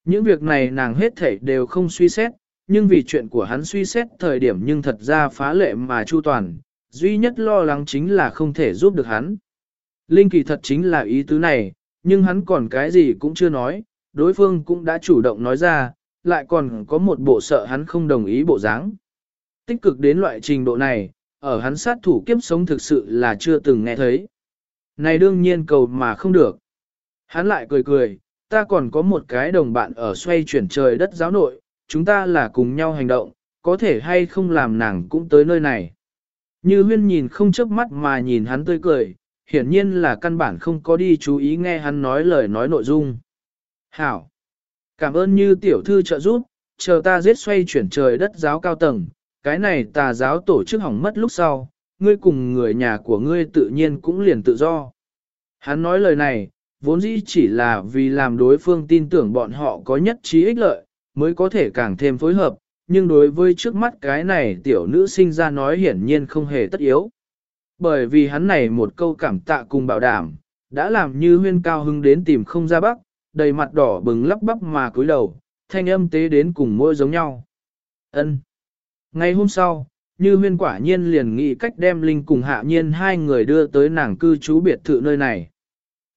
Những việc này nàng hết thảy đều không suy xét, nhưng vì chuyện của hắn suy xét thời điểm nhưng thật ra phá lệ mà chu toàn, duy nhất lo lắng chính là không thể giúp được hắn. Linh kỳ thật chính là ý tứ này, nhưng hắn còn cái gì cũng chưa nói, đối phương cũng đã chủ động nói ra, lại còn có một bộ sợ hắn không đồng ý bộ dáng. Tích cực đến loại trình độ này, ở hắn sát thủ kiếp sống thực sự là chưa từng nghe thấy. Này đương nhiên cầu mà không được. Hắn lại cười cười, ta còn có một cái đồng bạn ở xoay chuyển trời đất giáo nội, chúng ta là cùng nhau hành động, có thể hay không làm nàng cũng tới nơi này. Như huyên nhìn không chớp mắt mà nhìn hắn tươi cười, hiển nhiên là căn bản không có đi chú ý nghe hắn nói lời nói nội dung. Hảo! Cảm ơn như tiểu thư trợ giúp, chờ ta giết xoay chuyển trời đất giáo cao tầng, cái này tà giáo tổ chức hỏng mất lúc sau, ngươi cùng người nhà của ngươi tự nhiên cũng liền tự do. Hắn nói lời này, vốn dĩ chỉ là vì làm đối phương tin tưởng bọn họ có nhất trí ích lợi, mới có thể càng thêm phối hợp, nhưng đối với trước mắt cái này tiểu nữ sinh ra nói hiển nhiên không hề tất yếu. Bởi vì hắn này một câu cảm tạ cùng bảo đảm, đã làm như huyên cao hưng đến tìm không ra bắc, đầy mặt đỏ bừng lắp bắp mà cúi đầu, thanh âm tế đến cùng môi giống nhau. ân Ngày hôm sau, như huyên quả nhiên liền nghĩ cách đem Linh cùng hạ nhiên hai người đưa tới nàng cư trú biệt thự nơi này.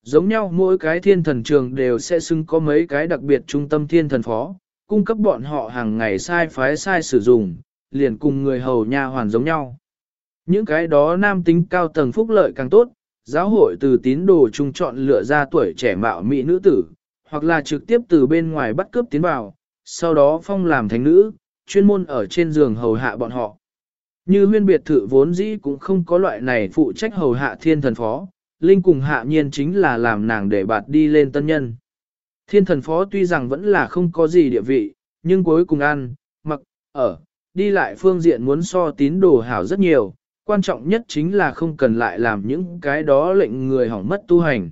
Giống nhau mỗi cái thiên thần trường đều sẽ xưng có mấy cái đặc biệt trung tâm thiên thần phó, cung cấp bọn họ hàng ngày sai phái sai sử dụng, liền cùng người hầu nha hoàn giống nhau. Những cái đó nam tính cao tầng phúc lợi càng tốt, giáo hội từ tín đồ trung chọn lựa ra tuổi trẻ mạo mỹ nữ tử, hoặc là trực tiếp từ bên ngoài bắt cướp tiến vào, sau đó phong làm thánh nữ, chuyên môn ở trên giường hầu hạ bọn họ. Như huyên biệt thự vốn dĩ cũng không có loại này phụ trách hầu hạ thiên thần phó, Linh cùng hạ nhiên chính là làm nàng để bạt đi lên tân nhân. Thiên thần phó tuy rằng vẫn là không có gì địa vị, nhưng cuối cùng ăn, mặc, ở, đi lại phương diện muốn so tín đồ hảo rất nhiều, quan trọng nhất chính là không cần lại làm những cái đó lệnh người hỏng mất tu hành.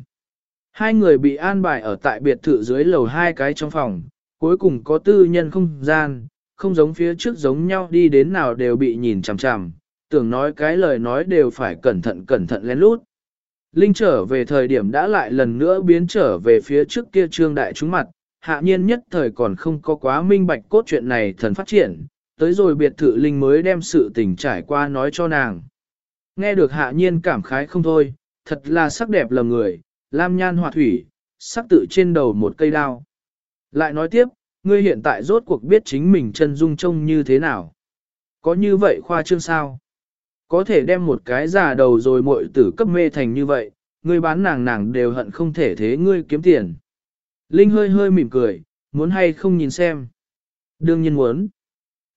Hai người bị an bài ở tại biệt thự dưới lầu hai cái trong phòng, cuối cùng có tư nhân không gian, không giống phía trước giống nhau đi đến nào đều bị nhìn chằm chằm, tưởng nói cái lời nói đều phải cẩn thận cẩn thận lén lút. Linh trở về thời điểm đã lại lần nữa biến trở về phía trước kia trương đại chúng mặt, hạ nhiên nhất thời còn không có quá minh bạch cốt chuyện này thần phát triển, tới rồi biệt thự Linh mới đem sự tình trải qua nói cho nàng. Nghe được hạ nhiên cảm khái không thôi, thật là sắc đẹp lầm người, lam nhan hòa thủy, sắc tự trên đầu một cây đao. Lại nói tiếp, ngươi hiện tại rốt cuộc biết chính mình chân dung trông như thế nào. Có như vậy khoa trương sao? Có thể đem một cái già đầu rồi muội tử cấp mê thành như vậy, ngươi bán nàng nàng đều hận không thể thế ngươi kiếm tiền. Linh hơi hơi mỉm cười, muốn hay không nhìn xem. Đương nhiên muốn.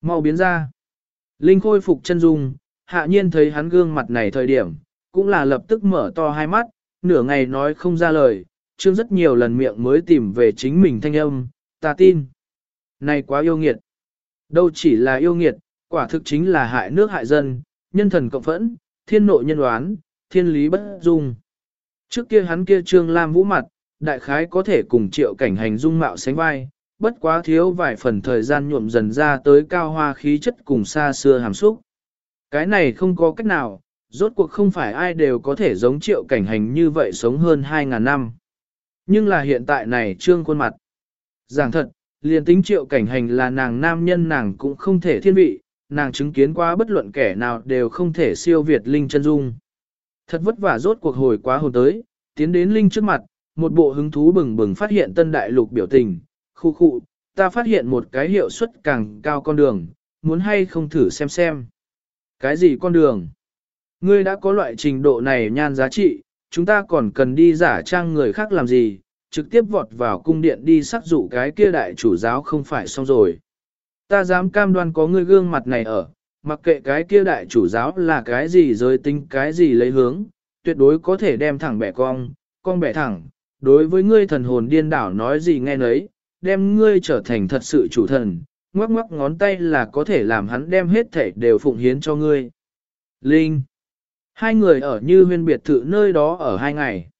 Mau biến ra. Linh khôi phục chân dung, hạ nhiên thấy hắn gương mặt này thời điểm, cũng là lập tức mở to hai mắt, nửa ngày nói không ra lời, chương rất nhiều lần miệng mới tìm về chính mình thanh âm, ta tin. Này quá yêu nghiệt. Đâu chỉ là yêu nghiệt, quả thực chính là hại nước hại dân, nhân thần cộng phẫn, thiên nội nhân đoán, thiên lý bất dung. Trước kia hắn kia trương lam vũ mặt, đại khái có thể cùng triệu cảnh hành dung mạo sánh vai, bất quá thiếu vài phần thời gian nhuộm dần ra tới cao hoa khí chất cùng xa xưa hàm xúc. Cái này không có cách nào, rốt cuộc không phải ai đều có thể giống triệu cảnh hành như vậy sống hơn 2.000 năm. Nhưng là hiện tại này trương khuôn mặt. Giảng thật, liền tính triệu cảnh hành là nàng nam nhân nàng cũng không thể thiên vị, nàng chứng kiến qua bất luận kẻ nào đều không thể siêu việt Linh chân dung. Thật vất vả rốt cuộc hồi quá hồn tới, tiến đến Linh trước mặt, một bộ hứng thú bừng bừng phát hiện tân đại lục biểu tình, khu khu, ta phát hiện một cái hiệu suất càng cao con đường, muốn hay không thử xem xem. Cái gì con đường? Ngươi đã có loại trình độ này nhan giá trị, chúng ta còn cần đi giả trang người khác làm gì, trực tiếp vọt vào cung điện đi sắc dụ cái kia đại chủ giáo không phải xong rồi. Ta dám cam đoan có ngươi gương mặt này ở, mặc kệ cái kia đại chủ giáo là cái gì giới tính cái gì lấy hướng, tuyệt đối có thể đem thẳng bẻ cong, cong bẻ thẳng, đối với ngươi thần hồn điên đảo nói gì nghe nấy, đem ngươi trở thành thật sự chủ thần, ngoắc ngoắc ngón tay là có thể làm hắn đem hết thể đều phụng hiến cho ngươi. Linh Hai người ở như huyên biệt thự nơi đó ở hai ngày.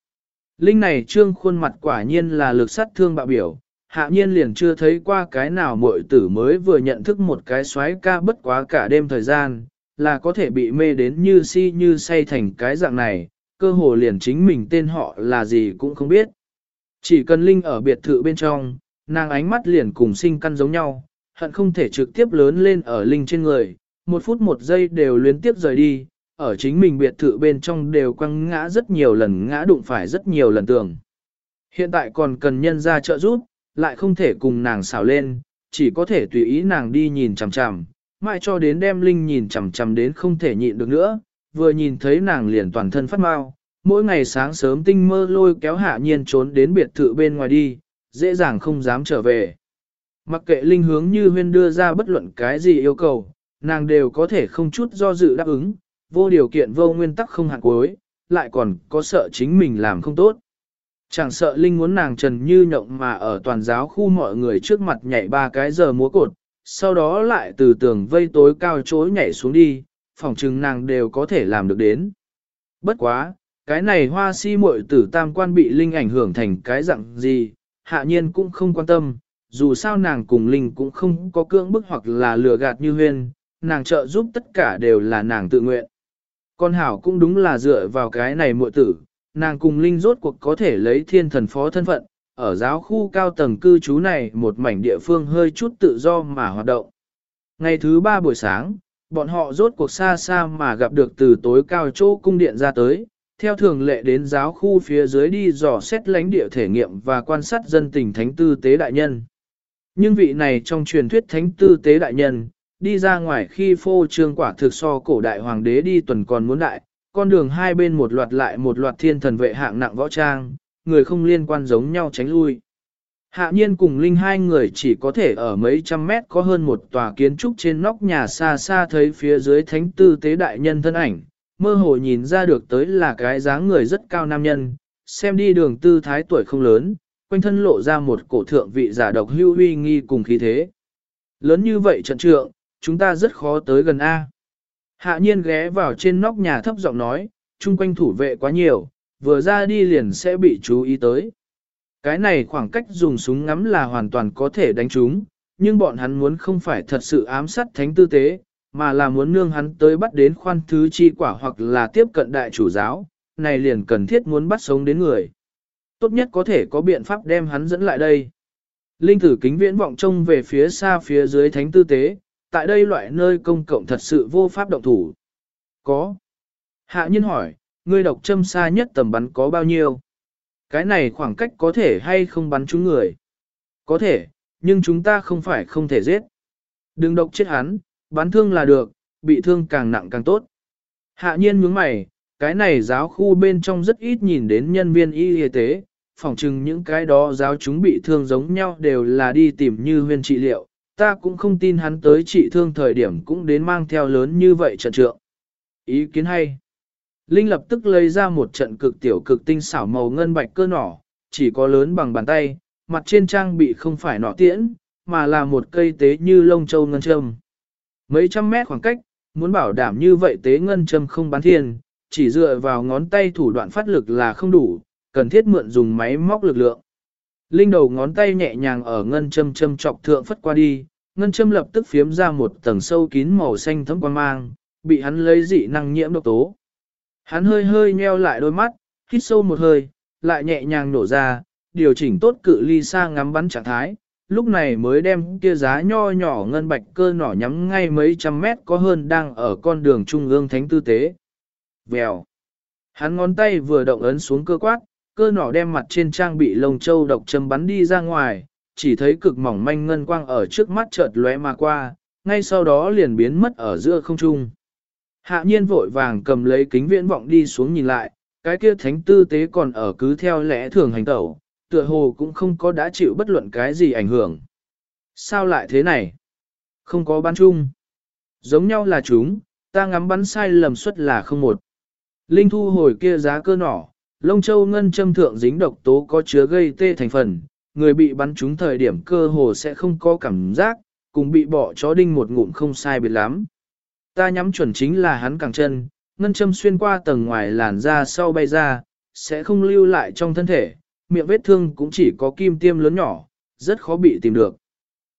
Linh này trương khuôn mặt quả nhiên là lực sát thương bạo biểu, hạ nhiên liền chưa thấy qua cái nào muội tử mới vừa nhận thức một cái xoáy ca bất quá cả đêm thời gian, là có thể bị mê đến như si như say thành cái dạng này, cơ hồ liền chính mình tên họ là gì cũng không biết. Chỉ cần Linh ở biệt thự bên trong, nàng ánh mắt liền cùng sinh căn giống nhau, hận không thể trực tiếp lớn lên ở Linh trên người, một phút một giây đều luyến tiếp rời đi, ở chính mình biệt thự bên trong đều quăng ngã rất nhiều lần ngã đụng phải rất nhiều lần tường. Hiện tại còn cần nhân ra trợ giúp, lại không thể cùng nàng xảo lên, chỉ có thể tùy ý nàng đi nhìn chằm chằm, mãi cho đến đem Linh nhìn chằm chằm đến không thể nhịn được nữa, vừa nhìn thấy nàng liền toàn thân phát mau, mỗi ngày sáng sớm tinh mơ lôi kéo hạ nhiên trốn đến biệt thự bên ngoài đi, dễ dàng không dám trở về. Mặc kệ Linh hướng như huyên đưa ra bất luận cái gì yêu cầu, nàng đều có thể không chút do dự đáp ứng, vô điều kiện vô nguyên tắc không hạn cuối, lại còn có sợ chính mình làm không tốt. Chẳng sợ Linh muốn nàng trần như nhộng mà ở toàn giáo khu mọi người trước mặt nhảy ba cái giờ múa cột, sau đó lại từ tường vây tối cao chối nhảy xuống đi, phòng chừng nàng đều có thể làm được đến. Bất quá, cái này hoa si muội tử tam quan bị Linh ảnh hưởng thành cái dạng gì, hạ nhiên cũng không quan tâm, dù sao nàng cùng Linh cũng không có cưỡng bức hoặc là lừa gạt như huyên, nàng trợ giúp tất cả đều là nàng tự nguyện. Con Hảo cũng đúng là dựa vào cái này muội tử, nàng cùng Linh rốt cuộc có thể lấy thiên thần phó thân phận, ở giáo khu cao tầng cư trú này một mảnh địa phương hơi chút tự do mà hoạt động. Ngày thứ ba buổi sáng, bọn họ rốt cuộc xa xa mà gặp được từ tối cao chỗ cung điện ra tới, theo thường lệ đến giáo khu phía dưới đi dò xét lãnh địa thể nghiệm và quan sát dân tình thánh tư tế đại nhân. Nhưng vị này trong truyền thuyết thánh tư tế đại nhân, đi ra ngoài khi phô trương quả thực so cổ đại hoàng đế đi tuần còn muốn đại, con đường hai bên một loạt lại một loạt thiên thần vệ hạng nặng võ trang, người không liên quan giống nhau tránh lui. Hạ nhiên cùng Linh hai người chỉ có thể ở mấy trăm mét có hơn một tòa kiến trúc trên nóc nhà xa xa thấy phía dưới thánh tư tế đại nhân thân ảnh, mơ hồ nhìn ra được tới là cái dáng người rất cao nam nhân, xem đi đường tư thái tuổi không lớn, quanh thân lộ ra một cổ thượng vị giả độc hưu huy nghi cùng khí thế. Lớn như vậy trận trượng, chúng ta rất khó tới gần A. Hạ nhiên ghé vào trên nóc nhà thấp giọng nói, chung quanh thủ vệ quá nhiều, vừa ra đi liền sẽ bị chú ý tới. Cái này khoảng cách dùng súng ngắm là hoàn toàn có thể đánh chúng, nhưng bọn hắn muốn không phải thật sự ám sát thánh tư tế, mà là muốn nương hắn tới bắt đến khoan thứ chi quả hoặc là tiếp cận đại chủ giáo, này liền cần thiết muốn bắt sống đến người. Tốt nhất có thể có biện pháp đem hắn dẫn lại đây. Linh tử kính viễn vọng trông về phía xa phía dưới thánh tư tế, tại đây loại nơi công cộng thật sự vô pháp động thủ. Có. Hạ nhân hỏi, ngươi độc châm xa nhất tầm bắn có bao nhiêu? Cái này khoảng cách có thể hay không bắn trúng người? Có thể, nhưng chúng ta không phải không thể giết. Đừng độc chết hắn, bắn thương là được, bị thương càng nặng càng tốt. Hạ nhiên nhướng mày, cái này giáo khu bên trong rất ít nhìn đến nhân viên y y tế, phỏng chừng những cái đó giáo chúng bị thương giống nhau đều là đi tìm như huyên trị liệu, ta cũng không tin hắn tới trị thương thời điểm cũng đến mang theo lớn như vậy trận trượng. Ý kiến hay. Linh lập tức lấy ra một trận cực tiểu cực tinh xảo màu ngân bạch cơ nỏ, chỉ có lớn bằng bàn tay, mặt trên trang bị không phải nỏ tiễn, mà là một cây tế như lông châu ngân châm. Mấy trăm mét khoảng cách, muốn bảo đảm như vậy tế ngân châm không bắn thiên, chỉ dựa vào ngón tay thủ đoạn phát lực là không đủ, cần thiết mượn dùng máy móc lực lượng. Linh đầu ngón tay nhẹ nhàng ở ngân châm châm chọc thượng phất qua đi, ngân châm lập tức phiếm ra một tầng sâu kín màu xanh thấm quan mang, bị hắn lấy dị năng nhiễm độc tố. Hắn hơi hơi nheo lại đôi mắt, hít sâu một hơi, lại nhẹ nhàng nổ ra, điều chỉnh tốt cự ly xa ngắm bắn trạng thái, lúc này mới đem kia giá nho nhỏ ngân bạch cơ nỏ nhắm ngay mấy trăm mét có hơn đang ở con đường trung ương thánh tư tế. Vèo. Hắn ngón tay vừa động ấn xuống cơ quát, cơ nỏ đem mặt trên trang bị lồng châu độc châm bắn đi ra ngoài, chỉ thấy cực mỏng manh ngân quang ở trước mắt chợt lóe mà qua, ngay sau đó liền biến mất ở giữa không trung. Hạ nhiên vội vàng cầm lấy kính viễn vọng đi xuống nhìn lại, cái kia thánh tư tế còn ở cứ theo lẽ thường hành tẩu, tựa hồ cũng không có đã chịu bất luận cái gì ảnh hưởng. Sao lại thế này? Không có bắn chung. Giống nhau là chúng, ta ngắm bắn sai lầm suất là không một. Linh thu hồi kia giá cơ nỏ, lông châu ngân châm thượng dính độc tố có chứa gây tê thành phần, người bị bắn trúng thời điểm cơ hồ sẽ không có cảm giác, cùng bị bỏ chó đinh một ngụm không sai biệt lắm. Ta nhắm chuẩn chính là hắn càng chân, ngân châm xuyên qua tầng ngoài làn da sau bay ra, sẽ không lưu lại trong thân thể, miệng vết thương cũng chỉ có kim tiêm lớn nhỏ, rất khó bị tìm được.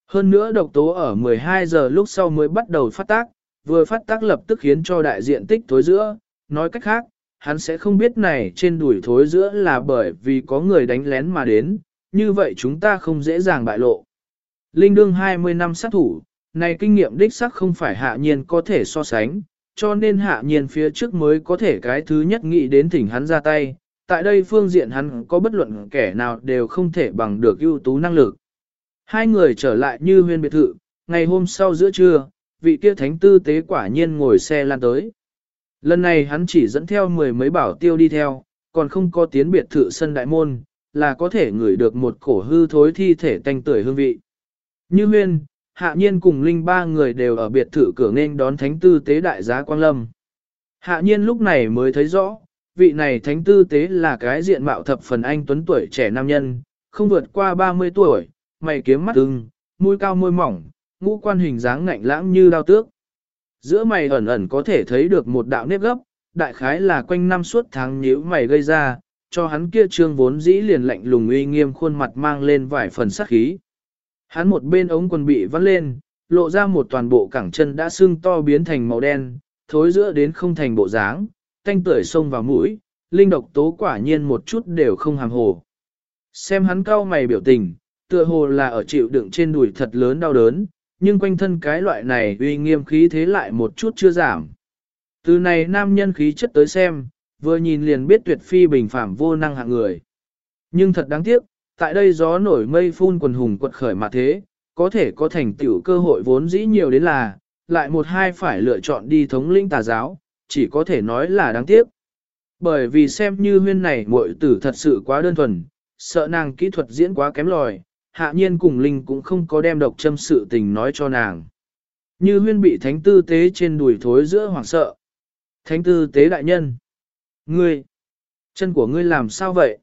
Hơn nữa độc tố ở 12 giờ lúc sau mới bắt đầu phát tác, vừa phát tác lập tức khiến cho đại diện tích thối giữa, nói cách khác, hắn sẽ không biết này trên đùi thối giữa là bởi vì có người đánh lén mà đến, như vậy chúng ta không dễ dàng bại lộ. Linh đương 20 năm sát thủ, này kinh nghiệm đích xác không phải hạ nhiên có thể so sánh, cho nên hạ nhiên phía trước mới có thể cái thứ nhất nghĩ đến thỉnh hắn ra tay, tại đây phương diện hắn có bất luận kẻ nào đều không thể bằng được ưu tú năng lực. Hai người trở lại như huyên biệt thự, ngày hôm sau giữa trưa, vị kia thánh tư tế quả nhiên ngồi xe lan tới. Lần này hắn chỉ dẫn theo mười mấy bảo tiêu đi theo, còn không có tiến biệt thự sân đại môn, là có thể ngửi được một cổ hư thối thi thể tanh tưởi hương vị. Như huyên, hạ nhiên cùng linh ba người đều ở biệt thự cửa nên đón thánh tư tế đại giá Quang Lâm. Hạ nhiên lúc này mới thấy rõ, vị này thánh tư tế là cái diện mạo thập phần anh tuấn tuổi trẻ nam nhân, không vượt qua 30 tuổi, mày kiếm mắt ưng, mũi cao môi mỏng, ngũ quan hình dáng ngạnh lãng như đao tước. Giữa mày ẩn ẩn có thể thấy được một đạo nếp gấp, đại khái là quanh năm suốt tháng nhíu mày gây ra, cho hắn kia trương vốn dĩ liền lạnh lùng uy nghiêm khuôn mặt mang lên vài phần sắc khí. Hắn một bên ống quần bị vắt lên, lộ ra một toàn bộ cẳng chân đã sưng to biến thành màu đen, thối giữa đến không thành bộ dáng, tanh tưởi sông vào mũi, linh độc tố quả nhiên một chút đều không hàm hồ. Xem hắn cau mày biểu tình, tựa hồ là ở chịu đựng trên đùi thật lớn đau đớn, nhưng quanh thân cái loại này uy nghiêm khí thế lại một chút chưa giảm. Từ này nam nhân khí chất tới xem, vừa nhìn liền biết tuyệt phi bình phạm vô năng hạng người. Nhưng thật đáng tiếc, tại đây gió nổi mây phun quần hùng quật khởi mà thế, có thể có thành tựu cơ hội vốn dĩ nhiều đến là, lại một hai phải lựa chọn đi thống linh tà giáo, chỉ có thể nói là đáng tiếc. Bởi vì xem như huyên này muội tử thật sự quá đơn thuần, sợ nàng kỹ thuật diễn quá kém lòi, hạ nhiên cùng Linh cũng không có đem độc châm sự tình nói cho nàng. Như huyên bị thánh tư tế trên đùi thối giữa hoảng sợ. Thánh tư tế đại nhân. Ngươi, chân của ngươi làm sao vậy?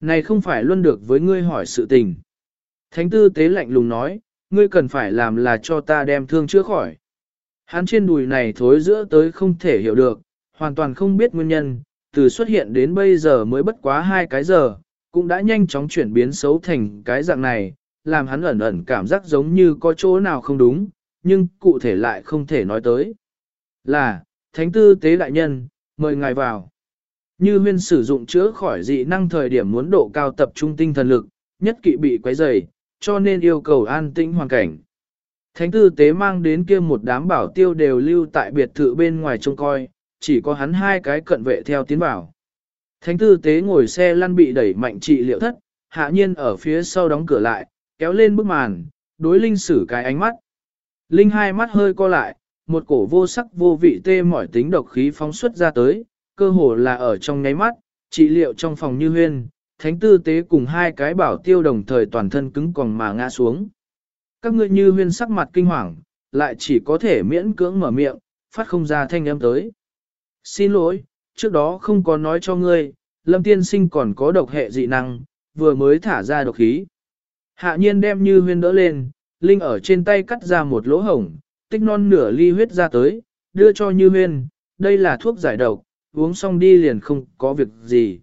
Này không phải luôn được với ngươi hỏi sự tình. Thánh tư tế lạnh lùng nói, ngươi cần phải làm là cho ta đem thương chữa khỏi. Hắn trên đùi này thối giữa tới không thể hiểu được, hoàn toàn không biết nguyên nhân, từ xuất hiện đến bây giờ mới bất quá hai cái giờ, cũng đã nhanh chóng chuyển biến xấu thành cái dạng này, làm hắn ẩn ẩn cảm giác giống như có chỗ nào không đúng, nhưng cụ thể lại không thể nói tới. Là, Thánh Tư Tế Đại Nhân, mời ngài vào. Như huyên sử dụng chữa khỏi dị năng thời điểm muốn độ cao tập trung tinh thần lực, nhất kỵ bị quấy rầy, cho nên yêu cầu an tĩnh hoàn cảnh. Thánh tư tế mang đến kia một đám bảo tiêu đều lưu tại biệt thự bên ngoài trông coi, chỉ có hắn hai cái cận vệ theo tiến bảo. Thánh tư tế ngồi xe lăn bị đẩy mạnh trị liệu thất, hạ nhiên ở phía sau đóng cửa lại, kéo lên bức màn, đối linh sử cái ánh mắt. Linh hai mắt hơi co lại, một cổ vô sắc vô vị tê mỏi tính độc khí phóng xuất ra tới, cơ hồ là ở trong nháy mắt, trị liệu trong phòng như huyên, thánh tư tế cùng hai cái bảo tiêu đồng thời toàn thân cứng còng mà ngã xuống. Các ngươi như huyên sắc mặt kinh hoàng, lại chỉ có thể miễn cưỡng mở miệng, phát không ra thanh âm tới. Xin lỗi, trước đó không có nói cho ngươi, lâm tiên sinh còn có độc hệ dị năng, vừa mới thả ra độc khí. Hạ nhiên đem như huyên đỡ lên, Linh ở trên tay cắt ra một lỗ hổng, tích non nửa ly huyết ra tới, đưa cho như huyên, đây là thuốc giải độc, uống xong đi liền không có việc gì.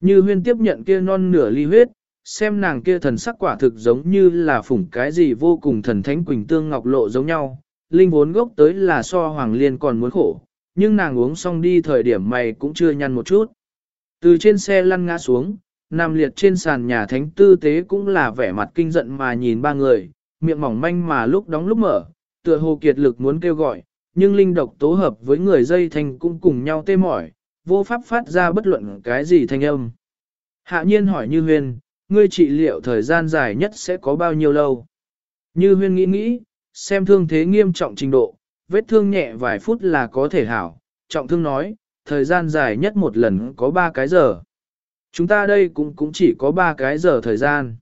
Như huyên tiếp nhận kia non nửa ly huyết, xem nàng kia thần sắc quả thực giống như là phủng cái gì vô cùng thần thánh quỳnh tương ngọc lộ giống nhau. Linh vốn gốc tới là so hoàng liên còn muốn khổ, nhưng nàng uống xong đi thời điểm mày cũng chưa nhăn một chút. Từ trên xe lăn ngã xuống, nằm liệt trên sàn nhà thánh tư tế cũng là vẻ mặt kinh giận mà nhìn ba người, miệng mỏng manh mà lúc đóng lúc mở, tựa hồ kiệt lực muốn kêu gọi, nhưng linh độc tố hợp với người dây thành cũng cùng nhau tê mỏi, vô pháp phát ra bất luận cái gì thanh âm. Hạ nhiên hỏi Như Huyên, ngươi trị liệu thời gian dài nhất sẽ có bao nhiêu lâu? Như Huyên nghĩ nghĩ, xem thương thế nghiêm trọng trình độ, vết thương nhẹ vài phút là có thể hảo, trọng thương nói, thời gian dài nhất một lần có 3 cái giờ. Chúng ta đây cũng cũng chỉ có 3 cái giờ thời gian.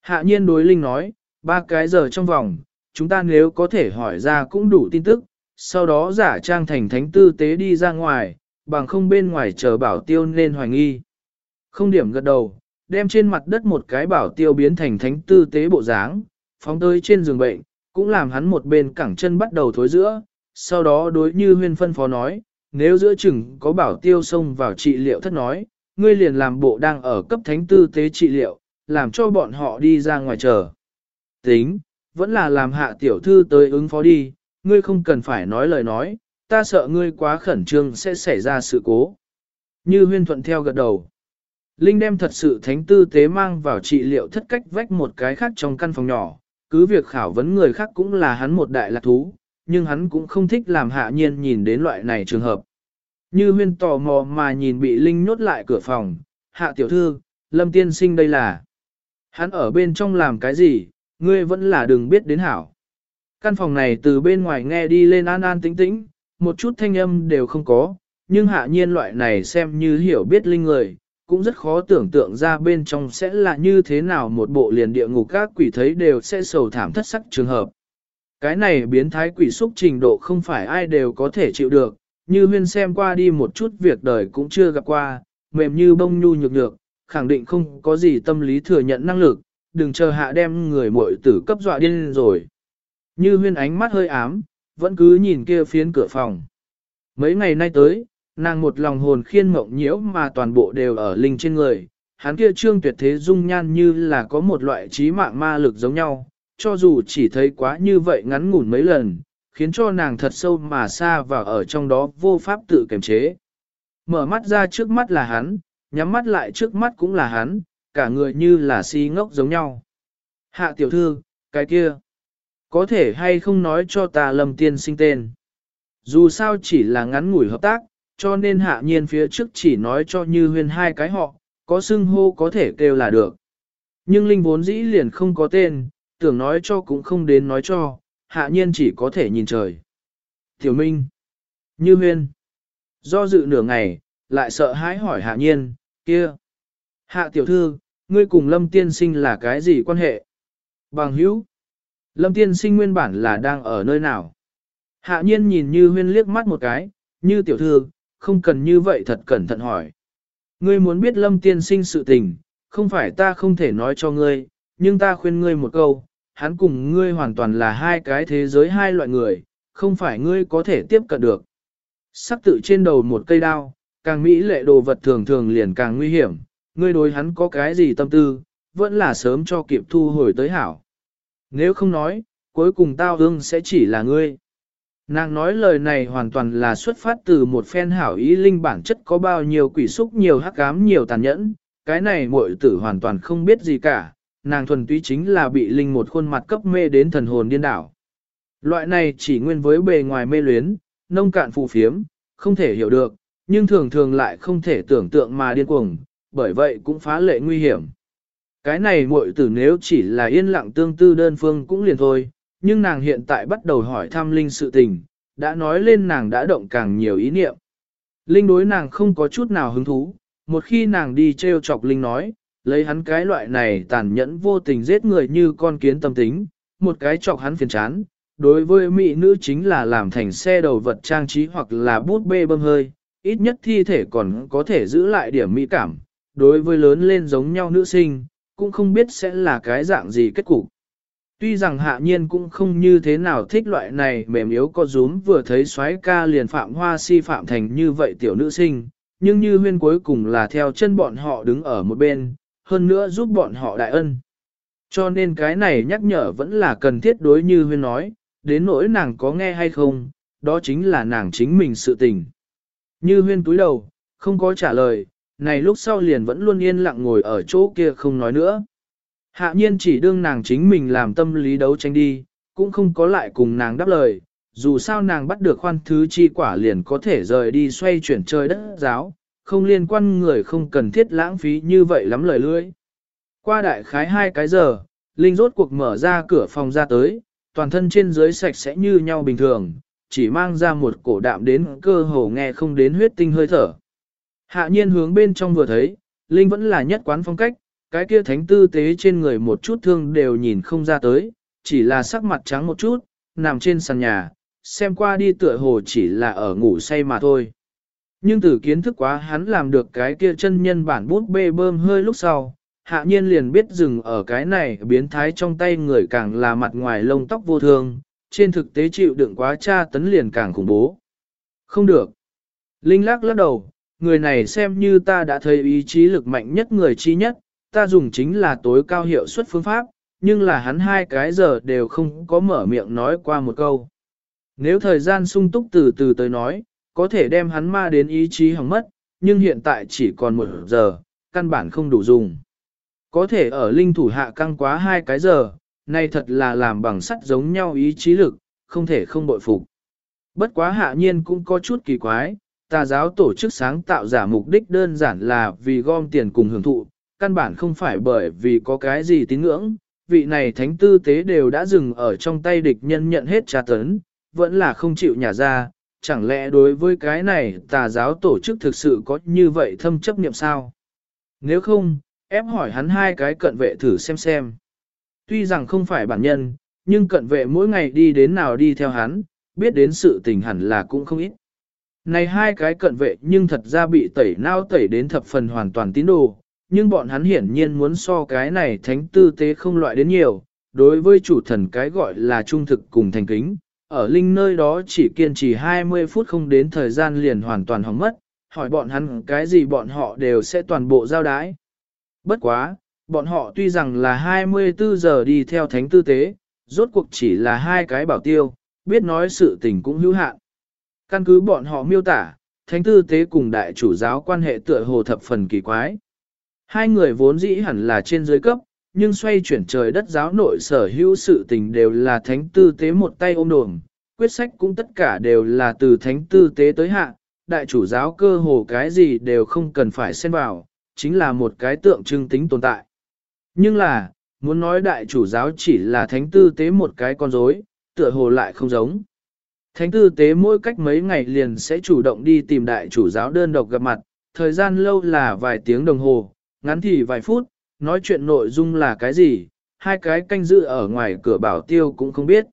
Hạ nhiên đối Linh nói, 3 cái giờ trong vòng, chúng ta nếu có thể hỏi ra cũng đủ tin tức, sau đó giả trang thành thánh tư tế đi ra ngoài, bằng không bên ngoài chờ bảo tiêu nên hoài nghi. Không điểm gật đầu, đem trên mặt đất một cái bảo tiêu biến thành thánh tư tế bộ dáng, phóng tới trên giường bệnh, cũng làm hắn một bên cẳng chân bắt đầu thối giữa, sau đó đối như huyên phân phó nói, nếu giữa chừng có bảo tiêu xông vào trị liệu thất nói, ngươi liền làm bộ đang ở cấp thánh tư tế trị liệu, làm cho bọn họ đi ra ngoài chờ. Tính, vẫn là làm hạ tiểu thư tới ứng phó đi, ngươi không cần phải nói lời nói, ta sợ ngươi quá khẩn trương sẽ xảy ra sự cố. Như huyên thuận theo gật đầu. Linh đem thật sự thánh tư tế mang vào trị liệu thất cách vách một cái khác trong căn phòng nhỏ, cứ việc khảo vấn người khác cũng là hắn một đại lạc thú, nhưng hắn cũng không thích làm hạ nhiên nhìn đến loại này trường hợp. Như huyên tò mò mà nhìn bị Linh nhốt lại cửa phòng, hạ tiểu thư, lâm tiên sinh đây là. Hắn ở bên trong làm cái gì, ngươi vẫn là đừng biết đến hảo. Căn phòng này từ bên ngoài nghe đi lên an an tĩnh tĩnh, một chút thanh âm đều không có, nhưng hạ nhiên loại này xem như hiểu biết linh người, cũng rất khó tưởng tượng ra bên trong sẽ là như thế nào một bộ liền địa ngục các quỷ thấy đều sẽ sầu thảm thất sắc trường hợp. Cái này biến thái quỷ xúc trình độ không phải ai đều có thể chịu được, như huyên xem qua đi một chút việc đời cũng chưa gặp qua, mềm như bông nhu nhược nhược, khẳng định không có gì tâm lý thừa nhận năng lực, đừng chờ hạ đem người muội tử cấp dọa điên rồi. Như huyên ánh mắt hơi ám, vẫn cứ nhìn kia phiến cửa phòng. Mấy ngày nay tới, nàng một lòng hồn khiên mộng nhiễu mà toàn bộ đều ở linh trên người, hắn kia trương tuyệt thế dung nhan như là có một loại trí mạng ma lực giống nhau, cho dù chỉ thấy quá như vậy ngắn ngủn mấy lần, khiến cho nàng thật sâu mà xa vào ở trong đó vô pháp tự kiềm chế. Mở mắt ra trước mắt là hắn, nhắm mắt lại trước mắt cũng là hắn, cả người như là si ngốc giống nhau. Hạ tiểu thư, cái kia, có thể hay không nói cho ta lầm tiên sinh tên. Dù sao chỉ là ngắn ngủi hợp tác, cho nên hạ nhiên phía trước chỉ nói cho như huyền hai cái họ, có xưng hô có thể kêu là được. Nhưng linh vốn dĩ liền không có tên, tưởng nói cho cũng không đến nói cho, hạ nhiên chỉ có thể nhìn trời. Tiểu Minh, Như Huyên, do dự nửa ngày, lại sợ hãi hỏi hạ nhiên, kia. Hạ tiểu thư, ngươi cùng Lâm Tiên Sinh là cái gì quan hệ? Bằng hữu. Lâm Tiên Sinh nguyên bản là đang ở nơi nào? Hạ nhiên nhìn Như Huyên liếc mắt một cái, như tiểu thư, không cần như vậy thật cẩn thận hỏi. Ngươi muốn biết Lâm Tiên Sinh sự tình, không phải ta không thể nói cho ngươi, nhưng ta khuyên ngươi một câu, hắn cùng ngươi hoàn toàn là hai cái thế giới hai loại người, không phải ngươi có thể tiếp cận được. Sắc tự trên đầu một cây đao, càng mỹ lệ đồ vật thường thường liền càng nguy hiểm, ngươi đối hắn có cái gì tâm tư, vẫn là sớm cho kịp thu hồi tới hảo. Nếu không nói, cuối cùng tao hương sẽ chỉ là ngươi. Nàng nói lời này hoàn toàn là xuất phát từ một phen hảo ý linh bản chất có bao nhiêu quỷ xúc nhiều hắc ám nhiều tàn nhẫn, cái này muội tử hoàn toàn không biết gì cả, nàng thuần túy chính là bị linh một khuôn mặt cấp mê đến thần hồn điên đảo. Loại này chỉ nguyên với bề ngoài mê luyến, nông cạn phù phiếm, không thể hiểu được, nhưng thường thường lại không thể tưởng tượng mà điên cuồng, bởi vậy cũng phá lệ nguy hiểm. Cái này muội tử nếu chỉ là yên lặng tương tư đơn phương cũng liền thôi, nhưng nàng hiện tại bắt đầu hỏi thăm Linh sự tình, đã nói lên nàng đã động càng nhiều ý niệm. Linh đối nàng không có chút nào hứng thú, một khi nàng đi treo chọc Linh nói, lấy hắn cái loại này tàn nhẫn vô tình giết người như con kiến tâm tính, một cái chọc hắn phiền chán. Đối với mỹ nữ chính là làm thành xe đầu vật trang trí hoặc là bút bê bơm hơi, ít nhất thi thể còn có thể giữ lại điểm mỹ cảm. Đối với lớn lên giống nhau nữ sinh, cũng không biết sẽ là cái dạng gì kết cục. Tuy rằng hạ nhiên cũng không như thế nào thích loại này mềm yếu có rúm vừa thấy xoáy ca liền phạm hoa si phạm thành như vậy tiểu nữ sinh, nhưng như huyên cuối cùng là theo chân bọn họ đứng ở một bên, hơn nữa giúp bọn họ đại ân. Cho nên cái này nhắc nhở vẫn là cần thiết đối như huyên nói, đến nỗi nàng có nghe hay không, đó chính là nàng chính mình sự tình. Như huyên túi đầu, không có trả lời, này lúc sau liền vẫn luôn yên lặng ngồi ở chỗ kia không nói nữa. Hạ nhiên chỉ đương nàng chính mình làm tâm lý đấu tranh đi, cũng không có lại cùng nàng đáp lời, dù sao nàng bắt được khoan thứ chi quả liền có thể rời đi xoay chuyển chơi đất giáo, không liên quan người không cần thiết lãng phí như vậy lắm lời lưỡi. Qua đại khái hai cái giờ, Linh rốt cuộc mở ra cửa phòng ra tới, toàn thân trên dưới sạch sẽ như nhau bình thường, chỉ mang ra một cổ đạm đến cơ hồ nghe không đến huyết tinh hơi thở. Hạ nhiên hướng bên trong vừa thấy, Linh vẫn là nhất quán phong cách, cái kia thánh tư tế trên người một chút thương đều nhìn không ra tới, chỉ là sắc mặt trắng một chút, nằm trên sàn nhà, xem qua đi tựa hồ chỉ là ở ngủ say mà thôi. Nhưng từ kiến thức quá hắn làm được cái kia chân nhân bản bút bê bơm hơi lúc sau, hạ nhiên liền biết dừng ở cái này biến thái trong tay người càng là mặt ngoài lông tóc vô thương, trên thực tế chịu đựng quá tra tấn liền càng khủng bố. Không được. Linh lắc lắc đầu, người này xem như ta đã thấy ý chí lực mạnh nhất người chi nhất, ta dùng chính là tối cao hiệu suất phương pháp, nhưng là hắn hai cái giờ đều không có mở miệng nói qua một câu. Nếu thời gian sung túc từ từ tới nói, có thể đem hắn ma đến ý chí hỏng mất, nhưng hiện tại chỉ còn một giờ, căn bản không đủ dùng. Có thể ở linh thủ hạ căng quá hai cái giờ, nay thật là làm bằng sắt giống nhau ý chí lực, không thể không bội phục. Bất quá hạ nhiên cũng có chút kỳ quái, tà giáo tổ chức sáng tạo giả mục đích đơn giản là vì gom tiền cùng hưởng thụ, căn bản không phải bởi vì có cái gì tín ngưỡng, vị này thánh tư tế đều đã dừng ở trong tay địch nhân nhận hết tra tấn, vẫn là không chịu nhả ra, chẳng lẽ đối với cái này tà giáo tổ chức thực sự có như vậy thâm chấp niệm sao? Nếu không, ép hỏi hắn hai cái cận vệ thử xem xem. Tuy rằng không phải bản nhân, nhưng cận vệ mỗi ngày đi đến nào đi theo hắn, biết đến sự tình hẳn là cũng không ít. Này hai cái cận vệ nhưng thật ra bị tẩy nao tẩy đến thập phần hoàn toàn tín đồ, nhưng bọn hắn hiển nhiên muốn so cái này thánh tư tế không loại đến nhiều, đối với chủ thần cái gọi là trung thực cùng thành kính, ở linh nơi đó chỉ kiên trì 20 phút không đến thời gian liền hoàn toàn hỏng mất, hỏi bọn hắn cái gì bọn họ đều sẽ toàn bộ giao đái. Bất quá, bọn họ tuy rằng là 24 giờ đi theo thánh tư tế, rốt cuộc chỉ là hai cái bảo tiêu, biết nói sự tình cũng hữu hạn. Căn cứ bọn họ miêu tả, thánh tư tế cùng đại chủ giáo quan hệ tựa hồ thập phần kỳ quái. Hai người vốn dĩ hẳn là trên dưới cấp, nhưng xoay chuyển trời đất giáo nội sở hữu sự tình đều là thánh tư tế một tay ôm đồm, quyết sách cũng tất cả đều là từ thánh tư tế tới hạ, đại chủ giáo cơ hồ cái gì đều không cần phải xen vào, chính là một cái tượng trưng tính tồn tại. Nhưng là, muốn nói đại chủ giáo chỉ là thánh tư tế một cái con rối, tựa hồ lại không giống. Thánh tư tế mỗi cách mấy ngày liền sẽ chủ động đi tìm đại chủ giáo đơn độc gặp mặt, thời gian lâu là vài tiếng đồng hồ, ngắn thì vài phút, nói chuyện nội dung là cái gì, hai cái canh giữ ở ngoài cửa bảo tiêu cũng không biết.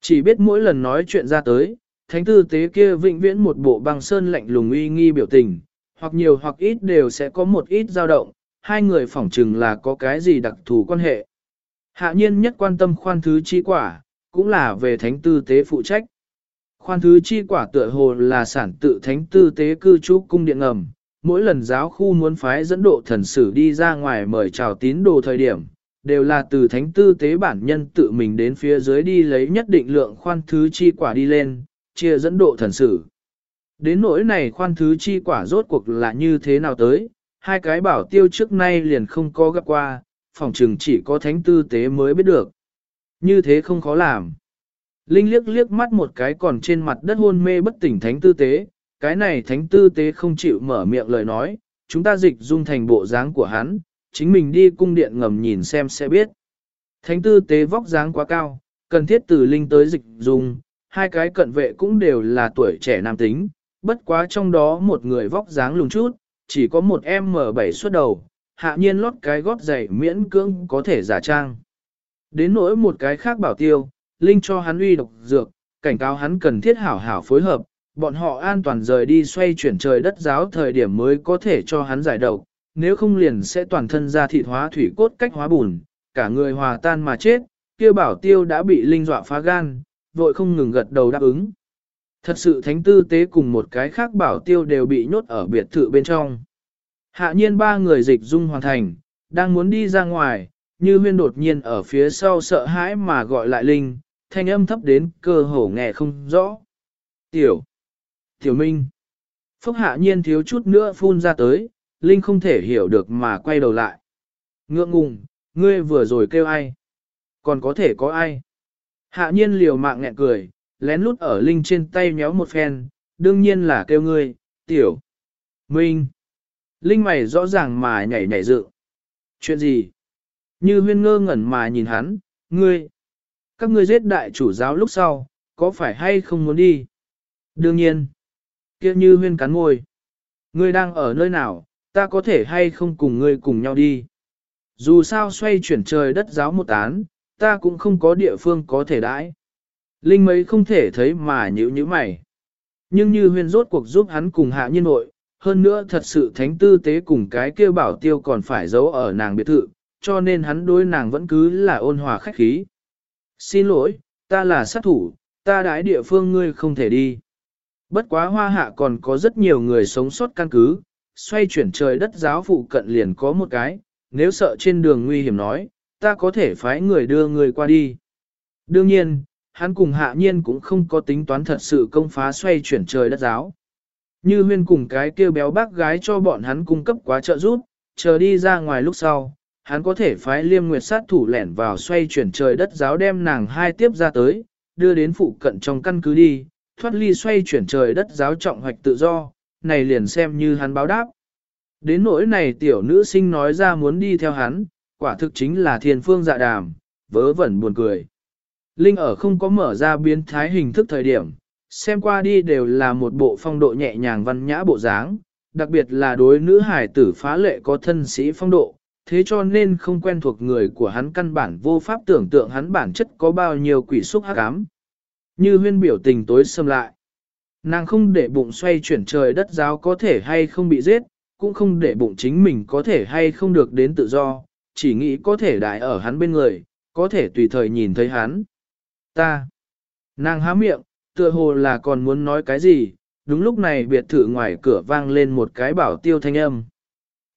Chỉ biết mỗi lần nói chuyện ra tới, thánh tư tế kia vĩnh viễn một bộ băng sơn lạnh lùng uy nghi biểu tình, hoặc nhiều hoặc ít đều sẽ có một ít dao động, hai người phỏng chừng là có cái gì đặc thù quan hệ. Hạ nhiên nhất quan tâm khoan thứ chi quả, cũng là về thánh tư tế phụ trách. Khoan thứ chi quả tựa hồ là sản tự thánh tư tế cư trú cung điện ngầm, mỗi lần giáo khu muốn phái dẫn độ thần sử đi ra ngoài mời chào tín đồ thời điểm, đều là từ thánh tư tế bản nhân tự mình đến phía dưới đi lấy nhất định lượng khoan thứ chi quả đi lên, chia dẫn độ thần sử. Đến nỗi này khoan thứ chi quả rốt cuộc là như thế nào tới, hai cái bảo tiêu trước nay liền không có gặp qua, phòng trừng chỉ có thánh tư tế mới biết được. Như thế không khó làm. Linh liếc liếc mắt một cái còn trên mặt đất hôn mê bất tỉnh thánh tư tế, cái này thánh tư tế không chịu mở miệng lời nói, chúng ta dịch dung thành bộ dáng của hắn, chính mình đi cung điện ngầm nhìn xem sẽ biết. Thánh tư tế vóc dáng quá cao, cần thiết từ linh tới dịch dung, hai cái cận vệ cũng đều là tuổi trẻ nam tính, bất quá trong đó một người vóc dáng lùn chút, chỉ có một M7 xuất đầu, hạ nhiên lót cái gót giày miễn cưỡng có thể giả trang. Đến nỗi một cái khác bảo tiêu, Linh cho hắn uy độc dược, cảnh cáo hắn cần thiết hảo hảo phối hợp, bọn họ an toàn rời đi xoay chuyển trời đất giáo thời điểm mới có thể cho hắn giải độc, nếu không liền sẽ toàn thân ra thịt hóa thủy cốt cách hóa bùn, cả người hòa tan mà chết, kia bảo tiêu đã bị Linh dọa phá gan, vội không ngừng gật đầu đáp ứng. Thật sự thánh tư tế cùng một cái khác bảo tiêu đều bị nhốt ở biệt thự bên trong. Hạ nhiên ba người dịch dung hoàn thành, đang muốn đi ra ngoài, như huyên đột nhiên ở phía sau sợ hãi mà gọi lại Linh, thanh âm thấp đến cơ hồ nghe không rõ. Tiểu! Tiểu Minh! Phúc hạ nhiên thiếu chút nữa phun ra tới, Linh không thể hiểu được mà quay đầu lại. Ngượng ngùng, ngươi vừa rồi kêu ai? Còn có thể có ai? Hạ nhiên liều mạng nghẹn cười, lén lút ở Linh trên tay méo một phen, đương nhiên là kêu ngươi, tiểu. Minh. Linh mày rõ ràng mà nhảy nhảy dự. Chuyện gì? Như huyên ngơ ngẩn mà nhìn hắn, ngươi. Các ngươi giết đại chủ giáo lúc sau, có phải hay không muốn đi? Đương nhiên. kia như huyên cắn ngôi. Ngươi đang ở nơi nào, ta có thể hay không cùng ngươi cùng nhau đi? Dù sao xoay chuyển trời đất giáo một tán ta cũng không có địa phương có thể đãi. Linh mấy không thể thấy mà nhữ như mày. Nhưng như huyên rốt cuộc giúp hắn cùng hạ nhân nội, hơn nữa thật sự thánh tư tế cùng cái kia bảo tiêu còn phải giấu ở nàng biệt thự, cho nên hắn đối nàng vẫn cứ là ôn hòa khách khí. Xin lỗi, ta là sát thủ, ta đái địa phương ngươi không thể đi. Bất quá hoa hạ còn có rất nhiều người sống sót căn cứ, xoay chuyển trời đất giáo phụ cận liền có một cái, nếu sợ trên đường nguy hiểm nói, ta có thể phái người đưa người qua đi. Đương nhiên, hắn cùng hạ nhiên cũng không có tính toán thật sự công phá xoay chuyển trời đất giáo. Như huyên cùng cái kêu béo bác gái cho bọn hắn cung cấp quá trợ giúp, chờ đi ra ngoài lúc sau, hắn có thể phái liêm nguyệt sát thủ lẻn vào xoay chuyển trời đất giáo đem nàng hai tiếp ra tới, đưa đến phụ cận trong căn cứ đi, thoát ly xoay chuyển trời đất giáo trọng hoạch tự do, này liền xem như hắn báo đáp. Đến nỗi này tiểu nữ sinh nói ra muốn đi theo hắn, quả thực chính là thiên phương dạ đàm, vớ vẩn buồn cười. Linh ở không có mở ra biến thái hình thức thời điểm, xem qua đi đều là một bộ phong độ nhẹ nhàng văn nhã bộ dáng, đặc biệt là đối nữ hải tử phá lệ có thân sĩ phong độ, thế cho nên không quen thuộc người của hắn căn bản vô pháp tưởng tượng hắn bản chất có bao nhiêu quỷ xúc hắc ám. Như huyên biểu tình tối xâm lại. Nàng không để bụng xoay chuyển trời đất giáo có thể hay không bị giết, cũng không để bụng chính mình có thể hay không được đến tự do, chỉ nghĩ có thể đại ở hắn bên người, có thể tùy thời nhìn thấy hắn. Ta. Nàng há miệng, tựa hồ là còn muốn nói cái gì, đúng lúc này biệt thự ngoài cửa vang lên một cái bảo tiêu thanh âm.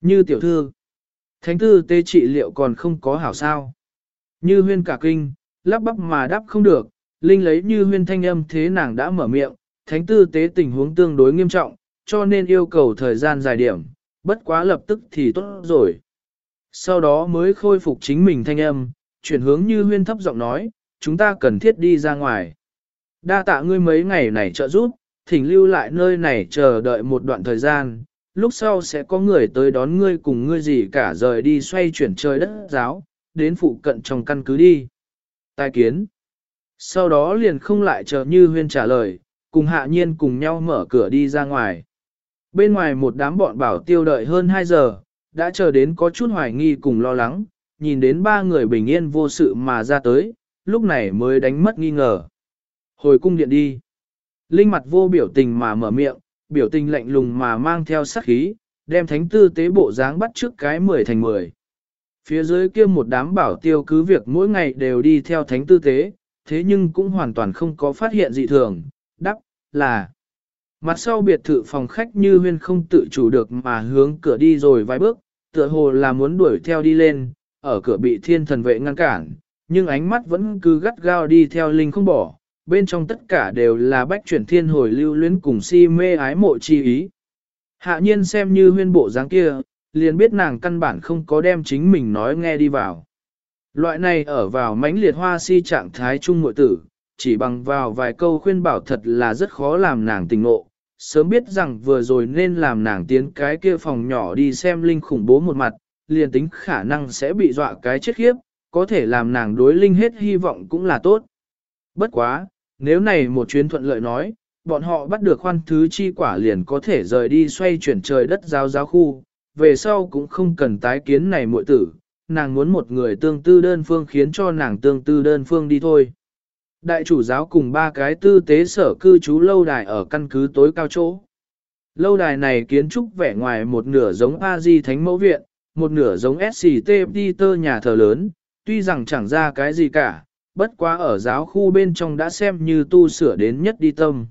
Như tiểu thư. Thánh tư tê trị liệu còn không có hảo sao. Như huyên cả kinh, lắp bắp mà đáp không được, Linh lấy như huyên thanh âm thế nàng đã mở miệng, thánh tư tế tình huống tương đối nghiêm trọng, cho nên yêu cầu thời gian dài điểm, bất quá lập tức thì tốt rồi. Sau đó mới khôi phục chính mình thanh âm, chuyển hướng như huyên thấp giọng nói, chúng ta cần thiết đi ra ngoài. Đa tạ ngươi mấy ngày này trợ giúp, thỉnh lưu lại nơi này chờ đợi một đoạn thời gian, lúc sau sẽ có người tới đón ngươi cùng ngươi gì cả rời đi xoay chuyển trời đất giáo, đến phụ cận trong căn cứ đi. Tài kiến. Sau đó liền không lại chờ như huyên trả lời, cùng hạ nhiên cùng nhau mở cửa đi ra ngoài. Bên ngoài một đám bọn bảo tiêu đợi hơn 2 giờ, đã chờ đến có chút hoài nghi cùng lo lắng, nhìn đến ba người bình yên vô sự mà ra tới, lúc này mới đánh mất nghi ngờ. Hồi cung điện đi. Linh mặt vô biểu tình mà mở miệng, biểu tình lạnh lùng mà mang theo sát khí, đem thánh tư tế bộ dáng bắt trước cái 10 thành 10. Phía dưới kia một đám bảo tiêu cứ việc mỗi ngày đều đi theo thánh tư tế, thế nhưng cũng hoàn toàn không có phát hiện dị thường, đắc, là. Mặt sau biệt thự phòng khách như huyên không tự chủ được mà hướng cửa đi rồi vài bước, tựa hồ là muốn đuổi theo đi lên, ở cửa bị thiên thần vệ ngăn cản, nhưng ánh mắt vẫn cứ gắt gao đi theo linh không bỏ, bên trong tất cả đều là bách chuyển thiên hồi lưu luyến cùng si mê ái mộ chi ý. Hạ nhiên xem như huyên bộ dáng kia, liền biết nàng căn bản không có đem chính mình nói nghe đi vào. Loại này ở vào mãnh liệt hoa si trạng thái trung mội tử, chỉ bằng vào vài câu khuyên bảo thật là rất khó làm nàng tình ngộ. Sớm biết rằng vừa rồi nên làm nàng tiến cái kia phòng nhỏ đi xem linh khủng bố một mặt, liền tính khả năng sẽ bị dọa cái chết khiếp, có thể làm nàng đối linh hết hy vọng cũng là tốt. Bất quá, nếu này một chuyến thuận lợi nói, bọn họ bắt được khoan thứ chi quả liền có thể rời đi xoay chuyển trời đất giáo giáo khu, về sau cũng không cần tái kiến này muội tử, nàng muốn một người tương tư đơn phương khiến cho nàng tương tư đơn phương đi thôi. Đại chủ giáo cùng ba cái tư tế sở cư trú lâu đài ở căn cứ tối cao chỗ. Lâu đài này kiến trúc vẻ ngoài một nửa giống A-di Thánh Mẫu Viện, một nửa giống SCT Peter nhà thờ lớn, tuy rằng chẳng ra cái gì cả, bất quá ở giáo khu bên trong đã xem như tu sửa đến nhất đi tâm.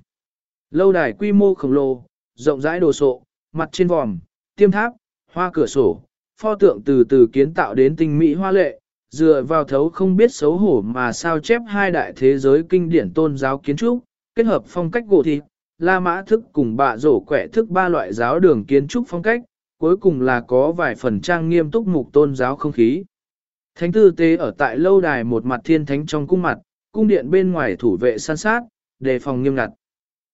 Lâu đài quy mô khổng lồ, rộng rãi đồ sộ, mặt trên vòm, tiêm tháp, hoa cửa sổ, pho tượng từ từ kiến tạo đến tinh mỹ hoa lệ, dựa vào thấu không biết xấu hổ mà sao chép hai đại thế giới kinh điển tôn giáo kiến trúc, kết hợp phong cách gỗ thịt, La Mã thức cùng bạ rổ quẻ thức ba loại giáo đường kiến trúc phong cách, cuối cùng là có vài phần trang nghiêm túc mục tôn giáo không khí. Thánh tư tế ở tại lâu đài một mặt thiên thánh trong cung mặt, cung điện bên ngoài thủ vệ san sát, đề phòng nghiêm ngặt.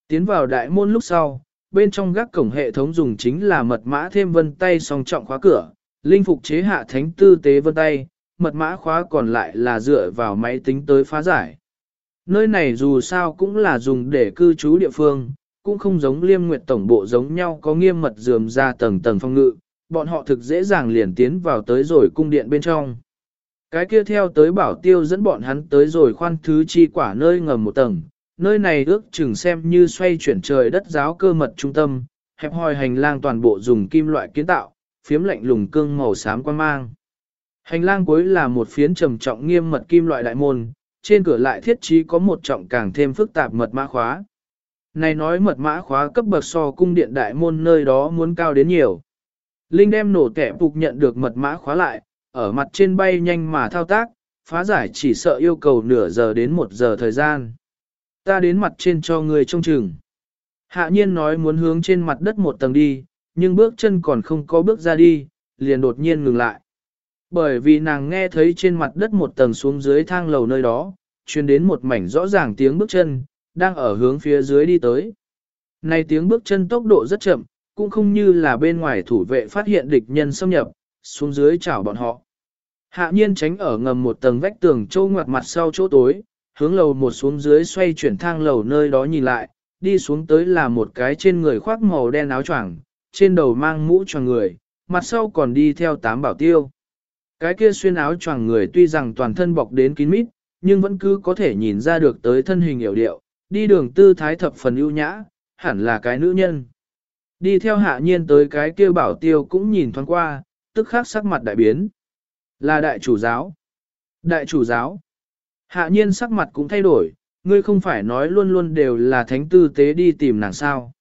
Tiến vào đại môn lúc sau, bên trong gác cổng hệ thống dùng chính là mật mã thêm vân tay song trọng khóa cửa, linh phục chế hạ thánh tư tế vân tay, mật mã khóa còn lại là dựa vào máy tính tới phá giải. Nơi này dù sao cũng là dùng để cư trú địa phương, cũng không giống liêm nguyệt tổng bộ giống nhau có nghiêm mật dườm ra tầng tầng phong ngự, bọn họ thực dễ dàng liền tiến vào tới rồi cung điện bên trong. Cái kia theo tới bảo tiêu dẫn bọn hắn tới rồi khoan thứ chi quả nơi ngầm một tầng, nơi này ước chừng xem như xoay chuyển trời đất giáo cơ mật trung tâm, hẹp hòi hành lang toàn bộ dùng kim loại kiến tạo, phiếm lạnh lùng cương màu xám quan mang. Hành lang cuối là một phiến trầm trọng nghiêm mật kim loại đại môn, trên cửa lại thiết trí có một trọng càng thêm phức tạp mật mã khóa. Này nói mật mã khóa cấp bậc so cung điện đại môn nơi đó muốn cao đến nhiều. Linh đem nổ kẻ phục nhận được mật mã khóa lại, ở mặt trên bay nhanh mà thao tác, phá giải chỉ sợ yêu cầu nửa giờ đến một giờ thời gian. Ta đến mặt trên cho người trông chừng. Hạ nhiên nói muốn hướng trên mặt đất một tầng đi, nhưng bước chân còn không có bước ra đi, liền đột nhiên ngừng lại. Bởi vì nàng nghe thấy trên mặt đất một tầng xuống dưới thang lầu nơi đó, truyền đến một mảnh rõ ràng tiếng bước chân, đang ở hướng phía dưới đi tới. Này tiếng bước chân tốc độ rất chậm, cũng không như là bên ngoài thủ vệ phát hiện địch nhân xâm nhập, xuống dưới chảo bọn họ. Hạ nhiên tránh ở ngầm một tầng vách tường trâu ngoặt mặt sau chỗ tối, hướng lầu một xuống dưới xoay chuyển thang lầu nơi đó nhìn lại, đi xuống tới là một cái trên người khoác màu đen áo choàng, trên đầu mang mũ choàng người, mặt sau còn đi theo tám bảo tiêu. Cái kia xuyên áo choàng người tuy rằng toàn thân bọc đến kín mít, nhưng vẫn cứ có thể nhìn ra được tới thân hình hiểu điệu, đi đường tư thái thập phần ưu nhã, hẳn là cái nữ nhân. Đi theo hạ nhiên tới cái kia bảo tiêu cũng nhìn thoáng qua, tức khắc sắc mặt đại biến. Là đại chủ giáo. Đại chủ giáo. Hạ nhiên sắc mặt cũng thay đổi, ngươi không phải nói luôn luôn đều là thánh tư tế đi tìm nàng sao.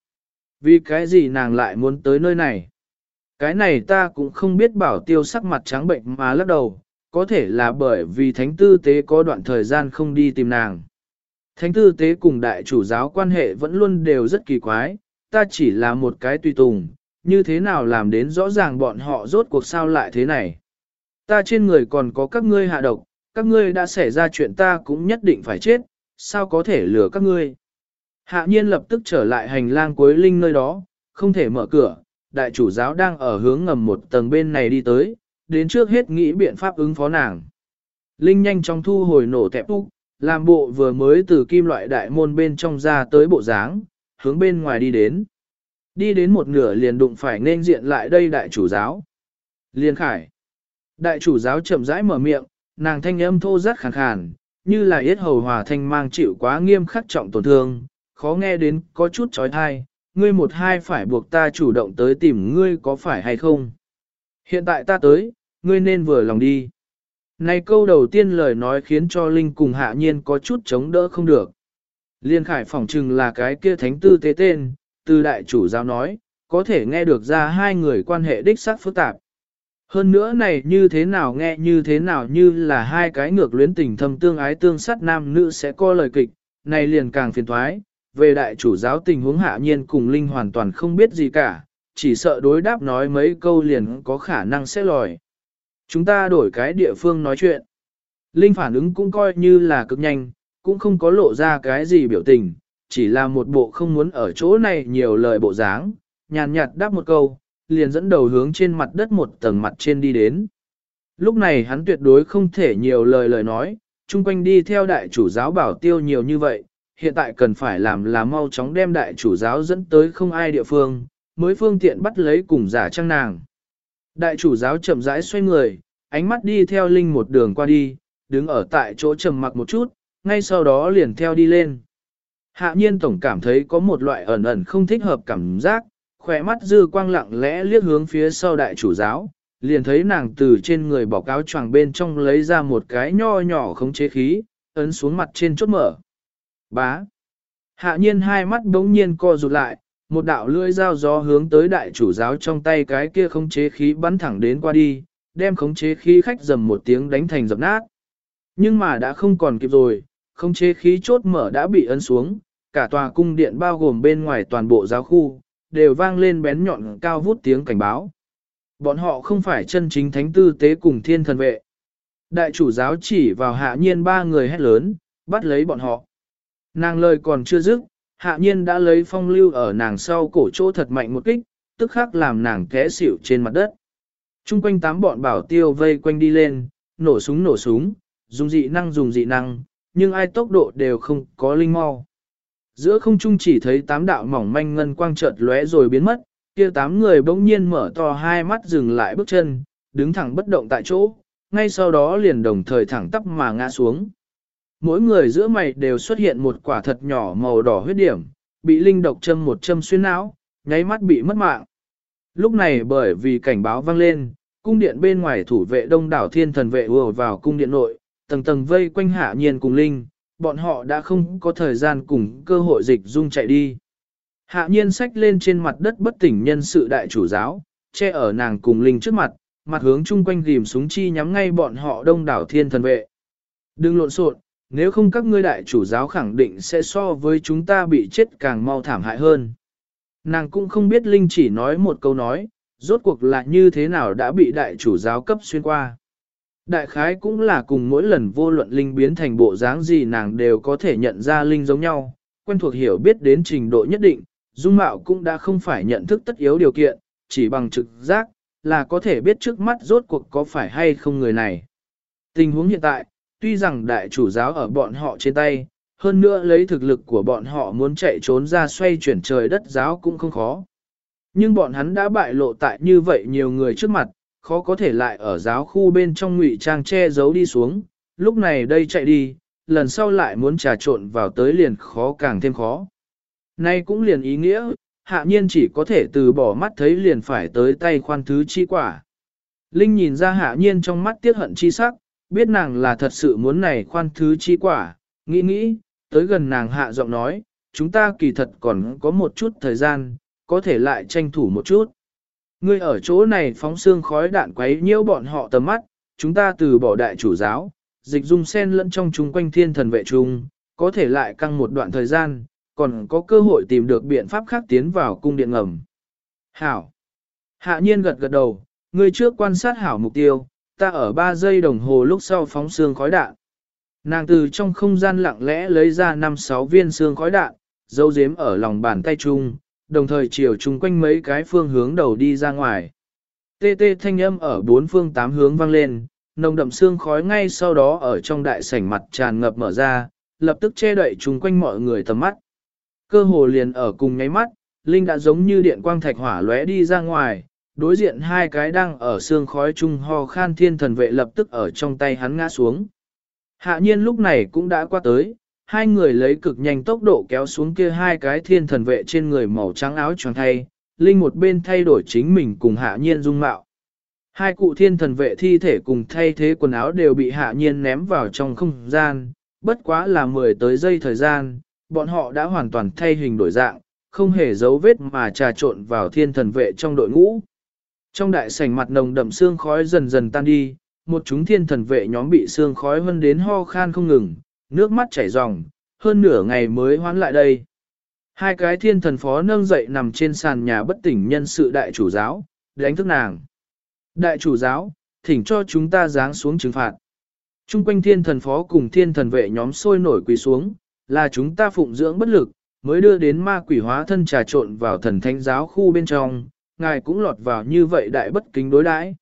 Vì cái gì nàng lại muốn tới nơi này? Cái này ta cũng không biết bảo tiêu sắc mặt trắng bệnh mà lắc đầu, có thể là bởi vì thánh tư tế có đoạn thời gian không đi tìm nàng. Thánh tư tế cùng đại chủ giáo quan hệ vẫn luôn đều rất kỳ quái, ta chỉ là một cái tùy tùng, như thế nào làm đến rõ ràng bọn họ rốt cuộc sao lại thế này. Ta trên người còn có các ngươi hạ độc, các ngươi đã xảy ra chuyện ta cũng nhất định phải chết, sao có thể lừa các ngươi. Hạ nhiên lập tức trở lại hành lang cuối linh nơi đó, không thể mở cửa, đại chủ giáo đang ở hướng ngầm một tầng bên này đi tới, đến trước hết nghĩ biện pháp ứng phó nàng. Linh nhanh chóng thu hồi nổ tẹp úc, làm bộ vừa mới từ kim loại đại môn bên trong ra tới bộ dáng, hướng bên ngoài đi đến. Đi đến một nửa liền đụng phải nên diện lại đây đại chủ giáo. Liên khải. Đại chủ giáo chậm rãi mở miệng, nàng thanh âm thô rất khàn khàn, như là yết hầu hòa thanh mang chịu quá nghiêm khắc trọng tổn thương, khó nghe đến có chút trói thai, ngươi một hai phải buộc ta chủ động tới tìm ngươi có phải hay không. Hiện tại ta tới, ngươi nên vừa lòng đi. Này câu đầu tiên lời nói khiến cho Linh cùng hạ nhiên có chút chống đỡ không được. Liên khải phỏng chừng là cái kia thánh tư tế tên, từ đại chủ giáo nói, có thể nghe được ra hai người quan hệ đích xác phức tạp. Hơn nữa này như thế nào nghe như thế nào như là hai cái ngược luyến tình thâm tương ái tương sát nam nữ sẽ co lời kịch, này liền càng phiền thoái, về đại chủ giáo tình huống hạ nhiên cùng Linh hoàn toàn không biết gì cả, chỉ sợ đối đáp nói mấy câu liền có khả năng sẽ lòi. Chúng ta đổi cái địa phương nói chuyện. Linh phản ứng cũng coi như là cực nhanh, cũng không có lộ ra cái gì biểu tình, chỉ là một bộ không muốn ở chỗ này nhiều lời bộ dáng, nhàn nhạt đáp một câu, liền dẫn đầu hướng trên mặt đất một tầng mặt trên đi đến. Lúc này hắn tuyệt đối không thể nhiều lời lời nói, chung quanh đi theo đại chủ giáo bảo tiêu nhiều như vậy, hiện tại cần phải làm là mau chóng đem đại chủ giáo dẫn tới không ai địa phương, mới phương tiện bắt lấy cùng giả trang nàng. Đại chủ giáo chậm rãi xoay người, ánh mắt đi theo Linh một đường qua đi, đứng ở tại chỗ trầm mặc một chút, ngay sau đó liền theo đi lên. Hạ nhiên tổng cảm thấy có một loại ẩn ẩn không thích hợp cảm giác, khỏe mắt dư quang lặng lẽ liếc hướng phía sau đại chủ giáo, liền thấy nàng từ trên người bỏ cáo choàng bên trong lấy ra một cái nho nhỏ khống chế khí, ấn xuống mặt trên chốt mở. Bá. Hạ nhiên hai mắt đống nhiên co rụt lại, một đạo lưỡi dao gió hướng tới đại chủ giáo trong tay cái kia khống chế khí bắn thẳng đến qua đi, đem khống chế khí khách dầm một tiếng đánh thành dập nát. Nhưng mà đã không còn kịp rồi, khống chế khí chốt mở đã bị ấn xuống, cả tòa cung điện bao gồm bên ngoài toàn bộ giáo khu, đều vang lên bén nhọn cao vút tiếng cảnh báo. Bọn họ không phải chân chính thánh tư tế cùng thiên thần vệ. Đại chủ giáo chỉ vào hạ nhiên ba người hét lớn, bắt lấy bọn họ. Nàng lời còn chưa dứt, hạ nhiên đã lấy phong lưu ở nàng sau cổ chỗ thật mạnh một kích, tức khắc làm nàng té xỉu trên mặt đất. Trung quanh tám bọn bảo tiêu vây quanh đi lên, nổ súng nổ súng, dùng dị năng dùng dị năng, nhưng ai tốc độ đều không có linh mau. Giữa không trung chỉ thấy tám đạo mỏng manh ngân quang chợt lóe rồi biến mất, kia tám người bỗng nhiên mở to hai mắt dừng lại bước chân, đứng thẳng bất động tại chỗ, ngay sau đó liền đồng thời thẳng tắp mà ngã xuống. Mỗi người giữa mày đều xuất hiện một quả thật nhỏ màu đỏ huyết điểm, bị linh độc châm một châm xuyên não, nháy mắt bị mất mạng. Lúc này bởi vì cảnh báo vang lên, cung điện bên ngoài thủ vệ đông đảo thiên thần vệ ùa vào cung điện nội, tầng tầng vây quanh hạ nhiên cùng linh, bọn họ đã không có thời gian cùng cơ hội dịch dung chạy đi. Hạ nhiên sách lên trên mặt đất bất tỉnh nhân sự đại chủ giáo, che ở nàng cùng linh trước mặt, mặt hướng chung quanh ghim súng chi nhắm ngay bọn họ đông đảo thiên thần vệ. Đừng lộn xộn, nếu không các ngươi đại chủ giáo khẳng định sẽ so với chúng ta bị chết càng mau thảm hại hơn. Nàng cũng không biết Linh chỉ nói một câu nói, rốt cuộc là như thế nào đã bị đại chủ giáo cấp xuyên qua. Đại khái cũng là cùng mỗi lần vô luận Linh biến thành bộ dáng gì nàng đều có thể nhận ra Linh giống nhau, quen thuộc hiểu biết đến trình độ nhất định, dung mạo cũng đã không phải nhận thức tất yếu điều kiện, chỉ bằng trực giác, là có thể biết trước mắt rốt cuộc có phải hay không người này. Tình huống hiện tại, tuy rằng đại chủ giáo ở bọn họ trên tay, hơn nữa lấy thực lực của bọn họ muốn chạy trốn ra xoay chuyển trời đất giáo cũng không khó. Nhưng bọn hắn đã bại lộ tại như vậy nhiều người trước mặt, khó có thể lại ở giáo khu bên trong ngụy trang che giấu đi xuống, lúc này đây chạy đi, lần sau lại muốn trà trộn vào tới liền khó càng thêm khó. Nay cũng liền ý nghĩa, hạ nhiên chỉ có thể từ bỏ mắt thấy liền phải tới tay khoan thứ chi quả. Linh nhìn ra hạ nhiên trong mắt tiếc hận chi sắc, biết nàng là thật sự muốn này khoan thứ chi quả, nghĩ nghĩ, tới gần nàng hạ giọng nói, chúng ta kỳ thật còn có một chút thời gian, có thể lại tranh thủ một chút. Ngươi ở chỗ này phóng xương khói đạn quấy nhiễu bọn họ tầm mắt, chúng ta từ bỏ đại chủ giáo, dịch dung sen lẫn trong chúng quanh thiên thần vệ trung, có thể lại căng một đoạn thời gian, còn có cơ hội tìm được biện pháp khác tiến vào cung điện ngầm. Hảo. Hạ nhiên gật gật đầu, ngươi trước quan sát hảo mục tiêu, ta ở 3 giây đồng hồ lúc sau phóng xương khói đạn. Nàng từ trong không gian lặng lẽ lấy ra 5-6 viên xương khói đạn, dấu giếm ở lòng bàn tay chung, đồng thời chiều chung quanh mấy cái phương hướng đầu đi ra ngoài. Tê tê thanh âm ở bốn phương tám hướng vang lên, nồng đậm xương khói ngay sau đó ở trong đại sảnh mặt tràn ngập mở ra, lập tức che đậy chung quanh mọi người tầm mắt. Cơ hồ liền ở cùng nháy mắt, Linh đã giống như điện quang thạch hỏa lóe đi ra ngoài, đối diện hai cái đang ở xương khói chung ho khan thiên thần vệ lập tức ở trong tay hắn ngã xuống. Hạ nhiên lúc này cũng đã qua tới, hai người lấy cực nhanh tốc độ kéo xuống kia hai cái thiên thần vệ trên người màu trắng áo tròn thay, Linh một bên thay đổi chính mình cùng hạ nhiên dung mạo. Hai cụ thiên thần vệ thi thể cùng thay thế quần áo đều bị hạ nhiên ném vào trong không gian, bất quá là 10 tới giây thời gian, bọn họ đã hoàn toàn thay hình đổi dạng, không hề dấu vết mà trà trộn vào thiên thần vệ trong đội ngũ. Trong đại sảnh mặt nồng đậm xương khói dần dần tan đi, một chúng thiên thần vệ nhóm bị xương khói vân đến ho khan không ngừng, nước mắt chảy ròng, hơn nửa ngày mới hoán lại đây. Hai cái thiên thần phó nâng dậy nằm trên sàn nhà bất tỉnh nhân sự đại chủ giáo, đánh thức nàng. Đại chủ giáo, thỉnh cho chúng ta giáng xuống trừng phạt. Trung quanh thiên thần phó cùng thiên thần vệ nhóm sôi nổi quỳ xuống, là chúng ta phụng dưỡng bất lực, mới đưa đến ma quỷ hóa thân trà trộn vào thần thánh giáo khu bên trong, ngài cũng lọt vào như vậy đại bất kính đối đãi.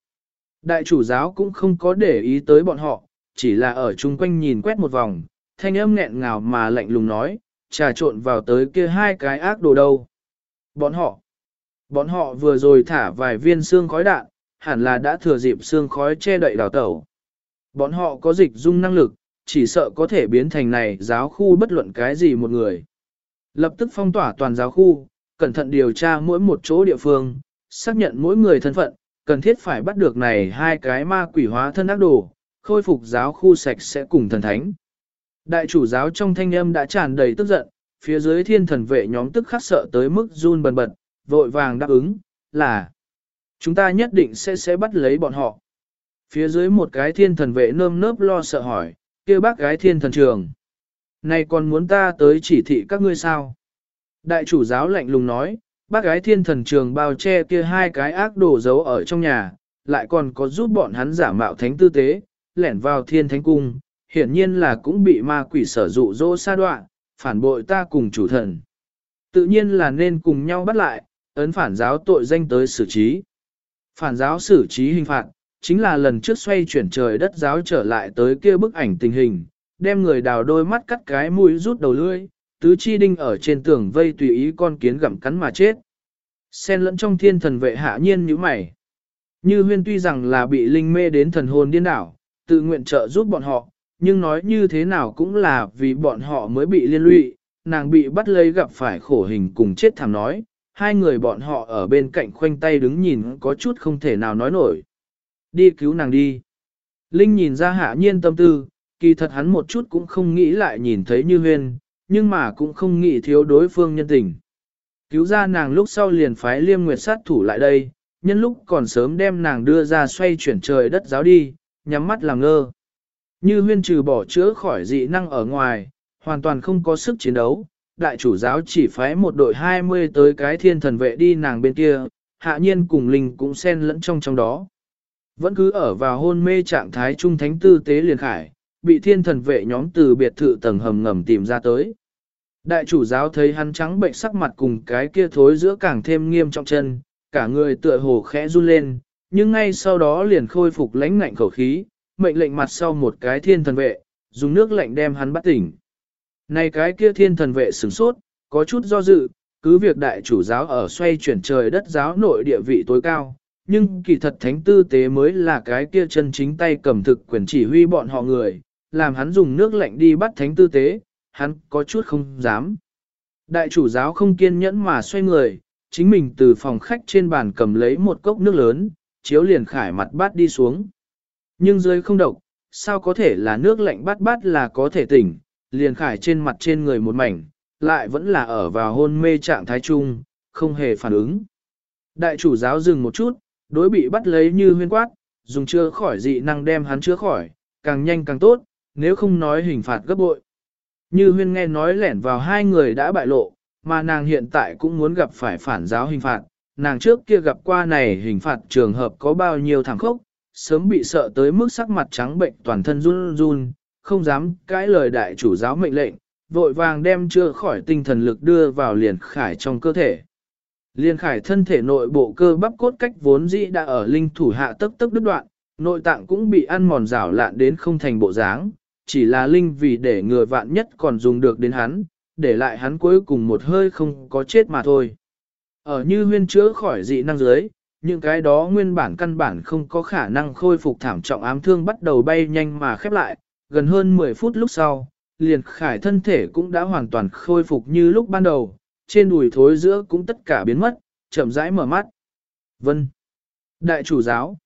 Đại chủ giáo cũng không có để ý tới bọn họ, chỉ là ở chung quanh nhìn quét một vòng, thanh âm nghẹn ngào mà lạnh lùng nói, trà trộn vào tới kia hai cái ác đồ đâu. Bọn họ, bọn họ vừa rồi thả vài viên xương khói đạn, hẳn là đã thừa dịp xương khói che đậy đào tẩu. Bọn họ có dịch dung năng lực, chỉ sợ có thể biến thành này giáo khu bất luận cái gì một người. Lập tức phong tỏa toàn giáo khu, cẩn thận điều tra mỗi một chỗ địa phương, xác nhận mỗi người thân phận, cần thiết phải bắt được này hai cái ma quỷ hóa thân ác đồ, khôi phục giáo khu sạch sẽ cùng thần thánh. Đại chủ giáo trong thanh âm đã tràn đầy tức giận, phía dưới thiên thần vệ nhóm tức khắc sợ tới mức run bần bật, vội vàng đáp ứng, là chúng ta nhất định sẽ sẽ bắt lấy bọn họ. Phía dưới một cái thiên thần vệ nơm nớp lo sợ hỏi, kêu bác gái thiên thần trường. Này còn muốn ta tới chỉ thị các ngươi sao? Đại chủ giáo lạnh lùng nói, bác gái thiên thần trường bao che kia hai cái ác đồ giấu ở trong nhà, lại còn có giúp bọn hắn giả mạo thánh tư tế, lẻn vào thiên thánh cung, hiển nhiên là cũng bị ma quỷ sở dụ dỗ sa đoạn, phản bội ta cùng chủ thần. Tự nhiên là nên cùng nhau bắt lại, ấn phản giáo tội danh tới xử trí. Phản giáo xử trí hình phạt, chính là lần trước xoay chuyển trời đất giáo trở lại tới kia bức ảnh tình hình, đem người đào đôi mắt cắt cái mũi rút đầu lưỡi, tứ chi đinh ở trên tường vây tùy ý con kiến gặm cắn mà chết. Xen lẫn trong thiên thần vệ hạ nhiên như mày. Như huyên tuy rằng là bị linh mê đến thần hồn điên đảo, tự nguyện trợ giúp bọn họ, nhưng nói như thế nào cũng là vì bọn họ mới bị liên lụy, nàng bị bắt lấy gặp phải khổ hình cùng chết thảm nói, hai người bọn họ ở bên cạnh khoanh tay đứng nhìn có chút không thể nào nói nổi. Đi cứu nàng đi. Linh nhìn ra hạ nhiên tâm tư, kỳ thật hắn một chút cũng không nghĩ lại nhìn thấy như huyên, nhưng mà cũng không nghĩ thiếu đối phương nhân tình. Cứu ra nàng lúc sau liền phái liêm nguyệt sát thủ lại đây, nhân lúc còn sớm đem nàng đưa ra xoay chuyển trời đất giáo đi, nhắm mắt làm ngơ. Như huyên trừ bỏ chữa khỏi dị năng ở ngoài, hoàn toàn không có sức chiến đấu, đại chủ giáo chỉ phái một đội 20 tới cái thiên thần vệ đi nàng bên kia, hạ nhiên cùng linh cũng xen lẫn trong trong đó. Vẫn cứ ở vào hôn mê trạng thái trung thánh tư tế liền khải, bị thiên thần vệ nhóm từ biệt thự tầng hầm ngầm tìm ra tới. Đại chủ giáo thấy hắn trắng bệnh sắc mặt cùng cái kia thối giữa càng thêm nghiêm trọng chân, cả người tựa hồ khẽ run lên, nhưng ngay sau đó liền khôi phục lãnh ngạnh khẩu khí, mệnh lệnh mặt sau một cái thiên thần vệ, dùng nước lạnh đem hắn bắt tỉnh. Này cái kia thiên thần vệ sửng sốt, có chút do dự, cứ việc đại chủ giáo ở xoay chuyển trời đất giáo nội địa vị tối cao, nhưng kỳ thật thánh tư tế mới là cái kia chân chính tay cầm thực quyền chỉ huy bọn họ người, làm hắn dùng nước lạnh đi bắt thánh tư tế, hắn có chút không dám. Đại chủ giáo không kiên nhẫn mà xoay người, chính mình từ phòng khách trên bàn cầm lấy một cốc nước lớn, chiếu liền khải mặt bát đi xuống. Nhưng dưới không độc, sao có thể là nước lạnh bát bát là có thể tỉnh, liền khải trên mặt trên người một mảnh, lại vẫn là ở vào hôn mê trạng thái chung, không hề phản ứng. Đại chủ giáo dừng một chút, đối bị bắt lấy như huyên quát, dùng chưa khỏi dị năng đem hắn chữa khỏi, càng nhanh càng tốt, nếu không nói hình phạt gấp bội. Như huyên nghe nói lẻn vào hai người đã bại lộ, mà nàng hiện tại cũng muốn gặp phải phản giáo hình phạt, nàng trước kia gặp qua này hình phạt trường hợp có bao nhiêu thảm khốc, sớm bị sợ tới mức sắc mặt trắng bệnh toàn thân run run, không dám cãi lời đại chủ giáo mệnh lệnh, vội vàng đem chưa khỏi tinh thần lực đưa vào liền khải trong cơ thể. Liên khải thân thể nội bộ cơ bắp cốt cách vốn dĩ đã ở linh thủ hạ tức tức đứt đoạn, nội tạng cũng bị ăn mòn rảo lạn đến không thành bộ dáng, chỉ là linh vì để ngừa vạn nhất còn dùng được đến hắn, để lại hắn cuối cùng một hơi không có chết mà thôi. Ở như huyên chữa khỏi dị năng dưới, những cái đó nguyên bản căn bản không có khả năng khôi phục thảm trọng ám thương bắt đầu bay nhanh mà khép lại, gần hơn 10 phút lúc sau, liền khải thân thể cũng đã hoàn toàn khôi phục như lúc ban đầu, trên đùi thối giữa cũng tất cả biến mất, chậm rãi mở mắt. Vân. Đại chủ giáo.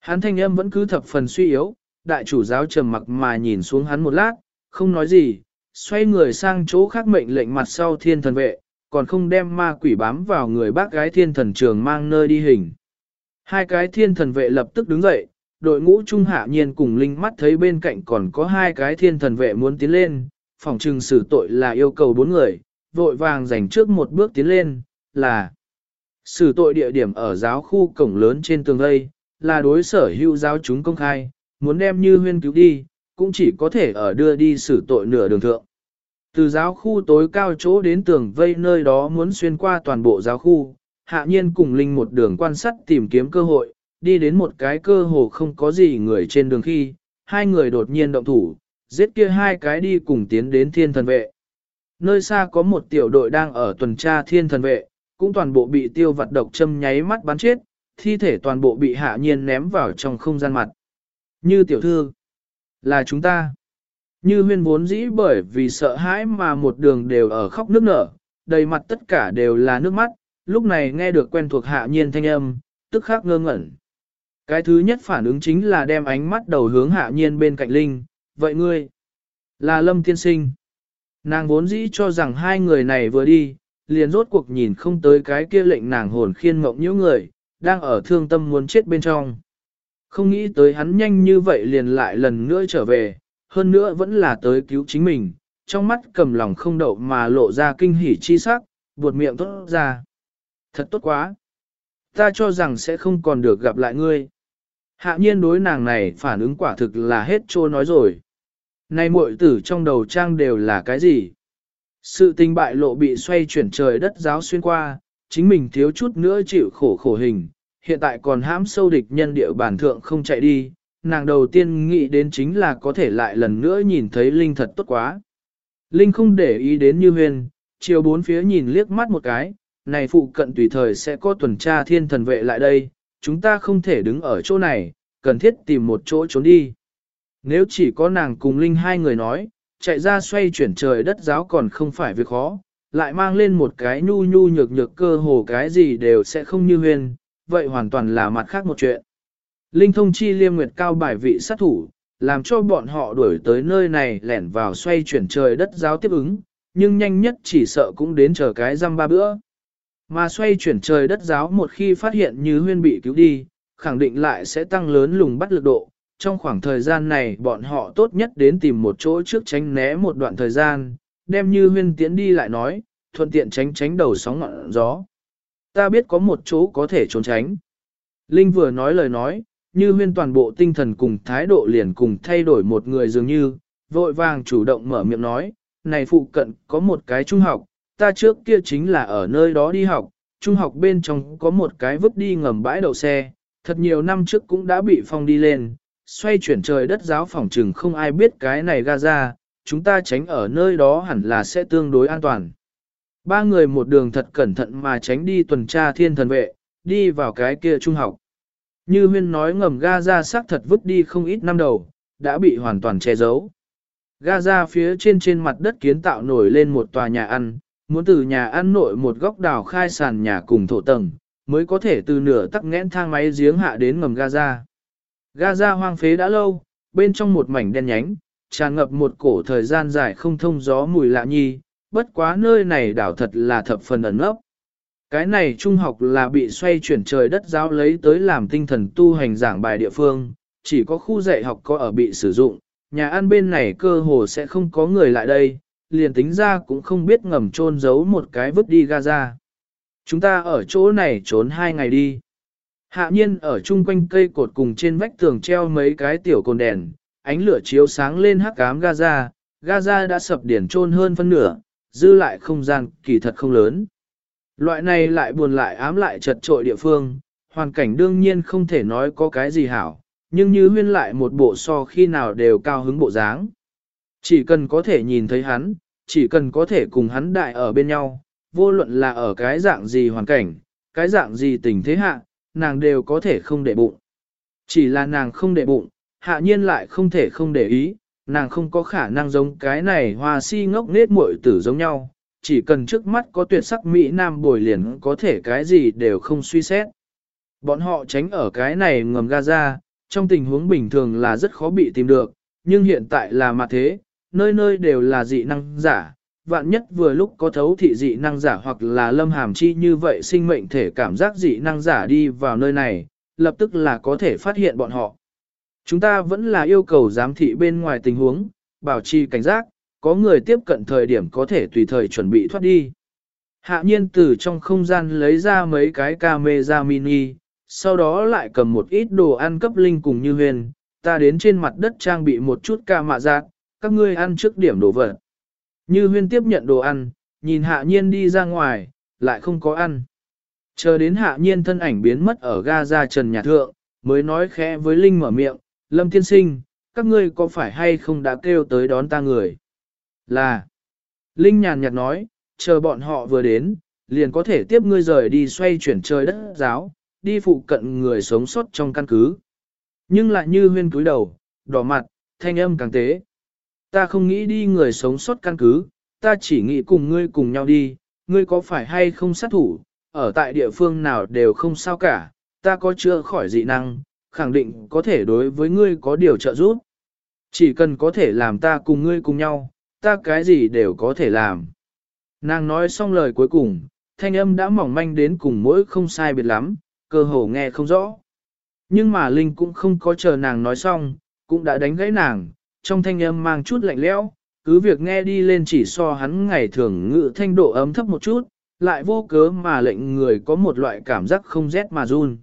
Hắn thanh âm vẫn cứ thập phần suy yếu, đại chủ giáo trầm mặc mà nhìn xuống hắn một lát, không nói gì, xoay người sang chỗ khác mệnh lệnh mặt sau thiên thần vệ, còn không đem ma quỷ bám vào người bác gái thiên thần trường mang nơi đi hình. Hai cái thiên thần vệ lập tức đứng dậy, đội ngũ trung hạ nhiên cùng linh mắt thấy bên cạnh còn có hai cái thiên thần vệ muốn tiến lên, phòng trừng xử tội là yêu cầu bốn người, vội vàng dành trước một bước tiến lên, là xử tội địa điểm ở giáo khu cổng lớn trên tường đây, là đối sở hữu giáo chúng công khai, muốn đem như huyên cứu đi, cũng chỉ có thể ở đưa đi xử tội nửa đường thượng. Từ giáo khu tối cao chỗ đến tường vây nơi đó muốn xuyên qua toàn bộ giáo khu, hạ nhiên cùng linh một đường quan sát tìm kiếm cơ hội, đi đến một cái cơ hồ không có gì người trên đường khi, hai người đột nhiên động thủ, giết kia hai cái đi cùng tiến đến thiên thần vệ. Nơi xa có một tiểu đội đang ở tuần tra thiên thần vệ, cũng toàn bộ bị tiêu vật độc châm nháy mắt bắn chết, thi thể toàn bộ bị hạ nhiên ném vào trong không gian mặt. Như tiểu thư, là chúng ta. Như huyên vốn dĩ bởi vì sợ hãi mà một đường đều ở khóc nước nở, đầy mặt tất cả đều là nước mắt, lúc này nghe được quen thuộc hạ nhiên thanh âm, tức khắc ngơ ngẩn. Cái thứ nhất phản ứng chính là đem ánh mắt đầu hướng hạ nhiên bên cạnh Linh, vậy ngươi, là Lâm Tiên Sinh. Nàng vốn dĩ cho rằng hai người này vừa đi, liền rốt cuộc nhìn không tới cái kia lệnh nàng hồn khiên mộng những người, đang ở thương tâm muốn chết bên trong. Không nghĩ tới hắn nhanh như vậy liền lại lần nữa trở về, hơn nữa vẫn là tới cứu chính mình, trong mắt cầm lòng không đậu mà lộ ra kinh hỉ chi sắc, buột miệng tốt ra. Thật tốt quá. Ta cho rằng sẽ không còn được gặp lại ngươi. Hạ nhiên đối nàng này phản ứng quả thực là hết trô nói rồi. Này muội tử trong đầu trang đều là cái gì? Sự tình bại lộ bị xoay chuyển trời đất giáo xuyên qua, chính mình thiếu chút nữa chịu khổ khổ hình, hiện tại còn hãm sâu địch nhân địa bản thượng không chạy đi, nàng đầu tiên nghĩ đến chính là có thể lại lần nữa nhìn thấy Linh thật tốt quá. Linh không để ý đến như huyền, chiều bốn phía nhìn liếc mắt một cái, này phụ cận tùy thời sẽ có tuần tra thiên thần vệ lại đây, chúng ta không thể đứng ở chỗ này, cần thiết tìm một chỗ trốn đi. Nếu chỉ có nàng cùng Linh hai người nói, chạy ra xoay chuyển trời đất giáo còn không phải việc khó, lại mang lên một cái nhu nhu nhược nhược cơ hồ cái gì đều sẽ không như huyền, vậy hoàn toàn là mặt khác một chuyện. Linh thông chi liêm nguyệt cao bài vị sát thủ, làm cho bọn họ đuổi tới nơi này lẻn vào xoay chuyển trời đất giáo tiếp ứng, nhưng nhanh nhất chỉ sợ cũng đến chờ cái răm ba bữa. Mà xoay chuyển trời đất giáo một khi phát hiện như huyên bị cứu đi, khẳng định lại sẽ tăng lớn lùng bắt lực độ. Trong khoảng thời gian này bọn họ tốt nhất đến tìm một chỗ trước tránh né một đoạn thời gian, đem như huyên tiến đi lại nói, thuận tiện tránh tránh đầu sóng ngọn gió. Ta biết có một chỗ có thể trốn tránh. Linh vừa nói lời nói, như huyên toàn bộ tinh thần cùng thái độ liền cùng thay đổi một người dường như, vội vàng chủ động mở miệng nói, này phụ cận có một cái trung học, ta trước kia chính là ở nơi đó đi học, trung học bên trong có một cái vứt đi ngầm bãi đậu xe, thật nhiều năm trước cũng đã bị phong đi lên, xoay chuyển trời đất giáo phòng trừng không ai biết cái này ga ra, chúng ta tránh ở nơi đó hẳn là sẽ tương đối an toàn. Ba người một đường thật cẩn thận mà tránh đi tuần tra thiên thần vệ, đi vào cái kia trung học. Như huyên nói ngầm ga ra xác thật vứt đi không ít năm đầu, đã bị hoàn toàn che giấu. Ga ra phía trên trên mặt đất kiến tạo nổi lên một tòa nhà ăn, muốn từ nhà ăn nội một góc đào khai sàn nhà cùng thổ tầng, mới có thể từ nửa tắc nghẽn thang máy giếng hạ đến ngầm Gaza. Gaza hoang phế đã lâu, bên trong một mảnh đen nhánh, tràn ngập một cổ thời gian dài không thông gió mùi lạ nhi, bất quá nơi này đảo thật là thập phần ẩn ấp. Cái này trung học là bị xoay chuyển trời đất giáo lấy tới làm tinh thần tu hành giảng bài địa phương, chỉ có khu dạy học có ở bị sử dụng, nhà ăn bên này cơ hồ sẽ không có người lại đây, liền tính ra cũng không biết ngầm trôn giấu một cái vứt đi Gaza. Chúng ta ở chỗ này trốn hai ngày đi. Hạ nhiên ở chung quanh cây cột cùng trên vách tường treo mấy cái tiểu cồn đèn, ánh lửa chiếu sáng lên hắc cám Gaza, Gaza đã sập điển trôn hơn phân nửa, dư lại không gian kỳ thật không lớn. Loại này lại buồn lại ám lại chật trội địa phương, hoàn cảnh đương nhiên không thể nói có cái gì hảo, nhưng như huyên lại một bộ so khi nào đều cao hứng bộ dáng. Chỉ cần có thể nhìn thấy hắn, chỉ cần có thể cùng hắn đại ở bên nhau, vô luận là ở cái dạng gì hoàn cảnh, cái dạng gì tình thế hạ, nàng đều có thể không để bụng. Chỉ là nàng không để bụng, hạ nhiên lại không thể không để ý, nàng không có khả năng giống cái này hoa si ngốc nết muội tử giống nhau, chỉ cần trước mắt có tuyệt sắc Mỹ Nam bồi liền có thể cái gì đều không suy xét. Bọn họ tránh ở cái này ngầm Gaza, trong tình huống bình thường là rất khó bị tìm được, nhưng hiện tại là mặt thế, nơi nơi đều là dị năng giả, vạn nhất vừa lúc có thấu thị dị năng giả hoặc là lâm hàm chi như vậy sinh mệnh thể cảm giác dị năng giả đi vào nơi này, lập tức là có thể phát hiện bọn họ. Chúng ta vẫn là yêu cầu giám thị bên ngoài tình huống, bảo trì cảnh giác, có người tiếp cận thời điểm có thể tùy thời chuẩn bị thoát đi. Hạ nhiên từ trong không gian lấy ra mấy cái camera mini, sau đó lại cầm một ít đồ ăn cấp linh cùng như huyền, ta đến trên mặt đất trang bị một chút ca mạ giác, các ngươi ăn trước điểm đồ vật. Như huyên tiếp nhận đồ ăn, nhìn hạ nhiên đi ra ngoài, lại không có ăn. Chờ đến hạ nhiên thân ảnh biến mất ở ga ra trần nhà thượng, mới nói khẽ với Linh mở miệng, Lâm tiên sinh, các ngươi có phải hay không đã kêu tới đón ta người? Là, Linh nhàn nhạt nói, chờ bọn họ vừa đến, liền có thể tiếp ngươi rời đi xoay chuyển trời đất giáo, đi phụ cận người sống sót trong căn cứ. Nhưng lại như huyên cúi đầu, đỏ mặt, thanh âm càng tế. Ta không nghĩ đi người sống sót căn cứ, ta chỉ nghĩ cùng ngươi cùng nhau đi, ngươi có phải hay không sát thủ, ở tại địa phương nào đều không sao cả, ta có chưa khỏi dị năng, khẳng định có thể đối với ngươi có điều trợ giúp. Chỉ cần có thể làm ta cùng ngươi cùng nhau, ta cái gì đều có thể làm. Nàng nói xong lời cuối cùng, thanh âm đã mỏng manh đến cùng mỗi không sai biệt lắm, cơ hồ nghe không rõ. Nhưng mà Linh cũng không có chờ nàng nói xong, cũng đã đánh gãy nàng, trong thanh âm mang chút lạnh lẽo, cứ việc nghe đi lên chỉ so hắn ngày thường ngự thanh độ ấm thấp một chút, lại vô cớ mà lệnh người có một loại cảm giác không rét mà run.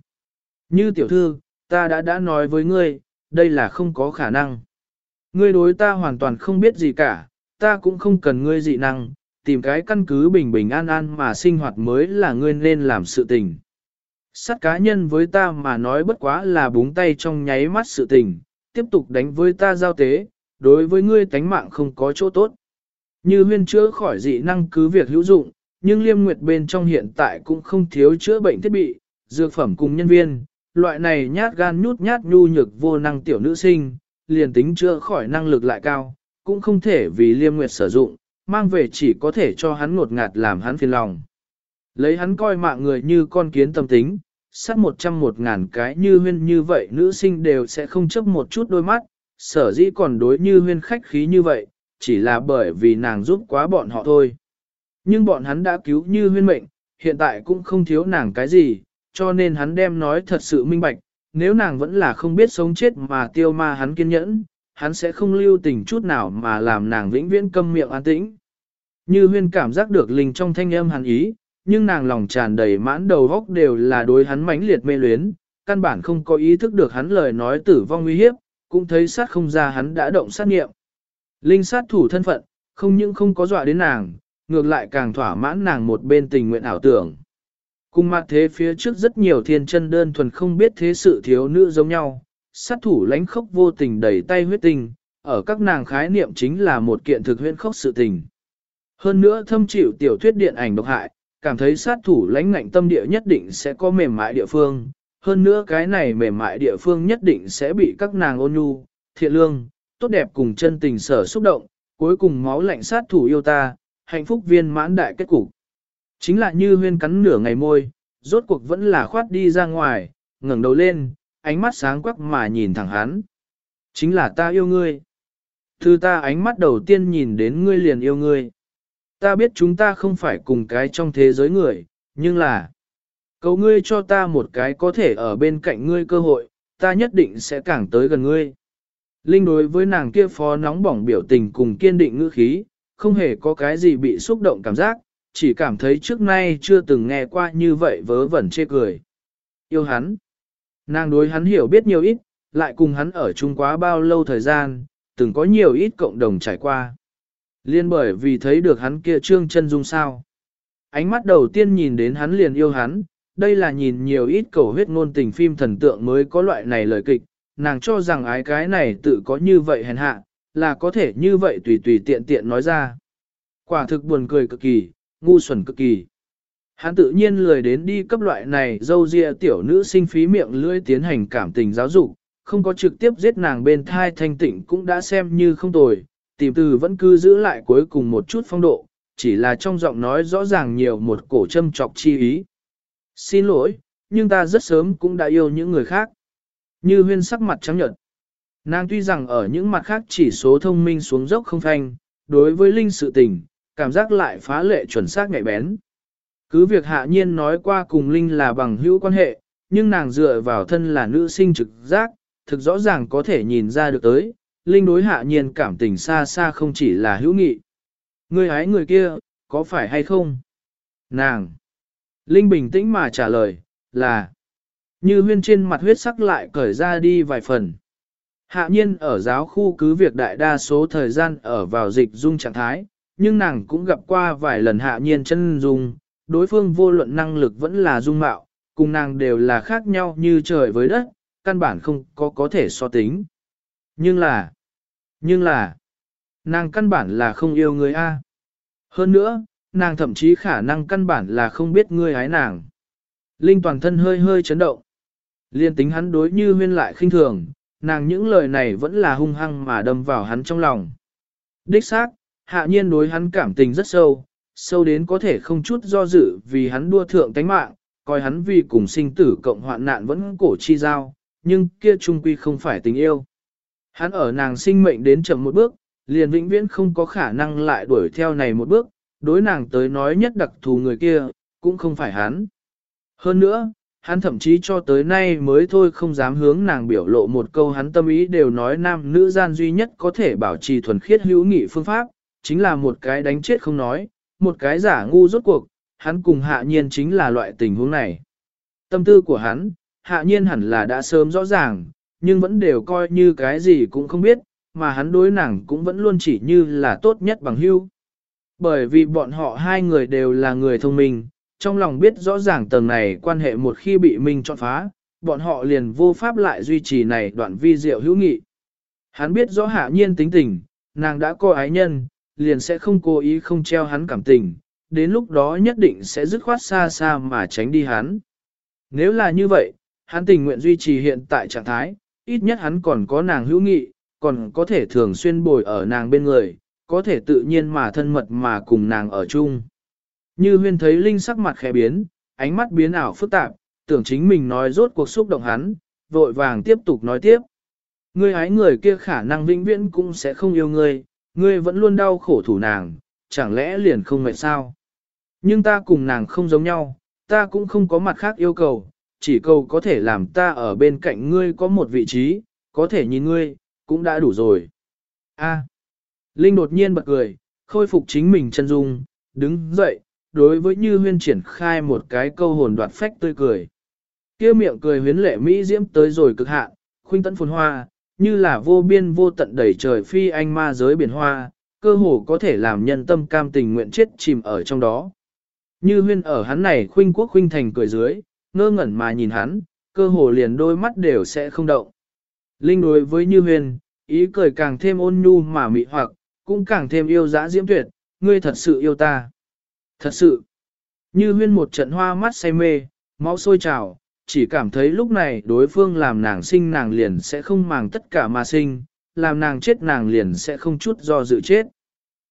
Như tiểu thư, ta đã đã nói với ngươi, đây là không có khả năng. Ngươi đối ta hoàn toàn không biết gì cả, ta cũng không cần ngươi dị năng, tìm cái căn cứ bình bình an an mà sinh hoạt mới là ngươi nên làm sự tình. Sát cá nhân với ta mà nói bất quá là búng tay trong nháy mắt sự tình, tiếp tục đánh với ta giao tế, đối với ngươi tánh mạng không có chỗ tốt. Như huyên chữa khỏi dị năng cứ việc hữu dụng, nhưng liêm nguyệt bên trong hiện tại cũng không thiếu chữa bệnh thiết bị, dược phẩm cùng nhân viên, loại này nhát gan nhút nhát nhu nhược vô năng tiểu nữ sinh, liền tính chữa khỏi năng lực lại cao, cũng không thể vì liêm nguyệt sử dụng, mang về chỉ có thể cho hắn ngột ngạt làm hắn phiền lòng. Lấy hắn coi mạng người như con kiến tâm tính, sát một trăm một ngàn cái như huyên như vậy nữ sinh đều sẽ không chấp một chút đôi mắt, sở dĩ còn đối như huyên khách khí như vậy, chỉ là bởi vì nàng giúp quá bọn họ thôi. Nhưng bọn hắn đã cứu như huyên mệnh, hiện tại cũng không thiếu nàng cái gì, cho nên hắn đem nói thật sự minh bạch, nếu nàng vẫn là không biết sống chết mà tiêu ma hắn kiên nhẫn, hắn sẽ không lưu tình chút nào mà làm nàng vĩnh viễn câm miệng an tĩnh. Như huyên cảm giác được linh trong thanh âm hắn ý, nhưng nàng lòng tràn đầy mãn đầu góc đều là đối hắn mãnh liệt mê luyến, căn bản không có ý thức được hắn lời nói tử vong nguy hiếp, cũng thấy sát không ra hắn đã động sát nghiệm. Linh sát thủ thân phận, không những không có dọa đến nàng, ngược lại càng thỏa mãn nàng một bên tình nguyện ảo tưởng. Cùng mặt thế phía trước rất nhiều thiên chân đơn thuần không biết thế sự thiếu nữ giống nhau, sát thủ lánh khốc vô tình đẩy tay huyết tình, ở các nàng khái niệm chính là một kiện thực huyễn khốc sự tình. Hơn nữa thâm chịu tiểu thuyết điện ảnh độc hại, cảm thấy sát thủ lãnh ngạnh tâm địa nhất định sẽ có mềm mại địa phương, hơn nữa cái này mềm mại địa phương nhất định sẽ bị các nàng ôn nhu, thiện lương, tốt đẹp cùng chân tình sở xúc động, cuối cùng máu lạnh sát thủ yêu ta, hạnh phúc viên mãn đại kết cục. Chính là như huyên cắn nửa ngày môi, rốt cuộc vẫn là khoát đi ra ngoài, ngẩng đầu lên, ánh mắt sáng quắc mà nhìn thẳng hắn. Chính là ta yêu ngươi. Thư ta ánh mắt đầu tiên nhìn đến ngươi liền yêu ngươi. Ta biết chúng ta không phải cùng cái trong thế giới người, nhưng là cầu ngươi cho ta một cái có thể ở bên cạnh ngươi cơ hội, ta nhất định sẽ càng tới gần ngươi. Linh đối với nàng kia phó nóng bỏng biểu tình cùng kiên định ngữ khí, không hề có cái gì bị xúc động cảm giác, chỉ cảm thấy trước nay chưa từng nghe qua như vậy vớ vẩn chê cười. Yêu hắn. Nàng đối hắn hiểu biết nhiều ít, lại cùng hắn ở chung quá bao lâu thời gian, từng có nhiều ít cộng đồng trải qua. Liên bởi vì thấy được hắn kia trương chân dung sao. Ánh mắt đầu tiên nhìn đến hắn liền yêu hắn, đây là nhìn nhiều ít cầu huyết ngôn tình phim thần tượng mới có loại này lời kịch, nàng cho rằng ái cái này tự có như vậy hèn hạ, là có thể như vậy tùy tùy tiện tiện nói ra. Quả thực buồn cười cực kỳ, ngu xuẩn cực kỳ. Hắn tự nhiên lười đến đi cấp loại này dâu ria tiểu nữ sinh phí miệng lưỡi tiến hành cảm tình giáo dục, không có trực tiếp giết nàng bên thai thanh tịnh cũng đã xem như không tồi, tìm từ vẫn cứ giữ lại cuối cùng một chút phong độ, chỉ là trong giọng nói rõ ràng nhiều một cổ châm trọc chi ý. Xin lỗi, nhưng ta rất sớm cũng đã yêu những người khác. Như huyên sắc mặt trắng nhợt. Nàng tuy rằng ở những mặt khác chỉ số thông minh xuống dốc không thanh, đối với linh sự tình, cảm giác lại phá lệ chuẩn xác nhạy bén. Cứ việc hạ nhiên nói qua cùng linh là bằng hữu quan hệ, nhưng nàng dựa vào thân là nữ sinh trực giác, thực rõ ràng có thể nhìn ra được tới, linh đối hạ nhiên cảm tình xa xa không chỉ là hữu nghị. Người hái người kia, có phải hay không? Nàng! Linh bình tĩnh mà trả lời, là như huyên trên mặt huyết sắc lại cởi ra đi vài phần. Hạ nhiên ở giáo khu cứ việc đại đa số thời gian ở vào dịch dung trạng thái, nhưng nàng cũng gặp qua vài lần hạ nhiên chân dung, đối phương vô luận năng lực vẫn là dung mạo, cùng nàng đều là khác nhau như trời với đất, căn bản không có có thể so tính. Nhưng là, nhưng là, nàng căn bản là không yêu người A. Hơn nữa, nàng thậm chí khả năng căn bản là không biết ngươi hái nàng. Linh toàn thân hơi hơi chấn động. Liên tính hắn đối như huyên lại khinh thường, nàng những lời này vẫn là hung hăng mà đâm vào hắn trong lòng. Đích xác, hạ nhiên đối hắn cảm tình rất sâu, sâu đến có thể không chút do dự vì hắn đua thượng tánh mạng, coi hắn vì cùng sinh tử cộng hoạn nạn vẫn cổ chi giao, nhưng kia trung quy không phải tình yêu. Hắn ở nàng sinh mệnh đến chậm một bước, liền vĩnh viễn không có khả năng lại đuổi theo này một bước, đối nàng tới nói nhất đặc thù người kia, cũng không phải hắn. Hơn nữa, hắn thậm chí cho tới nay mới thôi không dám hướng nàng biểu lộ một câu hắn tâm ý đều nói nam nữ gian duy nhất có thể bảo trì thuần khiết hữu nghị phương pháp, chính là một cái đánh chết không nói, một cái giả ngu rốt cuộc, hắn cùng hạ nhiên chính là loại tình huống này. Tâm tư của hắn, hạ nhiên hẳn là đã sớm rõ ràng, nhưng vẫn đều coi như cái gì cũng không biết, mà hắn đối nàng cũng vẫn luôn chỉ như là tốt nhất bằng hưu. Bởi vì bọn họ hai người đều là người thông minh, trong lòng biết rõ ràng tầng này quan hệ một khi bị Minh chọn phá, bọn họ liền vô pháp lại duy trì này đoạn vi diệu hữu nghị. Hắn biết rõ hạ nhiên tính tình, nàng đã có ái nhân, liền sẽ không cố ý không treo hắn cảm tình, đến lúc đó nhất định sẽ dứt khoát xa xa mà tránh đi hắn. Nếu là như vậy, hắn tình nguyện duy trì hiện tại trạng thái, ít nhất hắn còn có nàng hữu nghị, còn có thể thường xuyên bồi ở nàng bên người, có thể tự nhiên mà thân mật mà cùng nàng ở chung. Như huyên thấy Linh sắc mặt khẽ biến, ánh mắt biến ảo phức tạp, tưởng chính mình nói rốt cuộc xúc động hắn, vội vàng tiếp tục nói tiếp. Ngươi ái người kia khả năng vĩnh viễn cũng sẽ không yêu ngươi, ngươi vẫn luôn đau khổ thủ nàng, chẳng lẽ liền không mệt sao? Nhưng ta cùng nàng không giống nhau, ta cũng không có mặt khác yêu cầu, chỉ cầu có thể làm ta ở bên cạnh ngươi có một vị trí, có thể nhìn ngươi, cũng đã đủ rồi. A. Linh đột nhiên bật cười, khôi phục chính mình chân dung, đứng dậy, đối với Như Huyên triển khai một cái câu hồn đoạt phách tươi cười. Kia miệng cười huyến lệ mỹ diễm tới rồi cực hạn, khuynh tấn phồn hoa, như là vô biên vô tận đầy trời phi anh ma giới biển hoa, cơ hồ có thể làm nhân tâm cam tình nguyện chết chìm ở trong đó. Như huyên ở hắn này khuynh quốc khuynh thành cười dưới, ngơ ngẩn mà nhìn hắn, cơ hồ liền đôi mắt đều sẽ không động. Linh đối với Như huyên, ý cười càng thêm ôn nhu mà mị hoặc, cũng càng thêm yêu dã diễm tuyệt, ngươi thật sự yêu ta. Thật sự, như huyên một trận hoa mắt say mê, máu sôi trào, chỉ cảm thấy lúc này đối phương làm nàng sinh nàng liền sẽ không màng tất cả mà sinh, làm nàng chết nàng liền sẽ không chút do dự chết.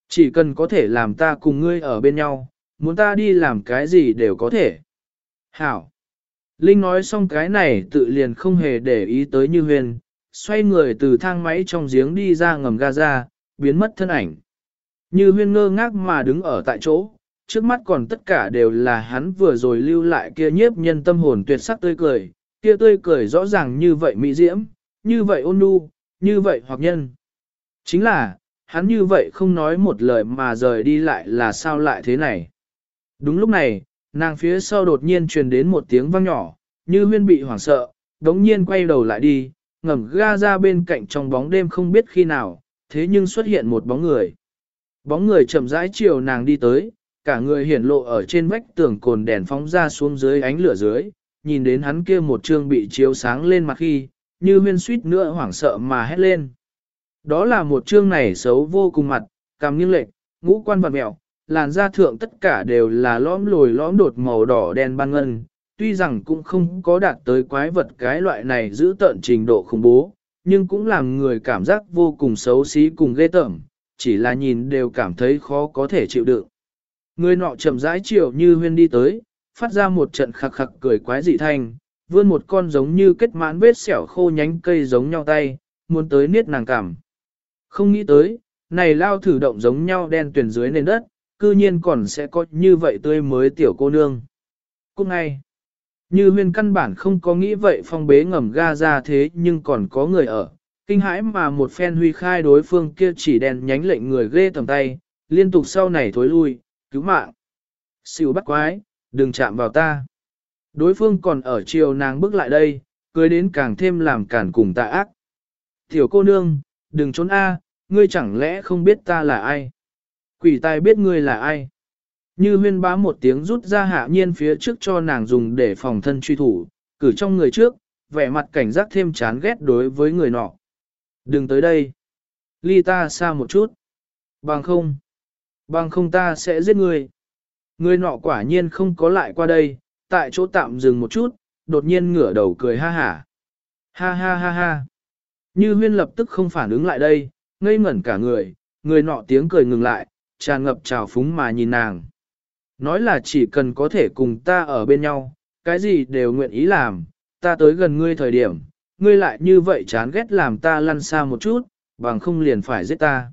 Chỉ cần có thể làm ta cùng ngươi ở bên nhau, muốn ta đi làm cái gì đều có thể. Hảo. Linh nói xong cái này tự liền không hề để ý tới như huyền, xoay người từ thang máy trong giếng đi ra ngầm ga ra, biến mất thân ảnh. Như huyên ngơ ngác mà đứng ở tại chỗ, trước mắt còn tất cả đều là hắn vừa rồi lưu lại kia nhiếp nhân tâm hồn tuyệt sắc tươi cười, kia tươi cười rõ ràng như vậy mỹ diễm, như vậy ôn nhu, như vậy hoặc nhân. Chính là, hắn như vậy không nói một lời mà rời đi lại là sao lại thế này. Đúng lúc này, nàng phía sau đột nhiên truyền đến một tiếng vang nhỏ, như huyên bị hoảng sợ, đống nhiên quay đầu lại đi, ngầm ga ra bên cạnh trong bóng đêm không biết khi nào, thế nhưng xuất hiện một bóng người. Bóng người chậm rãi chiều nàng đi tới, cả người hiển lộ ở trên vách tường cồn đèn phóng ra xuống dưới ánh lửa dưới, nhìn đến hắn kia một trương bị chiếu sáng lên mặt khi, như huyên suýt nữa hoảng sợ mà hét lên. Đó là một trương này xấu vô cùng mặt, cằm nghiêng lệch, ngũ quan vật mẹo, làn da thượng tất cả đều là lõm lồi lõm đột màu đỏ đen ban ngân, tuy rằng cũng không có đạt tới quái vật cái loại này giữ tận trình độ khủng bố, nhưng cũng làm người cảm giác vô cùng xấu xí cùng ghê tởm, chỉ là nhìn đều cảm thấy khó có thể chịu đựng. Người nọ chậm rãi chiều như huyên đi tới, phát ra một trận khặc khặc cười quái dị thanh, vươn một con giống như kết mãn vết xẻo khô nhánh cây giống nhau tay, muốn tới niết nàng cảm. Không nghĩ tới, này lao thử động giống nhau đen tuyển dưới nền đất, cư nhiên còn sẽ có như vậy tươi mới tiểu cô nương. Cũng ngay, như huyên căn bản không có nghĩ vậy phong bế ngầm ga ra thế nhưng còn có người ở, kinh hãi mà một phen huy khai đối phương kia chỉ đèn nhánh lệnh người ghê tầm tay, liên tục sau này thối lui, cứu mạng. Xỉu bắt quái, đừng chạm vào ta. Đối phương còn ở chiều nàng bước lại đây, cưới đến càng thêm làm cản cùng tạ ác. Tiểu cô nương, đừng trốn A, ngươi chẳng lẽ không biết ta là ai? Quỷ tai biết ngươi là ai? Như huyên bá một tiếng rút ra hạ nhiên phía trước cho nàng dùng để phòng thân truy thủ, cử trong người trước, vẻ mặt cảnh giác thêm chán ghét đối với người nọ. Đừng tới đây. Ly ta xa một chút. Bằng không. Bằng không ta sẽ giết ngươi. Người nọ quả nhiên không có lại qua đây, tại chỗ tạm dừng một chút, đột nhiên ngửa đầu cười ha hả. Ha ha ha ha. Như huyên lập tức không phản ứng lại đây, ngây ngẩn cả người, người nọ tiếng cười ngừng lại, tràn ngập trào phúng mà nhìn nàng. Nói là chỉ cần có thể cùng ta ở bên nhau, cái gì đều nguyện ý làm, ta tới gần ngươi thời điểm, ngươi lại như vậy chán ghét làm ta lăn xa một chút, bằng không liền phải giết ta.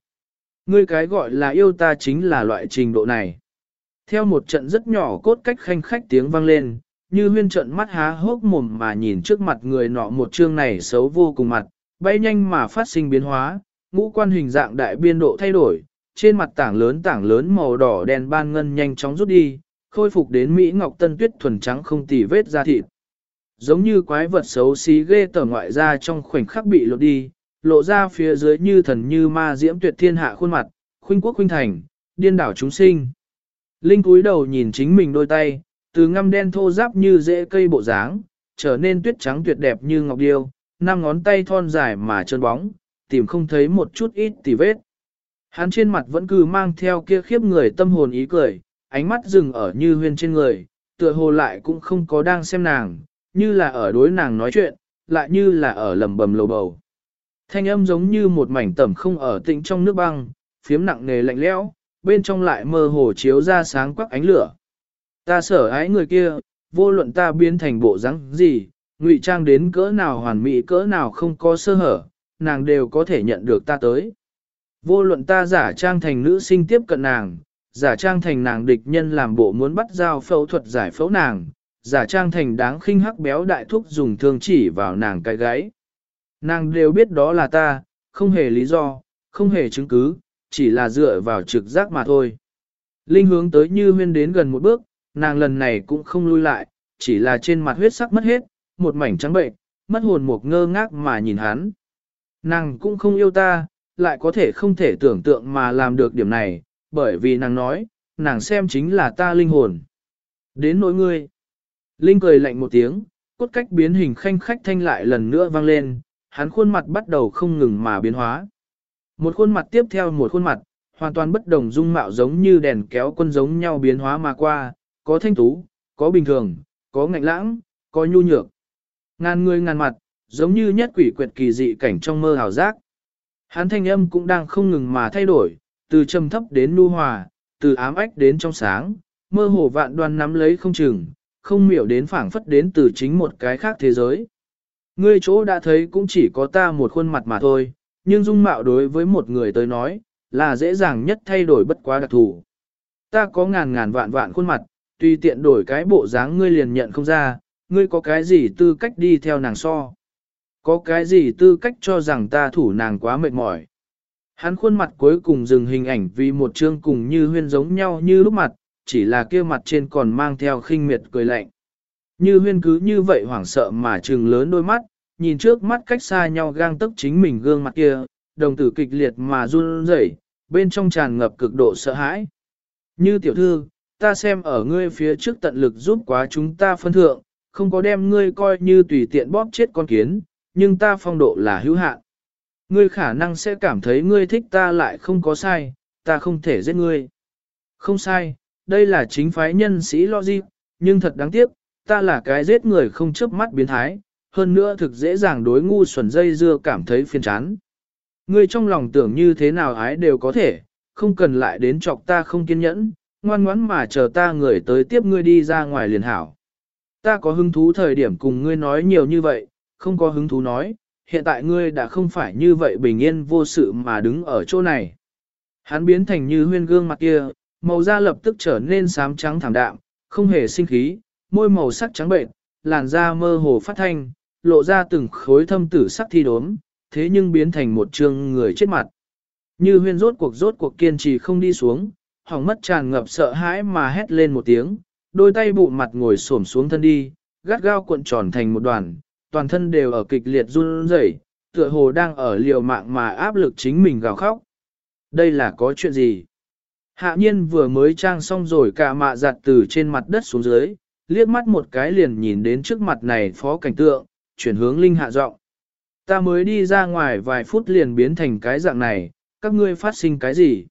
Ngươi cái gọi là yêu ta chính là loại trình độ này. Theo một trận rất nhỏ cốt cách khanh khách tiếng vang lên, như huyên trận mắt há hốc mồm mà nhìn trước mặt người nọ một chương này xấu vô cùng mặt, bay nhanh mà phát sinh biến hóa, ngũ quan hình dạng đại biên độ thay đổi, trên mặt tảng lớn tảng lớn màu đỏ đen ban ngân nhanh chóng rút đi, khôi phục đến Mỹ Ngọc Tân Tuyết thuần trắng không tì vết da thịt. Giống như quái vật xấu xí ghê tởm ngoại ra trong khoảnh khắc bị lột đi, lộ ra phía dưới như thần như ma diễm tuyệt thiên hạ khuôn mặt, khuynh quốc khuynh thành, điên đảo chúng sinh. Linh cúi đầu nhìn chính mình đôi tay, từ ngăm đen thô ráp như rễ cây bộ dáng, trở nên tuyết trắng tuyệt đẹp như ngọc điêu, năm ngón tay thon dài mà trơn bóng, tìm không thấy một chút ít tì vết. Hắn trên mặt vẫn cứ mang theo kia khiếp người tâm hồn ý cười, ánh mắt dừng ở như huyên trên người, tựa hồ lại cũng không có đang xem nàng, như là ở đối nàng nói chuyện, lại như là ở lầm bầm lầu bầu. Thanh âm giống như một mảnh tẩm không ở tĩnh trong nước băng, phiếm nặng nề lạnh lẽo, bên trong lại mơ hồ chiếu ra sáng quắc ánh lửa. Ta sở ái người kia, vô luận ta biến thành bộ dáng gì, ngụy trang đến cỡ nào hoàn mỹ cỡ nào không có sơ hở, nàng đều có thể nhận được ta tới. Vô luận ta giả trang thành nữ sinh tiếp cận nàng, giả trang thành nàng địch nhân làm bộ muốn bắt giao phẫu thuật giải phẫu nàng, giả trang thành đáng khinh hắc béo đại thúc dùng thương chỉ vào nàng cái gáy. Nàng đều biết đó là ta, không hề lý do, không hề chứng cứ, chỉ là dựa vào trực giác mà thôi. Linh hướng tới như huyên đến gần một bước, nàng lần này cũng không lui lại, chỉ là trên mặt huyết sắc mất hết, một mảnh trắng bệnh, mất hồn một ngơ ngác mà nhìn hắn. Nàng cũng không yêu ta, lại có thể không thể tưởng tượng mà làm được điểm này, bởi vì nàng nói, nàng xem chính là ta linh hồn. Đến nỗi ngươi. Linh cười lạnh một tiếng, cốt cách biến hình khanh khách thanh lại lần nữa vang lên, hắn khuôn mặt bắt đầu không ngừng mà biến hóa. Một khuôn mặt tiếp theo một khuôn mặt, hoàn toàn bất đồng dung mạo giống như đèn kéo quân giống nhau biến hóa mà qua, có thanh tú, có bình thường, có ngạnh lãng, có nhu nhược. Ngàn người ngàn mặt, giống như nhất quỷ quyệt kỳ dị cảnh trong mơ hào giác. Hắn thanh âm cũng đang không ngừng mà thay đổi, từ trầm thấp đến nu hòa, từ ám ách đến trong sáng, mơ hồ vạn đoan nắm lấy không chừng, không miểu đến phảng phất đến từ chính một cái khác thế giới. Ngươi chỗ đã thấy cũng chỉ có ta một khuôn mặt mà thôi, nhưng dung mạo đối với một người tới nói, là dễ dàng nhất thay đổi bất quá đặc thù. Ta có ngàn ngàn vạn vạn khuôn mặt, tùy tiện đổi cái bộ dáng ngươi liền nhận không ra, ngươi có cái gì tư cách đi theo nàng so. Có cái gì tư cách cho rằng ta thủ nàng quá mệt mỏi. Hắn khuôn mặt cuối cùng dừng hình ảnh vì một chương cùng như huyên giống nhau như lúc mặt, chỉ là kia mặt trên còn mang theo khinh miệt cười lạnh. Như huyên cứ như vậy hoảng sợ mà trừng lớn đôi mắt, nhìn trước mắt cách xa nhau gang tức chính mình gương mặt kia, đồng tử kịch liệt mà run rẩy, bên trong tràn ngập cực độ sợ hãi. Như tiểu thư, ta xem ở ngươi phía trước tận lực giúp quá chúng ta phân thượng, không có đem ngươi coi như tùy tiện bóp chết con kiến, nhưng ta phong độ là hữu hạn. Ngươi khả năng sẽ cảm thấy ngươi thích ta lại không có sai, ta không thể giết ngươi. Không sai, đây là chính phái nhân sĩ logic, nhưng thật đáng tiếc, ta là cái giết người không chớp mắt biến thái, hơn nữa thực dễ dàng đối ngu xuẩn dây dưa cảm thấy phiền chán. Ngươi trong lòng tưởng như thế nào ái đều có thể, không cần lại đến chọc ta không kiên nhẫn, ngoan ngoãn mà chờ ta người tới tiếp ngươi đi ra ngoài liền hảo. Ta có hứng thú thời điểm cùng ngươi nói nhiều như vậy, không có hứng thú nói, hiện tại ngươi đã không phải như vậy bình yên vô sự mà đứng ở chỗ này. Hắn biến thành như huyên gương mặt kia, màu da lập tức trở nên xám trắng thảm đạm, không hề sinh khí, môi màu sắc trắng bệnh, làn da mơ hồ phát thanh, lộ ra từng khối thâm tử sắc thi đốm, thế nhưng biến thành một trương người chết mặt. Như huyên rốt cuộc rốt cuộc kiên trì không đi xuống, hỏng mất tràn ngập sợ hãi mà hét lên một tiếng, đôi tay bụ mặt ngồi xổm xuống thân đi, gắt gao cuộn tròn thành một đoàn, toàn thân đều ở kịch liệt run rẩy, tựa hồ đang ở liều mạng mà áp lực chính mình gào khóc. Đây là có chuyện gì? Hạ nhiên vừa mới trang xong rồi cả mạ giặt từ trên mặt đất xuống dưới, liếc mắt một cái liền nhìn đến trước mặt này phó cảnh tượng, chuyển hướng linh hạ giọng. Ta mới đi ra ngoài vài phút liền biến thành cái dạng này, các ngươi phát sinh cái gì?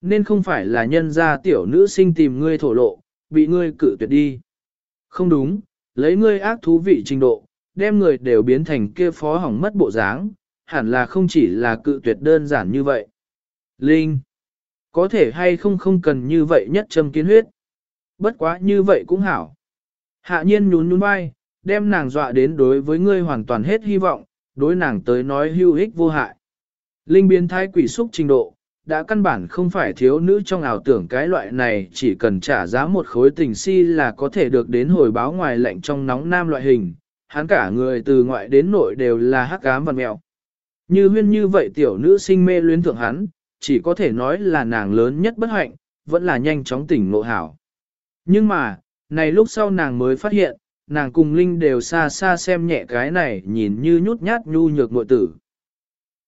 Nên không phải là nhân gia tiểu nữ sinh tìm ngươi thổ lộ, bị ngươi cự tuyệt đi. Không đúng, lấy ngươi ác thú vị trình độ, đem người đều biến thành kia phó hỏng mất bộ dáng, hẳn là không chỉ là cự tuyệt đơn giản như vậy. Linh, có thể hay không không cần như vậy nhất châm kiến huyết. Bất quá như vậy cũng hảo. Hạ nhiên nhún nhún vai, đem nàng dọa đến đối với ngươi hoàn toàn hết hy vọng, đối nàng tới nói hưu ích vô hại. Linh biến thái quỷ xúc trình độ, đã căn bản không phải thiếu nữ trong ảo tưởng cái loại này chỉ cần trả giá một khối tình si là có thể được đến hồi báo ngoài lạnh trong nóng nam loại hình, hắn cả người từ ngoại đến nội đều là hắc ám và mèo. Như huyên như vậy tiểu nữ sinh mê luyến thượng hắn, chỉ có thể nói là nàng lớn nhất bất hạnh, vẫn là nhanh chóng tỉnh ngộ hảo. Nhưng mà, này lúc sau nàng mới phát hiện, nàng cùng Linh đều xa xa xem nhẹ cái này nhìn như nhút nhát nhu nhược nội tử.